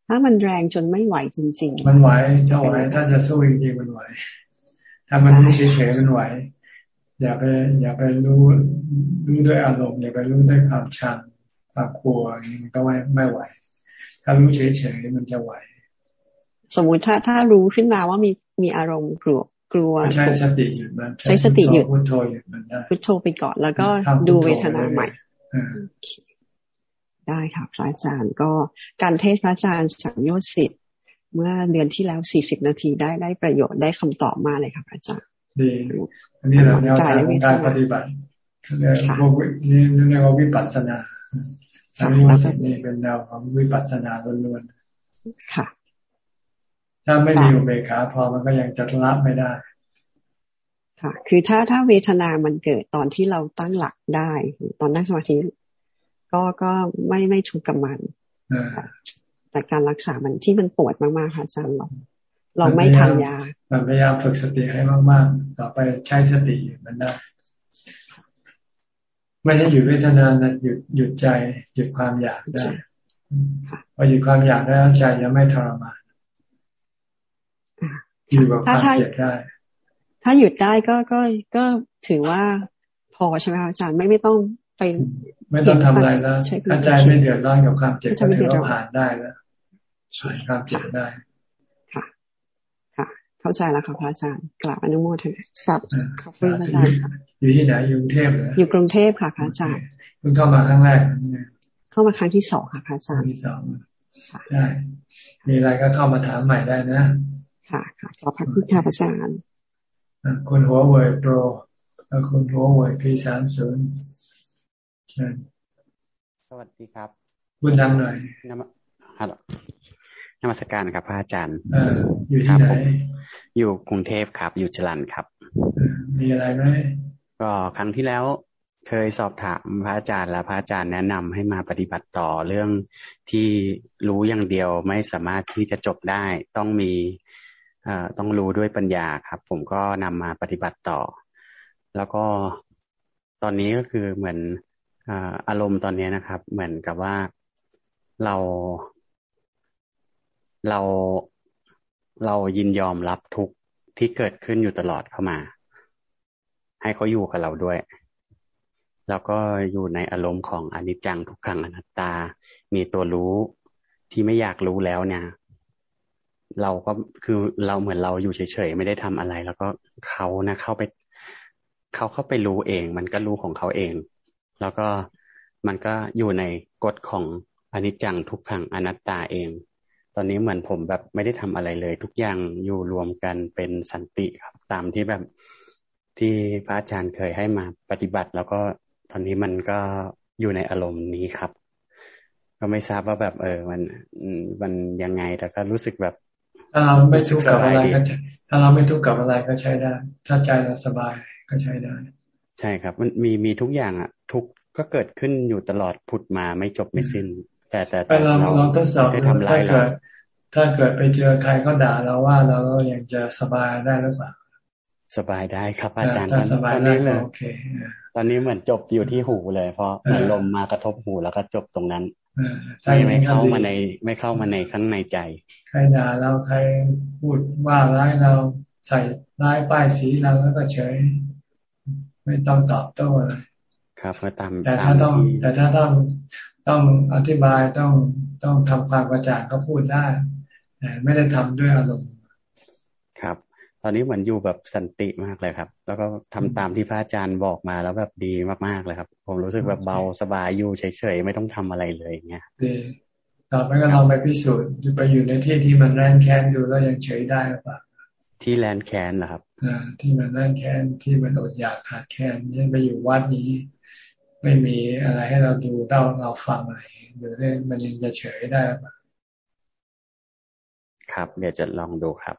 ถ้ามันแรงจนไม่ไหวจริง ๆ มันไหวจะไหวถ้าจะสู้จริงๆมันไหวถ้ามันรู้เฉยๆมันไหวอย่าไป อย่าไปรู้รู้ด้วยอารมณ์อย่าไปรู้ด้วยความชังความกลัวอย่างนี้ก็ไม่ไม่ไหว ถ้ารู้เฉยๆมันจะไหว สมมุติถ้าถ้ารู้ขึ้นมาว่ามีมีอารมณ์กลัวกลัวใช้สติหยุดมันใช้สติหยุดพุทโธหยุดมันได้พุทโธไปก่อนแล้วก็ดูเวทนาใหม่ได้ค่ะพระอาจารย์ก็การเทศพระอาจารย์สังโยชน์สิทธิ์เมื่อเดือนที่แล้วสี่สิบนาทีได้ได้ประโยชน์ได้คำตอบมาเลยค่ะพระอาจารย์ดีอันนี้เราแนวทางการปฏิบัติเรียกว่าเรียกว่าวิปัสสนา ทางรู้สึกนี่เป็นแนวของวิปัสสนาล้วนๆค่ะ ถ้าไม่มีอุเบกขาพอมันก็ยังจะละไม่ได้ ค่ะ คือถ้าถ้าเวทนามันเกิดตอนที่เราตั้งหลักได้ ตอนนั่งสมาธิก็ก็ไม่ไม่ทุกข์กับมันแต่การรักษามันที่มันปวดมากๆค่ะอาจารย์เราเราไม่ทานยามันพยายามฝึกสติให้มากๆ ต่อไปใช้สติอยู่มันได้ ไม่ใช่หยุดเวทนานะหยุดหยุดใจ หยุดความอยากได้พอหยุดความอยากแล้วใจจะไม่ทรมานอยู่กับความเจ็บได้ ถ้าหยุดได้ก็ก็ก็ถือว่าพอใช่ไหมคะอาจารย์ไม่ไม่ต้องไป ไม่ต้องทำอะไรแล้วถ้าใจไม่เดือดร้อนกับความเจ็บก็ถือว่าผ่านได้แล้วใช่ความเจ็บได้ค่ะค่ะเข้าใจแล้วค่ะพระอาจารย์กราบอนุโมทนาครับขอบคุณพระอาจารย์ค่ะ อยู่ที่ไหนอยู่กรุงเทพเหรออยู่กรุงเทพค่ะพระอาจารย์เพิ่งเข้ามาครั้งแรกเข้ามาครั้งที่สองค่ะพระอาจารย์ที่สองได้มีอะไรก็เข้ามาถามใหม่ได้นะ ค่ะค่ะขอบพระคุณค่ะพระอาจารย์คุณหัวเว่ยโปรแล้วคุณหัวเว่ยพีสามศูนย์สวัสดีครับบุญดังหน่อยนมฮัลโหลนมัสการครับพระอาจารย์ออยู่ที่ไหนอยู่กรุงเทพครับ อยู่จรันครับ มีอะไรไหม ก็ครั้งที่แล้วเคยสอบถามพระอาจารย์แล้วพระอาจารย์แนะนำให้มาปฏิบัติต่อเรื่องที่รู้อย่างเดียวไม่สามารถที่จะจบได้ ต้องมีต้องรู้ด้วยปัญญาครับ ผมก็นำมาปฏิบัติต่อ แล้วก็ตอนนี้ก็คือเหมือนอารมณ์ตอนนี้นะครับ เหมือนกับว่าเราเราเรายินยอมรับทุกที่เกิดขึ้นอยู่ตลอดเข้ามา ให้เขาอยู่กับเราด้วย แล้วก็อยู่ในอารมณ์ของอนิจจังทุกขังอนัตตา มีตัวรู้ที่ไม่อยากรู้แล้วเนี่ย เราก็คือเราเหมือนเราอยู่เฉยๆไม่ได้ทำอะไร แล้วก็เขานะเข้าไปเขาเข้าไปรู้เอง มันก็รู้ของเขาเอง แล้วก็มันก็อยู่ในกฎของอนิจจังทุกขังอนัตตาเอง ตอนนี้เหมือนผมแบบไม่ได้ทำอะไรเลย ทุกอย่างอยู่รวมกันเป็นสันติครับ ตามที่แบบ ที่พระอาจารย์เคยให้มาปฏิบัติ แล้วก็ตอนนี้มันก็อยู่ในอารมณ์นี้ครับ ก็ไม่ทราบว่าแบบเออมันมันยังไงแต่ก็รู้สึกแบบถ้าเราไม่ทุกข์กับอะไรก็ถ้าเราไม่ทุกข์กับอะไรก็ใช้ได้ ถ้าใจเราสบายก็ใช้ได้ ใช่ครับ มันมีมีทุกอย่างอะ ทุกก็เกิดขึ้นอยู่ตลอดผุดมาไม่จบไม่สิ้น แต่แต่เราเราทดสอบถ้าเกิดถ้าเกิดไปเจอใครก็ด่าเราว่าเรายังจะสบายได้หรือเปล่า สบายได้ครับ อาจารย์ตอนนี้เลยตอนนี้เหมือนจบอยู่ที่หูเลย เพราะเหมือนลมมากระทบหูแล้วก็จบตรงนั้นไม่ไม่เข้ามาใน ไม่เข้ามาในข้างในใจ ใครด่าเราใครพูดว่าร้ายเราใส่ร้ายป้ายสีเราแล้วก็เฉย ไม่ต้องตอบโต้อะไรครับก็ตามแต่ถ้าต้อง แต่ถ้าต้องต้องอธิบายต้องต้องทำความกระจ่างก็พูดได้แต่ไม่ได้ทำด้วยอารมณ์ครับต อนนี้เหมือนอยู่แบบสันติมากเลยครับ แล้วก็ทำตามที่พระอาจารย์บอกมาแล้วแบบดีมากๆเลยครับ ผมรู้สึกแบบเบาสบายอยู่เฉยๆไม่ต้องทำอะไรเลยอย่างเงี้ยดีต่อไปก็ลองไปพิสูจน์ไปอยู่ในที่ที่มันแร้นแค้นดูแล้วยังเฉยได้หรือเปล่าที่แร้นแค้นเหรอครับอ่าที่มันแร้นแค้นที่มันอดอยากขาดแคลนนี่ไปอยู่วัดนี้ ไม่มีอะไรให้เราดูเล่าเราฟังอะไรหรือเมันยังจะเฉยได้หรือเปล่าครับ เดี๋ยวจะลองดูครับ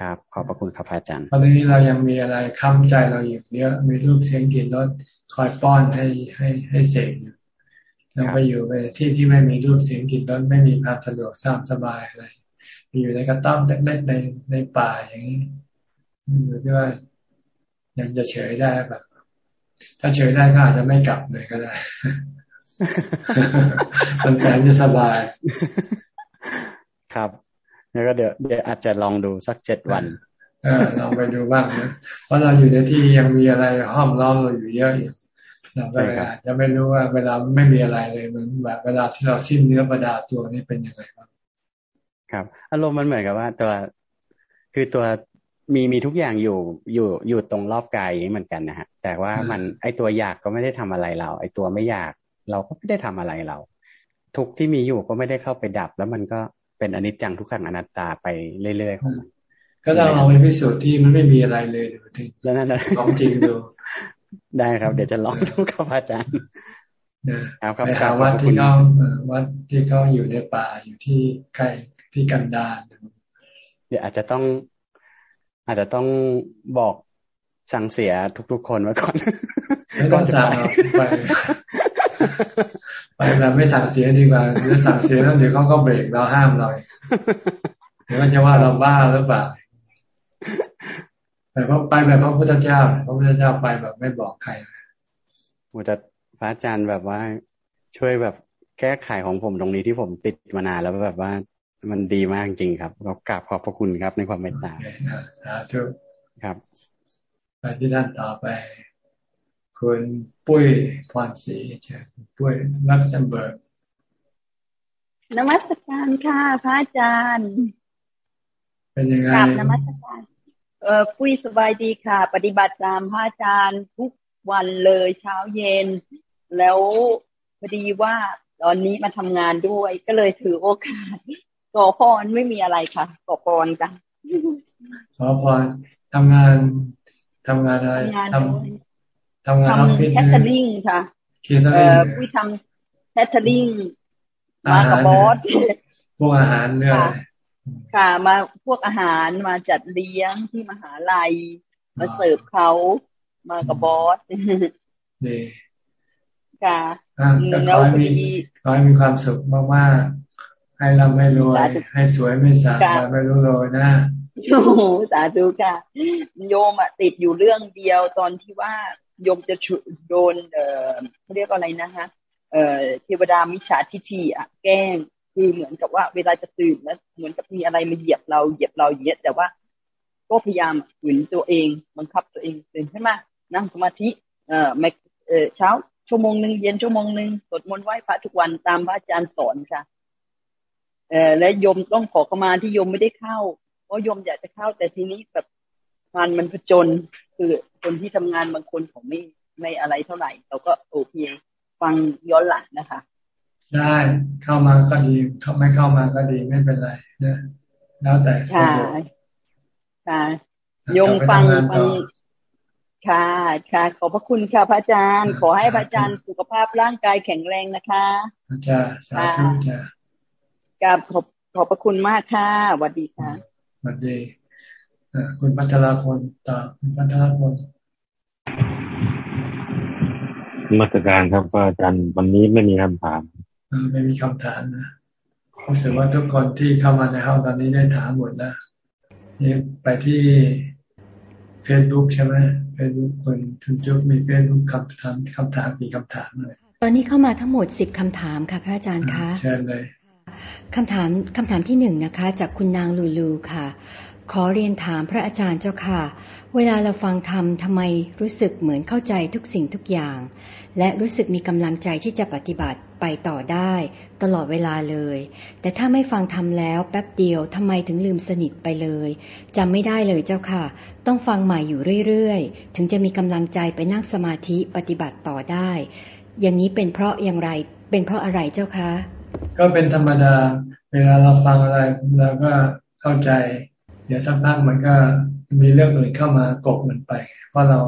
ครับ ขอบพระคุณครับอาจารย์ตอนนี้เรายังมีอะไรค้ำใจเราอยู่เยอะมีรูปเสียงกลิ่นรสคอยป้อนให้ให้ให้เสกอยู่เราไปอยู่ไปที่ที่ไม่มีรูปเสียงกลิ่นรสไม่มีความสะดวกสร้างสบายอะไรอยู่ในกระต๊อบเล็กๆในในป่าอย่างนี้อยู่ที่ว่ายังจะเฉยได้แบบ ถ้าเฉยได้ก็อาจจะไม่กลับเลยก็ได้มันแสนจะสบาย ครับ แล้วก็เดี๋ยวเดี๋ยวอาจจะลองดูสักเจ็ดวันเออลองไปดูบ้างนะเพราะเราอยู่ในที่ยังมีอะไรห้อมล้อมเราอยู่เยอะอยู่เราก็เลยอาจจะไม่รู้ว่าเวลาไม่มีอะไรเลยเหมือนแบบเวลาที่เราสิ้นเนื้อประดาตัวนี้เป็นยังไงบ้างครับ อารมณ์มันเหมือนกับว่าตัวคือตัวมีมีทุกอย่างอยู่อยู่อยู่ตรงรอบกายเหมือนกันนะฮะ แต่ว่ามันไอตัวอยากก็ไม่ได้ทำอะไรเรา ไอตัวไม่อยาก เราก็ไม่ได้ทำอะไรเรา ทุกที่มีอยู่ก็ไม่ได้เข้าไปดับ แล้วมันก็ เป็นอนิจจังทุกขังอนัตตาไปเรื่อยๆของมันก็ต้องเอาไปพิสูจน์ที่มันไม่มีอะไรเลยดูที่แล้วนั่นของจริงดูได้ครับ เดี๋ยวจะลองดูครับอาจารย์ครับครับไปหาวัดที่เขาวัดที่เขาอยู่ในป่าอยู่ที่ใกล้ที่กันดารเดี๋ยวอาจจะต้อง อาจจะต้องบอกสั่งเสียทุกๆคนไว้ก่อนไม่ต้องสั่งไป ไปแบบไม่สั่งเสียดีกว่าจะสั่งเสียแล้วเดี๋ยวเขาก็เบรกเราห้ามเราเดี๋ยวมันจะว่าเราบ้าหรือเปล่าแต่พอไปแบบพระพุทธเจ้าพระพุทธเจ้าไปแบบไม่บอกใครโอ้แต่พระอาจารย์แบบว่าช่วยแบบแก้ไขของผมตรงนี้ที่ผมติดมานานแล้วแบบว่ามันดีมากจริงครับเรากราบขอบพระคุณครับในความเมตตาสาธุครับไปที่ด้านต่อไป คุณปุ้ยพรศรีเชิญปุ้ยลักเซมเบิร์กนมัสการค่ะ พระอาจารย์ เป็นยังไงกราบนมัสการเออปุ้ยสบายดีค่ะ ปฏิบัติตามพระอาจารย์ทุกวันเลยเช้าเย็น แล้วพอดีว่าตอนนี้มาทำงานด้วยก็เลยถือโอกาสขอพรไม่มีอะไรค่ะขอพรกันขอพรทำงานทำงานอะไรทำ ทำงานออฟฟิศ cater ing ค่ะเออปุ้ยทำ catering มากับ bossพวกอาหารเนี่ยค่ะ มาพวกอาหารมาจัดเลี้ยงที่มหาลัย มาเสิร์ฟเขามากับ boss ดีค่ะแล้วขอให้มีขอให้มีความสุขมากๆให้เราไม่รวยให้สวยไม่สาไม่รู้โรยนะโอ้สาธุค่ะโยมอะติดอยู่เรื่องเดียวตอนที่ว่า โยมจะโดนเอ่อเขาเรียกอะไรนะคะเอ่อเทวดามิจฉาทิฏฐิอะแกล้งคือเหมือนกับว่าเวลาจะตื่นแล้วเหมือนกับมีอะไรมาเหยียบเราเหยียบเราเหยียบแต่ว่า ก็พยายามฝืนตัวเองบังคับตัวเองตื่นใช่ไหมนั่งสมาธิเอ่อไม่เอ่อเช้าชั่วโมงหนึ่งเย็นชั่วโมงหนึ่งสวดมนต์ไหว้พระทุกวันตามพระอาจารย์สอนค่ะเอ่อและโยมต้องขอขมาที่โยมไม่ได้เข้าเพราะโยมอยากจะเข้าแต่ทีนี้แบบ มันมันผจญคือคนที่ทำงานบางคนเขาไม่ไม่อะไรเท่าไหร่ เราก็โอเคฟังย้อนหลังนะคะ ได้เข้ามาก็ดีเข้าไม่เข้ามาก็ดีไม่เป็นไรนะแล้วแต่ใช่ใช่ยงฟังฟังค่ะ ค่ะ ขอบพระคุณค่ะพระอาจารย์ ขอให้พระอาจารย์สุขภาพร่างกายแข็งแรงนะคะอาจารย์สาธุจ้ะกับขอบขอบพระคุณมากค่ะสวัสดีค่ะสวัสดี คุณพัทรพลต่อคุณพัทรพลมาตรการครับอาจารย์วันนี้ไม่มีคำถามไม่มีคำถามนะรู้สึกว่าทุกคนที่เข้ามาในห้องตอนนี้ได้ถามหมดแล้วนี่ไปที่เฟซบุ๊กใช่ไหมเฟซบุ๊กคนทุนจุ๊บมีเฟซบุ๊กคำถามคำถามกี่คำถามเลยตอนนี้เข้ามาทั้งหมดสิบคำถามค่ะพระอาจารย์คะเชิญเลยคำถามคำถามที่หนึ่งนะคะ จากคุณนางลูลูค่ะ ขอเรียนถามพระอาจารย์เจ้าค่ะ เวลาเราฟังธรรมทำไมรู้สึกเหมือนเข้าใจทุกสิ่งทุกอย่าง และรู้สึกมีกำลังใจที่จะปฏิบัติไปต่อได้ ตลอดเวลาเลย แต่ถ้าไม่ฟังทำแล้วแป๊บเดียวทำไมถึงลืมสนิทไปเลยจำไม่ได้เลยเจ้าค่ะ ต้องฟังใหม่อยู่เรื่อยๆ ถึงจะมีกำลังใจไปนั่งสมาธิปฏิบัติต่อได้ อย่างนี้เป็นเพราะอย่างไร เป็นเพราะอะไรเจ้าคะ ก็เป็นธรรมดา เวลาเราฟังอะไรเราก็เข้าใจ ดี๋ยวสักพักมันก็มีเรื่องอื่นเข้ามากบมันไป เพราะเรา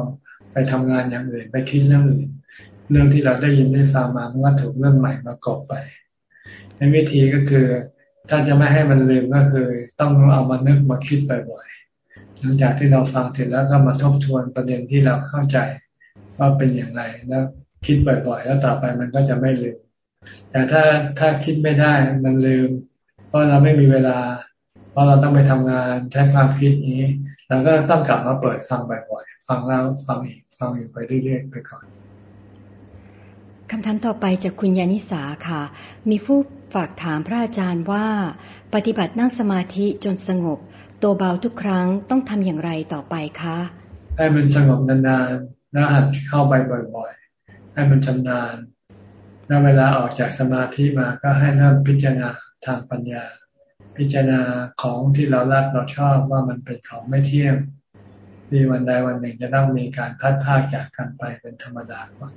ไปทำงานอย่างอื่นไปคิดเรื่องอื่น เรื่องที่เราได้ยินได้ฟังมามันก็ถูกเรื่องใหม่มากบไปในวิธีก็คือ ถ้าจะไม่ให้มันลืมก็คือ ต้องเอามานึกมาคิดบ่อยๆหลังจากที่เราฟังเสร็จแล้วก็มาทบทวนประเด็นที่เราเข้าใจว่าเป็นอย่างไรแล้วคิดบ่อยๆ แล้วต่อไปมันก็จะไม่ลืม แต่ถ้าถ้าคิดไม่ได้มันลืม เพราะเราไม่มีเวลา เพราะเราต้องไปทำงานใช้ความคิดนี้เราก็ต้องกลับมาเปิดฟังบ่อยๆฟังแล้วฟังอีกฟังอยู่ไปเรื่อยๆไปก่อนคำถามต่อไปจากคุณยานิสาค่ะ มีผู้ฝากถามพระอาจารย์ว่า ปฏิบัตินั่งสมาธิจนสงบ ตัวเบาทุกครั้งต้องทำอย่างไรต่อไปคะให้มันสงบนานๆแล้วหัดเข้าไปบ่อยๆ ให้มันชำนาญแล้วเวลาออกจากสมาธิมาก็ให้เริ่มพิจารณาทางปัญญา พิจารณาของที่เรารักเราชอบว่ามันเป็นของไม่เที่ยงมีวันใดวันหนึ่งจะต้องมีการพัดพาจากกันไปเป็นธรรมดาก่อน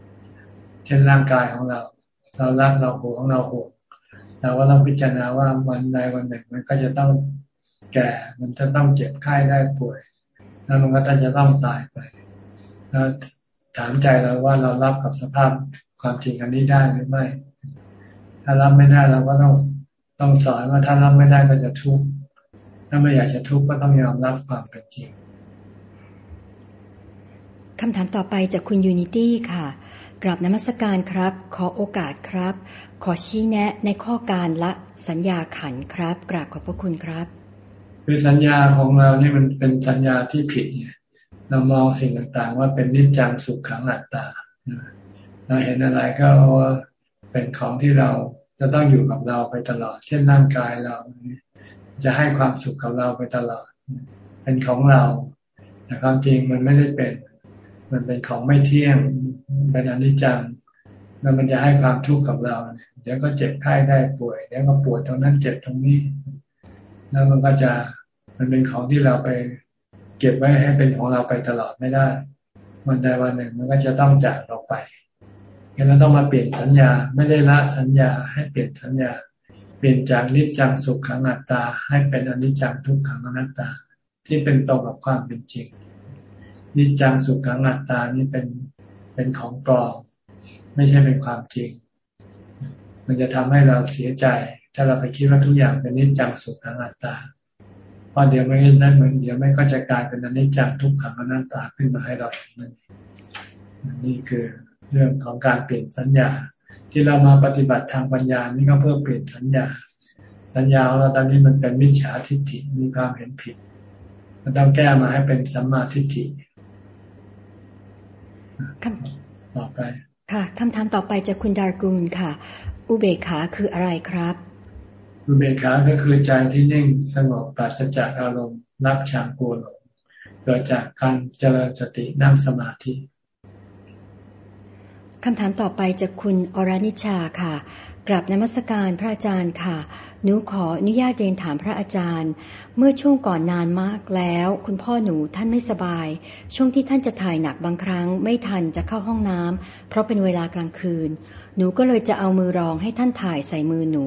เช่นร่างกายของเรา เรารักเราหวงเราห่วงเราก็ต้องพิจารณาว่าวันใดวันหนึ่งมันก็จะต้องแก่ มันจะต้องเจ็บไข้ได้ป่วย แล้วมันก็จะต้องตายไปแล้วถามใจเราว่าเรารับกับสภาพความจริงอันนี้ได้หรือไม่ ถ้ารับไม่ได้เราก็ต้อง ต้องสอนว่าถ้ารับไม่ได้ก็จะทุกข์ถ้าไม่อยากจะทุกข์ก็ต้องยอมรับความเป็นจริงคำถามต่อไปจากคุณยูนิตี้ค่ะกราบนมัสการครับ ขอโอกาสครับ ขอชี้แนะในข้อการละสัญญาขันครับกราบขอบพระคุณครับคือสัญญาของเรานี่มันเป็นสัญญาที่ผิดเนี่ยเรามองสิ่งต่างๆ ว่าเป็นนิจจังสุขขังอัตตาเราเห็นอะไรก็ว่าเป็นของที่เรา จะต้องอยู่กับเราไปตลอด เช่นร่างกายเรา จะให้ความสุขกับเราไปตลอด เป็นของเราแต่ความจริงมันไม่ได้เป็น มันเป็นของไม่เที่ยงเป็นอนิจจังแล้วมันจะให้ความทุกข์กับเราเดี๋ยวก็เจ็บไข้ได้ป่วยเดี๋ยวก็ปวดตรงนั้นเจ็บตรงนี้ แล้วมันก็จะมันเป็นของที่เราไป เก็บไว้ให้เป็นของเราไปตลอดไม่ได้วันใดวันหนึ่งมันก็จะต้องจากเราไป งั้นเราต้องมาเปลี่ยนสัญญา ไม่ได้ละสัญญาให้เปลี่ยนสัญญา เปลี่ยนจากนิจจังสุขขังอัตตา ให้เป็นอนิจจังทุกขังอนัตตา ที่เป็นตรงกับความเป็นจริง นิจจังสุขขังอัตตานี่เป็นเป็นของปลอมไม่ใช่เป็นความจริง มันจะทำให้เราเสียใจ ถ้าเราไปคิดว่าทุกอย่างเป็นนิจจังสุขขังอัตตาเพราะเดี๋ยวไม่นั่นเหมือนเดี๋ยวไม่ก็จะกลายเป็นอนิจจังทุกขังอนัตตาขึ้นมาให้เราเห็นนั่นนี่คือ เรื่องของการเปลี่ยนสัญญา ที่เรามาปฏิบัติทางปัญญานี่ก็เพื่อเปลี่ยนสัญญา สัญญาของเราตอนนี้มันเป็นมิจฉาทิฏฐิมีความเห็นผิดมันต้องแก้มาให้เป็นสัมมาทิฏฐิต่อไปค่ะคำถามต่อไปจากคุณดารกุลค่ะ อุเบกขาคืออะไรครับ อุเบกขาก็คือใจที่นิ่งสงบปราศจากอารมณ์รักชังกลัวหลงเกิดจากการเจริญสตินั่งสมาธิ คำถามต่อไปจากคุณอรนิชาค่ะ กลับนมัสการพระอาจารย์ค่ะ หนูขออนุญาตเรียนถามพระอาจารย์ เมื่อช่วงก่อนนานมากแล้ว คุณพ่อหนูท่านไม่สบาย ช่วงที่ท่านจะถ่ายหนักบางครั้ง ไม่ทันจะเข้าห้องน้ำเพราะเป็นเวลากลางคืน หนูก็เลยจะเอามือรองให้ท่านถ่ายใส่มือหนู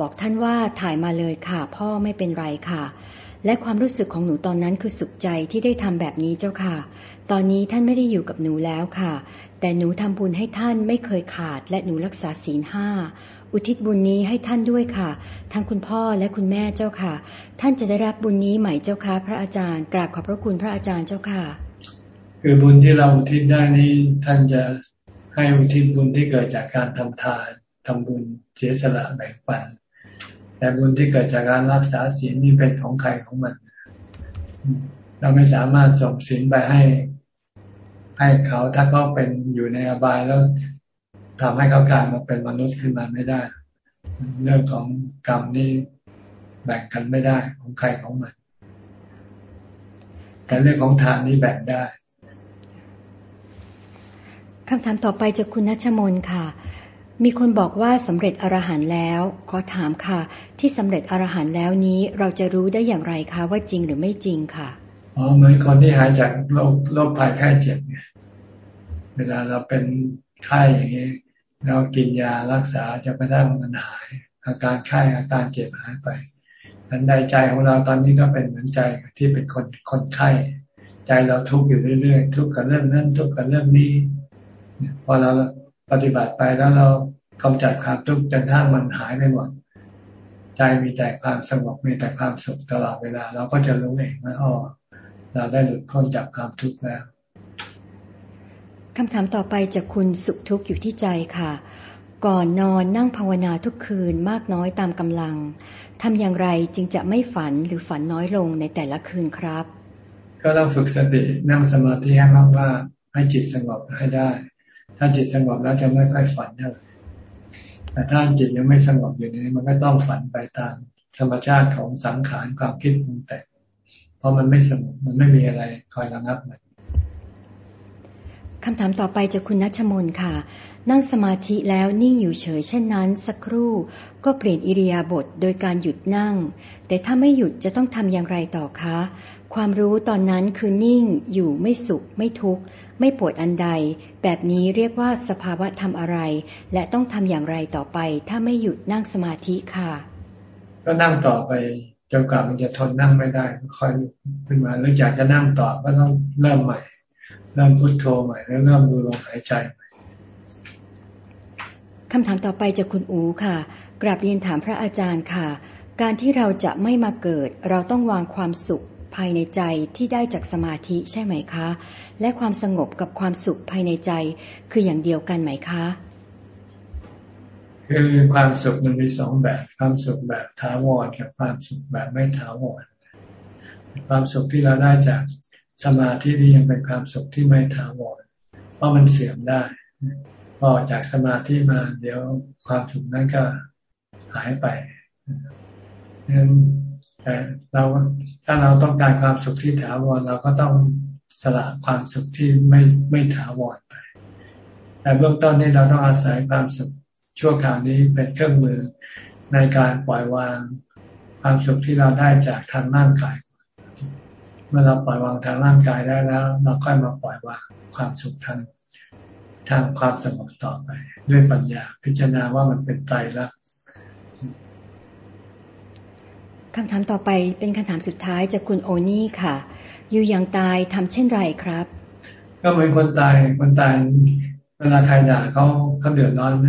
บอกท่านว่าถ่ายมาเลยค่ะ พ่อไม่เป็นไรค่ะ และความรู้สึกของหนูตอนนั้นคือสุขใจที่ได้ทำแบบนี้เจ้าค่ะ ตอนนี้ท่านไม่ได้อยู่กับหนูแล้วค่ะ แต่หนูทำบุญให้ท่านไม่เคยขาด และหนูรักษาศีลห้า อุทิศบุญนี้ให้ท่านด้วยค่ะ ทั้งคุณพ่อและคุณแม่เจ้าค่ะ ท่านจะได้รับบุญนี้ใหม่เจ้าค่ะ พระอาจารย์ กราบขอบพระคุณพระอาจารย์เจ้าค่ะ คือบุญที่เราอุทิศได้นี้ท่านจะให้อุทิศบุญที่เกิดจากการทำทานทำบุญเสียสละแบ่งปัน แต่บุญที่เกิดจากการรักษาศีลนี่เป็นของใครของมัน เราไม่สามารถส่งศีลไปให้ ให้เขาถ้าเขาเป็นอยู่ในอบายแล้วทำให้เขากลายมาเป็นมนุษย์ขึ้นมาไม่ได้ เรื่องของกรรมนี่แบ่งกันไม่ได้ของใครของมัน แต่เรื่องของทานนี่แบ่งได้คำถามต่อไปจากคุณนัชมนค่ะ มีคนบอกว่าสำเร็จอรหันต์แล้ว ขอถามค่ะ ที่สำเร็จอรหันต์แล้วนี้เราจะรู้ได้อย่างไรคะว่าจริงหรือไม่จริงค่ะ อ๋อเหมือนคนที่หายจากโรคโรคภัยไข้เจ็บไงเวลาเราเป็นไข้อย่างนี้เรากินยารักษาจะกระทั่งมันหาย อาการไข้อาการเจ็บหายไปอันใดใจของเราตอนนี้ก็เป็นเหมือนใจที่เป็นคนคนไข้ใจเราทุกข์อยู่เรื่อยๆทุกข์กับเรื่องนั้นทุกข์กับเรื่องนี้พอเราปฏิบัติไปแล้วเรากำจัดความทุกข์จนทั้งมันหายไปหมดใจมีแต่ความสงบมีแต่ความสุขตลอดเวลา เราก็จะรู้เองว่าอ๋อ เราได้หลุดพ้นจากความทุกข์แล้วคำถามต่อไปจากคุณสุขทุกข์อยู่ที่ใจค่ะ ก่อนนอนนั่งภาวนาทุกคืนมากน้อยตามกำลังทำอย่างไรจึงจะไม่ฝันหรือฝันน้อยลงในแต่ละคืนครับ ก็ต้องฝึกสตินั่งสมาธิให้มากว่าให้จิตสงบให้ได้ ถ้าจิตสงบแล้วจะไม่ค่อยฝันเท่าไหร่แต่ถ้าจิตยังไม่สงบอยู่นี้มันก็ต้องฝันไปตามธรรมชาติของสังขารความคิดปรุงแต่ง ราะมันไม่สงบมันไม่มีอะไรคอยระงับมันคำถามต่อไปจากคุณนัชมนค่ะ นั่งสมาธิแล้วนิ่งอยู่เฉยเช่นนั้น สักครู่ก็เปลี่ยนอิริยาบถโดยการหยุดนั่ง แต่ถ้าไม่หยุดจะต้องทำอย่างไรต่อคะ ความรู้ตอนนั้นคือนิ่งอยู่ไม่สุข ไม่ทุกข์ ไม่ปวดอันใด แบบนี้เรียกว่าสภาวะทำอะไร และต้องทำอย่างไรต่อไป ถ้าไม่หยุดนั่งสมาธิค่ะ ก็นั่งต่อไป จนกว่ามันจะทนนั่งไม่ได้ค่อยขึ้นมาหรืออยากจะนั่งต่อก็ต้องเริ่มใหม่ เริ่มพุทโธใหม่แล้วเริ่มดูลมหายใจใหม่คำถามต่อไปจากคุณอูค่ะ กราบเรียนถามพระอาจารย์ค่ะ การที่เราจะไม่มาเกิด เราต้องวางความสุขภายในใจที่ได้จากสมาธิใช่ไหมคะ และความสงบกับความสุขภายในใจคืออย่างเดียวกันไหมคะ คือความสุขมันมีสองแบบ ความสุขแบบถาวรกับความสุขแบบไม่ถาวรความสุขที่เราได้จากสมาธินี่ยังเป็นความสุขที่ไม่ถาวรเพราะมันเสื่อมได้พอจากสมาธิมาเดี๋ยวความสุขนั้นก็หายไปนั้นแต่เราถ้าเราต้องการความสุขที่ถาวรเราก็ต้องสละความสุขที่ไม่ไม่ถาวรไป แต่เบื้องต้นนี่เราต้องอาศัยความสุข ชั่วคราวนี้เป็นเครื่องมือในการปล่อยวางความสุขที่เราได้จากทางร่างกาย เมื่อเราปล่อยวางทางร่างกายได้แล้ว เราค่อยมาปล่อยวางความสุขทางทางความสงบต่อไป ด้วยปัญญาพิจารณาว่ามันเป็นไตรลักษณ์คำถามต่อไปเป็นคำถามสุดท้ายจากคุณโอนี่ค่ะ อยู่อย่างตายทำเช่นไรครับ ก็เหมือนคนตายคนตายเวลาใครด่าเขาเขาเดือดร้อนไหม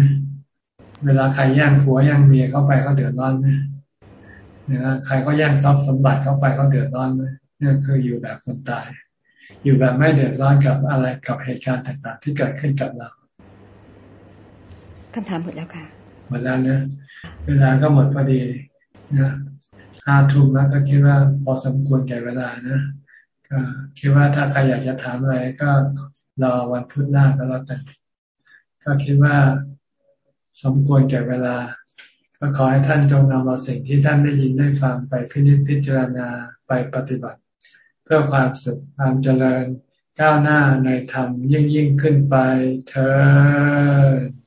เวลาใครแย่งผัวแย่งเมียเข้าไปเขาเดือดร้อนไหมเนี่ยใครก็แย่งทรัพย์สมบัติเข้าไปเขาเดือดร้อนไหมนี่คืออยู่แบบคนตาย อยู่แบบไม่เดือดร้อนกับอะไรกับเหตุการณ์ต่าง ๆ ที่เกิดขึ้นกับเราคำถามหมดแล้วค่ะหมดแล้วเนะเวลาก็หมดพอดีนะห้าทุ่มแล้วก็คิดว่าพอสมควรแก่เวลานะก็คิดว่าถ้าใครอยากจะถามอะไรก็รอวันพุธหน้าก็แล้วกันก็คิดว่า สมควรแก่เวลา ก็ขอให้ท่านจงนำเอาสิ่งที่ท่านได้ยินได้ฟังไปพิจิตพิจารณาไปปฏิบัติ เพื่อความสุขความเจริญก้าวหน้าในธรรมยิ่งยิ่งขึ้นไปเธอ